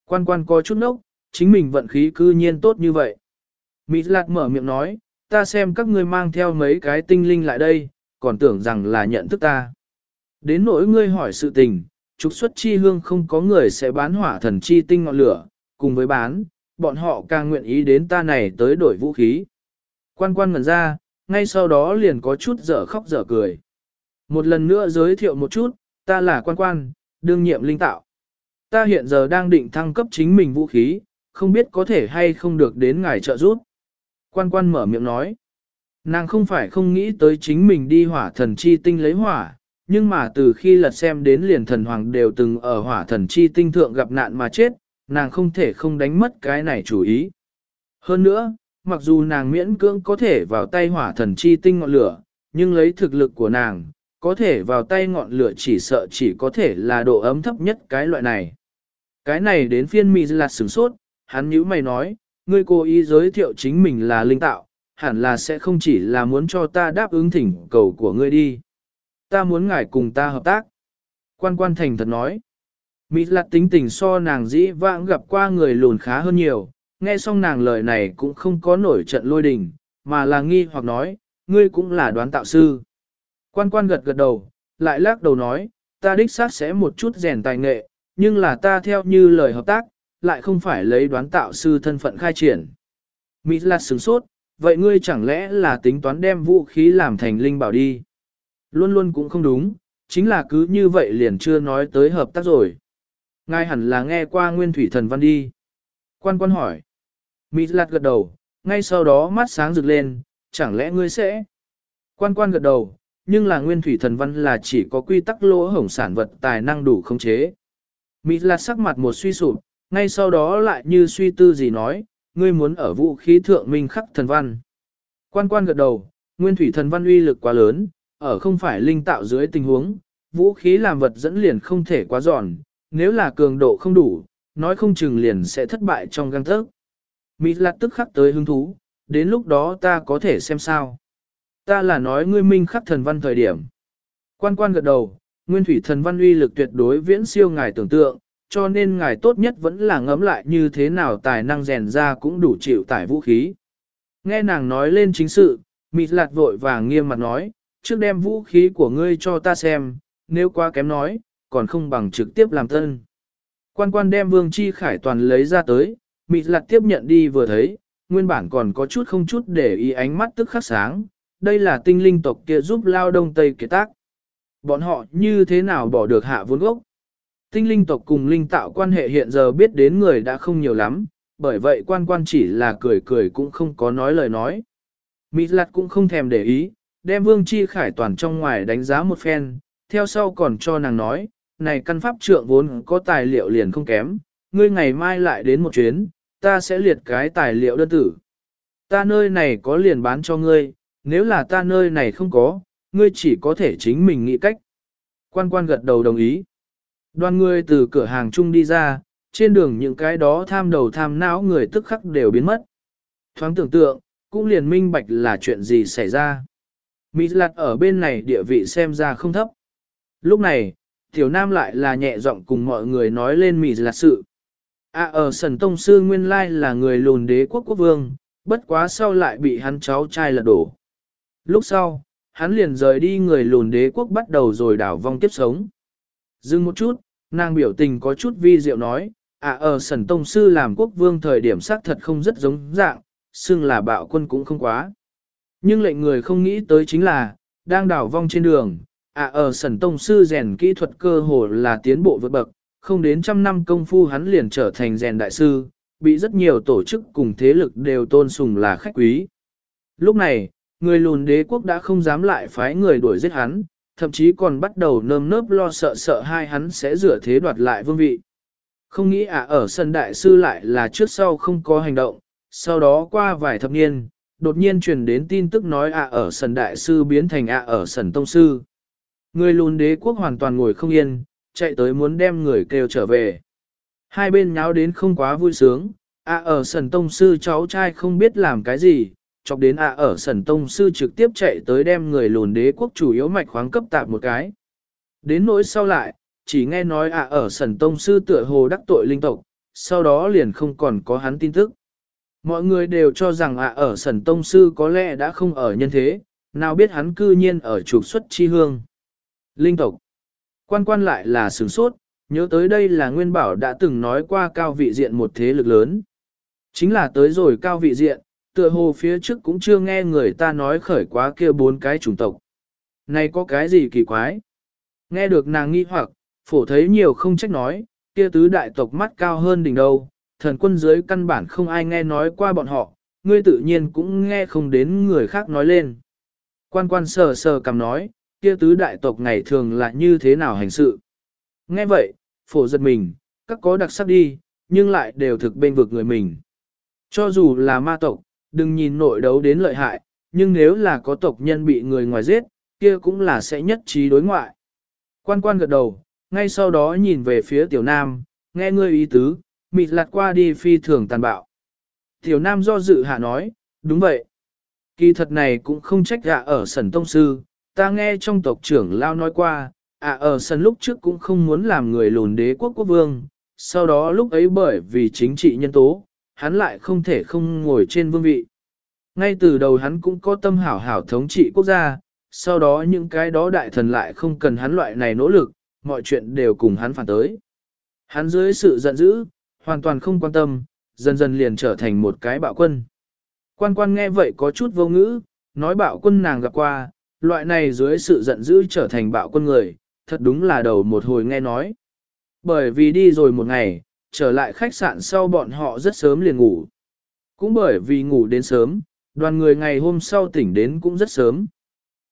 Quan quan có chút nốc, chính mình vận khí cư nhiên tốt như vậy. Mịt lạt mở miệng nói, ta xem các ngươi mang theo mấy cái tinh linh lại đây, còn tưởng rằng là nhận thức ta. Đến nỗi ngươi hỏi sự tình, trục xuất chi hương không có người sẽ bán hỏa thần chi tinh ngọn lửa, cùng với bán, bọn họ càng nguyện ý đến ta này tới đổi vũ khí. Quan quan ngẩn ra, ngay sau đó liền có chút dở khóc dở cười. Một lần nữa giới thiệu một chút, ta là quan quan, đương nhiệm linh tạo. Ta hiện giờ đang định thăng cấp chính mình vũ khí, không biết có thể hay không được đến ngài trợ giúp. Quan quan mở miệng nói. Nàng không phải không nghĩ tới chính mình đi hỏa thần chi tinh lấy hỏa, nhưng mà từ khi lật xem đến liền thần hoàng đều từng ở hỏa thần chi tinh thượng gặp nạn mà chết, nàng không thể không đánh mất cái này chủ ý. Hơn nữa, mặc dù nàng miễn cưỡng có thể vào tay hỏa thần chi tinh ngọn lửa, nhưng lấy thực lực của nàng, có thể vào tay ngọn lửa chỉ sợ chỉ có thể là độ ấm thấp nhất cái loại này. Cái này đến phiên mì là sửng sốt, hắn nhíu mày nói, ngươi cố ý giới thiệu chính mình là linh tạo, hẳn là sẽ không chỉ là muốn cho ta đáp ứng thỉnh cầu của ngươi đi. Ta muốn ngài cùng ta hợp tác. Quan quan thành thật nói. Mỹ lạc tính tình so nàng dĩ vãng gặp qua người lùn khá hơn nhiều, nghe xong nàng lời này cũng không có nổi trận lôi đình, mà là nghi hoặc nói, ngươi cũng là đoán tạo sư. Quan quan gật gật đầu, lại lắc đầu nói, ta đích xác sẽ một chút rèn tài nghệ, nhưng là ta theo như lời hợp tác, lại không phải lấy đoán tạo sư thân phận khai triển. Mỹ là sửng sốt, vậy ngươi chẳng lẽ là tính toán đem vũ khí làm thành linh bảo đi? Luôn luôn cũng không đúng, chính là cứ như vậy liền chưa nói tới hợp tác rồi. Ngài hẳn là nghe qua nguyên thủy thần văn đi. Quan quan hỏi. Mỹ lạt gật đầu, ngay sau đó mắt sáng rực lên, chẳng lẽ ngươi sẽ? Quan quan gật đầu, nhưng là nguyên thủy thần văn là chỉ có quy tắc lỗ hổng sản vật tài năng đủ khống chế. Mỹ lạt sắc mặt một suy sụp, ngay sau đó lại như suy tư gì nói, ngươi muốn ở vũ khí thượng minh khắc thần văn. Quan quan gật đầu, nguyên thủy thần văn uy lực quá lớn, ở không phải linh tạo dưới tình huống, vũ khí làm vật dẫn liền không thể quá giòn, nếu là cường độ không đủ, nói không chừng liền sẽ thất bại trong găng tớc. Mỹ lạt tức khắc tới hứng thú, đến lúc đó ta có thể xem sao. Ta là nói ngươi minh khắc thần văn thời điểm. Quan quan gật đầu, nguyên thủy thần văn uy lực tuyệt đối viễn siêu ngài tưởng tượng, cho nên ngài tốt nhất vẫn là ngẫm lại như thế nào tài năng rèn ra cũng đủ chịu tải vũ khí. Nghe nàng nói lên chính sự, mịt lạt vội vàng nghiêm mặt nói, trước đem vũ khí của ngươi cho ta xem, nếu quá kém nói, còn không bằng trực tiếp làm tân. Quan quan đem vương chi khải toàn lấy ra tới, mịt lạt tiếp nhận đi vừa thấy, nguyên bản còn có chút không chút để ý ánh mắt tức khắc sáng, đây là tinh linh tộc kia giúp lao đông tây kế tác. Bọn họ như thế nào bỏ được hạ vốn gốc? Tinh linh tộc cùng linh tạo quan hệ hiện giờ biết đến người đã không nhiều lắm, bởi vậy quan quan chỉ là cười cười cũng không có nói lời nói. Mị lạt cũng không thèm để ý, đem vương chi khải toàn trong ngoài đánh giá một phen, theo sau còn cho nàng nói, này căn pháp trượng vốn có tài liệu liền không kém, ngươi ngày mai lại đến một chuyến, ta sẽ liệt cái tài liệu đơn tử. Ta nơi này có liền bán cho ngươi, nếu là ta nơi này không có, ngươi chỉ có thể chính mình nghĩ cách. Quan quan gật đầu đồng ý. Đoàn người từ cửa hàng chung đi ra, trên đường những cái đó tham đầu tham não người tức khắc đều biến mất. Thoáng tưởng tượng, cũng liền minh bạch là chuyện gì xảy ra. Mỹ lạt ở bên này địa vị xem ra không thấp. Lúc này, tiểu nam lại là nhẹ giọng cùng mọi người nói lên Mỹ lạt sự. À ở sần tông sư nguyên lai là người lùn đế quốc quốc vương, bất quá sau lại bị hắn cháu trai lật đổ. Lúc sau, hắn liền rời đi người lùn đế quốc bắt đầu rồi đảo vong tiếp sống. Dừng một chút, nàng biểu tình có chút vi diệu nói, à ở sần tông sư làm quốc vương thời điểm xác thật không rất giống dạng, xưng là bạo quân cũng không quá. Nhưng lệnh người không nghĩ tới chính là, đang đảo vong trên đường, à ở sần tông sư rèn kỹ thuật cơ hồ là tiến bộ vượt bậc, không đến trăm năm công phu hắn liền trở thành rèn đại sư, bị rất nhiều tổ chức cùng thế lực đều tôn sùng là khách quý. Lúc này, người lùn đế quốc đã không dám lại phái người đuổi giết hắn, thậm chí còn bắt đầu nơm nớp lo sợ sợ hai hắn sẽ rửa thế đoạt lại vương vị. Không nghĩ à ở sân đại sư lại là trước sau không có hành động, sau đó qua vài thập niên, đột nhiên truyền đến tin tức nói à ở sần đại sư biến thành à ở sần tông sư. Người lùn đế quốc hoàn toàn ngồi không yên, chạy tới muốn đem người kêu trở về. Hai bên nháo đến không quá vui sướng, à ở sần tông sư cháu trai không biết làm cái gì, chọc đến ạ ở sần tông sư trực tiếp chạy tới đem người lùn đế quốc chủ yếu mạch khoáng cấp tạp một cái. Đến nỗi sau lại, chỉ nghe nói ạ ở sần tông sư tựa hồ đắc tội linh tộc, sau đó liền không còn có hắn tin tức. Mọi người đều cho rằng à ở sần tông sư có lẽ đã không ở nhân thế, nào biết hắn cư nhiên ở trục xuất chi hương. Linh tộc. Quan quan lại là sướng sốt, nhớ tới đây là Nguyên Bảo đã từng nói qua cao vị diện một thế lực lớn. Chính là tới rồi cao vị diện, tựa hồ phía trước cũng chưa nghe người ta nói khởi quá kia bốn cái chủng tộc. Này có cái gì kỳ quái? Nghe được nàng nghi hoặc, phổ thấy nhiều không trách nói, kia tứ đại tộc mắt cao hơn đỉnh đâu, thần quân dưới căn bản không ai nghe nói qua bọn họ, ngươi tự nhiên cũng nghe không đến người khác nói lên. Quan quan sờ sờ cầm nói, kia tứ đại tộc ngày thường là như thế nào hành sự. Nghe vậy, phổ giật mình, các có đặc sắc đi, nhưng lại đều thực bên vực người mình. Cho dù là ma tộc, đừng nhìn nội đấu đến lợi hại, nhưng nếu là có tộc nhân bị người ngoài giết, kia cũng là sẽ nhất trí đối ngoại. Quan quan gật đầu, ngay sau đó nhìn về phía tiểu nam, nghe ngươi ý tứ, mịt lạt qua đi phi thường tàn bạo. Tiểu nam do dự hạ nói, đúng vậy. Kỳ thật này cũng không trách gạ ở sần tông sư, ta nghe trong tộc trưởng lao nói qua, à ở sân lúc trước cũng không muốn làm người lùn đế quốc quốc vương, sau đó lúc ấy bởi vì chính trị nhân tố, hắn lại không thể không ngồi trên vương vị. Ngay từ đầu hắn cũng có tâm hảo hảo thống trị quốc gia, sau đó những cái đó đại thần lại không cần hắn loại này nỗ lực, mọi chuyện đều cùng hắn phản tới. Hắn dưới sự giận dữ, hoàn toàn không quan tâm, dần dần liền trở thành một cái bạo quân. Quan quan nghe vậy có chút vô ngữ, nói bạo quân nàng gặp qua, loại này dưới sự giận dữ trở thành bạo quân người, thật đúng là đầu một hồi nghe nói. Bởi vì đi rồi một ngày, trở lại khách sạn sau bọn họ rất sớm liền ngủ. Cũng bởi vì ngủ đến sớm, đoàn người ngày hôm sau tỉnh đến cũng rất sớm.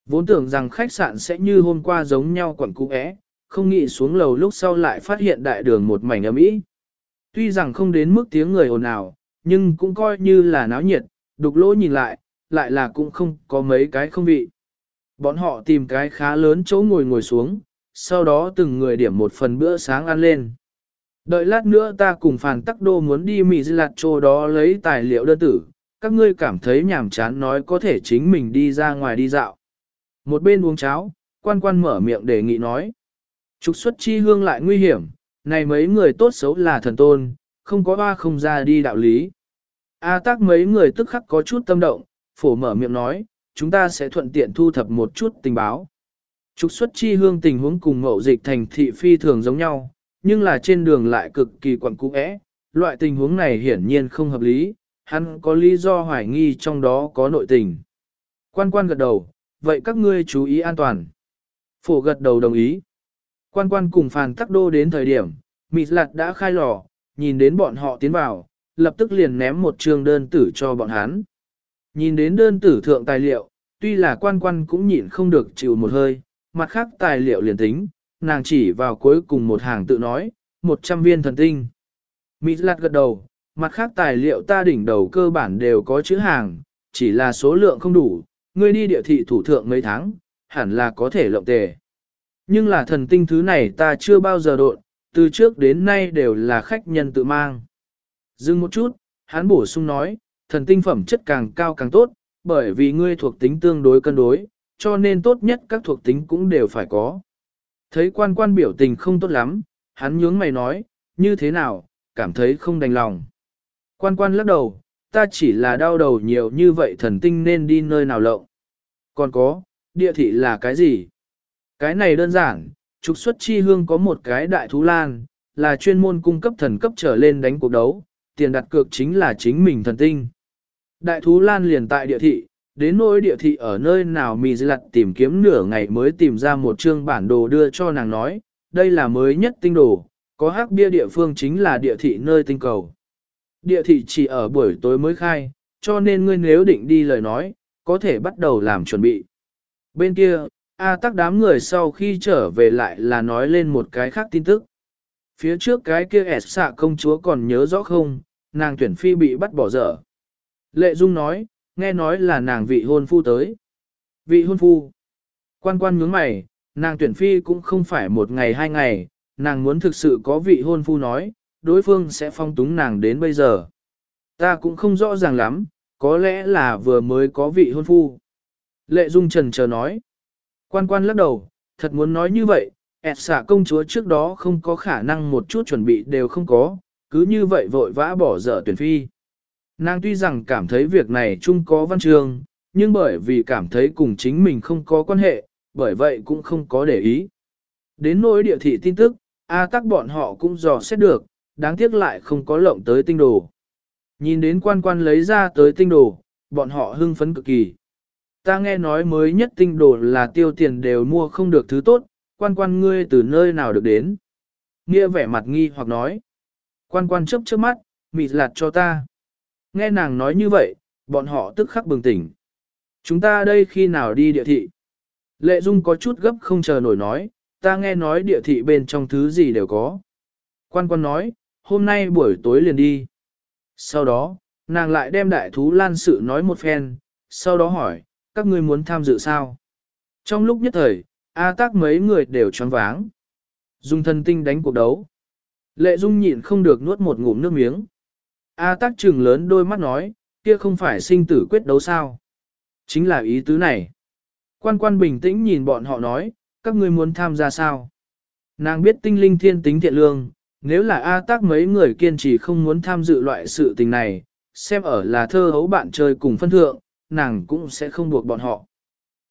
Vốn tưởng rằng khách sạn sẽ như hôm qua giống nhau quẩn cũ é, không nghĩ xuống lầu lúc sau lại phát hiện đại đường một mảnh ấm ý. Tuy rằng không đến mức tiếng người ồn ào, nhưng cũng coi như là náo nhiệt, đục lỗ nhìn lại, lại là cũng không có mấy cái không vị. Bọn họ tìm cái khá lớn chỗ ngồi ngồi xuống, sau đó từng người điểm một phần bữa sáng ăn lên. Đợi lát nữa ta cùng phàn tắc đô muốn đi mỹ di lạt chỗ đó lấy tài liệu đơn tử, các ngươi cảm thấy nhàm chán nói có thể chính mình đi ra ngoài đi dạo. Một bên uống cháo, quan quan mở miệng đề nghị nói. Trục xuất chi hương lại nguy hiểm, này mấy người tốt xấu là thần tôn, không có ba không ra đi đạo lý. A tác mấy người tức khắc có chút tâm động, phổ mở miệng nói, chúng ta sẽ thuận tiện thu thập một chút tình báo. Trục xuất chi hương tình huống cùng mậu dịch thành thị phi thường giống nhau, nhưng là trên đường lại cực kỳ quẩn cũ ẽ, loại tình huống này hiển nhiên không hợp lý, hắn có lý do hoài nghi trong đó có nội tình. Quan quan gật đầu, vậy các ngươi chú ý an toàn. Phổ gật đầu đồng ý. Quan quan cùng phàn tắc đô đến thời điểm, mịt lạt đã khai lò, nhìn đến bọn họ tiến vào, lập tức liền ném một trường đơn tử cho bọn hắn. Nhìn đến đơn tử thượng tài liệu, tuy là quan quan cũng nhịn không được chịu một hơi, mặt khác tài liệu liền tính, nàng chỉ vào cuối cùng một hàng tự nói, 100 viên thần tinh. Mịt lạt gật đầu, mặt khác tài liệu ta đỉnh đầu cơ bản đều có chữ hàng, chỉ là số lượng không đủ, ngươi đi địa thị thủ thượng mấy tháng, hẳn là có thể lộng tề. Nhưng là thần tinh thứ này ta chưa bao giờ độn, từ trước đến nay đều là khách nhân tự mang. Dừng một chút, hắn bổ sung nói, thần tinh phẩm chất càng cao càng tốt, bởi vì ngươi thuộc tính tương đối cân đối, cho nên tốt nhất các thuộc tính cũng đều phải có. Thấy quan quan biểu tình không tốt lắm, hắn nhướng mày nói, như thế nào, cảm thấy không đành lòng. Quan quan lắc đầu, ta chỉ là đau đầu nhiều như vậy thần tinh nên đi nơi nào lộng. Còn có, địa thị là cái gì? Cái này đơn giản, trục xuất chi hương có một cái đại thú lan, là chuyên môn cung cấp thần cấp trở lên đánh cuộc đấu, tiền đặt cược chính là chính mình thần tinh. Đại thú lan liền tại địa thị, đến nỗi địa thị ở nơi nào mì lặt tìm kiếm nửa ngày mới tìm ra một chương bản đồ đưa cho nàng nói, đây là mới nhất tinh đồ, có hắc bia địa phương chính là địa thị nơi tinh cầu. Địa thị chỉ ở buổi tối mới khai, cho nên ngươi nếu định đi lời nói, có thể bắt đầu làm chuẩn bị. Bên kia, A tắc đám người sau khi trở về lại là nói lên một cái khác tin tức. Phía trước cái kia ẻ xạ công chúa còn nhớ rõ không, nàng tuyển phi bị bắt bỏ dở. Lệ Dung nói, nghe nói là nàng vị hôn phu tới. Vị hôn phu. Quan quan nhướng mày, nàng tuyển phi cũng không phải một ngày hai ngày, nàng muốn thực sự có vị hôn phu nói, đối phương sẽ phong túng nàng đến bây giờ. Ta cũng không rõ ràng lắm, có lẽ là vừa mới có vị hôn phu. Lệ Dung trần chờ nói. Quan quan lắc đầu, thật muốn nói như vậy, ẹt xạ công chúa trước đó không có khả năng một chút chuẩn bị đều không có, cứ như vậy vội vã bỏ dở tuyển phi. Nàng tuy rằng cảm thấy việc này chung có văn trường, nhưng bởi vì cảm thấy cùng chính mình không có quan hệ, bởi vậy cũng không có để ý. Đến nỗi địa thị tin tức, A tắc bọn họ cũng dò xét được, đáng tiếc lại không có lộng tới tinh đồ. Nhìn đến quan quan lấy ra tới tinh đồ, bọn họ hưng phấn cực kỳ. Ta nghe nói mới nhất tinh đồ là tiêu tiền đều mua không được thứ tốt, quan quan ngươi từ nơi nào được đến. Nghĩa vẻ mặt nghi hoặc nói. Quan quan chấp trước mắt, mịt lạt cho ta. Nghe nàng nói như vậy, bọn họ tức khắc bừng tỉnh. Chúng ta đây khi nào đi địa thị? Lệ Dung có chút gấp không chờ nổi nói, ta nghe nói địa thị bên trong thứ gì đều có. Quan quan nói, hôm nay buổi tối liền đi. Sau đó, nàng lại đem đại thú lan sự nói một phen, sau đó hỏi, các ngươi muốn tham dự sao? Trong lúc nhất thời, A tác mấy người đều choáng váng. Dung thân tinh đánh cuộc đấu. Lệ Dung nhịn không được nuốt một ngụm nước miếng. A tác trừng lớn đôi mắt nói, kia không phải sinh tử quyết đấu sao? Chính là ý tứ này. Quan quan bình tĩnh nhìn bọn họ nói, các ngươi muốn tham gia sao? Nàng biết tinh linh thiên tính thiện lương, nếu là A tác mấy người kiên trì không muốn tham dự loại sự tình này, xem ở là thơ hấu bạn chơi cùng phân thượng, nàng cũng sẽ không buộc bọn họ.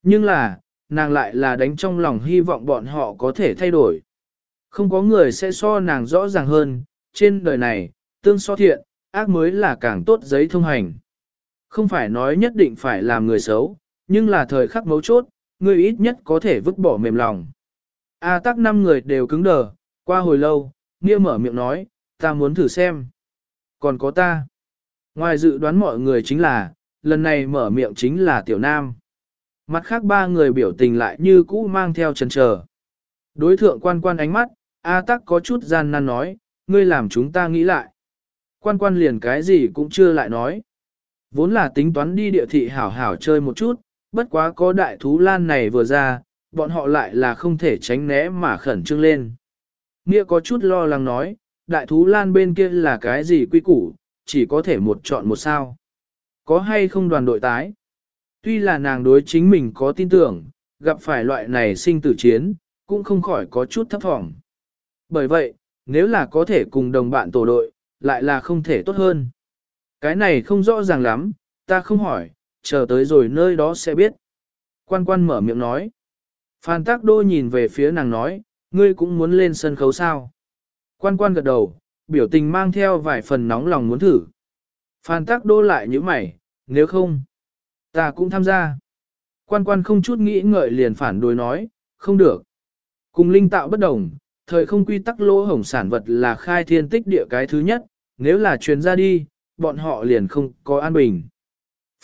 Nhưng là, nàng lại là đánh trong lòng hy vọng bọn họ có thể thay đổi. Không có người sẽ so nàng rõ ràng hơn, trên đời này, tương so thiện, ác mới là càng tốt giấy thông hành. Không phải nói nhất định phải làm người xấu, nhưng là thời khắc mấu chốt, người ít nhất có thể vứt bỏ mềm lòng. A tắc năm người đều cứng đờ, qua hồi lâu, Nghĩa mở miệng nói, ta muốn thử xem. Còn có ta. Ngoài dự đoán mọi người chính là, lần này mở miệng chính là tiểu nam. Mặt khác ba người biểu tình lại như cũ mang theo chân chờ. Đối thượng quan quan ánh mắt, A tắc có chút gian nan nói, ngươi làm chúng ta nghĩ lại. Quan quan liền cái gì cũng chưa lại nói. Vốn là tính toán đi địa thị hảo hảo chơi một chút, bất quá có đại thú lan này vừa ra, bọn họ lại là không thể tránh né mà khẩn trương lên. Nghĩa có chút lo lắng nói, đại thú lan bên kia là cái gì quy củ, chỉ có thể một chọn một sao. Có hay không đoàn đội tái? Tuy là nàng đối chính mình có tin tưởng, gặp phải loại này sinh tử chiến, cũng không khỏi có chút thấp thỏm. Bởi vậy, nếu là có thể cùng đồng bạn tổ đội, lại là không thể tốt hơn. Cái này không rõ ràng lắm, ta không hỏi, chờ tới rồi nơi đó sẽ biết. Quan quan mở miệng nói. Phan Tác Đô nhìn về phía nàng nói, ngươi cũng muốn lên sân khấu sao. Quan quan gật đầu, biểu tình mang theo vài phần nóng lòng muốn thử. Phan Tắc Đô lại như mày, nếu không, ta cũng tham gia. Quan quan không chút nghĩ ngợi liền phản đối nói, không được. Cùng linh tạo bất đồng, thời không quy tắc lỗ hổng sản vật là khai thiên tích địa cái thứ nhất, nếu là truyền ra đi, bọn họ liền không có an bình.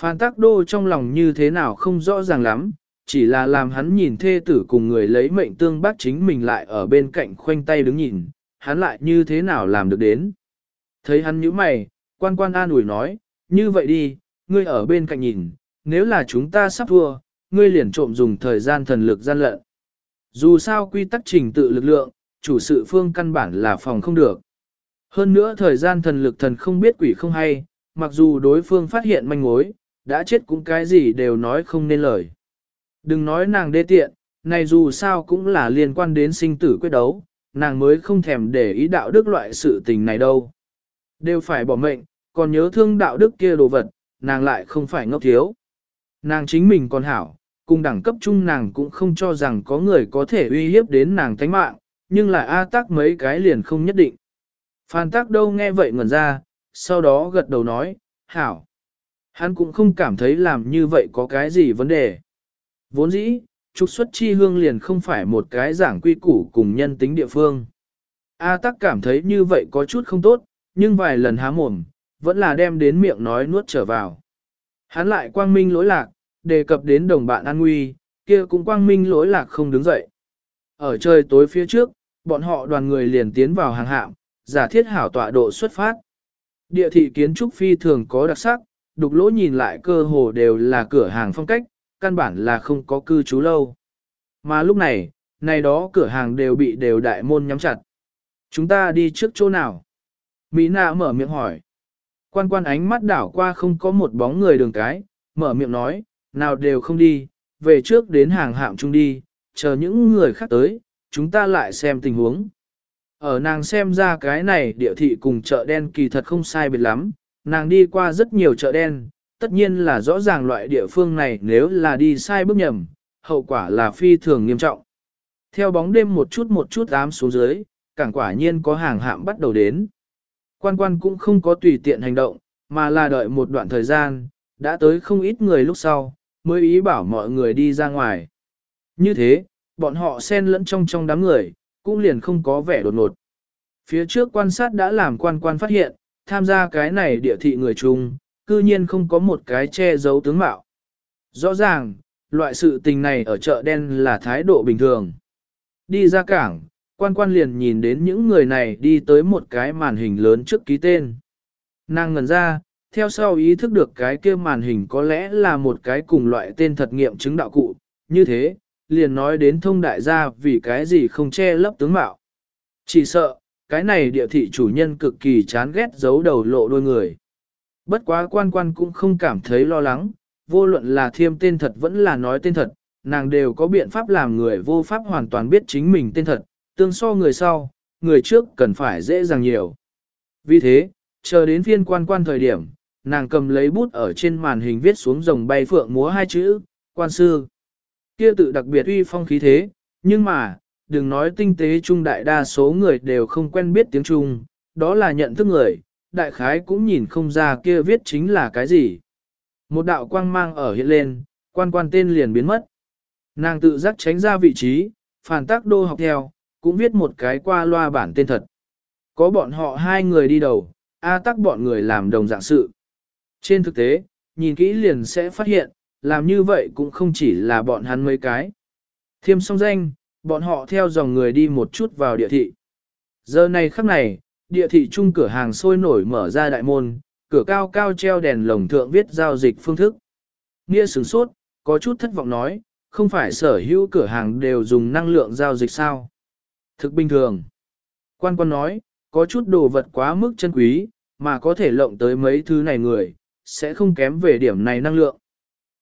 Phan Tắc Đô trong lòng như thế nào không rõ ràng lắm, chỉ là làm hắn nhìn thê tử cùng người lấy mệnh tương bác chính mình lại ở bên cạnh khoanh tay đứng nhìn, hắn lại như thế nào làm được đến. Thấy hắn nhíu mày, quan quan an ủi nói, như vậy đi, ngươi ở bên cạnh nhìn, nếu là chúng ta sắp thua, ngươi liền trộm dùng thời gian thần lực gian lận. Dù sao quy tắc trình tự lực lượng, chủ sự phương căn bản là phòng không được. Hơn nữa thời gian thần lực thần không biết quỷ không hay, mặc dù đối phương phát hiện manh mối, đã chết cũng cái gì đều nói không nên lời. Đừng nói nàng đê tiện, này dù sao cũng là liên quan đến sinh tử quyết đấu, nàng mới không thèm để ý đạo đức loại sự tình này đâu. Đều phải bỏ mệnh, còn nhớ thương đạo đức kia đồ vật, nàng lại không phải ngốc thiếu. Nàng chính mình còn hảo, cùng đẳng cấp chung nàng cũng không cho rằng có người có thể uy hiếp đến nàng tánh mạng, nhưng lại A tắc mấy cái liền không nhất định. Phan tắc đâu nghe vậy ngẩn ra, sau đó gật đầu nói, hảo. Hắn cũng không cảm thấy làm như vậy có cái gì vấn đề. Vốn dĩ, trục xuất chi hương liền không phải một cái giảng quy củ cùng nhân tính địa phương. A tắc cảm thấy như vậy có chút không tốt, nhưng vài lần há mồm, vẫn là đem đến miệng nói nuốt trở vào. Hắn lại quang minh lỗi lạc, đề cập đến đồng bạn an nguy, kia cũng quang minh lỗi lạc không đứng dậy. Ở trời tối phía trước, bọn họ đoàn người liền tiến vào hàng hạm, giả thiết hảo tọa độ xuất phát. Địa thị kiến trúc phi thường có đặc sắc, đục lỗ nhìn lại cơ hồ đều là cửa hàng phong cách, căn bản là không có cư trú lâu. Mà lúc này, này đó cửa hàng đều bị đều đại môn nhắm chặt. Chúng ta đi trước chỗ nào? Mỹ nạ mở miệng hỏi. Quan quan ánh mắt đảo qua không có một bóng người đường cái, mở miệng nói, nào đều không đi, về trước đến hàng hạm chung đi, chờ những người khác tới, chúng ta lại xem tình huống. Ở nàng xem ra cái này địa thị cùng chợ đen kỳ thật không sai biệt lắm, nàng đi qua rất nhiều chợ đen, tất nhiên là rõ ràng loại địa phương này nếu là đi sai bước nhầm, hậu quả là phi thường nghiêm trọng. Theo bóng đêm một chút một chút ám xuống dưới, cảng quả nhiên có hàng hạm bắt đầu đến. Quan quan cũng không có tùy tiện hành động, mà là đợi một đoạn thời gian, đã tới không ít người lúc sau, mới ý bảo mọi người đi ra ngoài. Như thế, bọn họ xen lẫn trong trong đám người, cũng liền không có vẻ đột ngột. Phía trước quan sát đã làm quan quan phát hiện, tham gia cái này địa thị người chung, cư nhiên không có một cái che giấu tướng mạo. Rõ ràng, loại sự tình này ở chợ đen là thái độ bình thường. Đi ra cảng, quan quan liền nhìn đến những người này đi tới một cái màn hình lớn trước ký tên. Nàng ngần ra, theo sau ý thức được cái kia màn hình có lẽ là một cái cùng loại tên thật nghiệm chứng đạo cụ, như thế, liền nói đến thông đại gia vì cái gì không che lấp tướng mạo. Chỉ sợ, cái này địa thị chủ nhân cực kỳ chán ghét giấu đầu lộ đôi người. Bất quá quan quan cũng không cảm thấy lo lắng, vô luận là thiêm tên thật vẫn là nói tên thật, nàng đều có biện pháp làm người vô pháp hoàn toàn biết chính mình tên thật, tương so người sau, người trước cần phải dễ dàng nhiều. Vì thế, chờ đến phiên quan quan thời điểm, nàng cầm lấy bút ở trên màn hình viết xuống rồng bay phượng múa hai chữ, quan sư. Kia tự đặc biệt uy phong khí thế, nhưng mà, đừng nói tinh tế trung đại đa số người đều không quen biết tiếng Trung, đó là nhận thức người, đại khái cũng nhìn không ra kia viết chính là cái gì. Một đạo quang mang ở hiện lên, quan quan tên liền biến mất. Nàng tự giác tránh ra vị trí, phản tác đô học theo, cũng viết một cái qua loa bản tên thật. Có bọn họ hai người đi đầu, A tắc bọn người làm đồng dạng sự. Trên thực tế, nhìn kỹ liền sẽ phát hiện, làm như vậy cũng không chỉ là bọn hắn mấy cái. Thiêm song danh, bọn họ theo dòng người đi một chút vào địa thị. Giờ này khắc này, địa thị trung cửa hàng sôi nổi mở ra đại môn, cửa cao cao treo đèn lồng thượng viết giao dịch phương thức. Nghĩa sửng sốt, có chút thất vọng nói, không phải sở hữu cửa hàng đều dùng năng lượng giao dịch sao. Thực bình thường. Quan quan nói, có chút đồ vật quá mức chân quý, mà có thể lộng tới mấy thứ này người, sẽ không kém về điểm này năng lượng.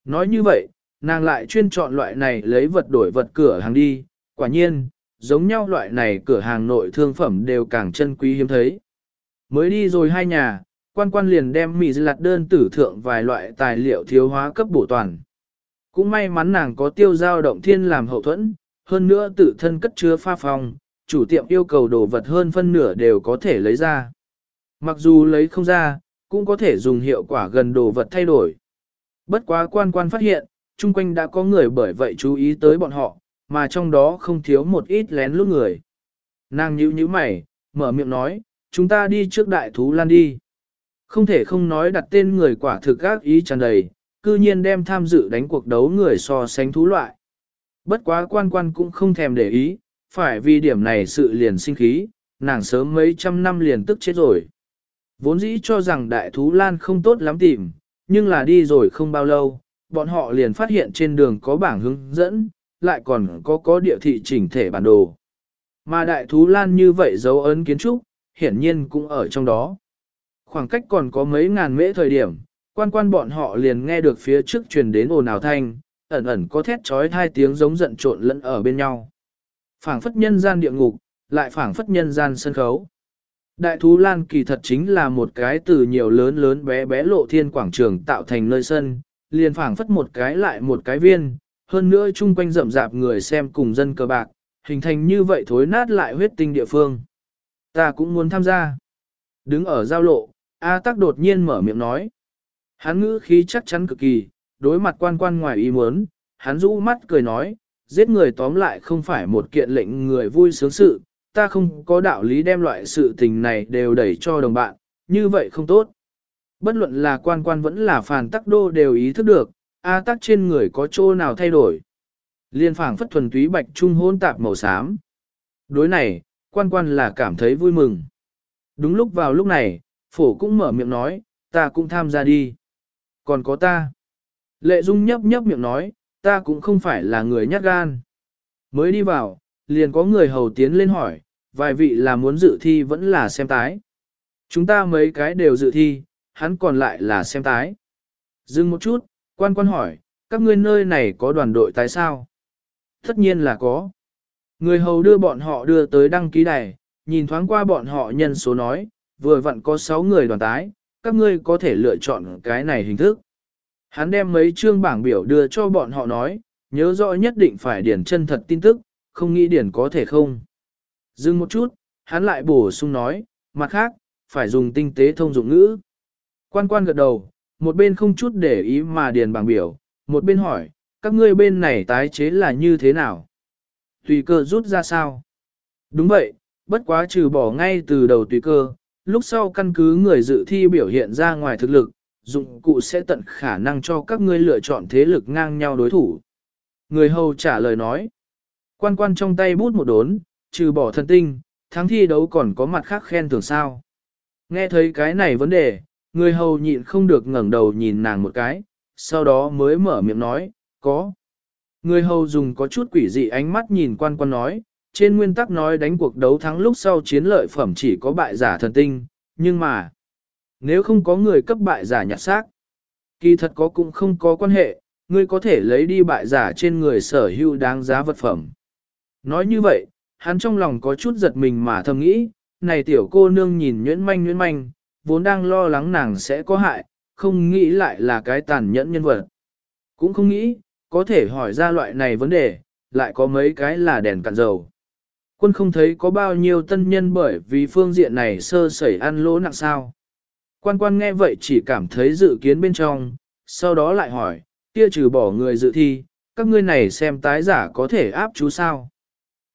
Nói như vậy, nàng lại chuyên chọn loại này lấy vật đổi vật cửa hàng đi, quả nhiên, giống nhau loại này cửa hàng nội thương phẩm đều càng chân quý hiếm thấy. Mới đi rồi hai nhà, quan quan liền đem mì lặt đơn tử thượng vài loại tài liệu thiếu hóa cấp bổ toàn. Cũng may mắn nàng có tiêu giao động thiên làm hậu thuẫn, hơn nữa tự thân cất chứa pha phòng, chủ tiệm yêu cầu đồ vật hơn phân nửa đều có thể lấy ra. Mặc dù lấy không ra, cũng có thể dùng hiệu quả gần đồ vật thay đổi. Bất quá quan quan phát hiện, chung quanh đã có người bởi vậy chú ý tới bọn họ, mà trong đó không thiếu một ít lén lút người. Nàng nhíu nhíu mày, mở miệng nói, chúng ta đi trước đại thú lan đi. Không thể không nói đặt tên người quả thực gác ý tràn đầy, cư nhiên đem tham dự đánh cuộc đấu người so sánh thú loại. Bất quá quan quan cũng không thèm để ý, phải vì điểm này sự liền sinh khí, nàng sớm mấy trăm năm liền tức chết rồi. Vốn dĩ cho rằng đại thú lan không tốt lắm tìm, nhưng là đi rồi không bao lâu, bọn họ liền phát hiện trên đường có bảng hướng dẫn, lại còn có có địa thị chỉnh thể bản đồ. Mà đại thú lan như vậy dấu ấn kiến trúc, hiển nhiên cũng ở trong đó. Khoảng cách còn có mấy ngàn mễ thời điểm, quan quan bọn họ liền nghe được phía trước truyền đến ồn ào thanh, ẩn ẩn có thét trói hai tiếng giống giận trộn lẫn ở bên nhau. Phảng phất nhân gian địa ngục, lại phảng phất nhân gian sân khấu. Đại thú lan kỳ thật chính là một cái từ nhiều lớn lớn bé bé lộ thiên quảng trường tạo thành nơi sân, liền phảng phất một cái lại một cái viên, hơn nữa chung quanh rậm rạp người xem cùng dân cờ bạc, hình thành như vậy thối nát lại huyết tinh địa phương. Ta cũng muốn tham gia. Đứng ở giao lộ, A Tắc đột nhiên mở miệng nói. Hắn ngữ khí chắc chắn cực kỳ, đối mặt quan quan ngoài ý muốn, hắn rũ mắt cười nói, giết người tóm lại không phải một kiện lệnh người vui sướng sự, ta không có đạo lý đem loại sự tình này đều đẩy cho đồng bạn, như vậy không tốt. Bất luận là quan quan vẫn là phàn tắc đô đều ý thức được, A tắc trên người có chỗ nào thay đổi. Liên phảng phất thuần túy bạch trung hôn tạp màu xám. Đối này, quan quan là cảm thấy vui mừng. Đúng lúc vào lúc này, phổ cũng mở miệng nói, ta cũng tham gia đi. Còn có ta. Lệ Dung nhấp nhấp miệng nói, ta cũng không phải là người nhát gan. Mới đi vào, liền có người hầu tiến lên hỏi, vài vị là muốn dự thi vẫn là xem tái. Chúng ta mấy cái đều dự thi, hắn còn lại là xem tái. Dừng một chút, quan quan hỏi, các ngươi nơi này có đoàn đội tái sao? Tất nhiên là có. Người hầu đưa bọn họ đưa tới đăng ký đài, nhìn thoáng qua bọn họ nhân số nói, vừa vặn có 6 người đoàn tái, các ngươi có thể lựa chọn cái này hình thức. Hắn đem mấy chương bảng biểu đưa cho bọn họ nói, nhớ rõ nhất định phải điển chân thật tin tức, không nghĩ điển có thể không. Dừng một chút, hắn lại bổ sung nói, mặt khác, phải dùng tinh tế thông dụng ngữ. Quan quan gật đầu, một bên không chút để ý mà điền bảng biểu, một bên hỏi, các ngươi bên này tái chế là như thế nào? Tùy cơ rút ra sao? Đúng vậy, bất quá trừ bỏ ngay từ đầu tùy cơ, lúc sau căn cứ người dự thi biểu hiện ra ngoài thực lực, dụng cụ sẽ tận khả năng cho các ngươi lựa chọn thế lực ngang nhau đối thủ. Người hầu trả lời nói, quan quan trong tay bút một đốn, trừ bỏ thần tinh, thắng thi đấu còn có mặt khác khen thưởng sao. Nghe thấy cái này vấn đề, người hầu nhịn không được ngẩng đầu nhìn nàng một cái, sau đó mới mở miệng nói, có. Người hầu dùng có chút quỷ dị ánh mắt nhìn quan quan nói, trên nguyên tắc nói đánh cuộc đấu thắng lúc sau chiến lợi phẩm chỉ có bại giả thần tinh, nhưng mà, nếu không có người cấp bại giả nhặt xác, kỳ thật có cũng không có quan hệ, ngươi có thể lấy đi bại giả trên người sở hữu đáng giá vật phẩm. Nói như vậy, hắn trong lòng có chút giật mình mà thầm nghĩ, này tiểu cô nương nhìn nhuyễn manh nhuyễn manh, vốn đang lo lắng nàng sẽ có hại, không nghĩ lại là cái tàn nhẫn nhân vật. Cũng không nghĩ, có thể hỏi ra loại này vấn đề, lại có mấy cái là đèn cạn dầu. Quân không thấy có bao nhiêu tân nhân bởi vì phương diện này sơ sẩy ăn lỗ nặng sao. Quan quan nghe vậy chỉ cảm thấy dự kiến bên trong, sau đó lại hỏi, kia trừ bỏ người dự thi, các ngươi này xem tái giả có thể áp chú sao.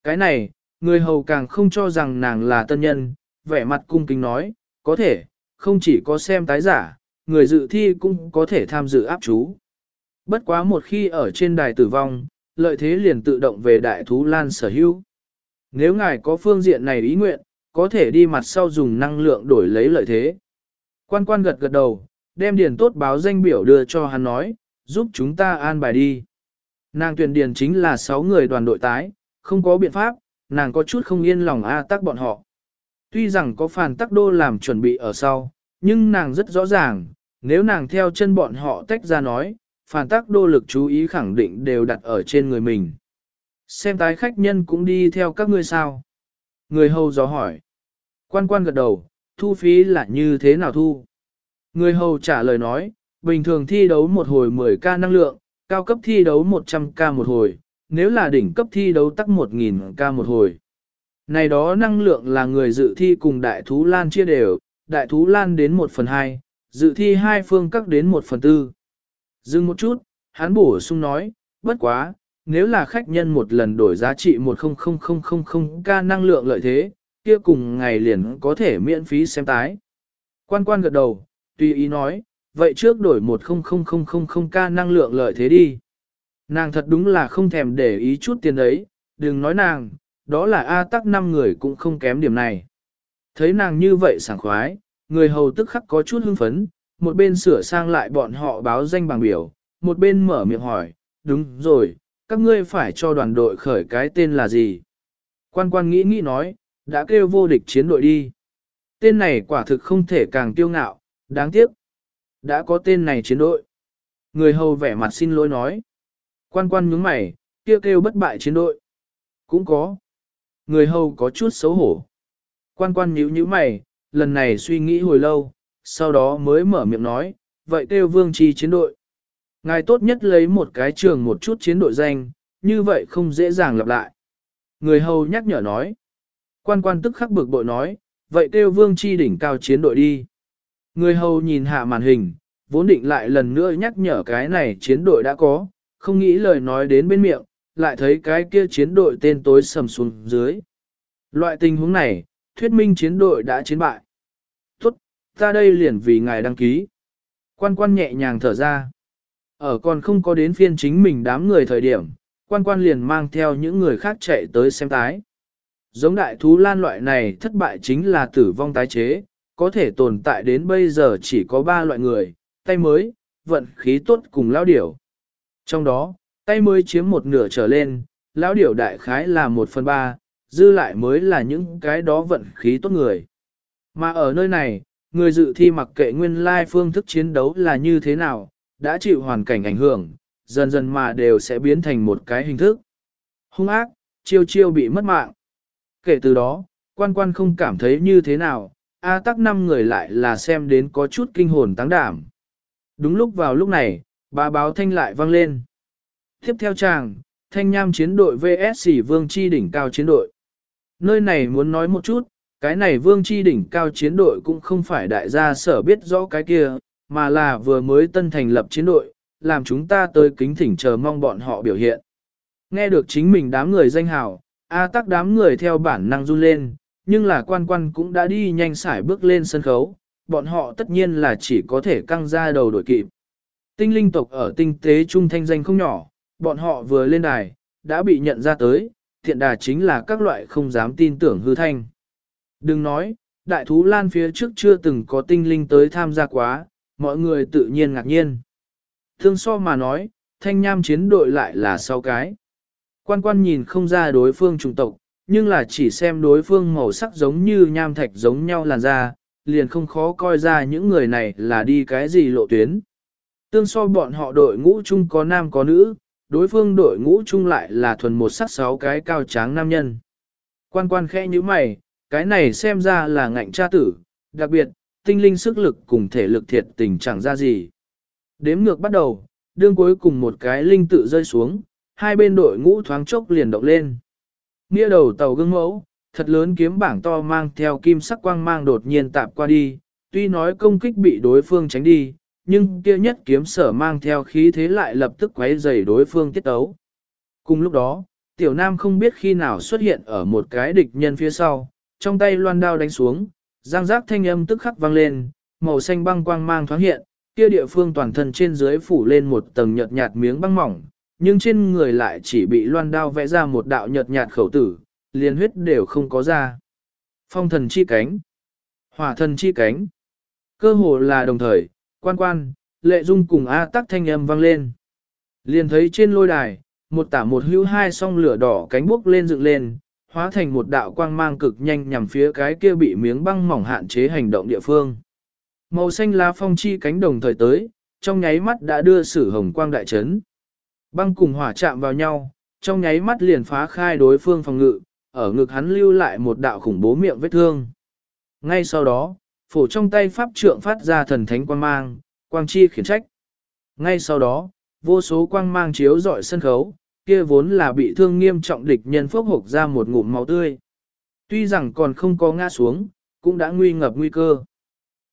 Cái này, người hầu càng không cho rằng nàng là tân nhân, vẻ mặt cung kính nói, có thể, không chỉ có xem tái giả, người dự thi cũng có thể tham dự áp chú. Bất quá một khi ở trên đài tử vong, lợi thế liền tự động về đại thú lan sở hữu. Nếu ngài có phương diện này ý nguyện, có thể đi mặt sau dùng năng lượng đổi lấy lợi thế. Quan quan gật gật đầu, đem điền tốt báo danh biểu đưa cho hắn nói, giúp chúng ta an bài đi. Nàng tuyển điền chính là 6 người đoàn đội tái, không có biện pháp, nàng có chút không yên lòng A tắc bọn họ. Tuy rằng có phản tắc đô làm chuẩn bị ở sau, nhưng nàng rất rõ ràng, nếu nàng theo chân bọn họ tách ra nói, phản tắc đô lực chú ý khẳng định đều đặt ở trên người mình. Xem tái khách nhân cũng đi theo các ngươi sao? Người hầu gió hỏi. Quan quan gật đầu, thu phí là như thế nào thu? Người hầu trả lời nói, bình thường thi đấu một hồi 10k năng lượng, cao cấp thi đấu 100k một hồi, nếu là đỉnh cấp thi đấu tắc 1000k một hồi. Này đó năng lượng là người dự thi cùng đại thú lan chia đều, đại thú lan đến 1 phần 2, dự thi hai phương các đến 1 phần 4. Dừng một chút, hắn bổ sung nói, bất quá, nếu là khách nhân một lần đổi giá trị 10000k năng lượng lợi thế, kia cùng ngày liền có thể miễn phí xem tái. Quan quan gật đầu, tùy ý nói, vậy trước đổi một 00000k năng lượng lợi thế đi. Nàng thật đúng là không thèm để ý chút tiền đấy, đừng nói nàng, đó là A tắc năm người cũng không kém điểm này. Thấy nàng như vậy sảng khoái, người hầu tức khắc có chút hưng phấn, một bên sửa sang lại bọn họ báo danh bằng biểu, một bên mở miệng hỏi, đúng rồi, các ngươi phải cho đoàn đội khởi cái tên là gì? Quan quan nghĩ nghĩ nói, đã kêu vô địch chiến đội đi. Tên này quả thực không thể càng kiêu ngạo, đáng tiếc. Đã có tên này chiến đội. Người hầu vẻ mặt xin lỗi nói. Quan quan nhướng mày, kêu kêu bất bại chiến đội. Cũng có. Người hầu có chút xấu hổ. Quan quan nhíu nhíu mày, lần này suy nghĩ hồi lâu, sau đó mới mở miệng nói, vậy kêu vương chi chiến đội. Ngài tốt nhất lấy một cái trường một chút chiến đội danh, như vậy không dễ dàng lặp lại. Người hầu nhắc nhở nói. Quan quan tức khắc bực bội nói, vậy kêu vương chi đỉnh cao chiến đội đi. Người hầu nhìn hạ màn hình, vốn định lại lần nữa nhắc nhở cái này chiến đội đã có, không nghĩ lời nói đến bên miệng, lại thấy cái kia chiến đội tên tối sầm xuống dưới. Loại tình huống này, thuyết minh chiến đội đã chiến bại. Tốt, ta đây liền vì ngài đăng ký. Quan quan nhẹ nhàng thở ra. Ở còn không có đến phiên chính mình đám người thời điểm, quan quan liền mang theo những người khác chạy tới xem tái. Giống đại thú lan loại này thất bại chính là tử vong tái chế, có thể tồn tại đến bây giờ chỉ có ba loại người, tay mới, vận khí tốt cùng lao điểu. Trong đó, tay mới chiếm một nửa trở lên, lão điểu đại khái là một phần ba, dư lại mới là những cái đó vận khí tốt người. Mà ở nơi này, người dự thi mặc kệ nguyên lai phương thức chiến đấu là như thế nào, đã chịu hoàn cảnh ảnh hưởng, dần dần mà đều sẽ biến thành một cái hình thức. Hung ác, chiêu chiêu bị mất mạng. Kể từ đó, quan quan không cảm thấy như thế nào, A tắc năm người lại là xem đến có chút kinh hồn tăng đảm. Đúng lúc vào lúc này, bà báo thanh lại vang lên. Tiếp theo chàng, thanh nham chiến đội VS Vương Chi đỉnh cao chiến đội. Nơi này muốn nói một chút, cái này Vương Chi đỉnh cao chiến đội cũng không phải đại gia sở biết rõ cái kia, mà là vừa mới tân thành lập chiến đội, làm chúng ta tới kính thỉnh chờ mong bọn họ biểu hiện. Nghe được chính mình đám người danh hào, A tắc đám người theo bản năng run lên, nhưng là quan quan cũng đã đi nhanh sải bước lên sân khấu, bọn họ tất nhiên là chỉ có thể căng ra đầu đổi kịp. Tinh linh tộc ở tinh tế trung thanh danh không nhỏ, bọn họ vừa lên đài, đã bị nhận ra tới, thiện đà chính là các loại không dám tin tưởng hư thanh. Đừng nói, đại thú lan phía trước chưa từng có tinh linh tới tham gia quá, mọi người tự nhiên ngạc nhiên. Thương so mà nói, thanh nham chiến đội lại là sau cái. Quan quan nhìn không ra đối phương trùng tộc, nhưng là chỉ xem đối phương màu sắc giống như nham thạch giống nhau làn da, liền không khó coi ra những người này là đi cái gì lộ tuyến. Tương so bọn họ đội ngũ chung có nam có nữ, đối phương đội ngũ chung lại là thuần một sắc sáu cái cao tráng nam nhân. Quan quan khẽ như mày, cái này xem ra là ngạnh tra tử, đặc biệt, tinh linh sức lực cùng thể lực thiệt tình chẳng ra gì. Đếm ngược bắt đầu, đương cuối cùng một cái linh tự rơi xuống, hai bên đội ngũ thoáng chốc liền động lên. Nghĩa đầu tàu gương mẫu, thật lớn kiếm bảng to mang theo kim sắc quang mang đột nhiên tạp qua đi, tuy nói công kích bị đối phương tránh đi, nhưng kia nhất kiếm sở mang theo khí thế lại lập tức quấy rầy đối phương tiết tấu. Cùng lúc đó, tiểu nam không biết khi nào xuất hiện ở một cái địch nhân phía sau, trong tay loan đao đánh xuống, giang giác thanh âm tức khắc vang lên, màu xanh băng quang mang thoáng hiện, kia địa phương toàn thân trên dưới phủ lên một tầng nhợt nhạt miếng băng mỏng, nhưng trên người lại chỉ bị loan đao vẽ ra một đạo nhợt nhạt khẩu tử, liền huyết đều không có ra. Phong thần chi cánh, hỏa thần chi cánh, cơ hồ là đồng thời, quan quan, lệ dung cùng A tắc thanh âm vang lên. Liền thấy trên lôi đài, một tả một hữu hai song lửa đỏ cánh bốc lên dựng lên, hóa thành một đạo quang mang cực nhanh nhằm phía cái kia bị miếng băng mỏng hạn chế hành động địa phương. Màu xanh lá phong chi cánh đồng thời tới, trong nháy mắt đã đưa sử hồng quang đại chấn. Băng cùng hỏa chạm vào nhau, trong nháy mắt liền phá khai đối phương phòng ngự, ở ngực hắn lưu lại một đạo khủng bố miệng vết thương. Ngay sau đó, phổ trong tay pháp trượng phát ra thần thánh quang mang, quang chi khiển trách. Ngay sau đó, vô số quang mang chiếu rọi sân khấu, kia vốn là bị thương nghiêm trọng địch nhân phốc hộc ra một ngụm máu tươi. Tuy rằng còn không có ngã xuống, cũng đã nguy ngập nguy cơ.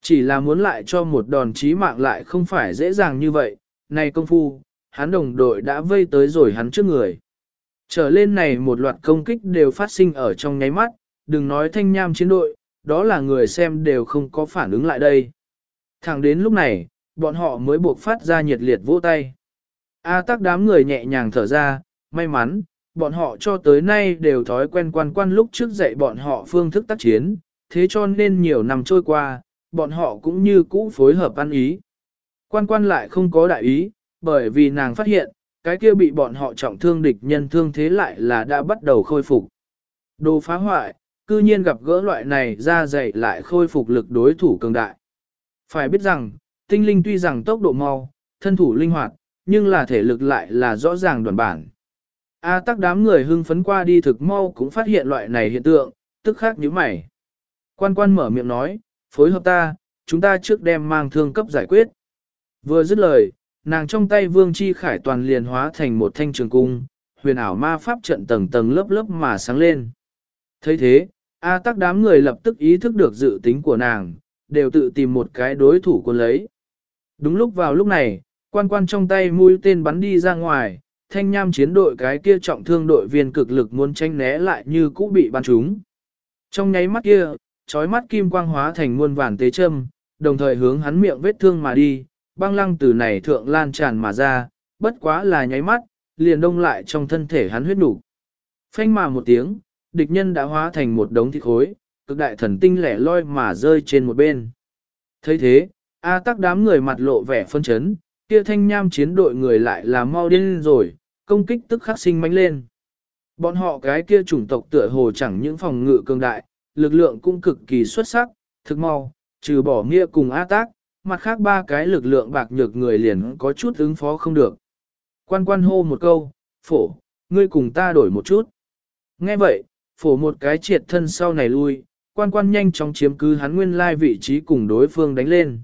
Chỉ là muốn lại cho một đòn chí mạng lại không phải dễ dàng như vậy, này công phu, hắn đồng đội đã vây tới rồi hắn trước người. Trở lên này một loạt công kích đều phát sinh ở trong nháy mắt, đừng nói thanh nham chiến đội, đó là người xem đều không có phản ứng lại đây. Thẳng đến lúc này, bọn họ mới buộc phát ra nhiệt liệt vỗ tay. A tắc đám người nhẹ nhàng thở ra, may mắn, bọn họ cho tới nay đều thói quen quan quan lúc trước dạy bọn họ phương thức tác chiến, thế cho nên nhiều năm trôi qua, bọn họ cũng như cũ phối hợp ăn ý. Quan quan lại không có đại ý, bởi vì nàng phát hiện, cái kia bị bọn họ trọng thương địch nhân thương thế lại là đã bắt đầu khôi phục. Đồ phá hoại, cư nhiên gặp gỡ loại này ra dày lại khôi phục lực đối thủ cường đại. Phải biết rằng, tinh linh tuy rằng tốc độ mau, thân thủ linh hoạt, nhưng là thể lực lại là rõ ràng đoàn bản. A à, tắc đám người hưng phấn qua đi thực mau cũng phát hiện loại này hiện tượng, tức khác như mày. Quan quan mở miệng nói, phối hợp ta, chúng ta trước đem mang thương cấp giải quyết. Vừa dứt lời, nàng trong tay vương chi khải toàn liền hóa thành một thanh trường cung, huyền ảo ma pháp trận tầng tầng lớp lớp mà sáng lên. thấy thế, A tắc đám người lập tức ý thức được dự tính của nàng, đều tự tìm một cái đối thủ quân lấy. Đúng lúc vào lúc này, quan quan trong tay mũi tên bắn đi ra ngoài, thanh nham chiến đội cái kia trọng thương đội viên cực lực muốn tranh né lại như cũ bị bắn trúng. Trong nháy mắt kia, trói mắt kim quang hóa thành muôn vàn tế châm, đồng thời hướng hắn miệng vết thương mà đi, băng lăng từ này thượng lan tràn mà ra, bất quá là nháy mắt, liền đông lại trong thân thể hắn huyết đủ. Phanh mà một tiếng, địch nhân đã hóa thành một đống thịt khối, cực đại thần tinh lẻ loi mà rơi trên một bên. thấy thế, A tắc đám người mặt lộ vẻ phân chấn, kia thanh nham chiến đội người lại là mau điên rồi, công kích tức khắc sinh mãnh lên. Bọn họ cái kia chủng tộc tựa hồ chẳng những phòng ngự cường đại, lực lượng cũng cực kỳ xuất sắc, thực mau, trừ bỏ nghĩa cùng A tác, mặt khác ba cái lực lượng bạc nhược người liền có chút ứng phó không được. Quan quan hô một câu, phổ, ngươi cùng ta đổi một chút. Nghe vậy, phổ một cái triệt thân sau này lui, quan quan nhanh chóng chiếm cứ hắn nguyên lai vị trí cùng đối phương đánh lên.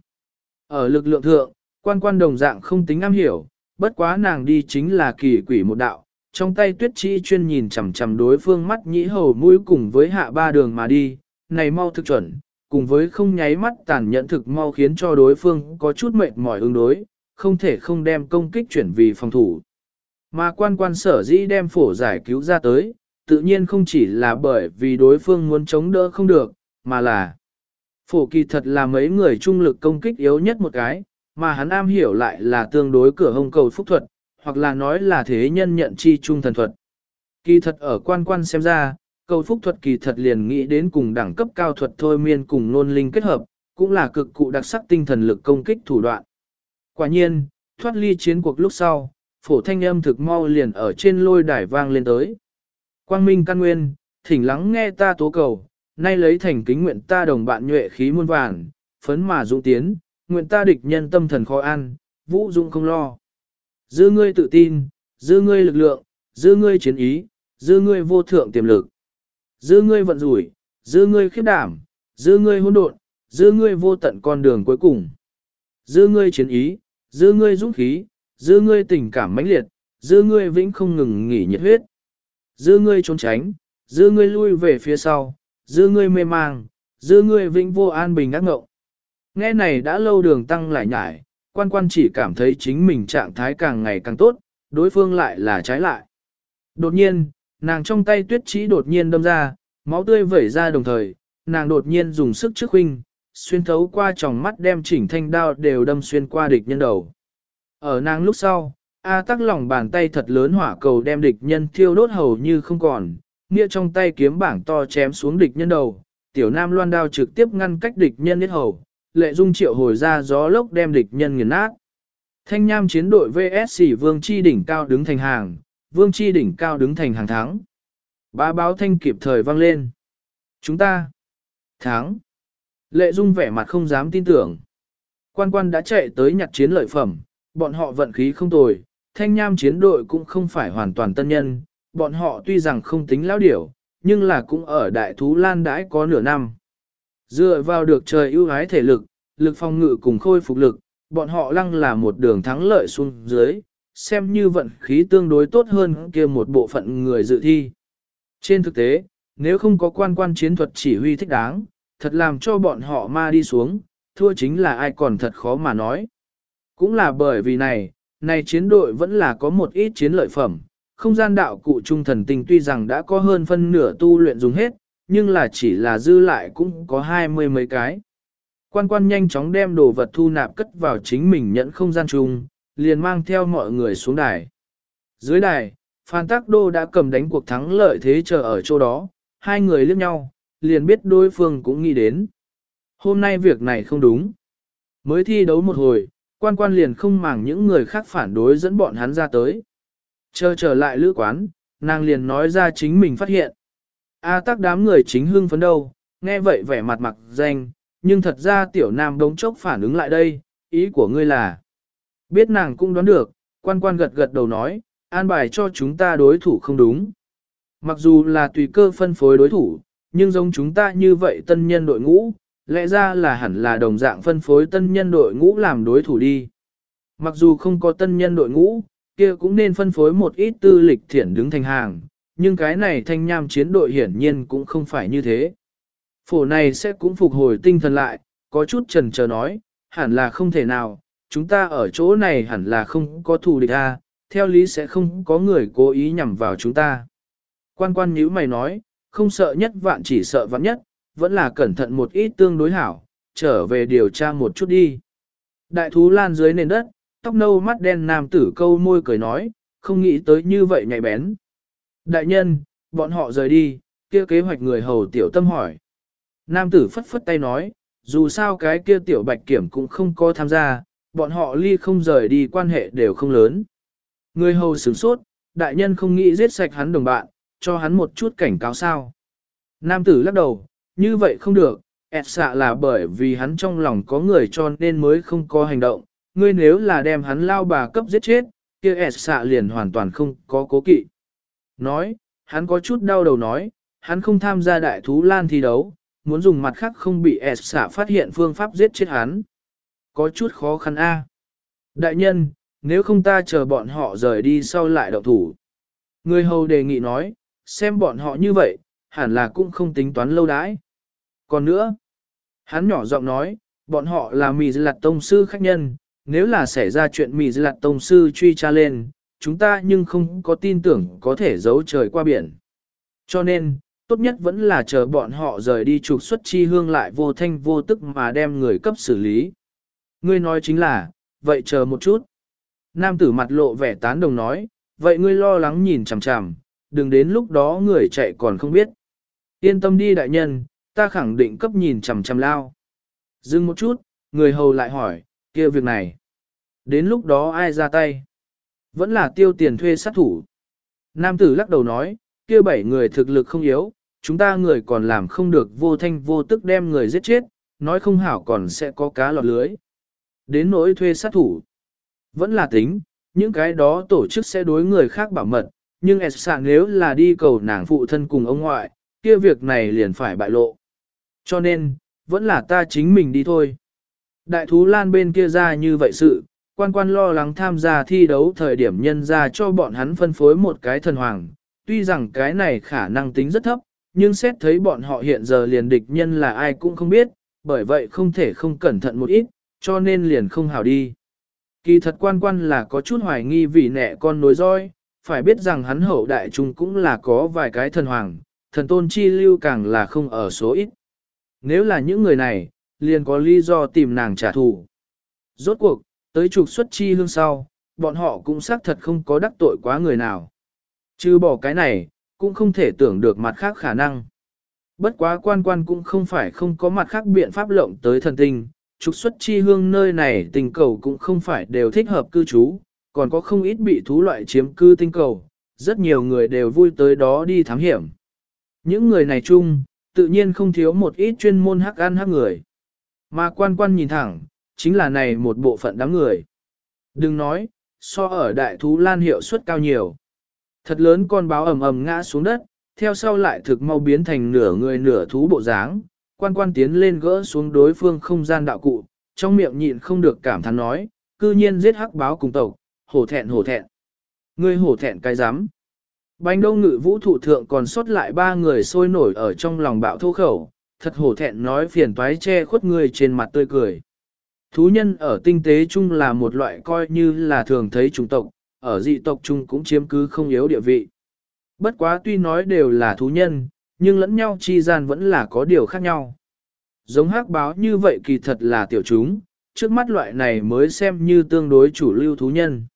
Ở lực lượng thượng, quan quan đồng dạng không tính am hiểu, bất quá nàng đi chính là kỳ quỷ một đạo, trong tay tuyết chi chuyên nhìn chằm chằm đối phương mắt nhĩ hầu mũi cùng với hạ ba đường mà đi, này mau thực chuẩn, cùng với không nháy mắt tàn nhẫn thực mau khiến cho đối phương có chút mệt mỏi ứng đối, không thể không đem công kích chuyển vì phòng thủ. Mà quan quan sở dĩ đem phổ giải cứu ra tới, tự nhiên không chỉ là bởi vì đối phương muốn chống đỡ không được, mà là phổ kỳ thật là mấy người trung lực công kích yếu nhất một cái, mà hắn am hiểu lại là tương đối cửa hông cầu phúc thuật, hoặc là nói là thế nhân nhận chi trung thần thuật. Kỳ thật ở quan quan xem ra, cầu phúc thuật kỳ thật liền nghĩ đến cùng đẳng cấp cao thuật thôi miên cùng nôn linh kết hợp, cũng là cực cụ đặc sắc tinh thần lực công kích thủ đoạn. Quả nhiên, thoát ly chiến cuộc lúc sau, phổ thanh âm thực mau liền ở trên lôi đài vang lên tới. Quang minh căn nguyên, thỉnh lắng nghe ta tố cầu, nay lấy thành kính nguyện ta đồng bạn nhuệ khí muôn vàn, phấn mà dũng tiến, nguyện ta địch nhân tâm thần khó an, vũ dũng không lo. Dư ngươi tự tin, dư ngươi lực lượng, dư ngươi chiến ý, dư ngươi vô thượng tiềm lực. Dư ngươi vận rủi, dư ngươi khiếp đảm, dư ngươi hỗn độn, dư ngươi vô tận con đường cuối cùng. Dư ngươi chiến ý, dư ngươi dũng khí, dư ngươi tình cảm mãnh liệt, dư ngươi vĩnh không ngừng nghỉ nhiệt huyết. Dư ngươi trốn tránh, dư ngươi lui về phía sau, dư ngươi mê mang, dư ngươi vĩnh vô an bình ác ngộng. Nghe này đã lâu đường tăng lại nhải, quan quan chỉ cảm thấy chính mình trạng thái càng ngày càng tốt, đối phương lại là trái lại. Đột nhiên, nàng trong tay tuyết chỉ đột nhiên đâm ra, máu tươi vẩy ra đồng thời, nàng đột nhiên dùng sức trước huynh, xuyên thấu qua tròng mắt đem chỉnh thanh đao đều đâm xuyên qua địch nhân đầu. Ở nàng lúc sau, A tắc lòng bàn tay thật lớn hỏa cầu đem địch nhân thiêu đốt hầu như không còn, nghĩa trong tay kiếm bảng to chém xuống địch nhân đầu, tiểu nam loan đao trực tiếp ngăn cách địch nhân hết hầu, lệ dung triệu hồi ra gió lốc đem địch nhân nghiền nát. Thanh nham chiến đội VSC Vương Chi đỉnh cao đứng thành hàng, Vương Chi đỉnh cao đứng thành hàng tháng, Ba báo thanh kịp thời vang lên. Chúng ta tháng, Lệ dung vẻ mặt không dám tin tưởng. Quan quan đã chạy tới nhặt chiến lợi phẩm, bọn họ vận khí không tồi, thanh nham chiến đội cũng không phải hoàn toàn tân nhân, bọn họ tuy rằng không tính lão điểu, nhưng là cũng ở đại thú lan đãi có nửa năm. Dựa vào được trời ưu ái thể lực, lực phòng ngự cùng khôi phục lực, bọn họ lăng là một đường thắng lợi xuống dưới, xem như vận khí tương đối tốt hơn kia một bộ phận người dự thi. Trên thực tế, nếu không có quan quan chiến thuật chỉ huy thích đáng, thật làm cho bọn họ ma đi xuống, thua chính là ai còn thật khó mà nói. Cũng là bởi vì này, này chiến đội vẫn là có một ít chiến lợi phẩm, không gian đạo cụ trung thần tình tuy rằng đã có hơn phân nửa tu luyện dùng hết, nhưng là chỉ là dư lại cũng có hai mươi mấy cái. Quan quan nhanh chóng đem đồ vật thu nạp cất vào chính mình nhận không gian chung, liền mang theo mọi người xuống đài. Dưới đài, Phan Tắc Đô đã cầm đánh cuộc thắng lợi thế chờ ở chỗ đó, hai người liếc nhau, liền biết đối phương cũng nghĩ đến. Hôm nay việc này không đúng. Mới thi đấu một hồi, quan quan liền không màng những người khác phản đối dẫn bọn hắn ra tới. Chờ trở lại lữ quán, nàng liền nói ra chính mình phát hiện. A tắc đám người chính hưng phấn đâu, nghe vậy vẻ mặt mặc danh, nhưng thật ra tiểu nam đống chốc phản ứng lại đây, ý của ngươi là. Biết nàng cũng đoán được, quan quan gật gật đầu nói, an bài cho chúng ta đối thủ không đúng. Mặc dù là tùy cơ phân phối đối thủ, nhưng giống chúng ta như vậy tân nhân đội ngũ, lẽ ra là hẳn là đồng dạng phân phối tân nhân đội ngũ làm đối thủ đi. Mặc dù không có tân nhân đội ngũ, kia cũng nên phân phối một ít tư lịch thiển đứng thành hàng, nhưng cái này thanh nham chiến đội hiển nhiên cũng không phải như thế. Phổ này sẽ cũng phục hồi tinh thần lại, có chút trần chờ nói, hẳn là không thể nào, chúng ta ở chỗ này hẳn là không có thù địch a, theo lý sẽ không có người cố ý nhằm vào chúng ta. Quan quan nhíu mày nói, không sợ nhất vạn chỉ sợ vạn nhất, vẫn là cẩn thận một ít tương đối hảo, trở về điều tra một chút đi. Đại thú lan dưới nền đất, tóc nâu mắt đen nam tử câu môi cười nói, không nghĩ tới như vậy nhạy bén. Đại nhân, bọn họ rời đi, kia kế hoạch người hầu tiểu tâm hỏi. Nam tử phất phất tay nói, dù sao cái kia tiểu bạch kiểm cũng không có tham gia, bọn họ ly không rời đi quan hệ đều không lớn. Người hầu sửng sốt, đại nhân không nghĩ giết sạch hắn đồng bạn, cho hắn một chút cảnh cáo sao. Nam tử lắc đầu, như vậy không được, ẹt xạ là bởi vì hắn trong lòng có người cho nên mới không có hành động, ngươi nếu là đem hắn lao bà cấp giết chết, kia ẹt xạ liền hoàn toàn không có cố kỵ. Nói, hắn có chút đau đầu nói, hắn không tham gia đại thú lan thi đấu, muốn dùng mặt khác không bị ẹt xạ phát hiện phương pháp giết chết hắn. Có chút khó khăn a. Đại nhân, nếu không ta chờ bọn họ rời đi sau lại động thủ. Người hầu đề nghị nói, xem bọn họ như vậy, hẳn là cũng không tính toán lâu đãi. Còn nữa, hắn nhỏ giọng nói, bọn họ là mì lạt tông sư khách nhân, nếu là xảy ra chuyện mì lạt tông sư truy tra lên, chúng ta nhưng không có tin tưởng có thể giấu trời qua biển. Cho nên, tốt nhất vẫn là chờ bọn họ rời đi trục xuất chi hương lại vô thanh vô tức mà đem người cấp xử lý. Ngươi nói chính là, vậy chờ một chút. Nam tử mặt lộ vẻ tán đồng nói, vậy ngươi lo lắng nhìn chằm chằm, đừng đến lúc đó người chạy còn không biết. Yên tâm đi đại nhân, ta khẳng định cấp nhìn chằm chằm lao. Dừng một chút, người hầu lại hỏi, kia việc này. Đến lúc đó ai ra tay? Vẫn là tiêu tiền thuê sát thủ. Nam tử lắc đầu nói, kia bảy người thực lực không yếu, chúng ta người còn làm không được vô thanh vô tức đem người giết chết, nói không hảo còn sẽ có cá lọt lưới. Đến nỗi thuê sát thủ. Vẫn là tính, những cái đó tổ chức sẽ đối người khác bảo mật, nhưng Essa nếu là đi cầu nàng phụ thân cùng ông ngoại, kia việc này liền phải bại lộ. Cho nên, vẫn là ta chính mình đi thôi. Đại thú lan bên kia ra như vậy sự, quan quan lo lắng tham gia thi đấu thời điểm nhân ra cho bọn hắn phân phối một cái thần hoàng. Tuy rằng cái này khả năng tính rất thấp, nhưng xét thấy bọn họ hiện giờ liền địch nhân là ai cũng không biết, bởi vậy không thể không cẩn thận một ít, cho nên liền không hảo đi. Kỳ thật quan quan là có chút hoài nghi vì nẹ con nối roi, phải biết rằng hắn hậu đại trung cũng là có vài cái thần hoàng, thần tôn chi lưu càng là không ở số ít. Nếu là những người này, liền có lý do tìm nàng trả thù. Rốt cuộc, tới trục xuất chi hương sau, bọn họ cũng xác thật không có đắc tội quá người nào. Chứ bỏ cái này, cũng không thể tưởng được mặt khác khả năng. Bất quá quan quan cũng không phải không có mặt khác biện pháp lộng tới thần tinh, trục xuất chi hương nơi này tình cầu cũng không phải đều thích hợp cư trú, còn có không ít bị thú loại chiếm cư tinh cầu, rất nhiều người đều vui tới đó đi thám hiểm. Những người này chung, tự nhiên không thiếu một ít chuyên môn hắc ăn hắc người. Mà quan quan nhìn thẳng, chính là này một bộ phận đám người. Đừng nói, so ở đại thú lan hiệu suất cao nhiều. Thật lớn con báo ầm ầm ngã xuống đất, theo sau lại thực mau biến thành nửa người nửa thú bộ dáng, quan quan tiến lên gỡ xuống đối phương không gian đạo cụ, trong miệng nhịn không được cảm thán nói, cư nhiên giết hắc báo cùng tộc, hổ thẹn hổ thẹn. Ngươi hổ thẹn cái rắm Bánh đông ngự vũ thụ thượng còn sót lại ba người sôi nổi ở trong lòng bạo thô khẩu, thật hổ thẹn nói phiền toái che khuất người trên mặt tươi cười. Thú nhân ở tinh tế chung là một loại coi như là thường thấy chủng tộc, ở dị tộc chung cũng chiếm cứ không yếu địa vị. Bất quá tuy nói đều là thú nhân, nhưng lẫn nhau chi gian vẫn là có điều khác nhau. Giống hắc báo như vậy kỳ thật là tiểu chúng, trước mắt loại này mới xem như tương đối chủ lưu thú nhân.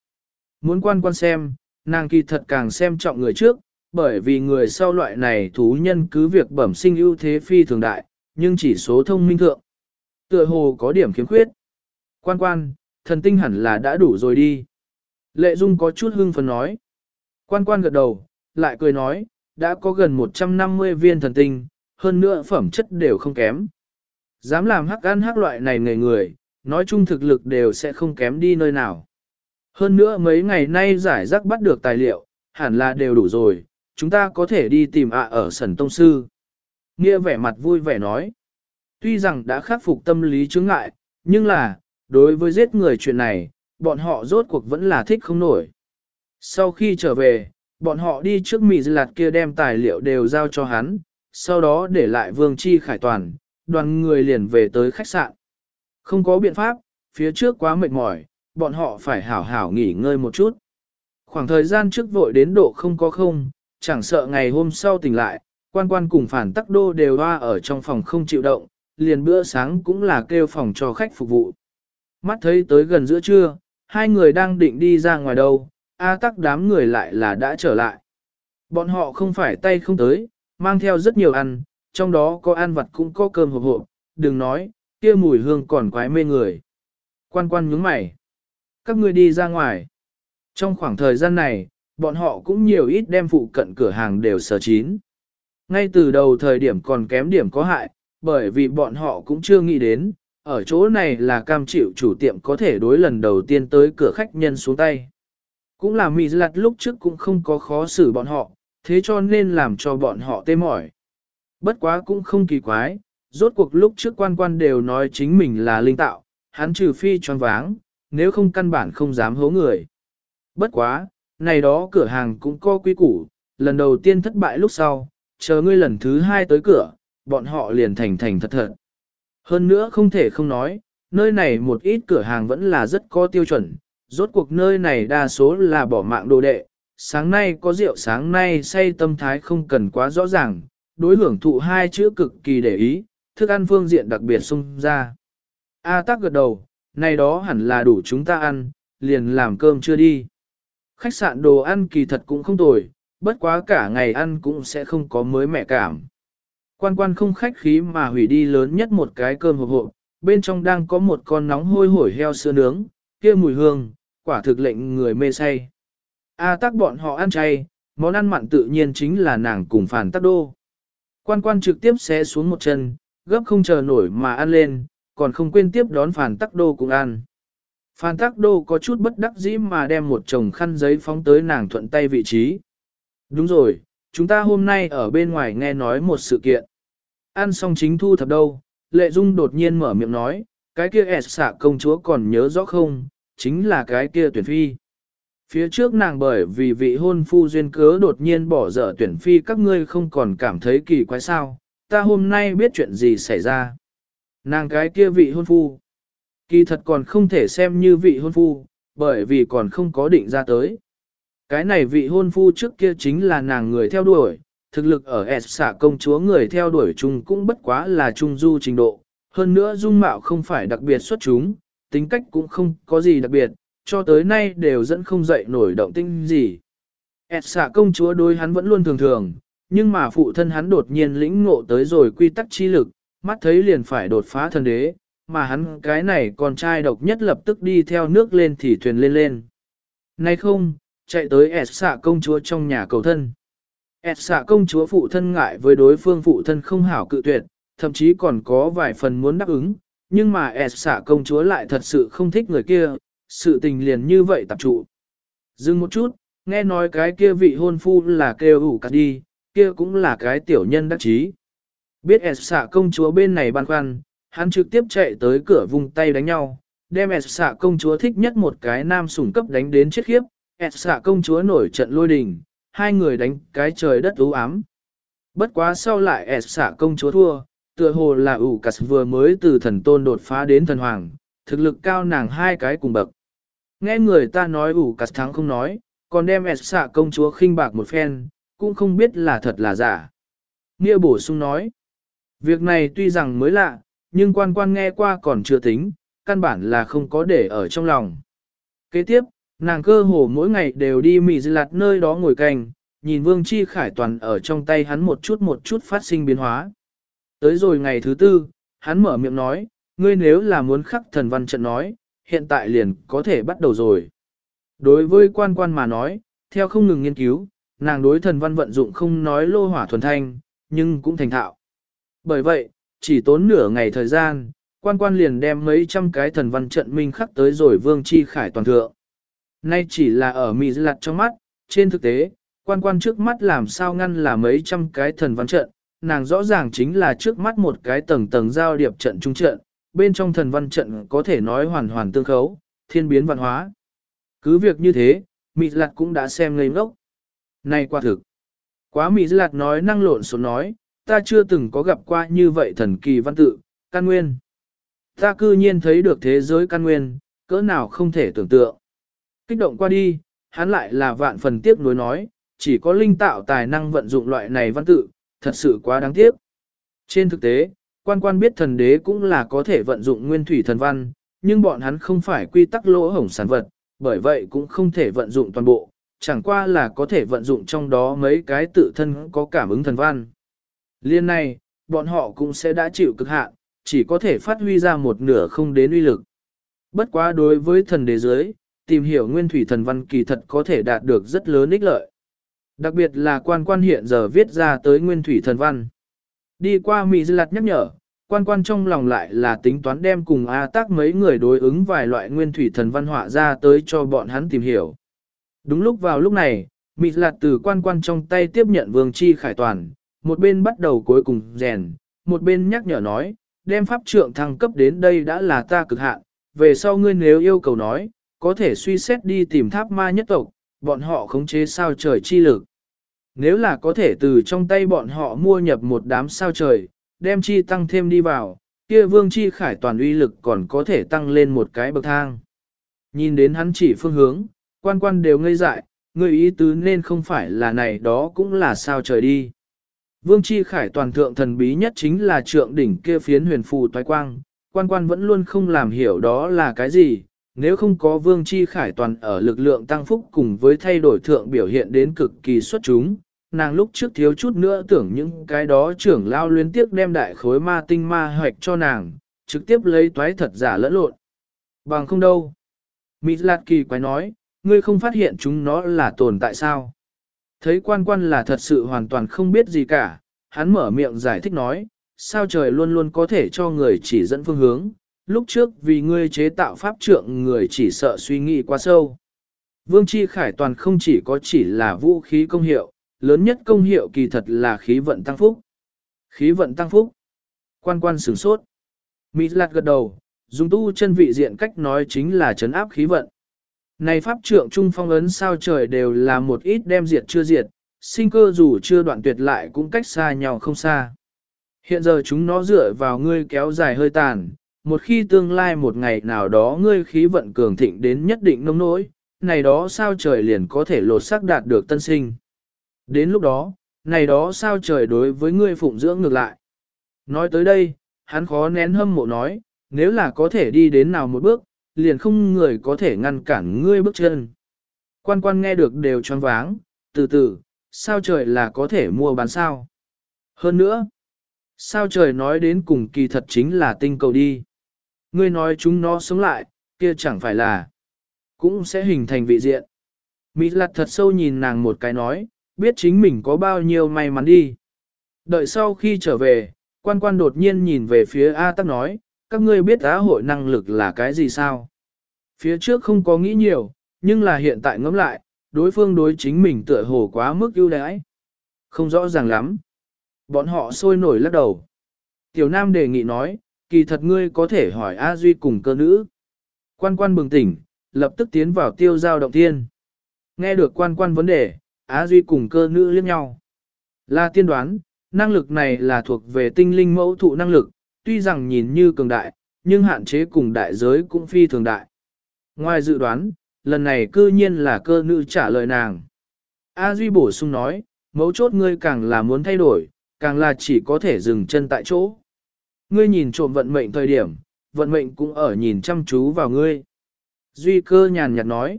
Muốn quan quan xem, nàng kỳ thật càng xem trọng người trước, bởi vì người sau loại này thú nhân cứ việc bẩm sinh ưu thế phi thường đại, nhưng chỉ số thông minh thượng. Tựa hồ có điểm khiếm khuyết. Quan quan, thần tinh hẳn là đã đủ rồi đi. Lệ Dung có chút hưng phấn nói. Quan quan gật đầu, lại cười nói, đã có gần 150 viên thần tinh, hơn nữa phẩm chất đều không kém. Dám làm hắc ăn hắc loại này người người, nói chung thực lực đều sẽ không kém đi nơi nào. Hơn nữa mấy ngày nay giải rắc bắt được tài liệu, hẳn là đều đủ rồi, chúng ta có thể đi tìm ạ ở sần tông sư. Nghĩa vẻ mặt vui vẻ nói. Tuy rằng đã khắc phục tâm lý chướng ngại, nhưng là, đối với giết người chuyện này, bọn họ rốt cuộc vẫn là thích không nổi. Sau khi trở về, bọn họ đi trước Mỹ lạt kia đem tài liệu đều giao cho hắn, sau đó để lại vương chi khải toàn, đoàn người liền về tới khách sạn. Không có biện pháp, phía trước quá mệt mỏi, bọn họ phải hảo hảo nghỉ ngơi một chút. Khoảng thời gian trước vội đến độ không có không, chẳng sợ ngày hôm sau tỉnh lại, quan quan cùng phản tắc đô đều hoa ở trong phòng không chịu động, liền bữa sáng cũng là kêu phòng cho khách phục vụ. Mắt thấy tới gần giữa trưa, hai người đang định đi ra ngoài đâu, A tắc đám người lại là đã trở lại. Bọn họ không phải tay không tới, mang theo rất nhiều ăn, trong đó có ăn vặt cũng có cơm hộp hộp, đừng nói, kia mùi hương còn quái mê người. Quan quan nhướng mày. Các ngươi đi ra ngoài. Trong khoảng thời gian này, bọn họ cũng nhiều ít đem phụ cận cửa hàng đều sở chín. Ngay từ đầu thời điểm còn kém điểm có hại, bởi vì bọn họ cũng chưa nghĩ đến, ở chỗ này là cam chịu chủ tiệm có thể đối lần đầu tiên tới cửa khách nhân xuống tay. Cũng là mì lặt lúc trước cũng không có khó xử bọn họ, thế cho nên làm cho bọn họ tê mỏi. Bất quá cũng không kỳ quái, rốt cuộc lúc trước quan quan đều nói chính mình là linh tạo, hắn trừ phi tròn váng, nếu không căn bản không dám hố người. Bất quá, này đó cửa hàng cũng có quy củ, lần đầu tiên thất bại lúc sau, chờ ngươi lần thứ hai tới cửa, bọn họ liền thành thành thật thật. Hơn nữa không thể không nói, nơi này một ít cửa hàng vẫn là rất có tiêu chuẩn, rốt cuộc nơi này đa số là bỏ mạng đồ đệ, sáng nay có rượu sáng nay say tâm thái không cần quá rõ ràng, đối hưởng thụ hai chữ cực kỳ để ý, thức ăn phương diện đặc biệt xung ra. A tắc gật đầu, này đó hẳn là đủ chúng ta ăn, liền làm cơm chưa đi. Khách sạn đồ ăn kỳ thật cũng không tồi, bất quá cả ngày ăn cũng sẽ không có mới mẹ cảm. Quan quan không khách khí mà hủy đi lớn nhất một cái cơm hộp hộp, bên trong đang có một con nóng hôi hổi heo sữa nướng, kia mùi hương, quả thực lệnh người mê say. A tắc bọn họ ăn chay, món ăn mặn tự nhiên chính là nàng cùng phản tắc đô. Quan quan trực tiếp xé xuống một chân, gấp không chờ nổi mà ăn lên, còn không quên tiếp đón phản tắc đô cùng ăn. Phan Tắc Đô có chút bất đắc dĩ mà đem một chồng khăn giấy phóng tới nàng thuận tay vị trí. Đúng rồi, chúng ta hôm nay ở bên ngoài nghe nói một sự kiện. Ăn xong chính thu thập đâu, Lệ Dung đột nhiên mở miệng nói, cái kia ẹt xạ công chúa còn nhớ rõ không, chính là cái kia tuyển phi. Phía trước nàng bởi vì vị hôn phu duyên cớ đột nhiên bỏ dở tuyển phi các ngươi không còn cảm thấy kỳ quái sao, ta hôm nay biết chuyện gì xảy ra. Nàng cái kia vị hôn phu, Kỳ thật còn không thể xem như vị hôn phu, bởi vì còn không có định ra tới. Cái này vị hôn phu trước kia chính là nàng người theo đuổi, thực lực ở S xạ công chúa người theo đuổi chung cũng bất quá là trung du trình độ, hơn nữa dung mạo không phải đặc biệt xuất chúng, tính cách cũng không có gì đặc biệt, cho tới nay đều dẫn không dậy nổi động tinh gì. S xạ công chúa đối hắn vẫn luôn thường thường, nhưng mà phụ thân hắn đột nhiên lĩnh ngộ tới rồi quy tắc chi lực, mắt thấy liền phải đột phá thần đế, mà hắn cái này con trai độc nhất lập tức đi theo nước lên thì thuyền lên lên. Nay không, chạy tới ẹt xạ công chúa trong nhà cầu thân. ẹt xạ công chúa phụ thân ngại với đối phương phụ thân không hảo cự tuyệt, thậm chí còn có vài phần muốn đáp ứng, nhưng mà S xả công chúa lại thật sự không thích người kia, sự tình liền như vậy tập trụ. Dừng một chút, nghe nói cái kia vị hôn phu là kêu ủ cắt đi, kia cũng là cái tiểu nhân đắc chí. Biết S xả công chúa bên này băn khoăn, hắn trực tiếp chạy tới cửa vùng tay đánh nhau, đem ẹt xả công chúa thích nhất một cái nam sủng cấp đánh đến chết khiếp, ẹt xả công chúa nổi trận lôi đình, hai người đánh cái trời đất u ám. Bất quá sau lại ẹt xả công chúa thua, tựa hồ là ủ cắt vừa mới từ thần tôn đột phá đến thần hoàng, thực lực cao nàng hai cái cùng bậc. Nghe người ta nói ủ cắt thắng không nói, còn đem ẹt xạ công chúa khinh bạc một phen, cũng không biết là thật là giả. Nghĩa bổ sung nói, việc này tuy rằng mới lạ, nhưng quan quan nghe qua còn chưa tính, căn bản là không có để ở trong lòng. Kế tiếp, nàng cơ hồ mỗi ngày đều đi mì dư lạt nơi đó ngồi canh, nhìn Vương Chi Khải toàn ở trong tay hắn một chút một chút phát sinh biến hóa. Tới rồi ngày thứ tư, hắn mở miệng nói, ngươi nếu là muốn khắc thần văn trận nói, hiện tại liền có thể bắt đầu rồi. Đối với quan quan mà nói, theo không ngừng nghiên cứu, nàng đối thần văn vận dụng không nói lô hỏa thuần thanh, nhưng cũng thành thạo. Bởi vậy, chỉ tốn nửa ngày thời gian, quan quan liền đem mấy trăm cái thần văn trận minh khắc tới rồi vương chi khải toàn thượng. Nay chỉ là ở mì lặt trong mắt, trên thực tế, quan quan trước mắt làm sao ngăn là mấy trăm cái thần văn trận, nàng rõ ràng chính là trước mắt một cái tầng tầng giao điệp trận trung trận, bên trong thần văn trận có thể nói hoàn hoàn tương khấu, thiên biến văn hóa. Cứ việc như thế, mì lạt cũng đã xem ngây ngốc. Này qua thực. Quá mì lạt nói năng lộn xộn nói, ta chưa từng có gặp qua như vậy thần kỳ văn tự, căn nguyên. Ta cư nhiên thấy được thế giới căn nguyên, cỡ nào không thể tưởng tượng. Kích động qua đi, hắn lại là vạn phần tiếc nuối nói, chỉ có linh tạo tài năng vận dụng loại này văn tự, thật sự quá đáng tiếc. Trên thực tế, quan quan biết thần đế cũng là có thể vận dụng nguyên thủy thần văn, nhưng bọn hắn không phải quy tắc lỗ hổng sản vật, bởi vậy cũng không thể vận dụng toàn bộ, chẳng qua là có thể vận dụng trong đó mấy cái tự thân có cảm ứng thần văn. Liên này, bọn họ cũng sẽ đã chịu cực hạn, chỉ có thể phát huy ra một nửa không đến uy lực. Bất quá đối với thần đế giới, tìm hiểu nguyên thủy thần văn kỳ thật có thể đạt được rất lớn ích lợi. Đặc biệt là quan quan hiện giờ viết ra tới nguyên thủy thần văn. Đi qua Mỹ Dư Lạt nhắc nhở, quan quan trong lòng lại là tính toán đem cùng A tác mấy người đối ứng vài loại nguyên thủy thần văn họa ra tới cho bọn hắn tìm hiểu. Đúng lúc vào lúc này, Mỹ Lạt từ quan quan trong tay tiếp nhận vương chi khải toàn, một bên bắt đầu cuối cùng rèn, một bên nhắc nhở nói, đem pháp trượng thăng cấp đến đây đã là ta cực hạn, về sau ngươi nếu yêu cầu nói, có thể suy xét đi tìm tháp ma nhất tộc, bọn họ khống chế sao trời chi lực. Nếu là có thể từ trong tay bọn họ mua nhập một đám sao trời, đem chi tăng thêm đi vào, kia vương chi khải toàn uy lực còn có thể tăng lên một cái bậc thang. Nhìn đến hắn chỉ phương hướng, quan quan đều ngây dại, người ý tứ nên không phải là này đó cũng là sao trời đi. Vương chi khải toàn thượng thần bí nhất chính là trượng đỉnh kia phiến huyền phù toái quang, quan quan vẫn luôn không làm hiểu đó là cái gì, nếu không có vương chi khải toàn ở lực lượng tăng phúc cùng với thay đổi thượng biểu hiện đến cực kỳ xuất chúng, nàng lúc trước thiếu chút nữa tưởng những cái đó trưởng lao liên tiếp đem đại khối ma tinh ma hoạch cho nàng, trực tiếp lấy toái thật giả lẫn lộn. Bằng không đâu. Mỹ Lạt Kỳ quái nói, ngươi không phát hiện chúng nó là tồn tại sao? Thấy quan quan là thật sự hoàn toàn không biết gì cả, hắn mở miệng giải thích nói, sao trời luôn luôn có thể cho người chỉ dẫn phương hướng, lúc trước vì ngươi chế tạo pháp trượng người chỉ sợ suy nghĩ quá sâu. Vương Chi Khải toàn không chỉ có chỉ là vũ khí công hiệu, lớn nhất công hiệu kỳ thật là khí vận tăng phúc. Khí vận tăng phúc. Quan quan sửng sốt. Mỹ lạt gật đầu, dùng tu chân vị diện cách nói chính là chấn áp khí vận. Này pháp trượng trung phong ấn sao trời đều là một ít đem diệt chưa diệt, sinh cơ dù chưa đoạn tuyệt lại cũng cách xa nhau không xa. Hiện giờ chúng nó dựa vào ngươi kéo dài hơi tàn, một khi tương lai một ngày nào đó ngươi khí vận cường thịnh đến nhất định nông nỗi, này đó sao trời liền có thể lột xác đạt được tân sinh. Đến lúc đó, này đó sao trời đối với ngươi phụng dưỡng ngược lại. Nói tới đây, hắn khó nén hâm mộ nói, nếu là có thể đi đến nào một bước, liền không người có thể ngăn cản ngươi bước chân. Quan quan nghe được đều choáng váng, từ từ, sao trời là có thể mua bán sao. Hơn nữa, sao trời nói đến cùng kỳ thật chính là tinh cầu đi. Ngươi nói chúng nó sống lại, kia chẳng phải là, cũng sẽ hình thành vị diện. Mỹ lặt thật sâu nhìn nàng một cái nói, biết chính mình có bao nhiêu may mắn đi. Đợi sau khi trở về, quan quan đột nhiên nhìn về phía A tắc nói, các ngươi biết á hội năng lực là cái gì sao? Phía trước không có nghĩ nhiều, nhưng là hiện tại ngẫm lại, đối phương đối chính mình tựa hồ quá mức ưu đãi. Không rõ ràng lắm. Bọn họ sôi nổi lắc đầu. Tiểu Nam đề nghị nói, kỳ thật ngươi có thể hỏi A Duy cùng cơ nữ. Quan quan bừng tỉnh, lập tức tiến vào tiêu giao động thiên. Nghe được quan quan vấn đề, Á Duy cùng cơ nữ liếc nhau. Là tiên đoán, năng lực này là thuộc về tinh linh mẫu thụ năng lực, tuy rằng nhìn như cường đại, nhưng hạn chế cùng đại giới cũng phi thường đại. Ngoài dự đoán, lần này cư nhiên là cơ nữ trả lời nàng. A Duy bổ sung nói, mấu chốt ngươi càng là muốn thay đổi, càng là chỉ có thể dừng chân tại chỗ ngươi nhìn trộm vận mệnh thời điểm, vận mệnh cũng ở nhìn chăm chú vào ngươi. Duy cơ nhàn nhạt nói.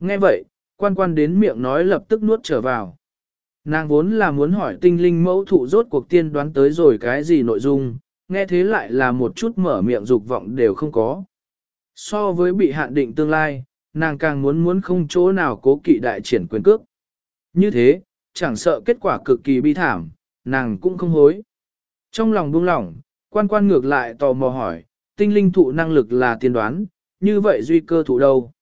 Nghe vậy, quan quan đến miệng nói lập tức nuốt trở vào. Nàng vốn là muốn hỏi tinh linh mẫu thụ rốt cuộc tiên đoán tới rồi cái gì nội dung, nghe thế lại là một chút mở miệng dục vọng đều không có. So với bị hạn định tương lai, nàng càng muốn muốn không chỗ nào cố kỵ đại triển quyền cước. Như thế, chẳng sợ kết quả cực kỳ bi thảm, nàng cũng không hối. Trong lòng buông lỏng, quan quan ngược lại tò mò hỏi, tinh linh thụ năng lực là tiên đoán, như vậy duy cơ thụ đâu?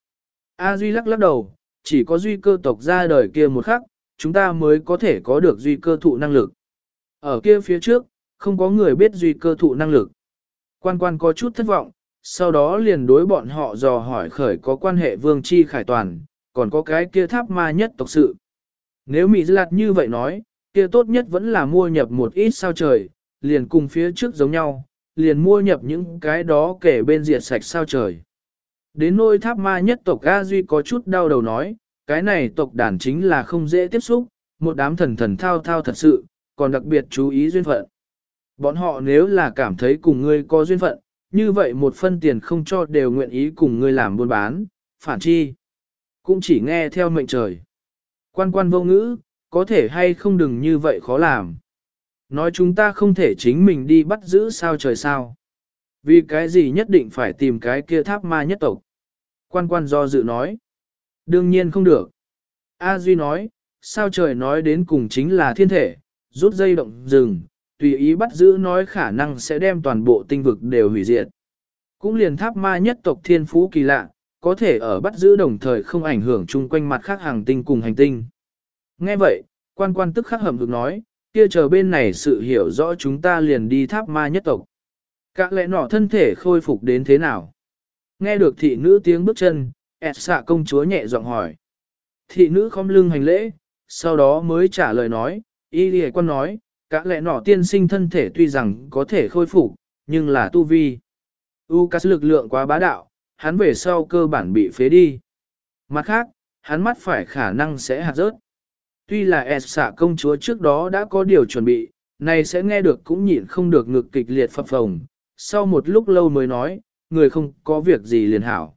A duy lắc lắc đầu, chỉ có duy cơ tộc ra đời kia một khắc, chúng ta mới có thể có được duy cơ thụ năng lực. Ở kia phía trước, không có người biết duy cơ thụ năng lực. Quan quan có chút thất vọng, sau đó liền đối bọn họ dò hỏi khởi có quan hệ vương chi khải toàn, còn có cái kia tháp ma nhất tộc sự. Nếu Mỹ Lạt như vậy nói, kia tốt nhất vẫn là mua nhập một ít sao trời, liền cùng phía trước giống nhau, liền mua nhập những cái đó kể bên diệt sạch sao trời. Đến nôi tháp ma nhất tộc A Duy có chút đau đầu nói, cái này tộc đàn chính là không dễ tiếp xúc, một đám thần thần thao thao thật sự, còn đặc biệt chú ý duyên phận. Bọn họ nếu là cảm thấy cùng ngươi có duyên phận, như vậy một phân tiền không cho đều nguyện ý cùng ngươi làm buôn bán, phản chi. Cũng chỉ nghe theo mệnh trời. Quan quan vô ngữ, có thể hay không đừng như vậy khó làm. Nói chúng ta không thể chính mình đi bắt giữ sao trời sao. Vì cái gì nhất định phải tìm cái kia tháp ma nhất tộc. Quan quan do dự nói. Đương nhiên không được. A Duy nói, sao trời nói đến cùng chính là thiên thể, rút dây động rừng, tùy ý bắt giữ nói khả năng sẽ đem toàn bộ tinh vực đều hủy diệt. Cũng liền tháp ma nhất tộc thiên phú kỳ lạ, có thể ở bắt giữ đồng thời không ảnh hưởng chung quanh mặt khác hàng tinh cùng hành tinh. Nghe vậy, quan quan tức khắc hầm hực nói, kia chờ bên này sự hiểu rõ chúng ta liền đi tháp ma nhất tộc. Cả lẽ nọ thân thể khôi phục đến thế nào? Nghe được thị nữ tiếng bước chân, ẹt xạ công chúa nhẹ giọng hỏi. Thị nữ không lưng hành lễ, sau đó mới trả lời nói, y lì quan nói, cả lẽ nọ tiên sinh thân thể tuy rằng có thể khôi phục, nhưng là tu vi. U cắt lực lượng quá bá đạo, hắn về sau cơ bản bị phế đi. Mặt khác, hắn mắt phải khả năng sẽ hạt rớt. Tuy là e ẹt xạ công chúa trước đó đã có điều chuẩn bị, này sẽ nghe được cũng nhịn không được ngực kịch liệt phập phồng. Sau một lúc lâu mới nói, người không có việc gì liền hảo.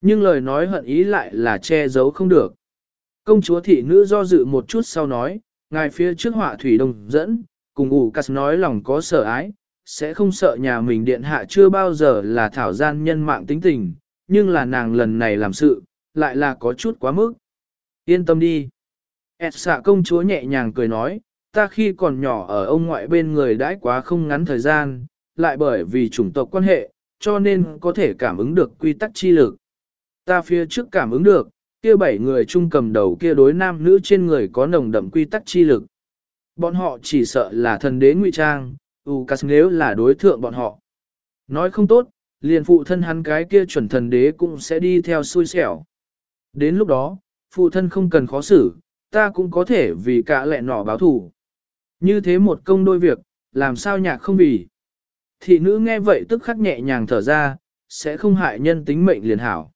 Nhưng lời nói hận ý lại là che giấu không được. Công chúa thị nữ do dự một chút sau nói, ngài phía trước họa thủy đồng dẫn, cùng ủ cắt nói lòng có sợ ái, sẽ không sợ nhà mình điện hạ chưa bao giờ là thảo gian nhân mạng tính tình, nhưng là nàng lần này làm sự, lại là có chút quá mức. Yên tâm đi. Et xạ công chúa nhẹ nhàng cười nói, ta khi còn nhỏ ở ông ngoại bên người đãi quá không ngắn thời gian, lại bởi vì chủng tộc quan hệ, cho nên có thể cảm ứng được quy tắc chi lực. Ta phía trước cảm ứng được, kia bảy người chung cầm đầu kia đối nam nữ trên người có nồng đậm quy tắc chi lực. Bọn họ chỉ sợ là thần đế ngụy trang, Ucas nếu là đối thượng bọn họ. Nói không tốt, liền phụ thân hắn cái kia chuẩn thần đế cũng sẽ đi theo xui xẻo. Đến lúc đó, phụ thân không cần khó xử, ta cũng có thể vì cả lẹ nỏ báo thủ. Như thế một công đôi việc, làm sao nhạc không vì. Thị nữ nghe vậy tức khắc nhẹ nhàng thở ra, sẽ không hại nhân tính mệnh liền hảo.